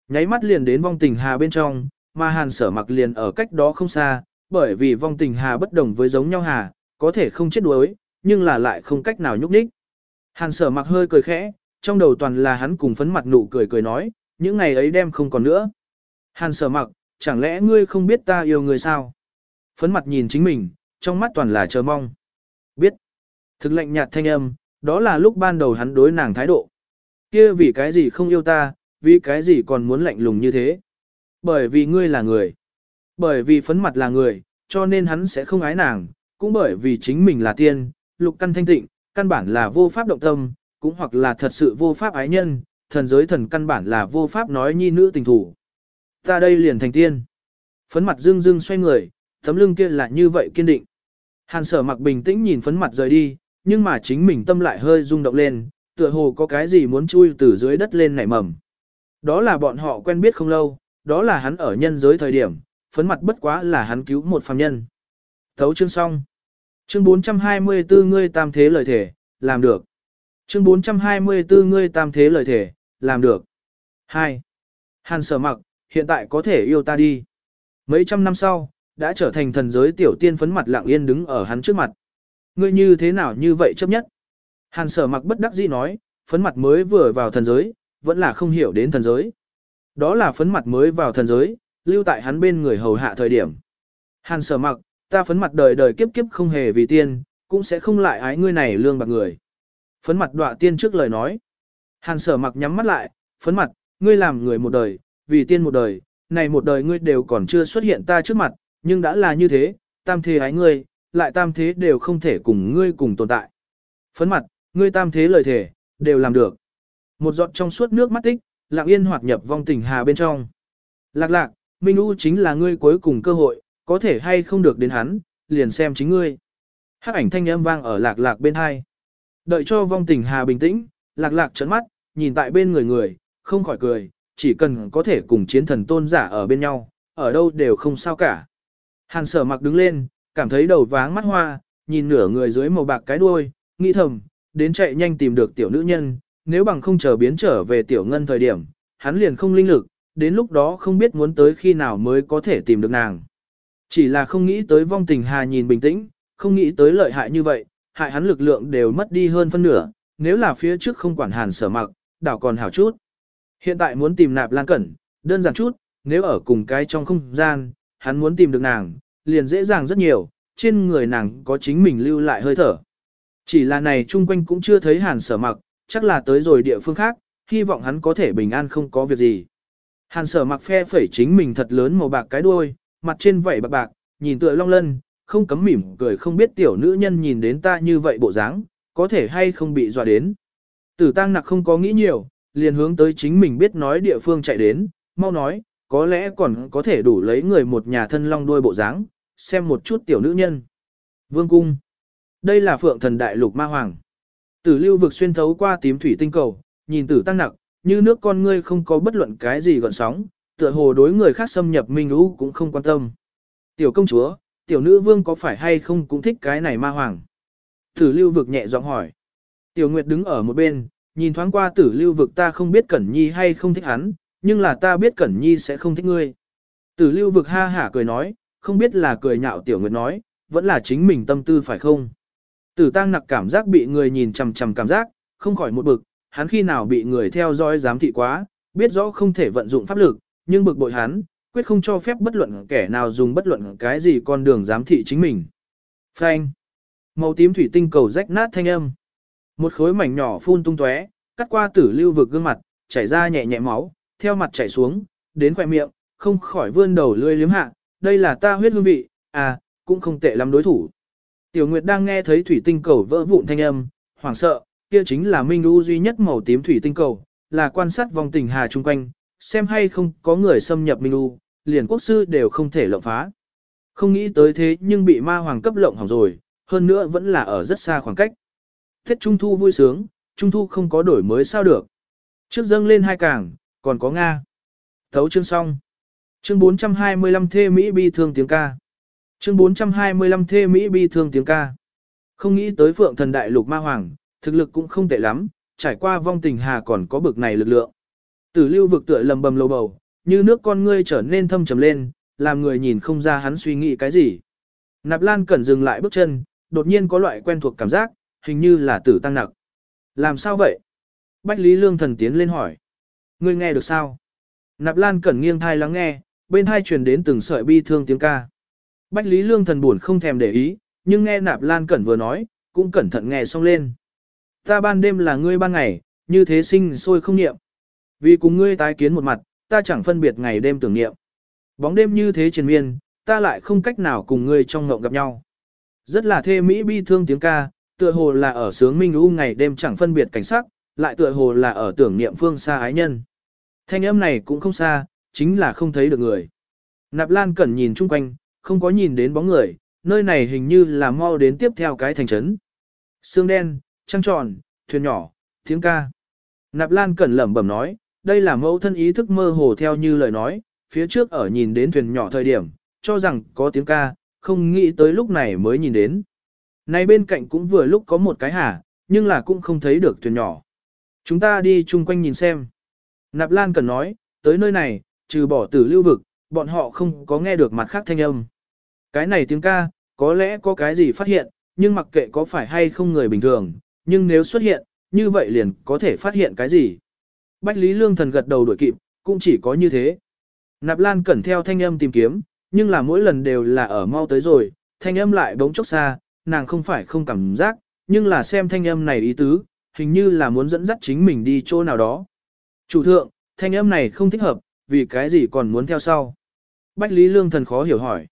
Nháy mắt liền đến vong tình hà bên trong, mà hàn sở mặc liền ở cách đó không xa, bởi vì vong tình hà bất đồng với giống nhau hà, có thể không chết đuối, nhưng là lại không cách nào nhúc nhích. Hàn sở mặc hơi cười khẽ, trong đầu toàn là hắn cùng phấn mặt nụ cười cười nói, những ngày ấy đem không còn nữa. Hàn sở mặc, chẳng lẽ ngươi không biết ta yêu người sao? Phấn mặt nhìn chính mình, trong mắt toàn là chờ mong. Biết. Thực lệnh nhạt thanh âm, đó là lúc ban đầu hắn đối nàng thái độ. Kia vì cái gì không yêu ta, vì cái gì còn muốn lạnh lùng như thế? Bởi vì ngươi là người. Bởi vì phấn mặt là người, cho nên hắn sẽ không ái nàng, cũng bởi vì chính mình là tiên, lục căn thanh tịnh, căn bản là vô pháp động tâm, cũng hoặc là thật sự vô pháp ái nhân, thần giới thần căn bản là vô pháp nói nhi nữ tình thủ. Ta đây liền thành tiên. Phấn mặt dương dương xoay người, tấm lưng kia là như vậy kiên định. Hàn sở mặc bình tĩnh nhìn phấn mặt rời đi, nhưng mà chính mình tâm lại hơi rung động lên, tựa hồ có cái gì muốn chui từ dưới đất lên nảy mầm. Đó là bọn họ quen biết không lâu, đó là hắn ở nhân giới thời điểm, phấn mặt bất quá là hắn cứu một phàm nhân. Thấu chương xong. Chương 424 ngươi tam thế lời thể, làm được. Chương 424 ngươi tam thế lời thể, làm được. 2. Hàn sở mặc, hiện tại có thể yêu ta đi. Mấy trăm năm sau, đã trở thành thần giới tiểu tiên phấn mặt lặng yên đứng ở hắn trước mặt. Ngươi như thế nào như vậy chấp nhất? Hàn sở mặc bất đắc dĩ nói, phấn mặt mới vừa vào thần giới, vẫn là không hiểu đến thần giới. Đó là phấn mặt mới vào thần giới, lưu tại hắn bên người hầu hạ thời điểm. Hàn sở mặc, ta phấn mặt đời đời kiếp kiếp không hề vì tiên, cũng sẽ không lại ái ngươi này lương bạc người. Phấn mặt đọa tiên trước lời nói. Hàn sở mặc nhắm mắt lại, phấn mặt, ngươi làm người một đời, vì tiên một đời, này một đời ngươi đều còn chưa xuất hiện ta trước mặt, nhưng đã là như thế, tam thế ái ngươi, lại tam thế đều không thể cùng ngươi cùng tồn tại. Phấn mặt, ngươi tam thế lời thể, đều làm được. Một giọt trong suốt nước mắt tích, lặng yên hoạt nhập vong tình hà bên trong. Lạc lạc, Minh U chính là ngươi cuối cùng cơ hội, có thể hay không được đến hắn, liền xem chính ngươi. Hắc ảnh thanh âm vang ở lạc lạc bên hai. Đợi cho vong tình hà bình tĩnh, lạc lạc trấn mắt, nhìn tại bên người người, không khỏi cười, chỉ cần có thể cùng chiến thần tôn giả ở bên nhau, ở đâu đều không sao cả. Hàn sở mặc đứng lên, cảm thấy đầu váng mắt hoa, nhìn nửa người dưới màu bạc cái đuôi, nghĩ thầm, đến chạy nhanh tìm được tiểu nữ nhân, nếu bằng không chờ biến trở về tiểu ngân thời điểm, hắn liền không linh lực, đến lúc đó không biết muốn tới khi nào mới có thể tìm được nàng. Chỉ là không nghĩ tới vong tình hà nhìn bình tĩnh, không nghĩ tới lợi hại như vậy, hại hắn lực lượng đều mất đi hơn phân nửa, nếu là phía trước không quản hàn sở mặc, đảo còn hảo chút. Hiện tại muốn tìm nạp lan cẩn, đơn giản chút, nếu ở cùng cái trong không gian, hắn muốn tìm được nàng, liền dễ dàng rất nhiều, trên người nàng có chính mình lưu lại hơi thở. Chỉ là này chung quanh cũng chưa thấy hàn sở mặc, chắc là tới rồi địa phương khác, hy vọng hắn có thể bình an không có việc gì. Hàn sở mặc phe phẩy chính mình thật lớn màu bạc cái đuôi, mặt trên vảy bạc bạc, nhìn tựa long lân, không cấm mỉm cười không biết tiểu nữ nhân nhìn đến ta như vậy bộ dáng, có thể hay không bị dọa đến. Tử tăng nặc không có nghĩ nhiều, liền hướng tới chính mình biết nói địa phương chạy đến, mau nói, có lẽ còn có thể đủ lấy người một nhà thân long đuôi bộ dáng, xem một chút tiểu nữ nhân. Vương cung. Đây là phượng thần đại lục ma hoàng. Tử lưu vực xuyên thấu qua tím thủy tinh cầu, nhìn tử tăng nặc, như nước con ngươi không có bất luận cái gì gọn sóng, tựa hồ đối người khác xâm nhập minh lũ cũng không quan tâm. Tiểu công chúa, tiểu nữ vương có phải hay không cũng thích cái này ma hoàng? Tử lưu vực nhẹ giọng hỏi. Tiểu nguyệt đứng ở một bên, nhìn thoáng qua tử lưu vực ta không biết Cẩn Nhi hay không thích hắn, nhưng là ta biết Cẩn Nhi sẽ không thích ngươi. Tử lưu vực ha hả cười nói, không biết là cười nhạo tiểu nguyệt nói, vẫn là chính mình tâm tư phải không? Tử tăng nặc cảm giác bị người nhìn chằm chằm cảm giác, không khỏi một bực, hắn khi nào bị người theo dõi giám thị quá, biết rõ không thể vận dụng pháp lực, nhưng bực bội hắn, quyết không cho phép bất luận kẻ nào dùng bất luận cái gì con đường giám thị chính mình. Phanh. Màu tím thủy tinh cầu rách nát thanh âm. Một khối mảnh nhỏ phun tung tóe, cắt qua tử lưu vực gương mặt, chảy ra nhẹ nhẹ máu, theo mặt chảy xuống, đến khỏe miệng, không khỏi vươn đầu lươi liếm hạ, đây là ta huyết hương vị, à, cũng không tệ lắm đối thủ. Tiểu Nguyệt đang nghe thấy thủy tinh cầu vỡ vụn thanh âm, hoảng sợ, kia chính là minh lưu duy nhất màu tím thủy tinh cầu, là quan sát vòng tình hà chung quanh, xem hay không có người xâm nhập minh lưu, liền quốc sư đều không thể lộng phá. Không nghĩ tới thế nhưng bị ma hoàng cấp lộng hỏng rồi, hơn nữa vẫn là ở rất xa khoảng cách. Tết Trung Thu vui sướng, Trung Thu không có đổi mới sao được. Trước dâng lên hai cảng, còn có Nga. Thấu chương xong. Chương 425 thê Mỹ bi thương tiếng ca. Chương 425 thê Mỹ bi thương tiếng ca. Không nghĩ tới phượng thần đại lục ma hoàng, thực lực cũng không tệ lắm, trải qua vong tình hà còn có bực này lực lượng. Tử lưu vực tựa lầm bầm lầu bầu, như nước con ngươi trở nên thâm trầm lên, làm người nhìn không ra hắn suy nghĩ cái gì. Nạp Lan cẩn dừng lại bước chân, đột nhiên có loại quen thuộc cảm giác, hình như là tử tăng nặc. Làm sao vậy? Bách Lý Lương thần tiến lên hỏi. Ngươi nghe được sao? Nạp Lan cẩn nghiêng thai lắng nghe, bên thai truyền đến từng sợi bi thương tiếng ca. Bách Lý Lương thần buồn không thèm để ý, nhưng nghe Nạp Lan cẩn vừa nói, cũng cẩn thận nghe xong lên. Ta ban đêm là ngươi ban ngày, như thế sinh sôi không niệm. Vì cùng ngươi tái kiến một mặt, ta chẳng phân biệt ngày đêm tưởng niệm. Bóng đêm như thế triền miên, ta lại không cách nào cùng ngươi trong ngộng gặp nhau. Rất là thê mỹ bi thương tiếng ca, tựa hồ là ở sướng minh u ngày đêm chẳng phân biệt cảnh sắc, lại tựa hồ là ở tưởng niệm phương xa ái nhân. Thanh âm này cũng không xa, chính là không thấy được người. Nạp Lan Cẩn nhìn chung quanh, không có nhìn đến bóng người, nơi này hình như là mau đến tiếp theo cái thành trấn. Sương đen, trăng tròn, thuyền nhỏ, tiếng ca. Nạp Lan Cẩn lẩm bẩm nói, đây là mẫu thân ý thức mơ hồ theo như lời nói, phía trước ở nhìn đến thuyền nhỏ thời điểm, cho rằng có tiếng ca, không nghĩ tới lúc này mới nhìn đến. Này bên cạnh cũng vừa lúc có một cái hả, nhưng là cũng không thấy được thuyền nhỏ. Chúng ta đi chung quanh nhìn xem. Nạp Lan cần nói, tới nơi này, trừ bỏ tử lưu vực, bọn họ không có nghe được mặt khác thanh âm. Cái này tiếng ca, có lẽ có cái gì phát hiện, nhưng mặc kệ có phải hay không người bình thường, nhưng nếu xuất hiện, như vậy liền có thể phát hiện cái gì. Bách Lý Lương Thần gật đầu đuổi kịp, cũng chỉ có như thế. Nạp Lan cẩn theo thanh âm tìm kiếm, nhưng là mỗi lần đều là ở mau tới rồi, thanh âm lại bỗng chốc xa, nàng không phải không cảm giác, nhưng là xem thanh âm này ý tứ, hình như là muốn dẫn dắt chính mình đi chỗ nào đó. Chủ thượng, thanh âm này không thích hợp, vì cái gì còn muốn theo sau. Bách Lý Lương Thần khó hiểu hỏi.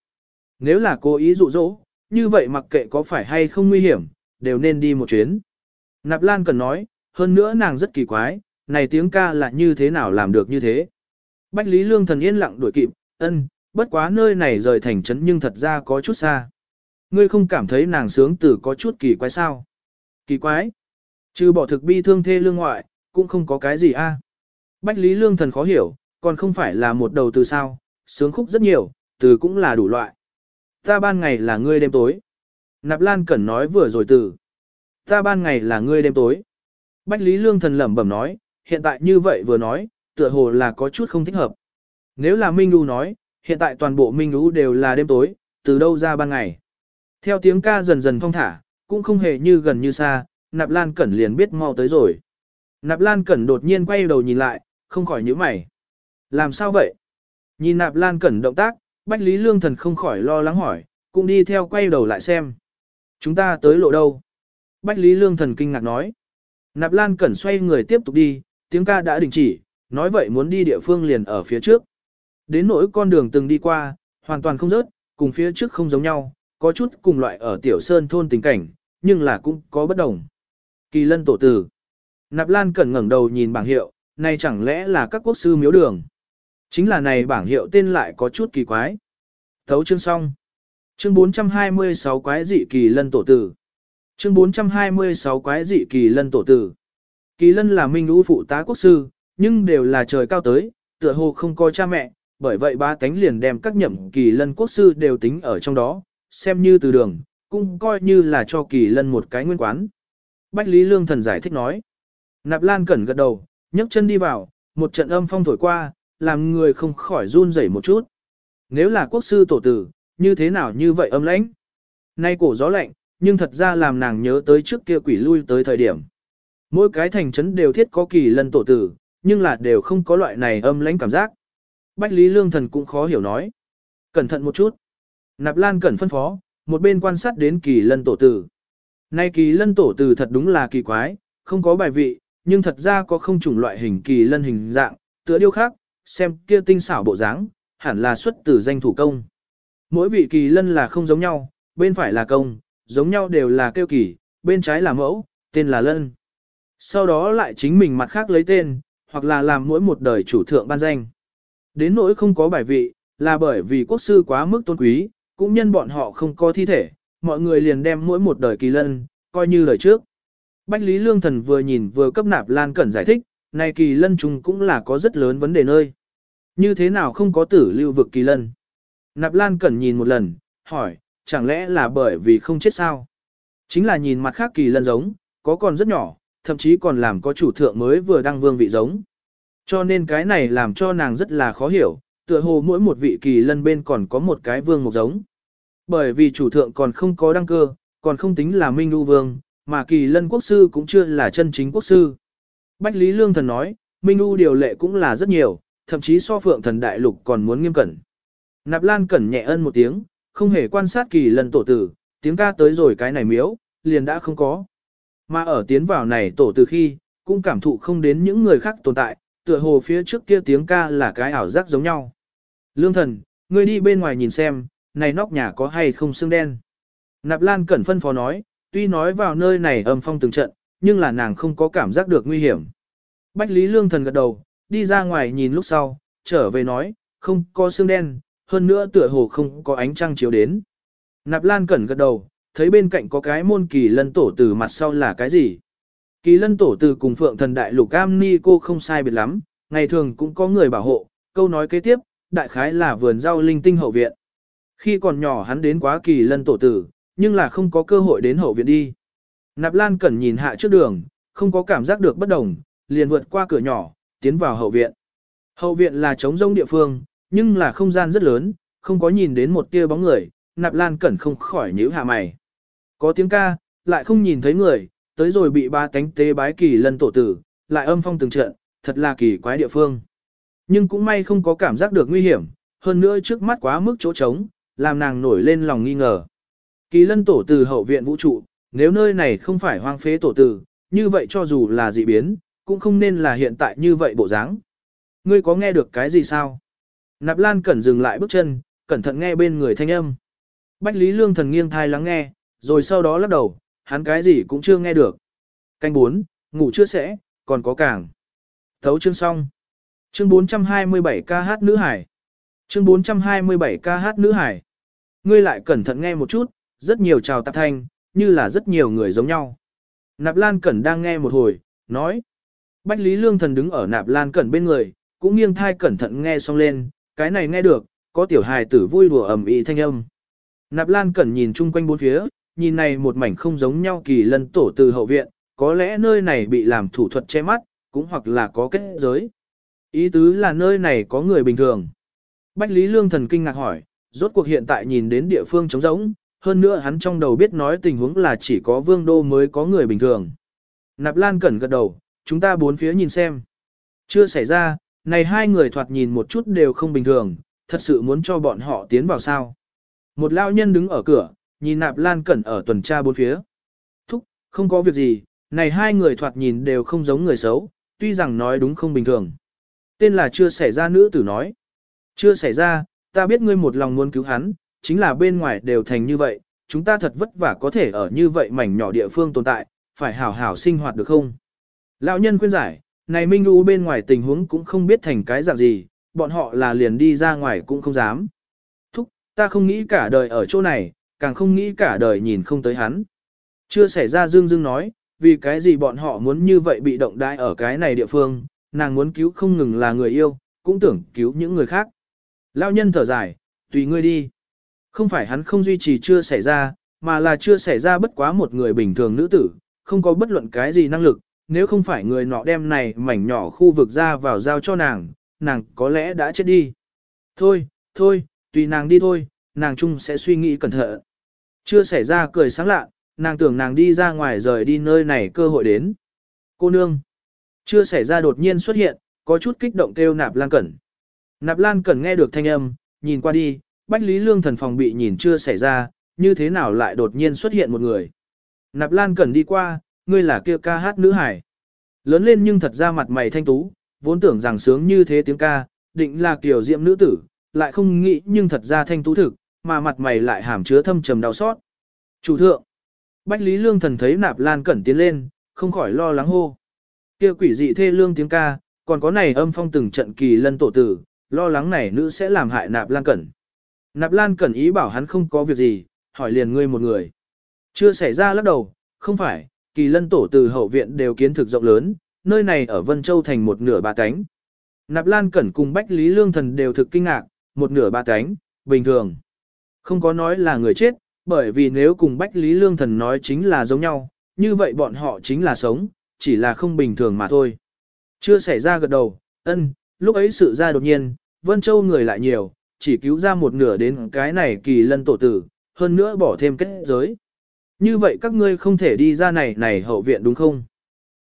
Nếu là cố ý dụ dỗ, như vậy mặc kệ có phải hay không nguy hiểm, đều nên đi một chuyến. Nạp Lan cần nói, hơn nữa nàng rất kỳ quái, này tiếng ca là như thế nào làm được như thế. Bách Lý Lương Thần yên lặng đuổi kịp, ân, bất quá nơi này rời thành trấn nhưng thật ra có chút xa. Ngươi không cảm thấy nàng sướng từ có chút kỳ quái sao? Kỳ quái? Trừ bỏ thực bi thương thê lương ngoại, cũng không có cái gì a. Bách Lý Lương Thần khó hiểu, còn không phải là một đầu từ sao, sướng khúc rất nhiều, từ cũng là đủ loại. Ta ban ngày là ngươi đêm tối. Nạp Lan Cẩn nói vừa rồi từ. Ta ban ngày là ngươi đêm tối. Bách Lý Lương Thần lẩm bẩm nói, hiện tại như vậy vừa nói, tựa hồ là có chút không thích hợp. Nếu là Minh Đu nói, hiện tại toàn bộ Minh Đu đều là đêm tối, từ đâu ra ban ngày. Theo tiếng ca dần dần phong thả, cũng không hề như gần như xa, Nạp Lan Cẩn liền biết mau tới rồi. Nạp Lan Cẩn đột nhiên quay đầu nhìn lại, không khỏi nhíu mày. Làm sao vậy? Nhìn Nạp Lan Cẩn động tác, Bách Lý Lương Thần không khỏi lo lắng hỏi, cũng đi theo quay đầu lại xem. Chúng ta tới lộ đâu? Bách Lý Lương Thần kinh ngạc nói. Nạp Lan Cẩn xoay người tiếp tục đi, tiếng ca đã đình chỉ, nói vậy muốn đi địa phương liền ở phía trước. Đến nỗi con đường từng đi qua, hoàn toàn không rớt, cùng phía trước không giống nhau, có chút cùng loại ở Tiểu Sơn thôn tình cảnh, nhưng là cũng có bất đồng. Kỳ lân tổ tử. Nạp Lan Cẩn ngẩng đầu nhìn bảng hiệu, này chẳng lẽ là các quốc sư miếu đường. Chính là này bảng hiệu tên lại có chút kỳ quái. Thấu chương xong. Chương 426 quái dị kỳ lân tổ tử. Chương 426 quái dị kỳ lân tổ tử. Kỳ lân là minh lũ phụ tá quốc sư, nhưng đều là trời cao tới, tựa hồ không có cha mẹ, bởi vậy ba cánh liền đem các nhậm kỳ lân quốc sư đều tính ở trong đó, xem như từ đường, cũng coi như là cho kỳ lân một cái nguyên quán. Bách Lý Lương Thần giải thích nói. Nạp Lan Cẩn gật đầu, nhấc chân đi vào, một trận âm phong thổi qua, làm người không khỏi run rẩy một chút. Nếu là quốc sư tổ tử, như thế nào như vậy âm lãnh? Nay cổ gió lạnh, nhưng thật ra làm nàng nhớ tới trước kia quỷ lui tới thời điểm. Mỗi cái thành trấn đều thiết có kỳ lân tổ tử, nhưng là đều không có loại này âm lãnh cảm giác. Bách Lý Lương Thần cũng khó hiểu nói. Cẩn thận một chút. Nạp Lan cẩn phân phó, một bên quan sát đến kỳ lân tổ tử. Nay kỳ lân tổ tử thật đúng là kỳ quái, không có bài vị, nhưng thật ra có không chủng loại hình kỳ lân hình dạng, tựa điêu khác, xem kia tinh xảo bộ dáng, hẳn là xuất từ danh thủ công. Mỗi vị kỳ lân là không giống nhau, bên phải là công, giống nhau đều là kêu kỳ, bên trái là mẫu, tên là lân. Sau đó lại chính mình mặt khác lấy tên, hoặc là làm mỗi một đời chủ thượng ban danh. Đến nỗi không có bài vị, là bởi vì quốc sư quá mức tôn quý, cũng nhân bọn họ không có thi thể, mọi người liền đem mỗi một đời kỳ lân, coi như lời trước. Bách Lý Lương Thần vừa nhìn vừa cấp nạp Lan Cẩn giải thích, này kỳ lân trùng cũng là có rất lớn vấn đề nơi. Như thế nào không có tử lưu vực kỳ lân? Nạp Lan Cẩn nhìn một lần, hỏi, chẳng lẽ là bởi vì không chết sao? Chính là nhìn mặt khác kỳ lân giống, có còn rất nhỏ, thậm chí còn làm có chủ thượng mới vừa đăng vương vị giống. Cho nên cái này làm cho nàng rất là khó hiểu, tựa hồ mỗi một vị kỳ lân bên còn có một cái vương một giống. Bởi vì chủ thượng còn không có đăng cơ, còn không tính là minh lưu vương, mà kỳ lân quốc sư cũng chưa là chân chính quốc sư. Bách Lý Lương Thần nói, minh lưu điều lệ cũng là rất nhiều, thậm chí so phượng thần đại lục còn muốn nghiêm cẩn. Nạp Lan cẩn nhẹ ân một tiếng, không hề quan sát kỳ lần tổ tử, tiếng ca tới rồi cái này miếu, liền đã không có. Mà ở tiến vào này tổ từ khi, cũng cảm thụ không đến những người khác tồn tại, tựa hồ phía trước kia tiếng ca là cái ảo giác giống nhau. Lương thần, ngươi đi bên ngoài nhìn xem, này nóc nhà có hay không xương đen. Nạp Lan Cẩn phân phó nói, tuy nói vào nơi này âm phong từng trận, nhưng là nàng không có cảm giác được nguy hiểm. Bách Lý Lương Thần gật đầu, đi ra ngoài nhìn lúc sau, trở về nói, không có xương đen, hơn nữa tựa hồ không có ánh trăng chiếu đến. Nạp Lan Cẩn gật đầu, thấy bên cạnh có cái môn kỳ lân tổ từ mặt sau là cái gì. Kỳ lân tổ từ cùng phượng thần đại lục am ni cô không sai biệt lắm, ngày thường cũng có người bảo hộ, câu nói kế tiếp, đại khái là vườn rau linh tinh hậu viện. Khi còn nhỏ hắn đến quá kỳ lân tổ tử, nhưng là không có cơ hội đến hậu viện đi. Nạp Lan Cẩn nhìn hạ trước đường, không có cảm giác được bất đồng, liền vượt qua cửa nhỏ, tiến vào hậu viện. Hậu viện là trống rông địa phương, nhưng là không gian rất lớn, không có nhìn đến một tia bóng người, Nạp Lan Cẩn không khỏi nhíu hạ mày. Có tiếng ca, lại không nhìn thấy người, tới rồi bị ba tánh tế bái kỳ lân tổ tử, lại âm phong từng trận, thật là kỳ quái địa phương. Nhưng cũng may không có cảm giác được nguy hiểm, hơn nữa trước mắt quá mức chỗ trống, làm nàng nổi lên lòng nghi ngờ. Kỳ lân tổ từ hậu viện vũ trụ, nếu nơi này không phải hoang phế tổ tử, như vậy cho dù là dị biến, cũng không nên là hiện tại như vậy bộ dáng. Ngươi có nghe được cái gì sao? Nạp Lan cẩn dừng lại bước chân, cẩn thận nghe bên người thanh âm. Bách Lý Lương thần nghiêng thai lắng nghe, rồi sau đó lắc đầu, hắn cái gì cũng chưa nghe được. Canh 4, ngủ chưa sẽ, còn có cảng. Thấu chương xong. Chương 427 ca hát nữ hải. Chương 427 ca hát nữ hải. Ngươi lại cẩn thận nghe một chút, rất nhiều chào tạp thanh, như là rất nhiều người giống nhau. Nạp Lan Cẩn đang nghe một hồi, nói. Bách Lý Lương Thần đứng ở Nạp Lan Cẩn bên người, cũng nghiêng thai cẩn thận nghe xong lên, cái này nghe được, có tiểu hài tử vui đùa ầm ĩ thanh âm. Nạp Lan Cẩn nhìn chung quanh bốn phía, nhìn này một mảnh không giống nhau kỳ lân tổ từ hậu viện, có lẽ nơi này bị làm thủ thuật che mắt, cũng hoặc là có kết giới. Ý tứ là nơi này có người bình thường. Bách Lý Lương thần kinh ngạc hỏi, rốt cuộc hiện tại nhìn đến địa phương trống rỗng, hơn nữa hắn trong đầu biết nói tình huống là chỉ có vương đô mới có người bình thường. Nạp Lan Cẩn gật đầu, chúng ta bốn phía nhìn xem. Chưa xảy ra, này hai người thoạt nhìn một chút đều không bình thường, thật sự muốn cho bọn họ tiến vào sao. Một lao nhân đứng ở cửa, nhìn Nạp Lan Cẩn ở tuần tra bốn phía. Thúc, không có việc gì, này hai người thoạt nhìn đều không giống người xấu, tuy rằng nói đúng không bình thường. Tên là chưa xảy ra nữ tử nói. Chưa xảy ra, ta biết ngươi một lòng muốn cứu hắn, chính là bên ngoài đều thành như vậy, chúng ta thật vất vả có thể ở như vậy mảnh nhỏ địa phương tồn tại, phải hảo hảo sinh hoạt được không? Lão nhân khuyên giải, này Minh U bên ngoài tình huống cũng không biết thành cái dạng gì, bọn họ là liền đi ra ngoài cũng không dám. Thúc, ta không nghĩ cả đời ở chỗ này, càng không nghĩ cả đời nhìn không tới hắn. Chưa xảy ra dương dương nói, vì cái gì bọn họ muốn như vậy bị động đãi ở cái này địa phương, nàng muốn cứu không ngừng là người yêu, cũng tưởng cứu những người khác. Lão nhân thở dài, tùy ngươi đi. Không phải hắn không duy trì chưa xảy ra, mà là chưa xảy ra bất quá một người bình thường nữ tử, không có bất luận cái gì năng lực, nếu không phải người nọ đem này mảnh nhỏ khu vực ra vào giao cho nàng, nàng có lẽ đã chết đi. Thôi, thôi, tùy nàng đi thôi, nàng chung sẽ suy nghĩ cẩn thận. Chưa xảy ra cười sáng lạ, nàng tưởng nàng đi ra ngoài rời đi nơi này cơ hội đến. Cô nương. Chưa xảy ra đột nhiên xuất hiện, có chút kích động kêu nạp lan cẩn. Nạp lan cẩn nghe được thanh âm, nhìn qua đi, Bách Lý Lương thần phòng bị nhìn chưa xảy ra, như thế nào lại đột nhiên xuất hiện một người. Nạp lan cẩn đi qua, ngươi là kia ca hát nữ hải. Lớn lên nhưng thật ra mặt mày thanh tú, vốn tưởng rằng sướng như thế tiếng ca, định là kiểu diệm nữ tử, lại không nghĩ nhưng thật ra thanh tú thực, mà mặt mày lại hàm chứa thâm trầm đau xót. Chủ thượng, Bách Lý Lương thần thấy nạp lan cẩn tiến lên, không khỏi lo lắng hô. Kia quỷ dị thê lương tiếng ca, còn có này âm phong từng trận kỳ lân tổ tử, lo lắng này nữ sẽ làm hại nạp lan cẩn. Nạp lan cẩn ý bảo hắn không có việc gì, hỏi liền ngươi một người. Chưa xảy ra lắc đầu, không phải, kỳ lân tổ từ hậu viện đều kiến thực rộng lớn, nơi này ở Vân Châu thành một nửa ba cánh. Nạp Lan Cẩn cùng Bách Lý Lương Thần đều thực kinh ngạc, một nửa ba cánh, bình thường. Không có nói là người chết, bởi vì nếu cùng Bách Lý Lương Thần nói chính là giống nhau, như vậy bọn họ chính là sống, chỉ là không bình thường mà thôi. Chưa xảy ra gật đầu, ân, lúc ấy sự ra đột nhiên, Vân Châu người lại nhiều, chỉ cứu ra một nửa đến cái này kỳ lân tổ tử, hơn nữa bỏ thêm kết giới. Như vậy các ngươi không thể đi ra này này hậu viện đúng không?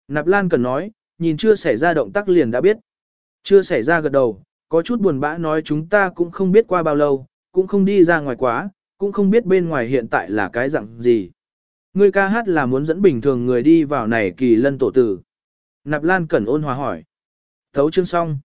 Nạp Lan cần nói, nhìn chưa xảy ra động tác liền đã biết. Chưa xảy ra gật đầu, có chút buồn bã nói chúng ta cũng không biết qua bao lâu, cũng không đi ra ngoài quá, cũng không biết bên ngoài hiện tại là cái dạng gì. Ngươi ca hát là muốn dẫn bình thường người đi vào này kỳ lân tổ tử. Nạp Lan Cẩn ôn hòa hỏi. Thấu chương xong.